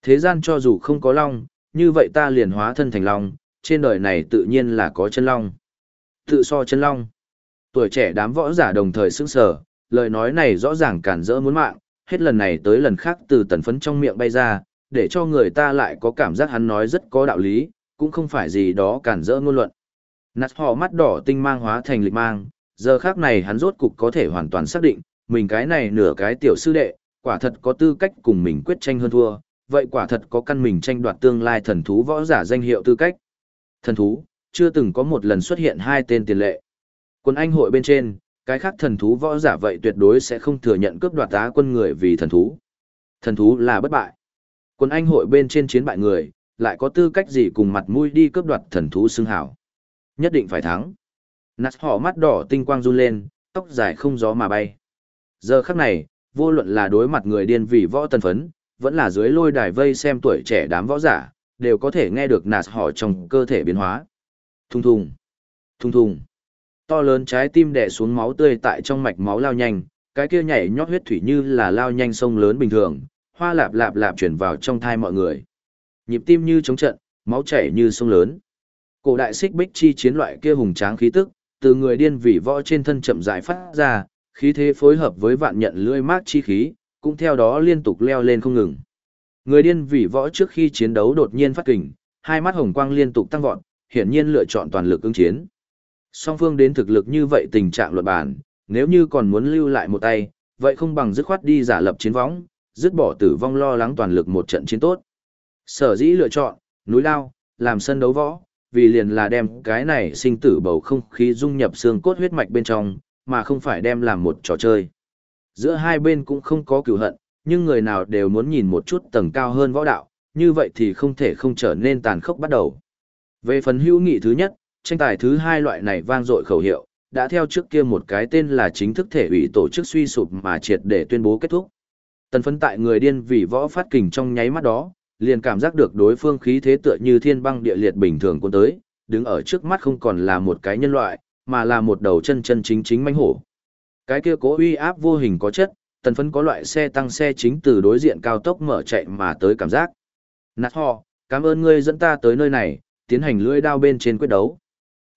Thế gian cho dù không có long, như vậy ta liền hóa thân thành long, trên đời này tự nhiên là có chân long. Tự so chân long. Tuổi trẻ đám võ giả đồng thời sững sờ, lời nói này rõ ràng cản rỡ muốn mạng, hết lần này tới lần khác từ tần phấn trong miệng bay ra, để cho người ta lại có cảm giác hắn nói rất có đạo lý, cũng không phải gì đó cản rỡ ngôn luận. Nạt họ mắt đỏ tinh mang hóa thành lịch mang, giờ khác này hắn rốt cục có thể hoàn toàn xác định, mình cái này nửa cái tiểu sư đệ, quả thật có tư cách cùng mình quyết tranh hơn thua, vậy quả thật có căn mình tranh đoạt tương lai thần thú võ giả danh hiệu tư cách. Thần thú, chưa từng có một lần xuất hiện hai tên tiền lệ. Quân anh hội bên trên, cái khác thần thú võ giả vậy tuyệt đối sẽ không thừa nhận cướp đoạt tá quân người vì thần thú. Thần thú là bất bại. Quân anh hội bên trên chiến bại người, lại có tư cách gì cùng mặt mũi đi cướp đoạt thần thú xưng hảo. Nhất định phải thắng. Nát họ mắt đỏ tinh quang run lên, tóc dài không gió mà bay. Giờ khắc này, vô luận là đối mặt người điên vì võ tân phấn, vẫn là dưới lôi đài vây xem tuổi trẻ đám võ giả, đều có thể nghe được nạt họ trong cơ thể biến hóa. Thùng thùng, thùng thùng. To lớn trái tim đè xuống máu tươi tại trong mạch máu lao nhanh, cái kia nhảy nhót huyết thủy như là lao nhanh sông lớn bình thường, hoa lạp lạp lạp chuyển vào trong thai mọi người. Nhịp tim như chống trận, máu chảy như sông lớn. Cổ đại xích bích chi chiến loại kia hùng tráng khí tức, từ người điên vì võ trên thân chậm rãi phát ra, khí thế phối hợp với vạn nhận lưỡi mát chi khí, cũng theo đó liên tục leo lên không ngừng. Người điên vì võ trước khi chiến đấu đột nhiên phát kình, hai mắt hồng quang liên tục tăng vọt, hiển nhiên lựa chọn toàn lực ứng chiến. Song phương đến thực lực như vậy tình trạng luận bàn, nếu như còn muốn lưu lại một tay, vậy không bằng dứt khoát đi giả lập chiến võng, dứt bỏ tử vong lo lắng toàn lực một trận chiến tốt. Sở dĩ lựa chọn, núi lao, làm sân đấu võ, vì liền là đem cái này sinh tử bầu không khí dung nhập xương cốt huyết mạch bên trong, mà không phải đem làm một trò chơi. Giữa hai bên cũng không có cửu hận, nhưng người nào đều muốn nhìn một chút tầng cao hơn võ đạo, như vậy thì không thể không trở nên tàn khốc bắt đầu. Về phần hữu nghị thứ nhất, tranh tài thứ hai loại này vang dội khẩu hiệu, đã theo trước kia một cái tên là chính thức thể ủy tổ chức suy sụp mà triệt để tuyên bố kết thúc. Tần phấn tại người điên vì võ phát kình trong nháy mắt đó, liền cảm giác được đối phương khí thế tựa như thiên băng địa liệt bình thường cuốn tới, đứng ở trước mắt không còn là một cái nhân loại, mà là một đầu chân chân chính chính manh hổ. Cái kia cố uy áp vô hình có chất, tần phấn có loại xe tăng xe chính từ đối diện cao tốc mở chạy mà tới cảm giác. Nạt ho, cảm ơn ngươi dẫn ta tới nơi này, tiến hành lưỡi đao bên trên quyết đấu.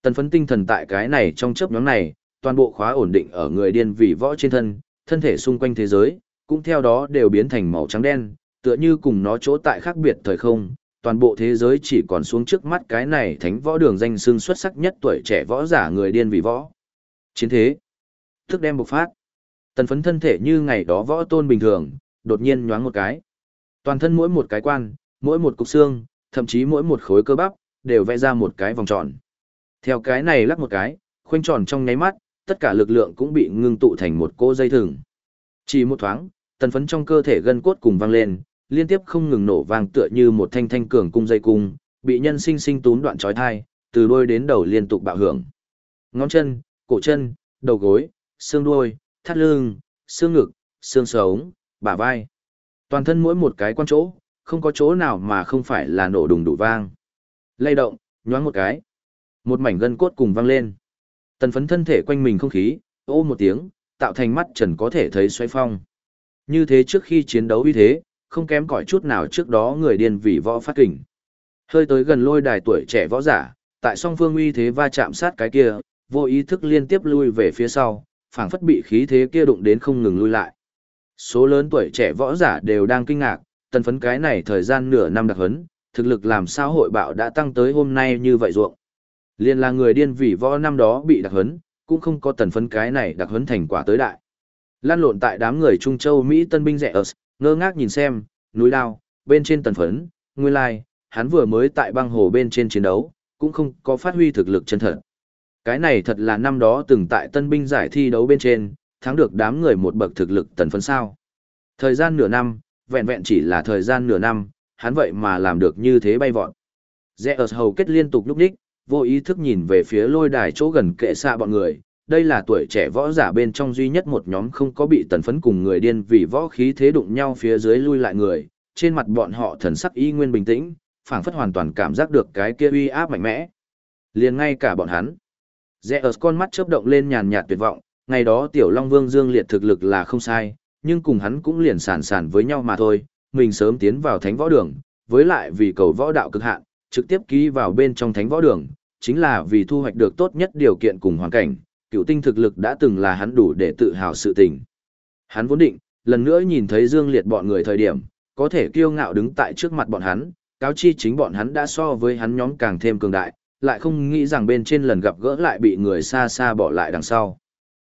Tần phấn tinh thần tại cái này trong chớp nhóm này, toàn bộ khóa ổn định ở người điên vì võ trên thân, thân thể xung quanh thế giới, cũng theo đó đều biến thành màu trắng đen, tựa như cùng nó chỗ tại khác biệt thời không, toàn bộ thế giới chỉ còn xuống trước mắt cái này thánh võ đường danh xương xuất sắc nhất tuổi trẻ võ giả người điên vì võ. Chiến thế, thức đem bộc phát. Tần phấn thân thể như ngày đó võ tôn bình thường, đột nhiên nhoáng một cái. Toàn thân mỗi một cái quan, mỗi một cục xương, thậm chí mỗi một khối cơ bắp, đều vẽ ra một cái vòng tròn. Theo cái này lắc một cái, khoanh tròn trong nháy mắt, tất cả lực lượng cũng bị ngưng tụ thành một cô dây thừng. Chỉ một thoáng, tần phấn trong cơ thể gân cốt cùng vang lên, liên tiếp không ngừng nổ vang tựa như một thanh thanh cường cung dây cung, bị nhân sinh sinh tún đoạn trói thai, từ đuôi đến đầu liên tục bạo hưởng. Ngón chân, cổ chân, đầu gối, xương đuôi, thắt lưng, xương ngực, xương sống, bả vai. Toàn thân mỗi một cái quan chỗ, không có chỗ nào mà không phải là nổ đùng đủ vang. Lay động, nhoáng một cái. Một mảnh gân cốt cùng vang lên. Tần phấn thân thể quanh mình không khí, ô một tiếng, tạo thành mắt trần có thể thấy xoay phong. Như thế trước khi chiến đấu uy thế, không kém cỏi chút nào trước đó người điên vì võ phát kình. Hơi tới gần lôi đài tuổi trẻ võ giả, tại song phương uy thế va chạm sát cái kia, vô ý thức liên tiếp lui về phía sau, phảng phất bị khí thế kia đụng đến không ngừng lui lại. Số lớn tuổi trẻ võ giả đều đang kinh ngạc, tần phấn cái này thời gian nửa năm đặc hấn, thực lực làm sao hội bạo đã tăng tới hôm nay như vậy ruộng. Liên là người điên vì võ năm đó bị đặc huấn, cũng không có tần phấn cái này đặc huấn thành quả tới đại. Lan lộn tại đám người Trung Châu Mỹ tân binh rẻ ở, ngơ ngác nhìn xem, núi lao, bên trên tần phấn, nguyên lai, hắn vừa mới tại băng hồ bên trên chiến đấu, cũng không có phát huy thực lực chân thật. Cái này thật là năm đó từng tại tân binh giải thi đấu bên trên, thắng được đám người một bậc thực lực tần phấn sao. Thời gian nửa năm, vẹn vẹn chỉ là thời gian nửa năm, hắn vậy mà làm được như thế bay vọt. Rẽ ở hầu kết liên tục lúc đích, vô ý thức nhìn về phía lôi đài chỗ gần kệ xa bọn người. Đây là tuổi trẻ võ giả bên trong duy nhất một nhóm không có bị tần phấn cùng người điên vì võ khí thế đụng nhau phía dưới lui lại người. Trên mặt bọn họ thần sắc y nguyên bình tĩnh, phảng phất hoàn toàn cảm giác được cái kia uy áp mạnh mẽ. liền ngay cả bọn hắn. Rẽ ở con mắt chớp động lên nhàn nhạt tuyệt vọng, ngày đó tiểu Long Vương Dương Liệt thực lực là không sai, nhưng cùng hắn cũng liền sản sản với nhau mà thôi, mình sớm tiến vào thánh võ đường, với lại vì cầu võ đạo cực hạn, trực tiếp ký vào bên trong thánh võ đường, chính là vì thu hoạch được tốt nhất điều kiện cùng hoàn cảnh, cựu tinh thực lực đã từng là hắn đủ để tự hào sự tình. Hắn vốn định, lần nữa nhìn thấy Dương Liệt bọn người thời điểm, có thể kiêu ngạo đứng tại trước mặt bọn hắn, cáo chi chính bọn hắn đã so với hắn nhóm càng thêm cường đại, lại không nghĩ rằng bên trên lần gặp gỡ lại bị người xa xa bỏ lại đằng sau.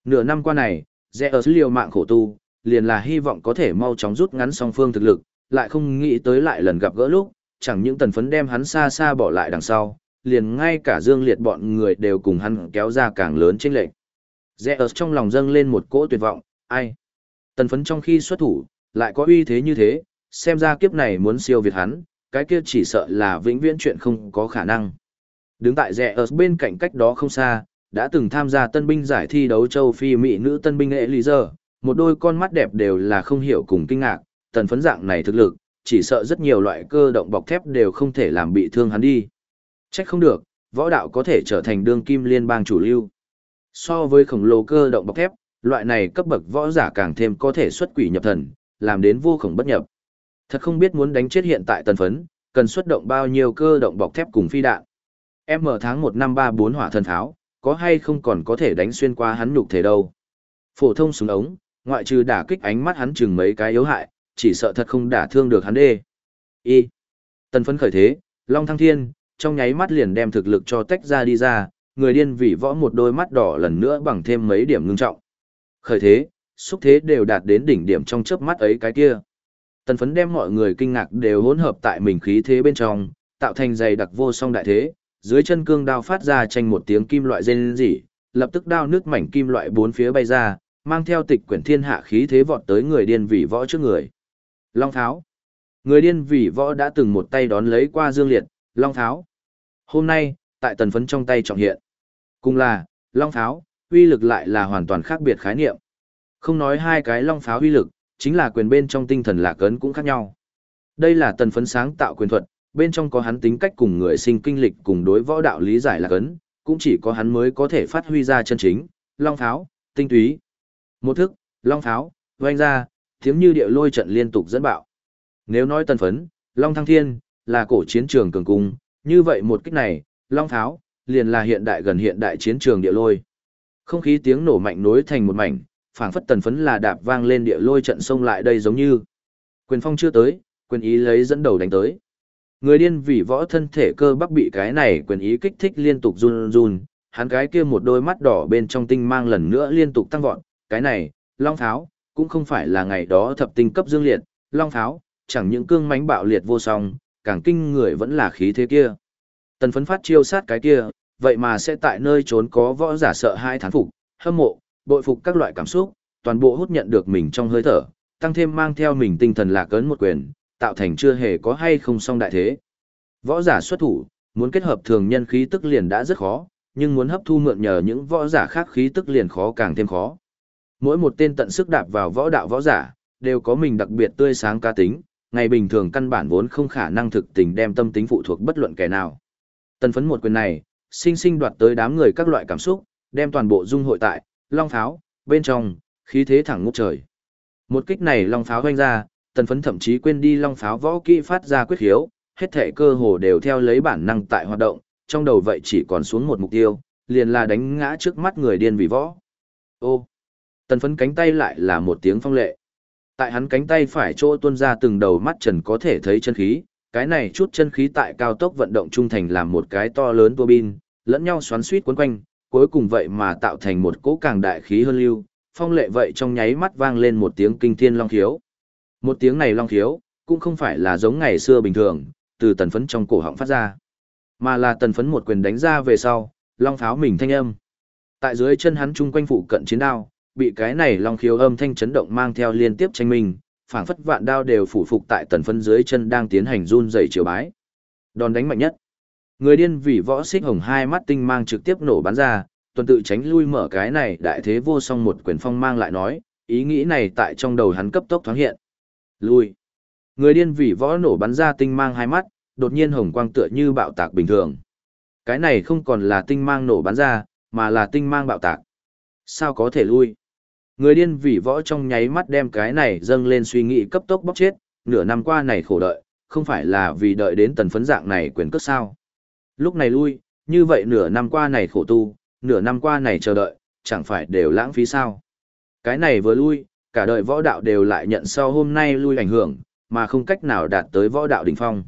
Nửa năm qua này, Zeus liều mạng khổ tu, liền là hy vọng có thể mau chóng rút ngắn song phương thực lực, lại không nghĩ tới lại lần gặp gỡ lúc, chẳng những tần phấn đem hắn xa xa bỏ lại đằng sau, liền ngay cả dương liệt bọn người đều cùng hắn kéo ra càng lớn trên lệnh. Zeus trong lòng dâng lên một cỗ tuyệt vọng, ai? Tần phấn trong khi xuất thủ, lại có uy thế như thế, xem ra kiếp này muốn siêu việt hắn, cái kia chỉ sợ là vĩnh viễn chuyện không có khả năng. Đứng tại Zeus bên cạnh cách đó không xa, đã từng tham gia tân binh giải thi đấu châu Phi Mỹ nữ tân binh Eliezer, một đôi con mắt đẹp đều là không hiểu cùng kinh ngạc, tần phấn dạng này thực lực, chỉ sợ rất nhiều loại cơ động bọc thép đều không thể làm bị thương hắn đi. Trách không được, võ đạo có thể trở thành đương kim liên bang chủ lưu. So với khổng lồ cơ động bọc thép, loại này cấp bậc võ giả càng thêm có thể xuất quỷ nhập thần, làm đến vô khổng bất nhập. Thật không biết muốn đánh chết hiện tại tần phấn, cần xuất động bao nhiêu cơ động bọc thép cùng phi đạn. M tháng 1 năm 34 hỏa thần tháo, có hay không còn có thể đánh xuyên qua hắn nhục thể đâu. Phổ thông súng ống, ngoại trừ đả kích ánh mắt hắn chừng mấy cái yếu hại, chỉ sợ thật không đả thương được hắn đê. Y. Tần phấn khởi thế, Long Thăng Thiên, trong nháy mắt liền đem thực lực cho tách ra đi ra, người điên vì võ một đôi mắt đỏ lần nữa bằng thêm mấy điểm ngưng trọng. Khởi thế, xúc thế đều đạt đến đỉnh điểm trong chớp mắt ấy cái kia. Tần phấn đem mọi người kinh ngạc đều hỗn hợp tại mình khí thế bên trong, tạo thành dày đặc vô song đại thế, dưới chân cương đao phát ra tranh một tiếng kim loại rên rỉ, lập tức đao nước mảnh kim loại bốn phía bay ra, mang theo tịch quyển thiên hạ khí thế vọt tới người điên vì võ trước người. Long Tháo. Người điên vì võ đã từng một tay đón lấy qua Dương Liệt, Long Tháo. Hôm nay, tại tần phấn trong tay trọng hiện. Cùng là, Long Tháo, uy lực lại là hoàn toàn khác biệt khái niệm. Không nói hai cái Long Pháo uy lực, chính là quyền bên trong tinh thần lạc ấn cũng khác nhau. Đây là tần phấn sáng tạo quyền thuật, bên trong có hắn tính cách cùng người sinh kinh lịch cùng đối võ đạo lý giải lạc ấn, cũng chỉ có hắn mới có thể phát huy ra chân chính, Long Pháo, tinh túy. Một thức, long pháo, doanh ra, tiếng như địa lôi trận liên tục dẫn bạo. Nếu nói tần phấn, long thăng thiên, là cổ chiến trường cường cung, như vậy một kích này, long tháo liền là hiện đại gần hiện đại chiến trường địa lôi. Không khí tiếng nổ mạnh nối thành một mảnh, phảng phất tần phấn là đạp vang lên địa lôi trận sông lại đây giống như. Quyền phong chưa tới, quyền ý lấy dẫn đầu đánh tới. Người điên vì võ thân thể cơ bắp bị cái này quyền ý kích thích liên tục run run, hắn cái kia một đôi mắt đỏ bên trong tinh mang lần nữa liên tục tăng vọt, cái này, long tháo cũng không phải là ngày đó thập tinh cấp dương liệt, long tháo chẳng những cương mãnh bạo liệt vô song, càng kinh người vẫn là khí thế kia. Tần phấn phát chiêu sát cái kia, vậy mà sẽ tại nơi trốn có võ giả sợ hai thán phục, hâm mộ, bội phục các loại cảm xúc, toàn bộ hút nhận được mình trong hơi thở, tăng thêm mang theo mình tinh thần lạc ấn một quyền, tạo thành chưa hề có hay không song đại thế. Võ giả xuất thủ, muốn kết hợp thường nhân khí tức liền đã rất khó, nhưng muốn hấp thu mượn nhờ những võ giả khác khí tức liền khó càng thêm khó. Mỗi một tên tận sức đạp vào võ đạo võ giả, đều có mình đặc biệt tươi sáng ca tính, ngày bình thường căn bản vốn không khả năng thực tình đem tâm tính phụ thuộc bất luận kẻ nào. Tần phấn một quyền này, sinh sinh đoạt tới đám người các loại cảm xúc, đem toàn bộ dung hội tại, long pháo, bên trong, khí thế thẳng ngút trời. Một kích này long pháo hoanh ra, tần phấn thậm chí quên đi long pháo võ kỹ phát ra quyết hiếu, hết thể cơ hồ đều theo lấy bản năng tại hoạt động, trong đầu vậy chỉ còn xuống một mục tiêu, liền là đánh ngã trước mắt người điên vì võ. Ô! Tần phấn cánh tay lại là một tiếng phong lệ. Tại hắn cánh tay phải chỗ tuôn ra từng đầu mắt trần có thể thấy chân khí, cái này chút chân khí tại cao tốc vận động trung thành làm một cái to lớn tua bin, lẫn nhau xoắn suýt quấn quanh, cuối cùng vậy mà tạo thành một cỗ càng đại khí hơn lưu, phong lệ vậy trong nháy mắt vang lên một tiếng kinh thiên long khiếu. Một tiếng này long khiếu, cũng không phải là giống ngày xưa bình thường, từ tần phấn trong cổ họng phát ra, mà là tần phấn một quyền đánh ra về sau, long pháo mình thanh âm. Tại dưới chân hắn chung quanh phụ cận chiến đao, bị cái này long khiếu âm thanh chấn động mang theo liên tiếp tranh minh, phảng phất vạn đao đều phủ phục tại tần phân dưới chân đang tiến hành run dày chiều bái. Đòn đánh mạnh nhất. Người điên vì võ xích hồng hai mắt tinh mang trực tiếp nổ bắn ra, tuần tự tránh lui mở cái này đại thế vô song một quyền phong mang lại nói, ý nghĩ này tại trong đầu hắn cấp tốc thoáng hiện. Lui. Người điên vì võ nổ bắn ra tinh mang hai mắt, đột nhiên hồng quang tựa như bạo tạc bình thường. Cái này không còn là tinh mang nổ bắn ra, mà là tinh mang bạo tạc. Sao có thể lui? Người điên vì võ trong nháy mắt đem cái này dâng lên suy nghĩ cấp tốc bóc chết, nửa năm qua này khổ đợi, không phải là vì đợi đến tần phấn dạng này quyền cước sao. Lúc này lui, như vậy nửa năm qua này khổ tu, nửa năm qua này chờ đợi, chẳng phải đều lãng phí sao. Cái này vừa lui, cả đời võ đạo đều lại nhận sau hôm nay lui ảnh hưởng, mà không cách nào đạt tới võ đạo đỉnh phong.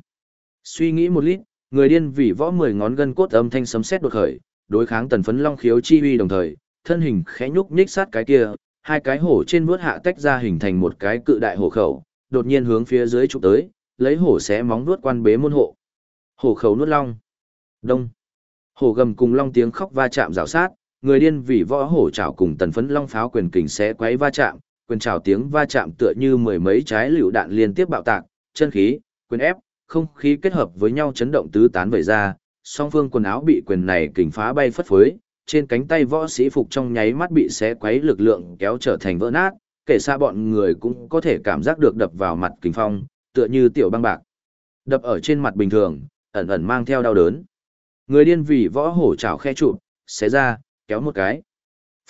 Suy nghĩ một lít, người điên vì võ mười ngón gân cốt âm thanh sấm sét đột khởi, đối kháng tần phấn long khiếu chi uy đồng thời, thân hình khẽ nhúc nhích sát cái kia, hai cái hổ trên vuốt hạ tách ra hình thành một cái cự đại hổ khẩu, đột nhiên hướng phía dưới chụp tới, lấy hổ xé móng nuốt quan bế môn hộ. Hổ khẩu nuốt long. Đông. Hổ gầm cùng long tiếng khóc va chạm rào sát, người điên vì võ hổ chảo cùng tần phấn long pháo quyền kình xé quấy va chạm, quyền chảo tiếng va chạm tựa như mười mấy trái lựu đạn liên tiếp bạo tạc, chân khí, quyền ép, không khí kết hợp với nhau chấn động tứ tán vẩy ra, song phương quần áo bị quyền này kình phá bay phất phới, trên cánh tay võ sĩ phục trong nháy mắt bị xé quấy lực lượng kéo trở thành vỡ nát, kể xa bọn người cũng có thể cảm giác được đập vào mặt kính phong, tựa như tiểu băng bạc. Đập ở trên mặt bình thường, ẩn ẩn mang theo đau đớn. Người điên vì võ hổ chảo khe trụ, xé ra, kéo một cái.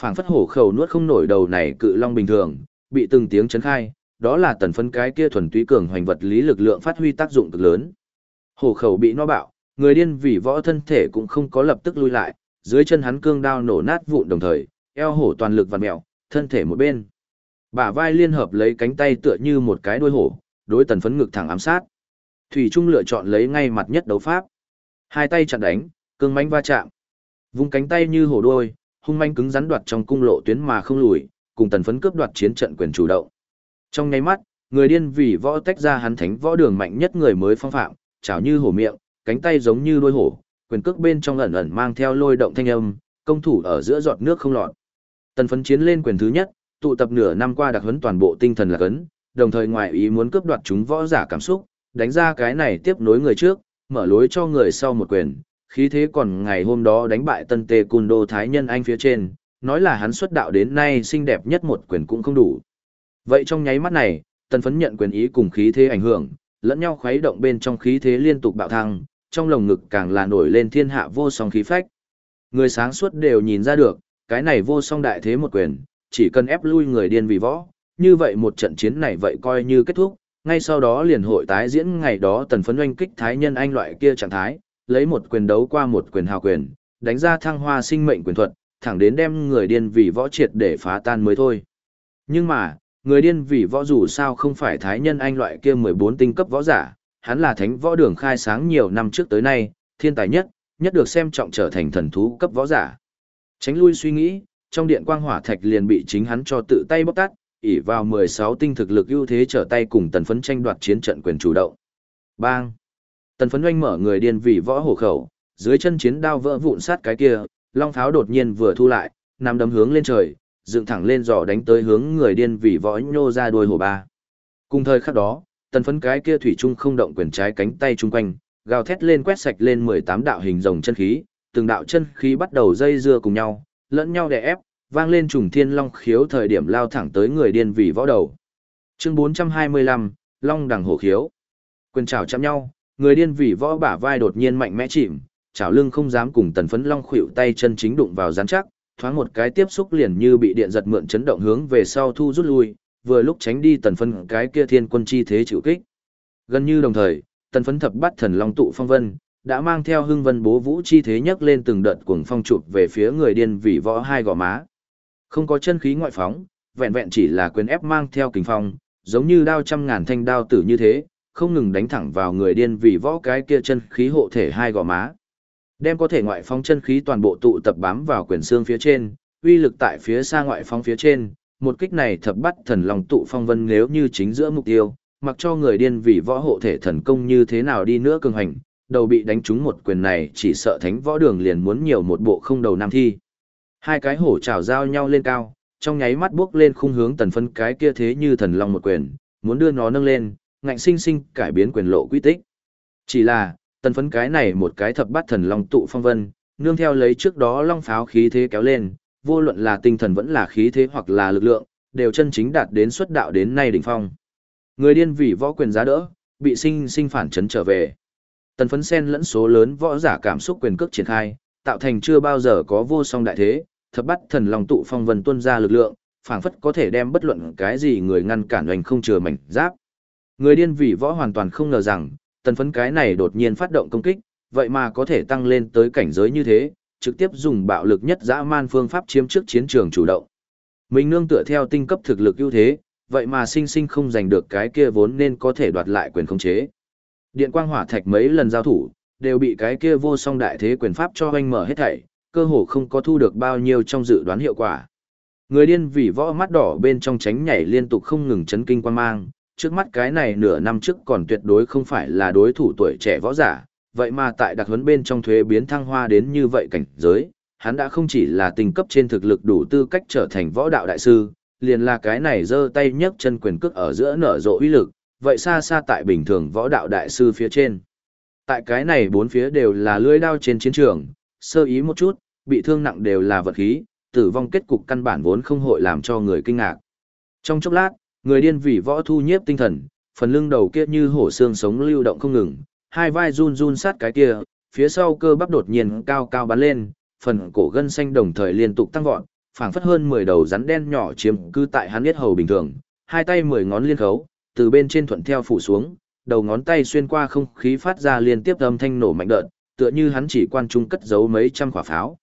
phảng phất hổ khẩu nuốt không nổi đầu này cự long bình thường, bị từng tiếng chấn khai, đó là tần phân cái kia thuần túy cường hoành vật lý lực lượng phát huy tác dụng cực lớn. Hổ khẩu bị no bạo, người điên vì võ thân thể cũng không có lập tức lui lại, dưới chân hắn cương đao nổ nát vụn đồng thời, eo hổ toàn lực vặn mèo, thân thể một bên. Bả vai liên hợp lấy cánh tay tựa như một cái đuôi hổ, đối tần phấn ngực thẳng ám sát. Thủy Trung lựa chọn lấy ngay mặt nhất đấu pháp. Hai tay chặn đánh, cương mãnh va chạm. Vung cánh tay như hổ đuôi, hung manh cứng rắn đoạt trong cung lộ tuyến mà không lùi, cùng tần phấn cướp đoạt chiến trận quyền chủ động. Trong nháy mắt, người điên vì võ tách ra hắn thánh võ đường mạnh nhất người mới phong phạm, chảo như hổ miệng, cánh tay giống như đuôi hổ, quyền cước bên trong ẩn ẩn mang theo lôi động thanh âm, công thủ ở giữa giọt nước không lọt. Tần phấn chiến lên quyền thứ nhất, tụ tập nửa năm qua đặc huấn toàn bộ tinh thần là cấn, đồng thời ngoài ý muốn cướp đoạt chúng võ giả cảm xúc, đánh ra cái này tiếp nối người trước, mở lối cho người sau một quyền, khí thế còn ngày hôm đó đánh bại tân tê cùn đô thái nhân anh phía trên, nói là hắn xuất đạo đến nay xinh đẹp nhất một quyền cũng không đủ. Vậy trong nháy mắt này, tần phấn nhận quyền ý cùng khí thế ảnh hưởng, lẫn nhau khuấy động bên trong khí thế liên tục bạo thăng, trong lồng ngực càng là nổi lên thiên hạ vô song khí phách. Người sáng suốt đều nhìn ra được, cái này vô song đại thế một quyền, chỉ cần ép lui người điên vì võ, như vậy một trận chiến này vậy coi như kết thúc, ngay sau đó liền hội tái diễn ngày đó tần phấn oanh kích thái nhân anh loại kia trạng thái, lấy một quyền đấu qua một quyền hào quyền, đánh ra thăng hoa sinh mệnh quyền thuật, thẳng đến đem người điên vì võ triệt để phá tan mới thôi. Nhưng mà, người điên vì võ dù sao không phải thái nhân anh loại kia 14 tinh cấp võ giả, hắn là thánh võ đường khai sáng nhiều năm trước tới nay, thiên tài nhất, nhất được xem trọng trở thành thần thú cấp võ giả. Tránh lui suy nghĩ, trong điện quang hỏa thạch liền bị chính hắn cho tự tay bóc tát, ỉ vào 16 tinh thực lực ưu thế trở tay cùng tần phấn tranh đoạt chiến trận quyền chủ động. Bang! Tần phấn oanh mở người điên vì võ hổ khẩu, dưới chân chiến đao vỡ vụn sát cái kia, long pháo đột nhiên vừa thu lại, nằm đấm hướng lên trời, dựng thẳng lên giò đánh tới hướng người điên vì võ nhô ra đuôi hổ ba. Cùng thời khắc đó, tần phấn cái kia thủy trung không động quyền trái cánh tay chung quanh, gào thét lên quét sạch lên 18 đạo hình rồng chân khí, từng đạo chân khí bắt đầu dây dưa cùng nhau, lẫn nhau đè ép, vang lên trùng thiên long khiếu thời điểm lao thẳng tới người điên vì võ đầu. Chương 425, Long đằng hổ khiếu. Quyền chảo chạm nhau, người điên vì võ bả vai đột nhiên mạnh mẽ chìm, chảo lưng không dám cùng tần phấn long khuỷu tay chân chính đụng vào rắn chắc, thoáng một cái tiếp xúc liền như bị điện giật mượn chấn động hướng về sau thu rút lui, vừa lúc tránh đi tần phấn cái kia thiên quân chi thế chịu kích. Gần như đồng thời, tần phấn thập bắt thần long tụ phong vân, đã mang theo hưng vân bố vũ chi thế nhấc lên từng đợt cuồng phong chụp về phía người điên vì võ hai gò má. Không có chân khí ngoại phóng, vẹn vẹn chỉ là quyền ép mang theo kình phong, giống như đao trăm ngàn thanh đao tử như thế, không ngừng đánh thẳng vào người điên vì võ cái kia chân khí hộ thể hai gò má. Đem có thể ngoại phóng chân khí toàn bộ tụ tập bám vào quyền xương phía trên, uy lực tại phía xa ngoại phóng phía trên, một kích này thập bắt thần lòng tụ phong vân nếu như chính giữa mục tiêu, mặc cho người điên vì võ hộ thể thần công như thế nào đi nữa cường hành, đầu bị đánh trúng một quyền này chỉ sợ thánh võ đường liền muốn nhiều một bộ không đầu nam thi. Hai cái hổ trào giao nhau lên cao, trong nháy mắt bước lên khung hướng tần phân cái kia thế như thần long một quyền, muốn đưa nó nâng lên, ngạnh sinh sinh cải biến quyền lộ quy tích. Chỉ là, tần phấn cái này một cái thập bát thần long tụ phong vân, nương theo lấy trước đó long pháo khí thế kéo lên, vô luận là tinh thần vẫn là khí thế hoặc là lực lượng, đều chân chính đạt đến xuất đạo đến nay đỉnh phong. Người điên vì võ quyền giá đỡ, bị sinh sinh phản chấn trở về. Tần phấn sen lẫn số lớn võ giả cảm xúc quyền cước triển khai, tạo thành chưa bao giờ có vô song đại thế, thập bắt thần long tụ phong vân tuân ra lực lượng, phảng phất có thể đem bất luận cái gì người ngăn cản oanh không chừa mảnh giáp. Người điên vì võ hoàn toàn không ngờ rằng, tần phấn cái này đột nhiên phát động công kích, vậy mà có thể tăng lên tới cảnh giới như thế, trực tiếp dùng bạo lực nhất dã man phương pháp chiếm trước chiến trường chủ động. Mình nương tựa theo tinh cấp thực lực ưu thế, vậy mà sinh sinh không giành được cái kia vốn nên có thể đoạt lại quyền khống chế. Điện quang hỏa thạch mấy lần giao thủ, đều bị cái kia vô song đại thế quyền pháp cho hoanh mở hết thảy, cơ hồ không có thu được bao nhiêu trong dự đoán hiệu quả. Người điên vì võ mắt đỏ bên trong tránh nhảy liên tục không ngừng chấn kinh quan mang, trước mắt cái này nửa năm trước còn tuyệt đối không phải là đối thủ tuổi trẻ võ giả, vậy mà tại đặc huấn bên trong thuế biến thăng hoa đến như vậy cảnh giới, hắn đã không chỉ là tình cấp trên thực lực đủ tư cách trở thành võ đạo đại sư, liền là cái này giơ tay nhấc chân quyền cước ở giữa nở rộ uy lực, vậy xa xa tại bình thường võ đạo đại sư phía trên. Tại cái này bốn phía đều là lưỡi đao trên chiến trường, sơ ý một chút, bị thương nặng đều là vật khí, tử vong kết cục căn bản vốn không hội làm cho người kinh ngạc. Trong chốc lát, người điên vì võ thu nhiếp tinh thần, phần lưng đầu kia như hổ xương sống lưu động không ngừng, hai vai run run sát cái kia, phía sau cơ bắp đột nhiên cao cao bắn lên, phần cổ gân xanh đồng thời liên tục tăng vọt, phảng phất hơn 10 đầu rắn đen nhỏ chiếm cư tại hắn biết hầu bình thường, hai tay 10 ngón liên khấu, từ bên trên thuận theo phủ xuống, đầu ngón tay xuyên qua không khí phát ra liên tiếp âm thanh nổ mạnh đợt, tựa như hắn chỉ quan trung cất giấu mấy trăm quả pháo.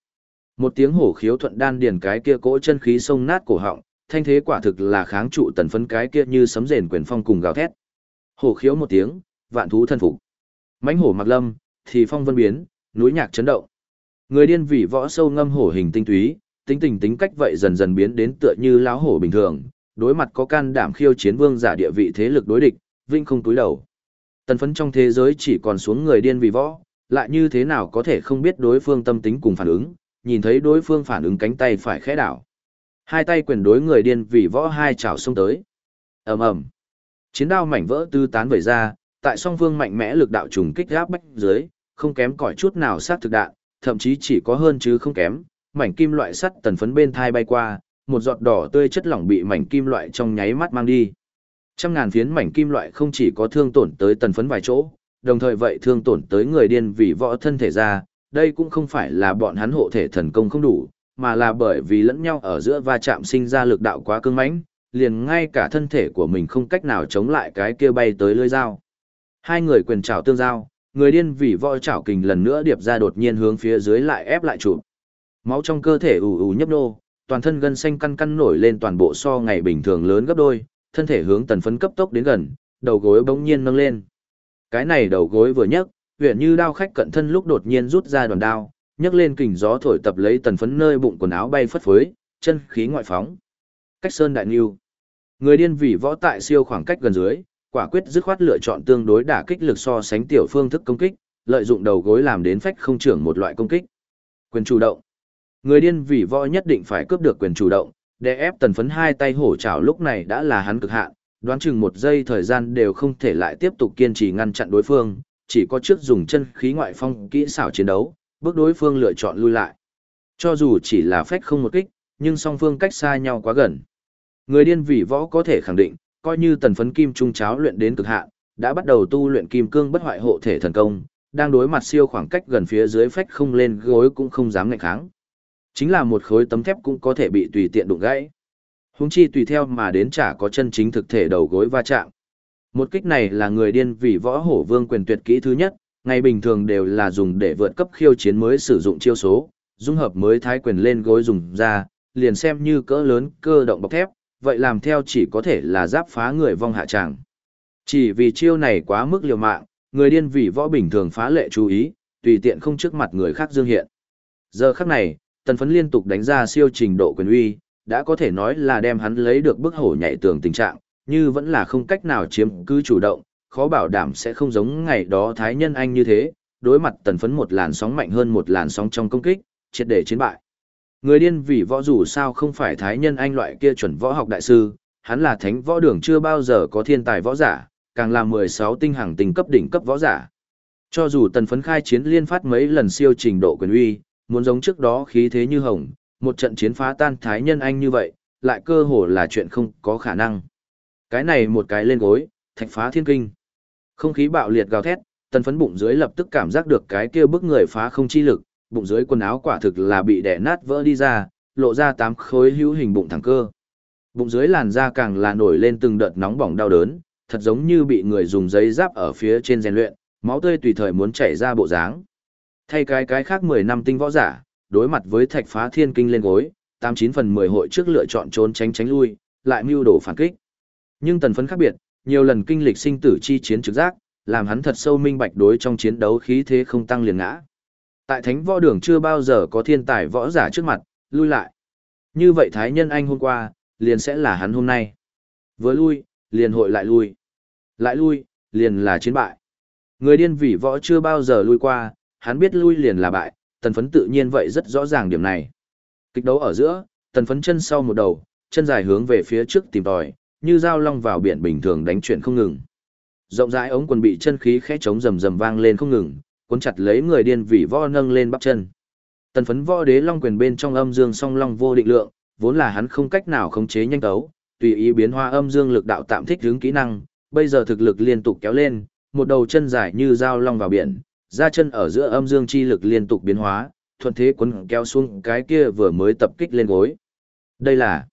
Một tiếng hổ khiếu thuận đan điền cái kia cỗ chân khí sông nát cổ họng, thanh thế quả thực là kháng trụ tần phấn cái kia như sấm rền quyền phong cùng gào thét. Hổ khiếu một tiếng, vạn thú thân phục. Mãnh hổ mặc lâm, thì phong vân biến, núi nhạc chấn động. Người điên vì võ sâu ngâm hổ hình tinh túy, tính tình tính cách vậy dần dần biến đến tựa như lão hổ bình thường, đối mặt có can đảm khiêu chiến vương giả địa vị thế lực đối địch, vinh không túi đầu. Tần phấn trong thế giới chỉ còn xuống người điên vì võ, lại như thế nào có thể không biết đối phương tâm tính cùng phản ứng, nhìn thấy đối phương phản ứng cánh tay phải khẽ đảo. Hai tay quyền đối người điên vì võ hai chảo xông tới. ầm ầm Chiến đao mảnh vỡ tư tán vẩy ra, tại song phương mạnh mẽ lực đạo trùng kích gáp bách dưới, không kém cỏi chút nào sát thực đạn, thậm chí chỉ có hơn chứ không kém, mảnh kim loại sắt tần phấn bên thai bay qua, một giọt đỏ tươi chất lỏng bị mảnh kim loại trong nháy mắt mang đi. Trăm ngàn phiến mảnh kim loại không chỉ có thương tổn tới tần phấn vài chỗ, đồng thời vậy thương tổn tới người điên vì võ thân thể ra, đây cũng không phải là bọn hắn hộ thể thần công không đủ, mà là bởi vì lẫn nhau ở giữa va chạm sinh ra lực đạo quá cứng mãnh, liền ngay cả thân thể của mình không cách nào chống lại cái kia bay tới lưỡi dao. Hai người quyền trảo tương giao, người điên vì võ trảo kình lần nữa điệp ra đột nhiên hướng phía dưới lại ép lại chụp. Máu trong cơ thể ù ù nhấp nô, toàn thân gân xanh căn căn nổi lên toàn bộ so ngày bình thường lớn gấp đôi, thân thể hướng tần phấn cấp tốc đến gần, đầu gối bỗng nhiên nâng lên. Cái này đầu gối vừa nhấc, huyền như đao khách cận thân lúc đột nhiên rút ra đoàn đao, nhấc lên kình gió thổi tập lấy tần phấn nơi bụng quần áo bay phất phới, chân khí ngoại phóng. Cách sơn đại nưu. Người điên vì võ tại siêu khoảng cách gần dưới, quả quyết dứt khoát lựa chọn tương đối đả kích lực so sánh tiểu phương thức công kích, lợi dụng đầu gối làm đến phách không trưởng một loại công kích. Quyền chủ động. Người điên vì võ nhất định phải cướp được quyền chủ động, để ép tần phấn hai tay hổ trảo lúc này đã là hắn cực hạn, đoán chừng một giây thời gian đều không thể lại tiếp tục kiên trì ngăn chặn đối phương, chỉ có trước dùng chân khí ngoại phong kỹ xảo chiến đấu, bước đối phương lựa chọn lui lại. Cho dù chỉ là phách không một kích, nhưng song phương cách xa nhau quá gần. Người điên vì võ có thể khẳng định, coi như tần phấn kim trung cháo luyện đến cực hạn, đã bắt đầu tu luyện kim cương bất hoại hộ thể thần công, đang đối mặt siêu khoảng cách gần phía dưới phách không lên gối cũng không dám ngạnh kháng. Chính là một khối tấm thép cũng có thể bị tùy tiện đụng gãy. Húng chi tùy theo mà đến chả có chân chính thực thể đầu gối va chạm. Một kích này là người điên vì võ hổ vương quyền tuyệt kỹ thứ nhất, ngày bình thường đều là dùng để vượt cấp khiêu chiến mới sử dụng chiêu số, dung hợp mới thái quyền lên gối dùng ra, liền xem như cỡ lớn cơ động bọc thép, vậy làm theo chỉ có thể là giáp phá người vong hạ tràng. Chỉ vì chiêu này quá mức liều mạng, người điên vì võ bình thường phá lệ chú ý, tùy tiện không trước mặt người khác dương hiện. Giờ khắc này, tần phấn liên tục đánh ra siêu trình độ quyền uy, đã có thể nói là đem hắn lấy được bức hổ nhảy tường tình trạng, như vẫn là không cách nào chiếm cứ chủ động, khó bảo đảm sẽ không giống ngày đó Thái Nhân Anh như thế, đối mặt tần phấn một làn sóng mạnh hơn một làn sóng trong công kích, triệt để chiến bại. Người điên vì võ dù sao không phải Thái Nhân Anh loại kia chuẩn võ học đại sư, hắn là thánh võ đường chưa bao giờ có thiên tài võ giả, càng là 16 tinh hàng tinh cấp đỉnh cấp võ giả. Cho dù tần phấn khai chiến liên phát mấy lần siêu trình độ quyền uy, muốn giống trước đó khí thế như hồng, một trận chiến phá tan thái nhân anh như vậy, lại cơ hồ là chuyện không có khả năng. Cái này một cái lên gối, thạch phá thiên kinh. Không khí bạo liệt gào thét, tần phấn bụng dưới lập tức cảm giác được cái kia bức người phá không chi lực, bụng dưới quần áo quả thực là bị đẻ nát vỡ đi ra, lộ ra tám khối hữu hình bụng thẳng cơ. Bụng dưới làn da càng là nổi lên từng đợt nóng bỏng đau đớn, thật giống như bị người dùng giấy giáp ở phía trên rèn luyện, máu tươi tùy thời muốn chảy ra bộ dáng. Thay cái cái khác 10 năm tinh võ giả, đối mặt với thạch phá thiên kinh lên gối, 89 phần 10 hội trước lựa chọn trốn tránh tránh lui, lại mưu đồ phản kích. Nhưng tần phấn khác biệt, nhiều lần kinh lịch sinh tử chi chiến trực giác, làm hắn thật sâu minh bạch đối trong chiến đấu khí thế không tăng liền ngã. Tại thánh võ đường chưa bao giờ có thiên tài võ giả trước mặt, lui lại. Như vậy Thái Nhân Anh hôm qua, liền sẽ là hắn hôm nay. Vừa lui, liền hội lại lui. Lại lui, liền là chiến bại. Người điên vì võ chưa bao giờ lui qua, hắn biết lui liền là bại, tần phấn tự nhiên vậy rất rõ ràng điểm này. Kịch đấu ở giữa, tần phấn chân sau một đầu, chân dài hướng về phía trước tìm tòi, như dao long vào biển bình thường đánh chuyển không ngừng. Rộng rãi ống quần bị chân khí khẽ trống rầm rầm vang lên không ngừng, cuốn chặt lấy người điên vì võ nâng lên bắp chân. Tần phấn võ đế long quyền bên trong âm dương song long vô định lượng, vốn là hắn không cách nào khống chế nhanh tấu, tùy ý biến hóa âm dương lực đạo tạm thích hướng kỹ năng, bây giờ thực lực liên tục kéo lên, một đầu chân dài như dao long vào biển, ra chân ở giữa âm dương chi lực liên tục biến hóa, thuận thế quấn kéo xuống cái kia vừa mới tập kích lên gối. Đây là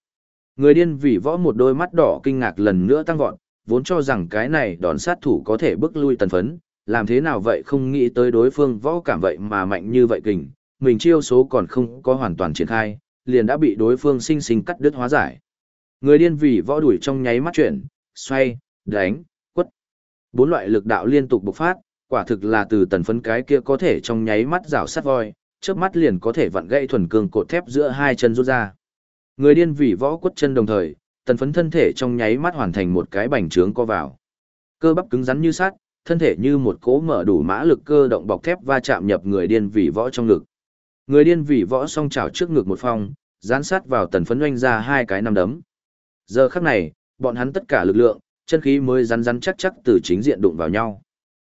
người điên vì võ một đôi mắt đỏ kinh ngạc lần nữa tăng vọt, vốn cho rằng cái này đòn sát thủ có thể bước lui tần phấn, làm thế nào vậy không nghĩ tới đối phương võ cảm vậy mà mạnh như vậy kình, mình chiêu số còn không có hoàn toàn triển khai, liền đã bị đối phương sinh sinh cắt đứt hóa giải. Người điên vì võ đuổi trong nháy mắt chuyển, xoay, đánh, quất. Bốn loại lực đạo liên tục bộc phát, quả thực là từ tần phấn cái kia có thể trong nháy mắt rào sắt voi, trước mắt liền có thể vặn gãy thuần cương cột thép giữa hai chân rút ra. Người điên vì võ quất chân đồng thời, tần phấn thân thể trong nháy mắt hoàn thành một cái bành trướng co vào. Cơ bắp cứng rắn như sắt, thân thể như một cỗ mở đủ mã lực cơ động bọc thép va chạm nhập người điên vì võ trong ngực. Người điên vì võ song trào trước ngực một phong, dán sát vào tần phấn oanh ra hai cái nằm đấm. Giờ khắc này, bọn hắn tất cả lực lượng, chân khí mới rắn rắn chắc chắc từ chính diện đụng vào nhau.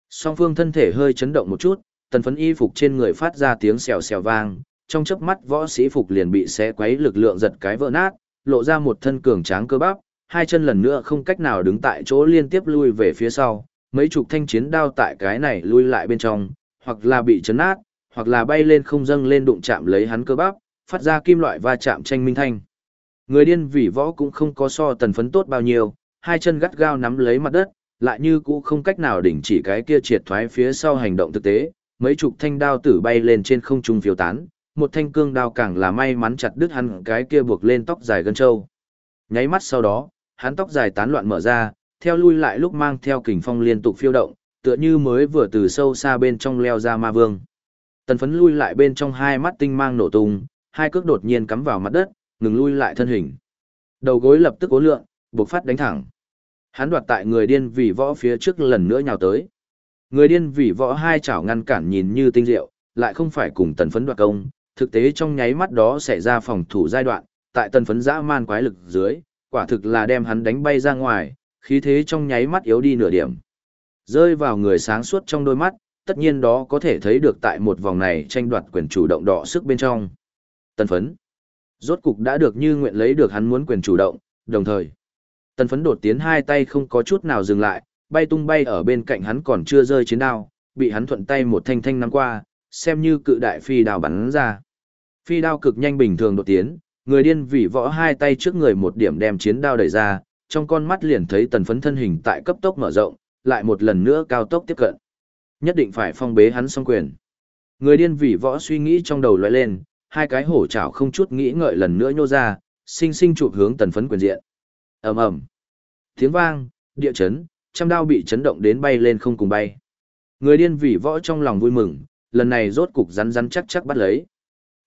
Song phương thân thể hơi chấn động một chút, tần phấn y phục trên người phát ra tiếng xèo xèo vang, trong chớp mắt võ sĩ phục liền bị xé quấy lực lượng giật cái vỡ nát, lộ ra một thân cường tráng cơ bắp, hai chân lần nữa không cách nào đứng tại chỗ liên tiếp lui về phía sau, mấy chục thanh chiến đao tại cái này lui lại bên trong, hoặc là bị chấn nát, hoặc là bay lên không dâng lên đụng chạm lấy hắn cơ bắp, phát ra kim loại va chạm tranh minh thanh. Người điên vỉ võ cũng không có so tần phấn tốt bao nhiêu, hai chân gắt gao nắm lấy mặt đất, lại như cũ không cách nào đỉnh chỉ cái kia triệt thoái phía sau hành động thực tế, mấy chục thanh đao tử bay lên trên không trung phiêu tán, một thanh cương đao càng là may mắn chặt đứt hắn cái kia buộc lên tóc dài gân trâu. Nháy mắt sau đó, hắn tóc dài tán loạn mở ra, theo lui lại lúc mang theo kình phong liên tục phiêu động, tựa như mới vừa từ sâu xa bên trong leo ra ma vương. Tần phấn lui lại bên trong hai mắt tinh mang nổ tung, hai cước đột nhiên cắm vào mặt đất, ngừng lui lại thân hình. Đầu gối lập tức cố lượng, buộc phát đánh thẳng. Hắn đoạt tại người điên vì võ phía trước lần nữa nhào tới. Người điên vì võ hai chảo ngăn cản nhìn như tinh diệu, lại không phải cùng tần phấn đoạt công, thực tế trong nháy mắt đó xảy ra phòng thủ giai đoạn, tại tần phấn dã man quái lực dưới, quả thực là đem hắn đánh bay ra ngoài, khí thế trong nháy mắt yếu đi nửa điểm. Rơi vào người sáng suốt trong đôi mắt, tất nhiên đó có thể thấy được tại một vòng này tranh đoạt quyền chủ động đỏ sức bên trong. Tần phấn. Rốt cục đã được như nguyện lấy được hắn muốn quyền chủ động, đồng thời. Tần phấn đột tiến hai tay không có chút nào dừng lại, bay tung bay ở bên cạnh hắn còn chưa rơi chiến đao, bị hắn thuận tay một thanh thanh nắm qua, xem như cự đại phi đao bắn ra. Phi đao cực nhanh bình thường đột tiến, người điên vì võ hai tay trước người một điểm đem chiến đao đẩy ra, trong con mắt liền thấy tần phấn thân hình tại cấp tốc mở rộng, lại một lần nữa cao tốc tiếp cận. Nhất định phải phong bế hắn song quyền. Người điên vì võ suy nghĩ trong đầu lóe lên, hai cái hổ chảo không chút nghĩ ngợi lần nữa nhô ra, sinh sinh chụp hướng tần phấn quyền diện. ầm ầm, tiếng vang, địa chấn, trăm đao bị chấn động đến bay lên không cùng bay. Người điên vì võ trong lòng vui mừng, lần này rốt cục rắn rắn chắc chắc bắt lấy.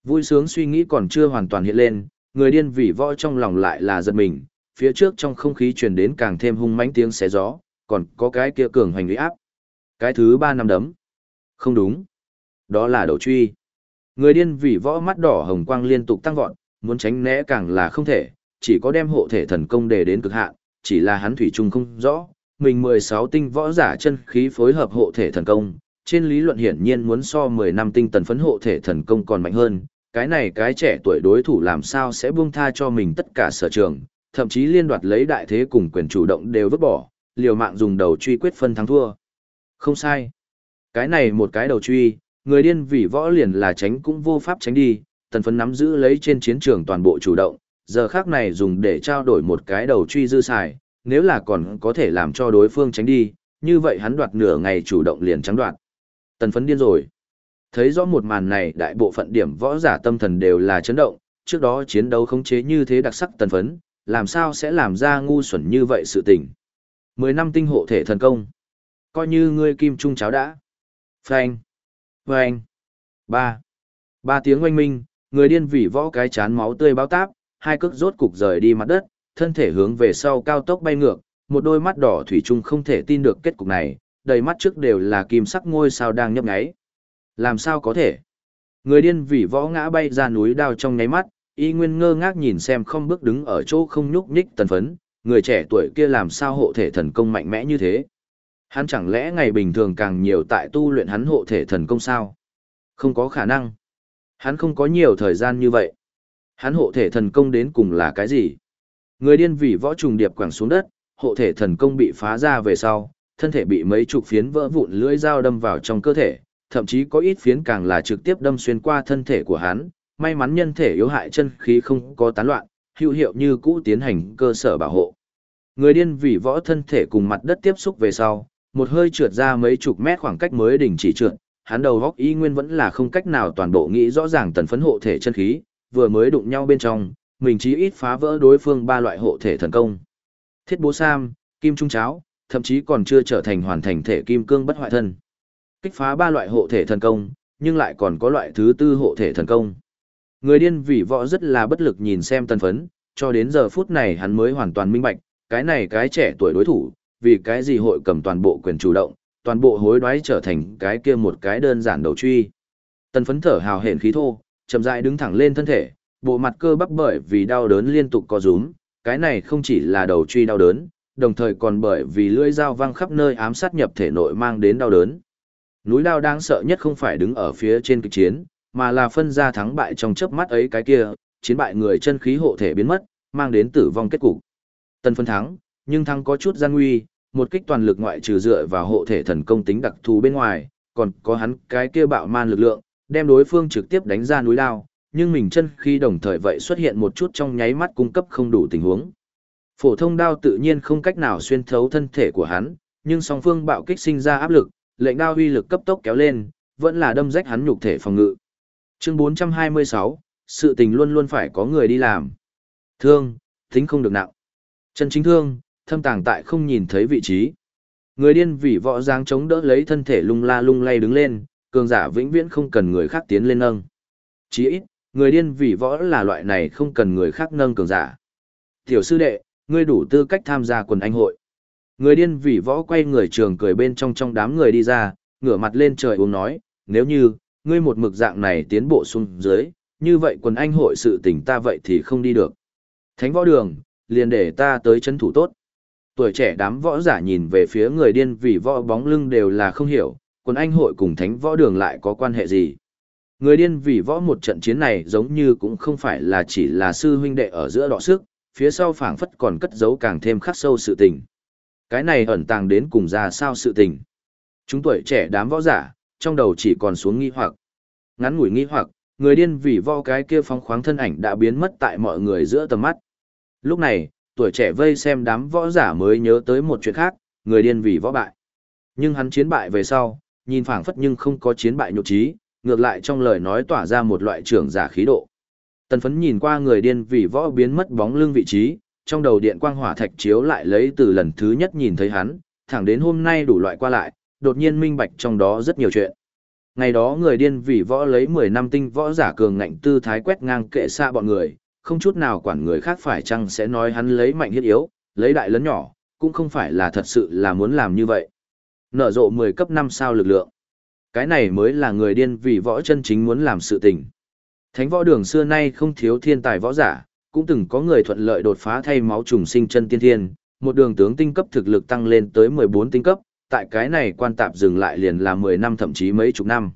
Vui sướng suy nghĩ còn chưa hoàn toàn hiện lên, người điên vì võ trong lòng lại là giật mình, phía trước trong không khí truyền đến càng thêm hung mãnh tiếng xé gió, còn có cái kia cường hành uy áp. Cái thứ ba năm đấm. Không đúng. Đó là đầu truy. Người điên vì võ mắt đỏ hồng quang liên tục tăng vọt, muốn tránh né càng là không thể, chỉ có đem hộ thể thần công để đến cực hạn, chỉ là hắn thủy chung không rõ, mình 16 tinh võ giả chân khí phối hợp hộ thể thần công, trên lý luận hiển nhiên muốn so 10 năm tinh tần phấn hộ thể thần công còn mạnh hơn, cái này cái trẻ tuổi đối thủ làm sao sẽ buông tha cho mình tất cả sở trường, thậm chí liên đoạt lấy đại thế cùng quyền chủ động đều vứt bỏ, liều mạng dùng đầu truy quyết phân thắng thua. Không sai. Cái này một cái đầu truy, người điên vì võ liền là tránh cũng vô pháp tránh đi, tần phấn nắm giữ lấy trên chiến trường toàn bộ chủ động, giờ khác này dùng để trao đổi một cái đầu truy dư xài, nếu là còn có thể làm cho đối phương tránh đi, như vậy hắn đoạt nửa ngày chủ động liền trắng đoạt. Tần phấn điên rồi. Thấy rõ một màn này đại bộ phận điểm võ giả tâm thần đều là chấn động, trước đó chiến đấu khống chế như thế đặc sắc tần phấn, làm sao sẽ làm ra ngu xuẩn như vậy sự tình. Mười năm tinh hộ thể thần công. Coi như ngươi kim trung cháo đã. Phanh. Phanh. Ba. Ba tiếng oanh minh, người điên vỉ võ cái chán máu tươi báo táp, hai cước rốt cục rời đi mặt đất, thân thể hướng về sau cao tốc bay ngược, một đôi mắt đỏ thủy chung không thể tin được kết cục này, đầy mắt trước đều là kim sắc ngôi sao đang nhấp nháy. Làm sao có thể? Người điên vỉ võ ngã bay ra núi đao trong nháy mắt, y nguyên ngơ ngác nhìn xem không bước đứng ở chỗ không nhúc nhích tần phấn, người trẻ tuổi kia làm sao hộ thể thần công mạnh mẽ như thế. Hắn chẳng lẽ ngày bình thường càng nhiều tại tu luyện hắn hộ thể thần công sao? Không có khả năng. Hắn không có nhiều thời gian như vậy. Hắn hộ thể thần công đến cùng là cái gì? Người điên vì võ trùng điệp quẳng xuống đất, hộ thể thần công bị phá ra về sau, thân thể bị mấy chục phiến vỡ vụn lưỡi dao đâm vào trong cơ thể, thậm chí có ít phiến càng là trực tiếp đâm xuyên qua thân thể của hắn, may mắn nhân thể yếu hại chân khí không có tán loạn, hữu hiệu như cũ tiến hành cơ sở bảo hộ. Người điên vì võ thân thể cùng mặt đất tiếp xúc về sau, một hơi trượt ra mấy chục mét khoảng cách mới đình chỉ trượt, hắn đầu góc y nguyên vẫn là không cách nào toàn bộ nghĩ rõ ràng tần phấn hộ thể chân khí, vừa mới đụng nhau bên trong, mình chí ít phá vỡ đối phương ba loại hộ thể thần công. Thiết bố sam, kim trung cháo, thậm chí còn chưa trở thành hoàn thành thể kim cương bất hoại thân. Kích phá ba loại hộ thể thần công, nhưng lại còn có loại thứ tư hộ thể thần công. Người điên vì võ rất là bất lực nhìn xem tần phấn, cho đến giờ phút này hắn mới hoàn toàn minh bạch, cái này cái trẻ tuổi đối thủ, vì cái gì hội cầm toàn bộ quyền chủ động, toàn bộ hối đoái trở thành cái kia một cái đơn giản đầu truy. Tần phấn thở hào hển khí thô, chậm rãi đứng thẳng lên thân thể, bộ mặt cơ bắp bởi vì đau đớn liên tục co rúm, cái này không chỉ là đầu truy đau đớn, đồng thời còn bởi vì lưỡi dao văng khắp nơi ám sát nhập thể nội mang đến đau đớn. Núi đao đáng sợ nhất không phải đứng ở phía trên kịch chiến, mà là phân ra thắng bại trong chớp mắt ấy cái kia, chiến bại người chân khí hộ thể biến mất, mang đến tử vong kết cục. Tân phân thắng, nhưng thắng có chút gian nguy, một kích toàn lực ngoại trừ dựa vào hộ thể thần công tính đặc thù bên ngoài, còn có hắn cái kia bạo man lực lượng, đem đối phương trực tiếp đánh ra núi đao, nhưng mình chân khi đồng thời vậy xuất hiện một chút trong nháy mắt cung cấp không đủ tình huống. Phổ thông đao tự nhiên không cách nào xuyên thấu thân thể của hắn, nhưng song phương bạo kích sinh ra áp lực, lệnh đao uy lực cấp tốc kéo lên, vẫn là đâm rách hắn nhục thể phòng ngự. Chương 426, sự tình luôn luôn phải có người đi làm. Thương, tính không được nặng. Chân chính thương, thâm tàng tại không nhìn thấy vị trí. Người điên vì võ dáng chống đỡ lấy thân thể lung la lung lay đứng lên, cường giả vĩnh viễn không cần người khác tiến lên nâng. Chỉ ít, người điên vì võ là loại này không cần người khác nâng cường giả. Tiểu sư đệ, ngươi đủ tư cách tham gia quần anh hội. Người điên vì võ quay người trường cười bên trong trong đám người đi ra, ngửa mặt lên trời uống nói, nếu như, ngươi một mực dạng này tiến bộ xuống dưới, như vậy quần anh hội sự tình ta vậy thì không đi được. Thánh võ đường, liền để ta tới chân thủ tốt. Tuổi trẻ đám võ giả nhìn về phía người điên vì võ bóng lưng đều là không hiểu, quần anh hội cùng thánh võ đường lại có quan hệ gì. Người điên vì võ một trận chiến này giống như cũng không phải là chỉ là sư huynh đệ ở giữa đọ sức, phía sau phảng phất còn cất giấu càng thêm khắc sâu sự tình. Cái này ẩn tàng đến cùng ra sao sự tình. Chúng tuổi trẻ đám võ giả, trong đầu chỉ còn xuống nghi hoặc. Ngắn ngủi nghi hoặc, người điên vì võ cái kia phóng khoáng thân ảnh đã biến mất tại mọi người giữa tầm mắt. Lúc này, tuổi trẻ vây xem đám võ giả mới nhớ tới một chuyện khác, người điên vì võ bại. Nhưng hắn chiến bại về sau, nhìn phảng phất nhưng không có chiến bại nhục trí, ngược lại trong lời nói tỏa ra một loại trưởng giả khí độ. Tần phấn nhìn qua người điên vì võ biến mất bóng lưng vị trí, trong đầu điện quang hỏa thạch chiếu lại lấy từ lần thứ nhất nhìn thấy hắn, thẳng đến hôm nay đủ loại qua lại, đột nhiên minh bạch trong đó rất nhiều chuyện. Ngày đó người điên vì võ lấy 10 năm tinh võ giả cường ngạnh tư thái quét ngang kệ xa bọn người, không chút nào quản người khác phải chăng sẽ nói hắn lấy mạnh hiết yếu, lấy đại lớn nhỏ, cũng không phải là thật sự là muốn làm như vậy. Nở rộ 10 cấp 5 sao lực lượng. Cái này mới là người điên vì võ chân chính muốn làm sự tình. Thánh võ đường xưa nay không thiếu thiên tài võ giả, cũng từng có người thuận lợi đột phá thay máu trùng sinh chân tiên thiên, một đường tướng tinh cấp thực lực tăng lên tới 14 tinh cấp, tại cái này quan tạp dừng lại liền là 10 năm thậm chí mấy chục năm.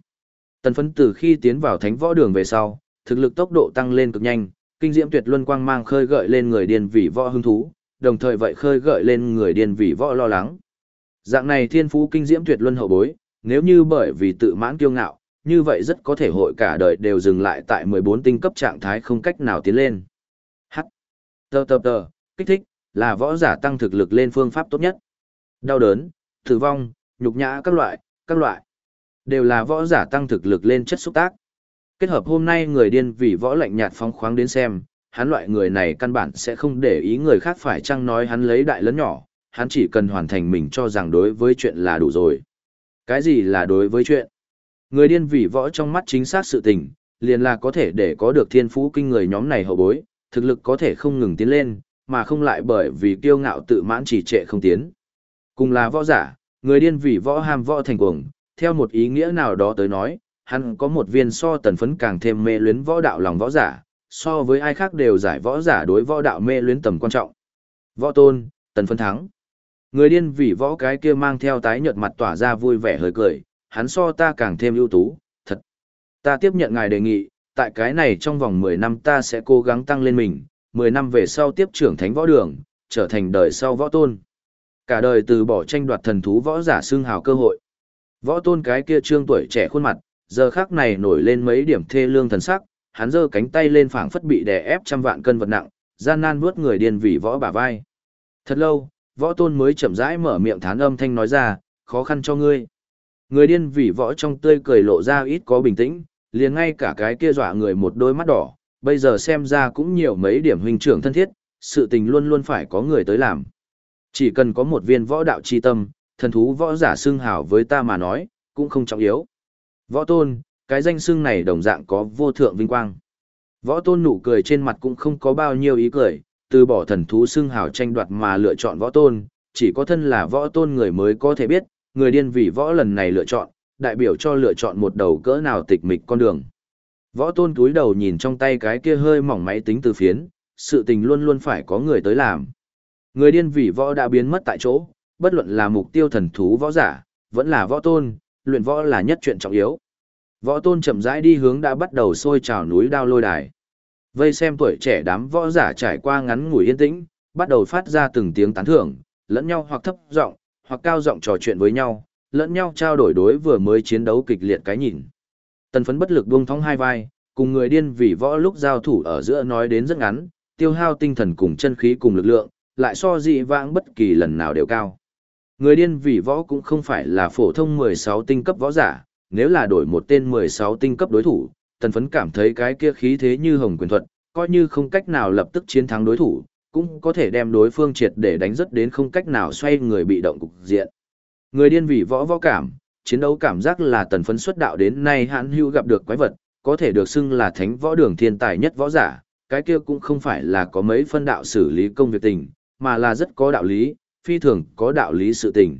Tần phấn từ khi tiến vào thánh võ đường về sau, thực lực tốc độ tăng lên cực nhanh, kinh diễm tuyệt luân quang mang khơi gợi lên người điên vì võ hứng thú, đồng thời vậy khơi gợi lên người điên vì võ lo lắng. Dạng này thiên phú kinh diễm tuyệt luân hậu bối, nếu như bởi vì tự mãn kiêu ngạo, như vậy rất có thể hội cả đời đều dừng lại tại 14 tinh cấp trạng thái không cách nào tiến lên. H. Tờ tờ tờ, kích thích, là võ giả tăng thực lực lên phương pháp tốt nhất. Đau đớn, tử vong, nhục nhã các loại, các loại. Đều là võ giả tăng thực lực lên chất xúc tác. Kết hợp hôm nay người điên vì võ lạnh nhạt phóng khoáng đến xem, hắn loại người này căn bản sẽ không để ý người khác phải chăng nói hắn lấy đại lớn nhỏ, hắn chỉ cần hoàn thành mình cho rằng đối với chuyện là đủ rồi. Cái gì là đối với chuyện? Người điên vì võ trong mắt chính xác sự tình, liền là có thể để có được thiên phú kinh người nhóm này hậu bối, thực lực có thể không ngừng tiến lên, mà không lại bởi vì kiêu ngạo tự mãn chỉ trệ không tiến. Cùng là võ giả, người điên vì võ ham võ thành cuồng, theo một ý nghĩa nào đó tới nói, hắn có một viên so tần phấn càng thêm mê luyến võ đạo lòng võ giả, so với ai khác đều giải võ giả đối võ đạo mê luyến tầm quan trọng. Võ tôn, tần phấn thắng. Người điên vì võ cái kia mang theo tái nhợt mặt tỏa ra vui vẻ hơi cười, hắn so ta càng thêm ưu tú, thật. Ta tiếp nhận ngài đề nghị, tại cái này trong vòng 10 năm ta sẽ cố gắng tăng lên mình, 10 năm về sau tiếp trưởng thánh võ đường, trở thành đời sau võ tôn. Cả đời từ bỏ tranh đoạt thần thú võ giả xương hào cơ hội. Võ tôn cái kia trương tuổi trẻ khuôn mặt, giờ khác này nổi lên mấy điểm thê lương thần sắc, hắn giơ cánh tay lên phảng phất bị đè ép trăm vạn cân vật nặng, gian nan vuốt người điên vì võ bả vai. Thật lâu, võ tôn mới chậm rãi mở miệng thán âm thanh nói ra, khó khăn cho ngươi. Người điên vì võ trong tươi cười lộ ra ít có bình tĩnh, liền ngay cả cái kia dọa người một đôi mắt đỏ, bây giờ xem ra cũng nhiều mấy điểm huynh trưởng thân thiết, sự tình luôn luôn phải có người tới làm. Chỉ cần có một viên võ đạo chi tâm, thần thú võ giả xưng hào với ta mà nói, cũng không trọng yếu. Võ tôn, cái danh xưng này đồng dạng có vô thượng vinh quang. Võ tôn nụ cười trên mặt cũng không có bao nhiêu ý cười, từ bỏ thần thú xưng hào tranh đoạt mà lựa chọn võ tôn, chỉ có thân là võ tôn người mới có thể biết, người điên vì võ lần này lựa chọn, đại biểu cho lựa chọn một đầu cỡ nào tịch mịch con đường. Võ tôn cúi đầu nhìn trong tay cái kia hơi mỏng máy tính từ phiến, sự tình luôn luôn phải có người tới làm. Người điên vì võ đã biến mất tại chỗ, bất luận là mục tiêu thần thú võ giả, vẫn là võ tôn, luyện võ là nhất chuyện trọng yếu. Võ tôn chậm rãi đi hướng đã bắt đầu sôi trào núi đao lôi đài. Vây xem tuổi trẻ đám võ giả trải qua ngắn ngủi yên tĩnh, bắt đầu phát ra từng tiếng tán thưởng, lẫn nhau hoặc thấp giọng, hoặc cao giọng trò chuyện với nhau, lẫn nhau trao đổi đối vừa mới chiến đấu kịch liệt cái nhìn. Tần phấn bất lực buông thong hai vai, cùng người điên vì võ lúc giao thủ ở giữa nói đến rất ngắn, tiêu hao tinh thần cùng chân khí cùng lực lượng, lại so dị vãng bất kỳ lần nào đều cao. Người điên vì võ cũng không phải là phổ thông 16 tinh cấp võ giả, nếu là đổi một tên 16 tinh cấp đối thủ, tần phấn cảm thấy cái kia khí thế như hồng quyền thuật, coi như không cách nào lập tức chiến thắng đối thủ, cũng có thể đem đối phương triệt để đánh rất đến không cách nào xoay người bị động cục diện. Người điên vì võ võ cảm, chiến đấu cảm giác là tần phấn xuất đạo đến nay hãn hưu gặp được quái vật, có thể được xưng là thánh võ đường thiên tài nhất võ giả, cái kia cũng không phải là có mấy phân đạo xử lý công việc tình, mà là rất có đạo lý, phi thường có đạo lý sự tình.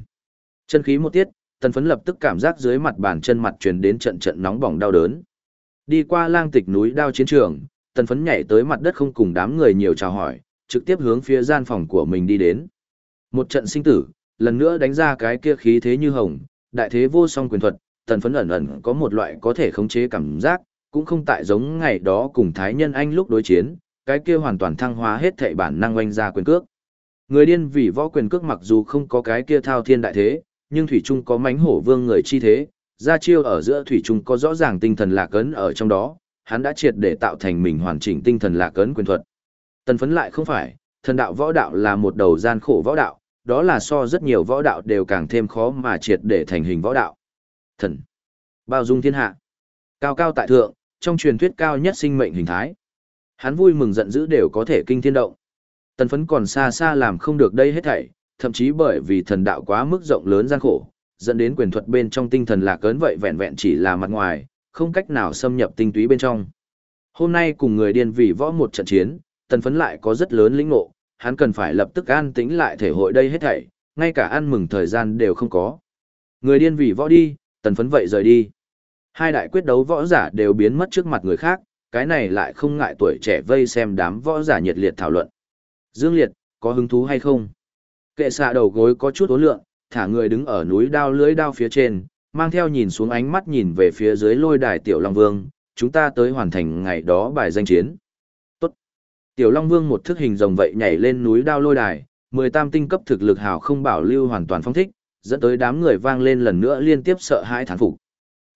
Chân khí một tiết, tần phấn lập tức cảm giác dưới mặt bàn chân mặt truyền đến trận trận nóng bỏng đau đớn. Đi qua lang tịch núi đao chiến trường, tần phấn nhảy tới mặt đất không cùng đám người nhiều chào hỏi, trực tiếp hướng phía gian phòng của mình đi đến. Một trận sinh tử, lần nữa đánh ra cái kia khí thế như hồng, đại thế vô song quyền thuật, tần phấn ẩn ẩn có một loại có thể khống chế cảm giác, cũng không tại giống ngày đó cùng Thái Nhân Anh lúc đối chiến, cái kia hoàn toàn thăng hóa hết thệ bản năng oanh ra quyền cước. Người điên vì võ quyền cước mặc dù không có cái kia thao thiên đại thế, nhưng Thủy Trung có mánh hổ vương người chi thế, ra chiêu ở giữa Thủy Trung có rõ ràng tinh thần lạc ấn ở trong đó, hắn đã triệt để tạo thành mình hoàn chỉnh tinh thần lạc ấn quyền thuật. Tần phấn lại không phải, thần đạo võ đạo là một đầu gian khổ võ đạo, đó là so rất nhiều võ đạo đều càng thêm khó mà triệt để thành hình võ đạo. Thần. Bao dung thiên hạ. Cao cao tại thượng, trong truyền thuyết cao nhất sinh mệnh hình thái. Hắn vui mừng giận dữ đều có thể kinh thiên động. Tần phấn còn xa xa làm không được đây hết thảy, thậm chí bởi vì thần đạo quá mức rộng lớn gian khổ, dẫn đến quyền thuật bên trong tinh thần lạc ấn vậy vẹn vẹn chỉ là mặt ngoài, không cách nào xâm nhập tinh túy bên trong. Hôm nay cùng người điên vì võ một trận chiến, tần phấn lại có rất lớn lĩnh ngộ, hắn cần phải lập tức an tĩnh lại thể hội đây hết thảy, ngay cả ăn mừng thời gian đều không có. Người điên vì võ đi, tần phấn vậy rời đi. Hai đại quyết đấu võ giả đều biến mất trước mặt người khác, cái này lại không ngại tuổi trẻ vây xem đám võ giả nhiệt liệt thảo luận. Dương Liệt, có hứng thú hay không? Kệ xạ đầu gối có chút ố lượng, thả người đứng ở núi đao lưới đao phía trên, mang theo nhìn xuống ánh mắt nhìn về phía dưới lôi đài Tiểu Long Vương, chúng ta tới hoàn thành ngày đó bài danh chiến. Tốt. Tiểu Long Vương một thức hình rồng vậy nhảy lên núi đao lôi đài, mười tam tinh cấp thực lực hào không bảo lưu hoàn toàn phong thích, dẫn tới đám người vang lên lần nữa liên tiếp sợ hãi thán phục.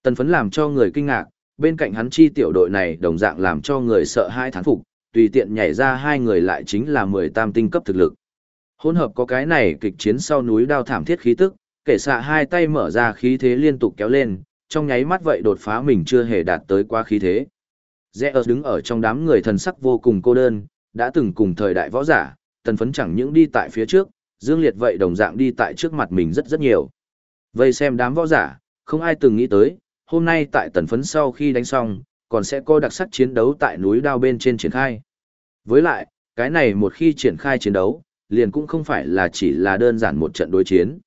Tần phấn làm cho người kinh ngạc, bên cạnh hắn chi tiểu đội này đồng dạng làm cho người sợ hãi thán phục, tùy tiện nhảy ra hai người lại chính là mười tam tinh cấp thực lực. Hỗn hợp có cái này kịch chiến sau núi đao thảm thiết khí tức, kể xạ hai tay mở ra khí thế liên tục kéo lên, trong nháy mắt vậy đột phá mình chưa hề đạt tới quá khí thế. Rẽ đứng ở trong đám người thần sắc vô cùng cô đơn, đã từng cùng thời đại võ giả, tần phấn chẳng những đi tại phía trước, dương liệt vậy đồng dạng đi tại trước mặt mình rất rất nhiều. Vây xem đám võ giả, không ai từng nghĩ tới, hôm nay tại tần phấn sau khi đánh xong, còn sẽ có đặc sắc chiến đấu tại núi đao bên trên triển khai. Với lại, cái này một khi triển khai chiến đấu, liền cũng không phải là chỉ là đơn giản một trận đối chiến.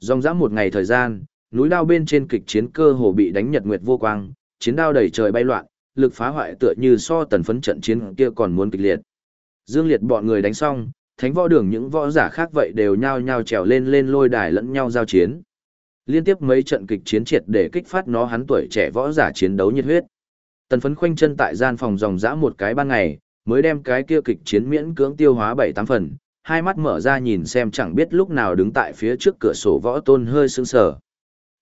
Dòng dã một ngày thời gian, núi đao bên trên kịch chiến cơ hồ bị đánh nhật nguyệt vô quang, chiến đao đầy trời bay loạn, lực phá hoại tựa như so tần phấn trận chiến kia còn muốn kịch liệt. Dương Liệt bọn người đánh xong, thánh võ đường những võ giả khác vậy đều nhao nhao trèo lên lên lôi đài lẫn nhau giao chiến. Liên tiếp mấy trận kịch chiến triệt để kích phát nó hắn tuổi trẻ võ giả chiến đấu nhiệt huyết. Tần phấn khoanh chân tại gian phòng dòng dã một cái ban ngày, mới đem cái kia kịch chiến miễn cưỡng tiêu hóa bảy tám phần, hai mắt mở ra nhìn xem chẳng biết lúc nào đứng tại phía trước cửa sổ võ tôn hơi sững sờ.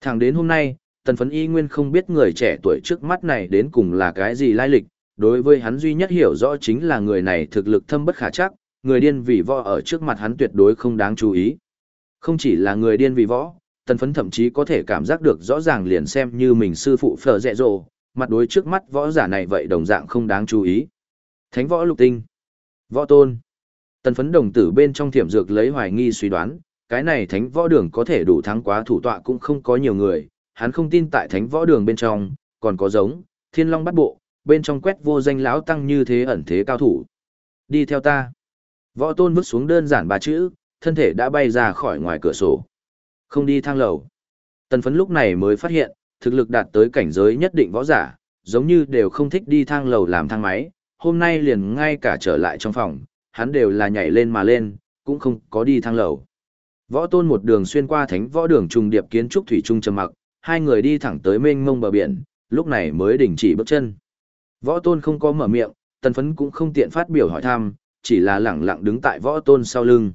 Thẳng đến hôm nay, tần phấn y nguyên không biết người trẻ tuổi trước mắt này đến cùng là cái gì lai lịch, đối với hắn duy nhất hiểu rõ chính là người này thực lực thâm bất khả chắc, người điên vì võ ở trước mặt hắn tuyệt đối không đáng chú ý. Không chỉ là người điên vì võ, tần phấn thậm chí có thể cảm giác được rõ ràng liền xem như mình sư phụ phở dẹ dồ, mặt đối trước mắt võ giả này vậy đồng dạng không đáng chú ý. Thánh võ lục tinh, võ tôn, tần phấn đồng tử bên trong thiểm dược lấy hoài nghi suy đoán, cái này thánh võ đường có thể đủ thắng quá thủ tọa cũng không có nhiều người, hắn không tin tại thánh võ đường bên trong, còn có giống, thiên long bắt bộ, bên trong quét vô danh lão tăng như thế ẩn thế cao thủ. Đi theo ta. Võ tôn vứt xuống đơn giản ba chữ, thân thể đã bay ra khỏi ngoài cửa sổ. Không đi thang lầu. Tần phấn lúc này mới phát hiện, thực lực đạt tới cảnh giới nhất định võ giả, giống như đều không thích đi thang lầu làm thang máy, hôm nay liền ngay cả trở lại trong phòng, hắn đều là nhảy lên mà lên, cũng không có đi thang lầu. Võ tôn một đường xuyên qua thánh võ đường trùng điệp kiến trúc thủy trung trầm mặc, hai người đi thẳng tới mênh mông bờ biển, lúc này mới đình chỉ bước chân. Võ tôn không có mở miệng, tần phấn cũng không tiện phát biểu hỏi thăm, chỉ là lẳng lặng đứng tại võ tôn sau lưng.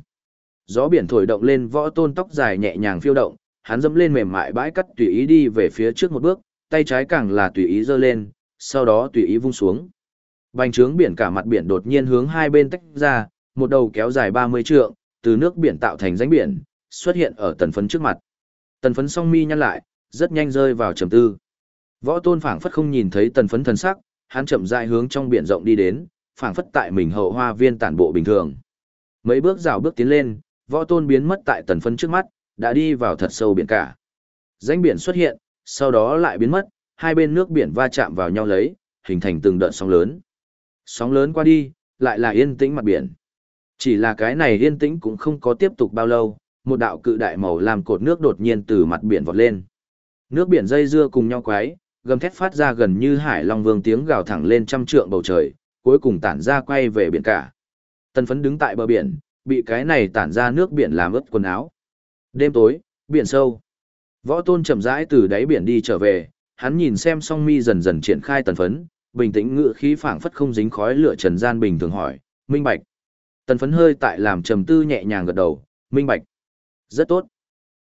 Gió biển thổi động lên võ tôn tóc dài nhẹ nhàng phiêu động, hắn dẫm lên mềm mại bãi cắt tùy ý đi về phía trước một bước, tay trái càng là tùy ý giơ lên, sau đó tùy ý vung xuống. Bành trướng biển cả mặt biển đột nhiên hướng hai bên tách ra, một đầu kéo dài 30 trượng, từ nước biển tạo thành rãnh biển, xuất hiện ở tần phấn trước mặt. Tần phấn song mi nhăn lại, rất nhanh rơi vào trầm tư. Võ tôn phảng phất không nhìn thấy tần phấn thần sắc, hắn chậm rãi hướng trong biển rộng đi đến, phảng phất tại mình hậu hoa viên tản bộ bình thường. Mấy bước rào bước tiến lên, võ tôn biến mất tại tần phấn trước mắt, đã đi vào thật sâu biển cả. Rãnh biển xuất hiện, sau đó lại biến mất, hai bên nước biển va chạm vào nhau lấy, hình thành từng đợt sóng lớn. Sóng lớn qua đi, lại là yên tĩnh mặt biển. Chỉ là cái này yên tĩnh cũng không có tiếp tục bao lâu, một đạo cự đại màu làm cột nước đột nhiên từ mặt biển vọt lên. Nước biển dây dưa cùng nhau quái, gầm thét phát ra gần như hải long vương tiếng gào thẳng lên trăm trượng bầu trời, cuối cùng tản ra quay về biển cả. Tần phấn đứng tại bờ biển, bị cái này tản ra nước biển làm ướt quần áo. Đêm tối, biển sâu. Võ tôn chậm rãi từ đáy biển đi trở về, hắn nhìn xem song mi dần dần triển khai tần phấn, bình tĩnh ngự khí phảng phất không dính khói lửa trần gian bình thường hỏi, minh bạch. Tần phấn hơi tại làm trầm tư nhẹ nhàng gật đầu, minh bạch. Rất tốt.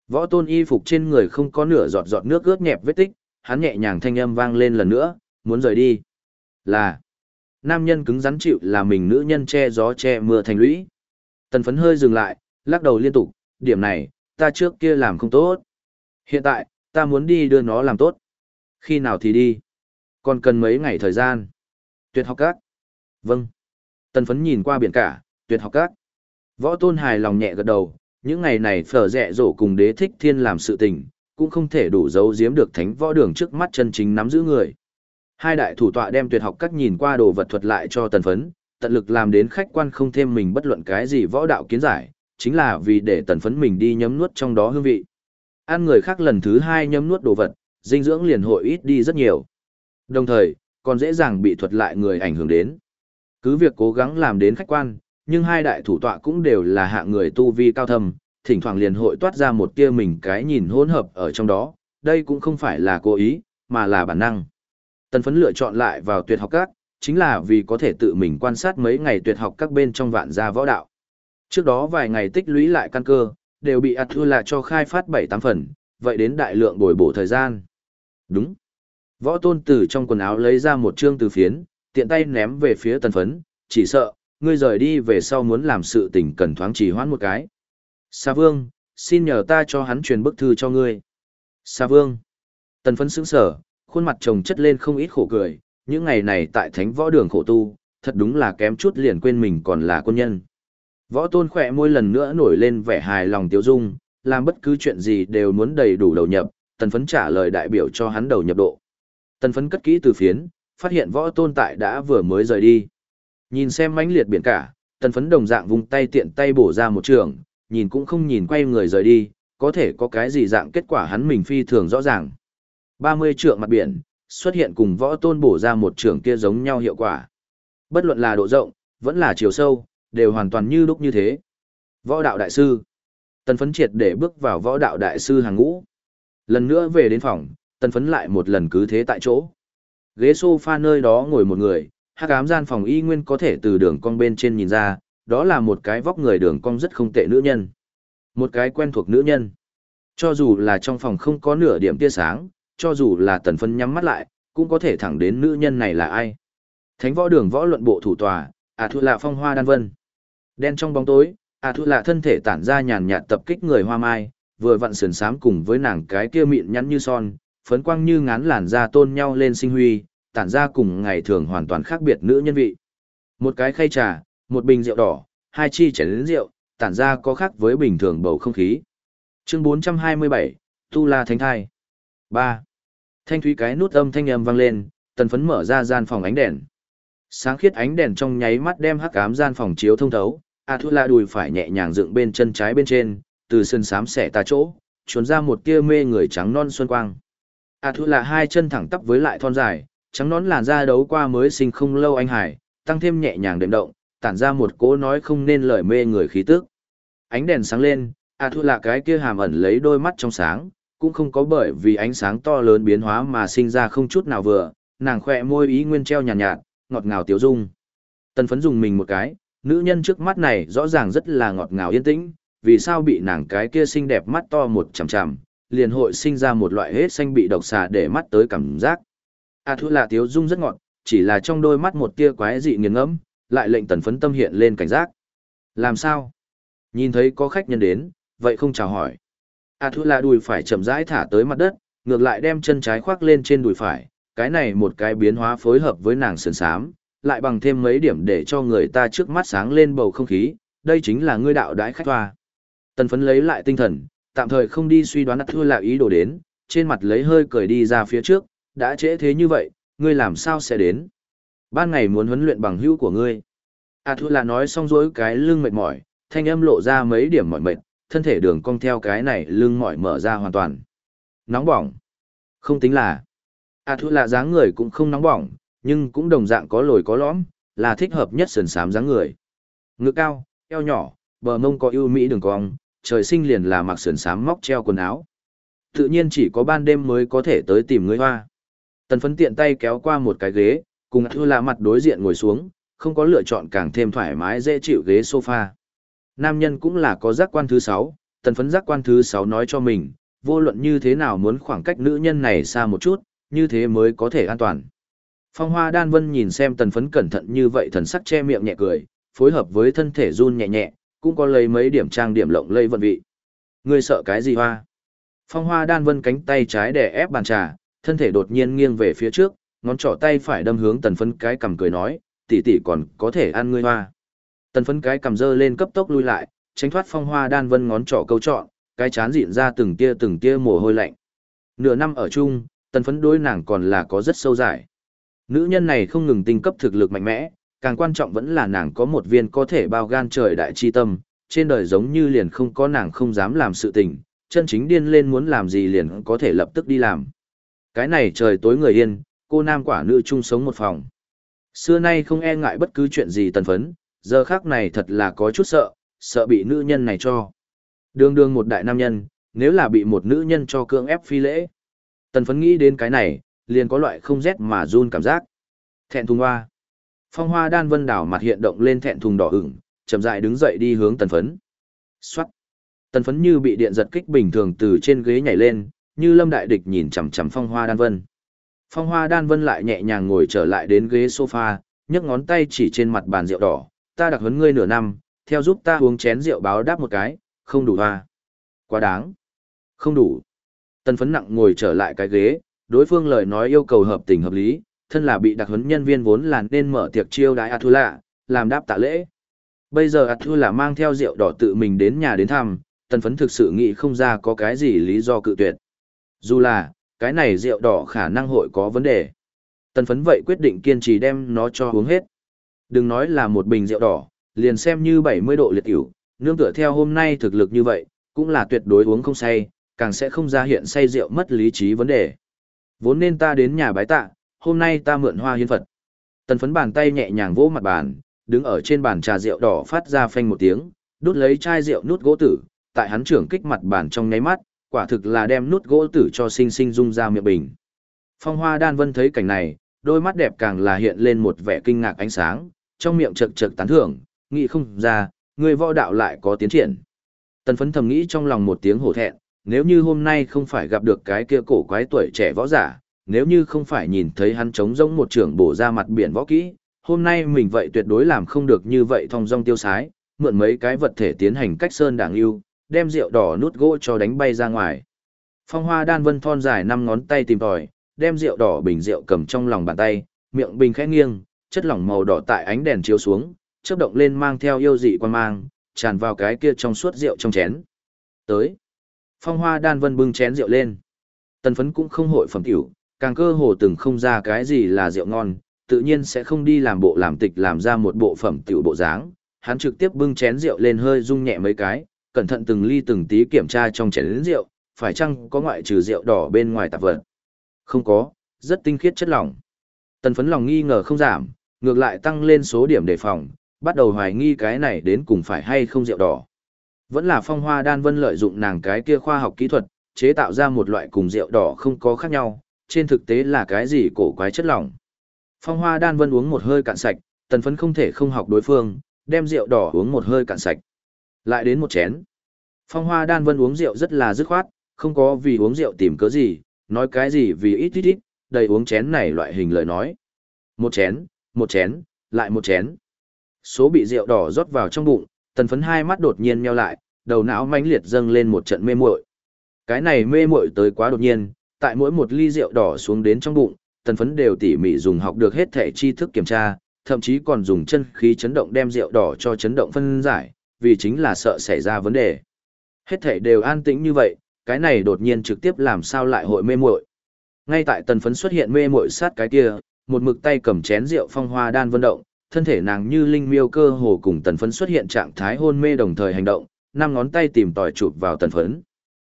Võ tôn y phục trên người không có nửa giọt giọt nước ướt nhẹp vết tích, hắn nhẹ nhàng thanh âm vang lên lần nữa, muốn rời đi. Là, nam nhân cứng rắn chịu là mình nữ nhân che gió che mưa thành lũy. Tần phấn hơi dừng lại, lắc đầu liên tục, điểm này, ta trước kia làm không tốt. Hiện tại, ta muốn đi đưa nó làm tốt. Khi nào thì đi? Còn cần mấy ngày thời gian. Tuyệt học các. Vâng. Tần phấn nhìn qua biển cả, tuyệt học các. Võ tôn hài lòng nhẹ gật đầu, những ngày này phở rẹ rổ cùng đế thích thiên làm sự tình, cũng không thể đủ giấu giếm được thánh võ đường trước mắt chân chính nắm giữ người. Hai đại thủ tọa đem tuyệt học các nhìn qua đồ vật thuật lại cho tần phấn, tận lực làm đến khách quan không thêm mình bất luận cái gì võ đạo kiến giải, chính là vì để tần phấn mình đi nhấm nuốt trong đó hương vị. Ăn người khác lần thứ hai nhấm nuốt đồ vật, dinh dưỡng liền hội ít đi rất nhiều. Đồng thời, còn dễ dàng bị thuật lại người ảnh hưởng đến. Cứ việc cố gắng làm đến khách quan, nhưng hai đại thủ tọa cũng đều là hạ người tu vi cao thâm, thỉnh thoảng liền hội toát ra một tia mình cái nhìn hỗn hợp ở trong đó, đây cũng không phải là cố ý, mà là bản năng. Tần phấn lựa chọn lại vào tuyệt học các, chính là vì có thể tự mình quan sát mấy ngày tuyệt học các bên trong vạn gia võ đạo. Trước đó vài ngày tích lũy lại căn cơ, đều bị ạt thua là cho khai phát 7-8 phần, vậy đến đại lượng bồi bổ thời gian. Đúng. Võ tôn tử trong quần áo lấy ra một chương từ phiến, tiện tay ném về phía tần phấn, chỉ sợ, ngươi rời đi về sau muốn làm sự tình cần thoáng chỉ hoãn một cái. Sa vương, xin nhờ ta cho hắn truyền bức thư cho ngươi. Sa vương. Tần phấn sững sở, khuôn mặt chồng chất lên không ít khổ cười, những ngày này tại thánh võ đường khổ tu, thật đúng là kém chút liền quên mình còn là quân nhân. Võ tôn khỏe môi lần nữa nổi lên vẻ hài lòng tiêu dung, làm bất cứ chuyện gì đều muốn đầy đủ đầu nhập, tần phấn trả lời đại biểu cho hắn đầu nhập độ. Tần phấn cất kỹ từ phiến, phát hiện võ tôn tại đã vừa mới rời đi. Nhìn xem mãnh liệt biển cả, tần phấn đồng dạng vùng tay tiện tay bổ ra một trường, nhìn cũng không nhìn quay người rời đi, có thể có cái gì dạng kết quả hắn mình phi thường rõ ràng. 30 trượng mặt biển, xuất hiện cùng võ tôn bổ ra một trường kia giống nhau hiệu quả. Bất luận là độ rộng, vẫn là chiều sâu, đều hoàn toàn như lúc như thế. Võ đạo đại sư. Tần phấn triệt để bước vào võ đạo đại sư hàng ngũ. Lần nữa về đến phòng, tần phấn lại một lần cứ thế tại chỗ. Ghế sofa nơi đó ngồi một người, hắc ám gian phòng y nguyên có thể từ đường cong bên trên nhìn ra, đó là một cái vóc người đường cong rất không tệ nữ nhân. Một cái quen thuộc nữ nhân. Cho dù là trong phòng không có nửa điểm tia sáng, cho dù là tần phấn nhắm mắt lại, cũng có thể thẳng đến nữ nhân này là ai. Thánh võ đường võ luận bộ thủ tòa, à thu là phong hoa đan vân. Đen trong bóng tối, à thu lạ thân thể tản ra nhàn nhạt tập kích người hoa mai, vừa vặn sườn sám cùng với nàng cái kia mịn nhắn như son, phấn quang như ngán làn da tôn nhau lên sinh huy, tản ra cùng ngày thường hoàn toàn khác biệt nữ nhân vị. Một cái khay trà, một bình rượu đỏ, hai chi chén lớn rượu, tản ra có khác với bình thường bầu không khí. Chương 427, Tu La Thánh Thai. 3. Thanh thúy cái nút âm thanh âm vang lên, tần phấn mở ra gian phòng ánh đèn. Sáng khiết ánh đèn trong nháy mắt đem hắc ám gian phòng chiếu thông thấu, A Thu La đùi phải nhẹ nhàng dựng bên chân trái bên trên, từ sân sám xẻ tà chỗ, chuồn ra một tia mê người trắng non xuân quang. A Thu La hai chân thẳng tắp với lại thon dài, trắng nón làn da đấu qua mới sinh không lâu anh hải, tăng thêm nhẹ nhàng đệm động, tản ra một cỗ nói không nên lời mê người khí tức. Ánh đèn sáng lên, A Thu La cái kia hàm ẩn lấy đôi mắt trong sáng, cũng không có bởi vì ánh sáng to lớn biến hóa mà sinh ra không chút nào vừa, nàng khỏe môi ý nguyên treo nhàn nhạt, nhạt, ngọt ngào tiếu dung. Tần phấn dùng mình một cái, nữ nhân trước mắt này rõ ràng rất là ngọt ngào yên tĩnh, vì sao bị nàng cái kia xinh đẹp mắt to một chằm chằm, liền hội sinh ra một loại hết xanh bị độc xà để mắt tới cảm giác. A thu là tiếu dung rất ngọt, chỉ là trong đôi mắt một tia quái dị nghiền ngẫm, lại lệnh tần phấn tâm hiện lên cảnh giác. Làm sao? Nhìn thấy có khách nhân đến, vậy không chào hỏi. A Thu là đùi phải chậm rãi thả tới mặt đất, ngược lại đem chân trái khoác lên trên đùi phải, cái này một cái biến hóa phối hợp với nàng sườn sám, lại bằng thêm mấy điểm để cho người ta trước mắt sáng lên bầu không khí, đây chính là ngươi đạo đái khách hoa. Tần phấn lấy lại tinh thần, tạm thời không đi suy đoán thua là ý đồ đến, trên mặt lấy hơi cười đi ra phía trước, đã trễ thế như vậy, ngươi làm sao sẽ đến. Ban ngày muốn huấn luyện bằng hữu của ngươi. À Thu là nói xong dối cái lưng mệt mỏi, thanh âm lộ ra mấy điểm mỏi mệt, thân thể đường cong theo cái này lưng mỏi mở ra hoàn toàn. Nóng bỏng. Không tính là. À Thu là dáng người cũng không nóng bỏng, nhưng cũng đồng dạng có lồi có lõm, là thích hợp nhất sườn sám dáng người. Ngực cao, eo nhỏ, bờ mông có ưu mỹ đường cong, trời sinh liền là mặc sườn sám móc treo quần áo. Tự nhiên chỉ có ban đêm mới có thể tới tìm người hoa. Tần phấn tiện tay kéo qua một cái ghế, cùng thư là mặt đối diện ngồi xuống, không có lựa chọn càng thêm thoải mái dễ chịu ghế sofa. Nam nhân cũng là có giác quan thứ sáu, tần phấn giác quan thứ sáu nói cho mình, vô luận như thế nào muốn khoảng cách nữ nhân này xa một chút, như thế mới có thể an toàn. Phong hoa đan vân nhìn xem tần phấn cẩn thận như vậy thần sắc che miệng nhẹ cười, phối hợp với thân thể run nhẹ nhẹ, cũng có lấy mấy điểm trang điểm lộng lây vận vị. Ngươi sợ cái gì hoa? Phong hoa đan vân cánh tay trái đè ép bàn trà, thân thể đột nhiên nghiêng về phía trước, ngón trỏ tay phải đâm hướng tần phấn cái cầm cười nói, tỷ tỷ còn có thể ăn ngươi hoa. Tần phấn cái cầm dơ lên cấp tốc lui lại, tránh thoát phong hoa đan vân ngón trỏ câu trọn, cái chán dịn ra từng tia từng tia mồ hôi lạnh. Nửa năm ở chung, tần phấn đối nàng còn là có rất sâu dài. Nữ nhân này không ngừng tinh cấp thực lực mạnh mẽ, càng quan trọng vẫn là nàng có một viên có thể bao gan trời đại chi tâm, trên đời giống như liền không có nàng không dám làm sự tình, chân chính điên lên muốn làm gì liền có thể lập tức đi làm. Cái này trời tối người yên, cô nam quả nữ chung sống một phòng. Xưa nay không e ngại bất cứ chuyện gì tần phấn, giờ khác này thật là có chút sợ, sợ bị nữ nhân này cho. Đường đường một đại nam nhân, nếu là bị một nữ nhân cho cưỡng ép phi lễ. Tần phấn nghĩ đến cái này, liền có loại không rét mà run cảm giác. Thẹn thùng hoa. Phong hoa đan vân đảo mặt hiện động lên thẹn thùng đỏ ửng, chậm rãi đứng dậy đi hướng tần phấn. Xoát. Tần phấn như bị điện giật kích bình thường từ trên ghế nhảy lên, như lâm đại địch nhìn chằm chằm phong hoa đan vân. Phong hoa đan vân lại nhẹ nhàng ngồi trở lại đến ghế sofa, nhấc ngón tay chỉ trên mặt bàn rượu đỏ. Ta đặc huấn ngươi nửa năm, theo giúp ta uống chén rượu báo đáp một cái, không đủ hoa. Quá đáng. Không đủ. Tần phấn nặng ngồi trở lại cái ghế, đối phương lời nói yêu cầu hợp tình hợp lý, thân là bị đặc huấn nhân viên vốn là nên mở tiệc chiêu đãi Atula, làm đáp tạ lễ. Bây giờ Atula mang theo rượu đỏ tự mình đến nhà đến thăm, tần phấn thực sự nghĩ không ra có cái gì lý do cự tuyệt. Dù là, cái này rượu đỏ khả năng hội có vấn đề. Tần phấn vậy quyết định kiên trì đem nó cho uống hết. Đừng nói là một bình rượu đỏ, liền xem như 70 độ liệt tiểu, nương tựa theo hôm nay thực lực như vậy, cũng là tuyệt đối uống không say, càng sẽ không ra hiện say rượu mất lý trí vấn đề. Vốn nên ta đến nhà bái tạ, hôm nay ta mượn hoa hiến Phật. Tần phấn bàn tay nhẹ nhàng vỗ mặt bàn, đứng ở trên bàn trà rượu đỏ phát ra phanh một tiếng, đút lấy chai rượu nút gỗ tử, tại hắn trưởng kích mặt bàn trong nháy mắt, quả thực là đem nút gỗ tử cho sinh sinh rung ra miệng bình. Phong Hoa Đan Vân thấy cảnh này, đôi mắt đẹp càng là hiện lên một vẻ kinh ngạc ánh sáng, trong miệng chật chật tán thưởng, nghĩ không ra, người võ đạo lại có tiến triển. Tần phấn thầm nghĩ trong lòng một tiếng hổ thẹn, nếu như hôm nay không phải gặp được cái kia cổ quái tuổi trẻ võ giả, nếu như không phải nhìn thấy hắn trống rỗng một trưởng bổ ra mặt biển võ kỹ, hôm nay mình vậy tuyệt đối làm không được như vậy thong dong tiêu sái, mượn mấy cái vật thể tiến hành cách sơn đảng yêu, đem rượu đỏ nút gỗ cho đánh bay ra ngoài. Phong hoa đan vân thon dài năm ngón tay tìm tòi, đem rượu đỏ bình rượu cầm trong lòng bàn tay, miệng bình khẽ nghiêng, chất lỏng màu đỏ tại ánh đèn chiếu xuống, chớp động lên mang theo yêu dị quan mang, tràn vào cái kia trong suốt rượu trong chén. Tới. Phong hoa đan vân bưng chén rượu lên. Tần phấn cũng không hội phẩm tiểu, càng cơ hồ từng không ra cái gì là rượu ngon, tự nhiên sẽ không đi làm bộ làm tịch làm ra một bộ phẩm tiểu bộ dáng. Hắn trực tiếp bưng chén rượu lên hơi rung nhẹ mấy cái, cẩn thận từng ly từng tí kiểm tra trong chén rượu, phải chăng có ngoại trừ rượu đỏ bên ngoài tạp vật. Không có, rất tinh khiết chất lỏng. Tần phấn lòng nghi ngờ không giảm, ngược lại tăng lên số điểm đề phòng, bắt đầu hoài nghi cái này đến cùng phải hay không rượu đỏ. Vẫn là phong hoa đan vân lợi dụng nàng cái kia khoa học kỹ thuật, chế tạo ra một loại cùng rượu đỏ không có khác nhau, trên thực tế là cái gì cổ quái chất lỏng. Phong hoa đan vân uống một hơi cạn sạch, tần phấn không thể không học đối phương, đem rượu đỏ uống một hơi cạn sạch. Lại đến một chén. Phong hoa đan vân uống rượu rất là dứt khoát, không có vì uống rượu tìm cớ gì, nói cái gì vì ít ít ít, đầy uống chén này loại hình lời nói. Một chén, một chén, lại một chén. Số bị rượu đỏ rót vào trong bụng, tần phấn hai mắt đột nhiên nheo lại, đầu não mãnh liệt dâng lên một trận mê muội. Cái này mê muội tới quá đột nhiên, tại mỗi một ly rượu đỏ xuống đến trong bụng, tần phấn đều tỉ mỉ dùng học được hết thể tri thức kiểm tra, thậm chí còn dùng chân khí chấn động đem rượu đỏ cho chấn động phân giải, vì chính là sợ xảy ra vấn đề. Hết thể đều an tĩnh như vậy, cái này đột nhiên trực tiếp làm sao lại hội mê muội. Ngay tại tần phấn xuất hiện mê muội sát cái kia, một mực tay cầm chén rượu phong hoa đan vận động, thân thể nàng như linh miêu cơ hồ cùng tần phấn xuất hiện trạng thái hôn mê đồng thời hành động, năm ngón tay tìm tòi chụp vào tần phấn.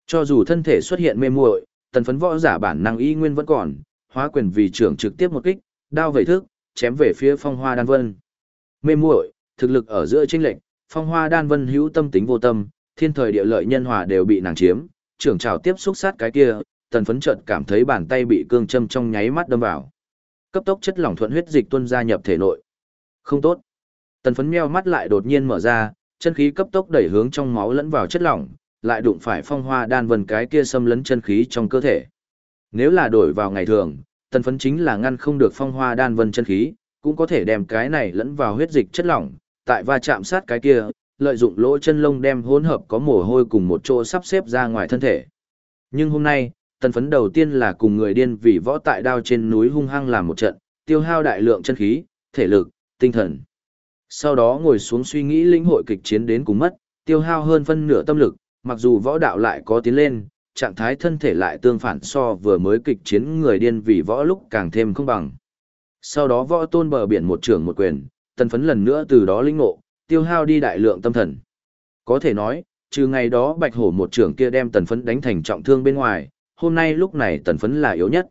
Cho dù thân thể xuất hiện mê muội, tần phấn võ giả bản năng y nguyên vẫn còn, hóa quyền vì trưởng trực tiếp một kích, đao vẩy thức, chém về phía phong hoa đan vân. Mê muội, thực lực ở giữa chênh lệch, phong hoa đan vân hữu tâm tính vô tâm, thiên thời địa lợi nhân hòa đều bị nàng chiếm, trưởng trảo tiếp xúc sát cái kia, tần phấn chợt cảm thấy bàn tay bị cương châm trong nháy mắt đâm vào. Cấp tốc chất lỏng thuận huyết dịch tuôn ra nhập thể nội. Không tốt. Tần phấn meo mắt lại đột nhiên mở ra, chân khí cấp tốc đẩy hướng trong máu lẫn vào chất lỏng, lại đụng phải phong hoa đan vân cái kia xâm lấn chân khí trong cơ thể. Nếu là đổi vào ngày thường, tần phấn chính là ngăn không được phong hoa đan vân chân khí, cũng có thể đem cái này lẫn vào huyết dịch chất lỏng, tại va chạm sát cái kia, lợi dụng lỗ chân lông đem hỗn hợp có mồ hôi cùng một chỗ sắp xếp ra ngoài thân thể. Nhưng hôm nay, tần phấn đầu tiên là cùng người điên vì võ tại đao trên núi hung hăng làm một trận, tiêu hao đại lượng chân khí, thể lực, tinh thần. Sau đó ngồi xuống suy nghĩ lĩnh hội kịch chiến đến cùng mất, tiêu hao hơn phân nửa tâm lực, mặc dù võ đạo lại có tiến lên, trạng thái thân thể lại tương phản so vừa mới kịch chiến người điên vì võ lúc càng thêm không bằng. Sau đó võ tôn bờ biển một trưởng một quyền, tần phấn lần nữa từ đó linh ngộ, tiêu hao đi đại lượng tâm thần. Có thể nói, trừ ngày đó bạch hổ một trưởng kia đem tần phấn đánh thành trọng thương bên ngoài, hôm nay lúc này tần phấn là yếu nhất.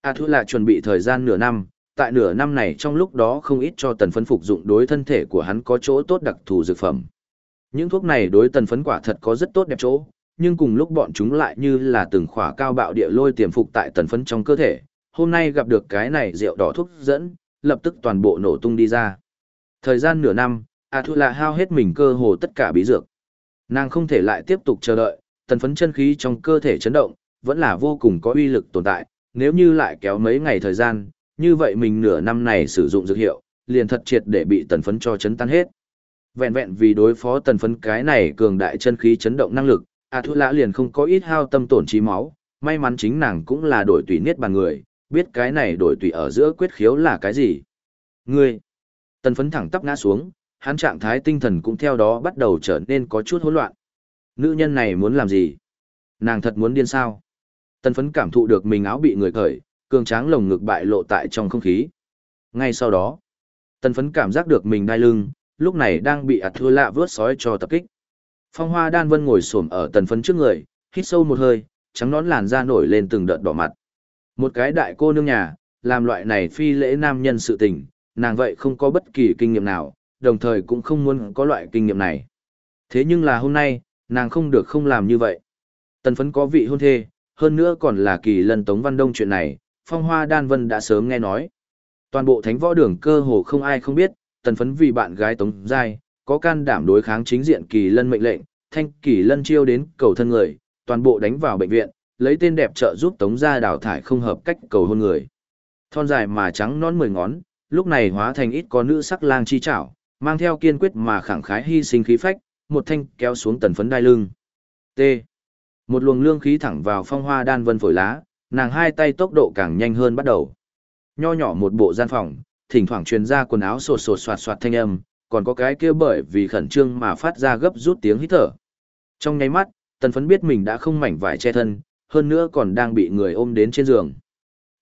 A Thu là chuẩn bị thời gian nửa năm, tại nửa năm này trong lúc đó không ít cho tần phấn phục dụng đối thân thể của hắn có chỗ tốt đặc thù dược phẩm. Những thuốc này đối tần phấn quả thật có rất tốt đẹp chỗ, nhưng cùng lúc bọn chúng lại như là từng khỏa cao bạo địa lôi tiềm phục tại tần phấn trong cơ thể. Hôm nay gặp được cái này rượu đỏ thuốc dẫn, lập tức toàn bộ nổ tung đi ra. Thời gian nửa năm, A Thu là hao hết mình cơ hồ tất cả bí dược. Nàng không thể lại tiếp tục chờ đợi, tần phấn chân khí trong cơ thể chấn động, vẫn là vô cùng có uy lực tồn tại, nếu như lại kéo mấy ngày thời gian, như vậy mình nửa năm này sử dụng dược hiệu, liền thật triệt để bị tần phấn cho chấn tan hết. Vẹn vẹn vì đối phó tần phấn cái này cường đại chân khí chấn động năng lực, A Thu Lã liền không có ít hao tâm tổn trí máu, may mắn chính nàng cũng là đổi tùy niết bàn người, biết cái này đổi tùy ở giữa quyết khiếu là cái gì. Ngươi! Tần phấn thẳng tắp ngã xuống, hắn trạng thái tinh thần cũng theo đó bắt đầu trở nên có chút hỗn loạn. Nữ nhân này muốn làm gì? Nàng thật muốn điên sao? Tần phấn cảm thụ được mình áo bị người cởi, cường tráng lồng ngực bại lộ tại trong không khí. Ngay sau đó, tần phấn cảm giác được mình đai lưng, lúc này đang bị ạt thua lạ vướt sói cho tập kích. Phong hoa đan vân ngồi xổm ở tần phấn trước người, hít sâu một hơi, trắng nón làn da nổi lên từng đợt đỏ mặt. Một cái đại cô nương nhà, làm loại này phi lễ nam nhân sự tình, nàng vậy không có bất kỳ kinh nghiệm nào, đồng thời cũng không muốn có loại kinh nghiệm này. Thế nhưng là hôm nay, nàng không được không làm như vậy. Tần phấn có vị hôn thê, hơn nữa còn là kỳ lân Tống Văn Đông chuyện này, Phong Hoa Đan Vân đã sớm nghe nói. Toàn bộ thánh võ đường cơ hồ không ai không biết, tần phấn vì bạn gái Tống Giai, có can đảm đối kháng chính diện kỳ lân mệnh lệnh, thanh kỳ lân chiêu đến cầu thân người, toàn bộ đánh vào bệnh viện, lấy tên đẹp trợ giúp Tống gia đào thải không hợp cách cầu hôn người. Thon dài mà trắng non mười ngón, lúc này hóa thành ít có nữ sắc lang chi chảo, mang theo kiên quyết mà khẳng khái hy sinh khí phách, một thanh kéo xuống tần phấn đai lưng. T. Một luồng lương khí thẳng vào phong hoa đan vân phổi lá, nàng hai tay tốc độ càng nhanh hơn bắt đầu. Nho nhỏ một bộ gian phòng, thỉnh thoảng truyền ra quần áo sột sột soạt soạt thanh âm, còn có cái kia bởi vì khẩn trương mà phát ra gấp rút tiếng hít thở. Trong nháy mắt, tần phấn biết mình đã không mảnh vải che thân, hơn nữa còn đang bị người ôm đến trên giường.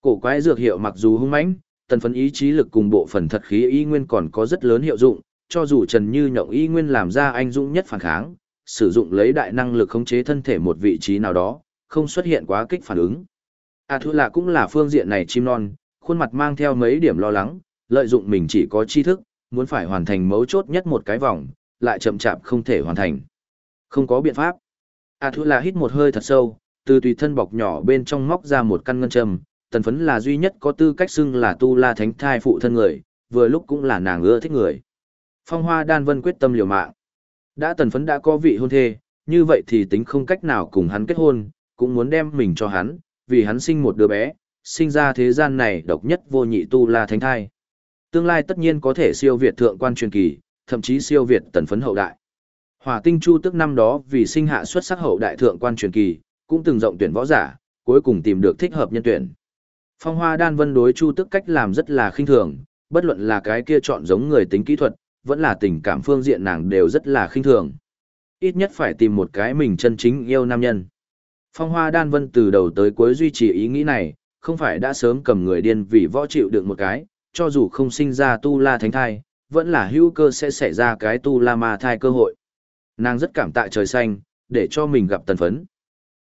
Cổ quái dược hiệu mặc dù hung mãnh, tần phấn ý chí lực cùng bộ phần thật khí y nguyên còn có rất lớn hiệu dụng, cho dù Trần Như Nhộng y nguyên làm ra anh dũng nhất phản kháng, sử dụng lấy đại năng lực khống chế thân thể một vị trí nào đó, không xuất hiện quá kích phản ứng. A à Thu Lạ cũng là phương diện này chim non, khuôn mặt mang theo mấy điểm lo lắng, lợi dụng mình chỉ có tri thức, muốn phải hoàn thành mấu chốt nhất một cái vòng, lại chậm chạp không thể hoàn thành. Không có biện pháp. A à Thu Lạ hít một hơi thật sâu, từ tùy thân bọc nhỏ bên trong móc ra một căn ngân châm, tần phấn là duy nhất có tư cách xưng là tu la thánh thai phụ thân người, vừa lúc cũng là nàng ưa thích người. Phong hoa đan vân quyết tâm liều mạng. Đã tần phấn đã có vị hôn thê, như vậy thì tính không cách nào cùng hắn kết hôn, cũng muốn đem mình cho hắn, vì hắn sinh một đứa bé, sinh ra thế gian này độc nhất vô nhị tu la thánh thai. Tương lai tất nhiên có thể siêu việt thượng quan truyền kỳ, thậm chí siêu việt tần phấn hậu đại. Hỏa tinh chu tức năm đó vì sinh hạ xuất sắc hậu đại thượng quan truyền kỳ, cũng từng rộng tuyển võ giả, cuối cùng tìm được thích hợp nhân tuyển. Phong hoa đan vân đối chu tức cách làm rất là khinh thường, bất luận là cái kia chọn giống người tính kỹ thuật, vẫn là tình cảm phương diện nàng đều rất là khinh thường. Ít nhất phải tìm một cái mình chân chính yêu nam nhân. Phong hoa đan vân từ đầu tới cuối duy trì ý nghĩ này, không phải đã sớm cầm người điên vì võ chịu được một cái, cho dù không sinh ra tu la thánh thai, vẫn là hữu cơ sẽ xảy ra cái tu la ma thai cơ hội. Nàng rất cảm tạ trời xanh, để cho mình gặp tần phấn.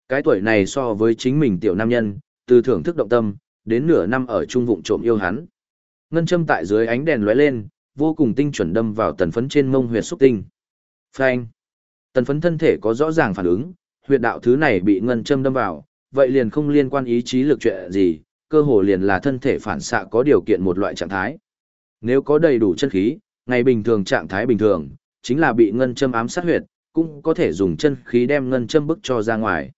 Cái tuổi này so với chính mình tiểu nam nhân, từ thưởng thức động tâm, đến nửa năm ở trung vụng trộm yêu hắn. Ngân châm tại dưới ánh đèn lóe lên, vô cùng tinh chuẩn đâm vào tần phấn trên mông huyệt xúc tinh. Phanh. Tần phấn thân thể có rõ ràng phản ứng, huyệt đạo thứ này bị ngân châm đâm vào, vậy liền không liên quan ý chí lực chuyện gì, cơ hồ liền là thân thể phản xạ có điều kiện một loại trạng thái. Nếu có đầy đủ chân khí, ngày bình thường trạng thái bình thường, chính là bị ngân châm ám sát huyệt, cũng có thể dùng chân khí đem ngân châm bức cho ra ngoài.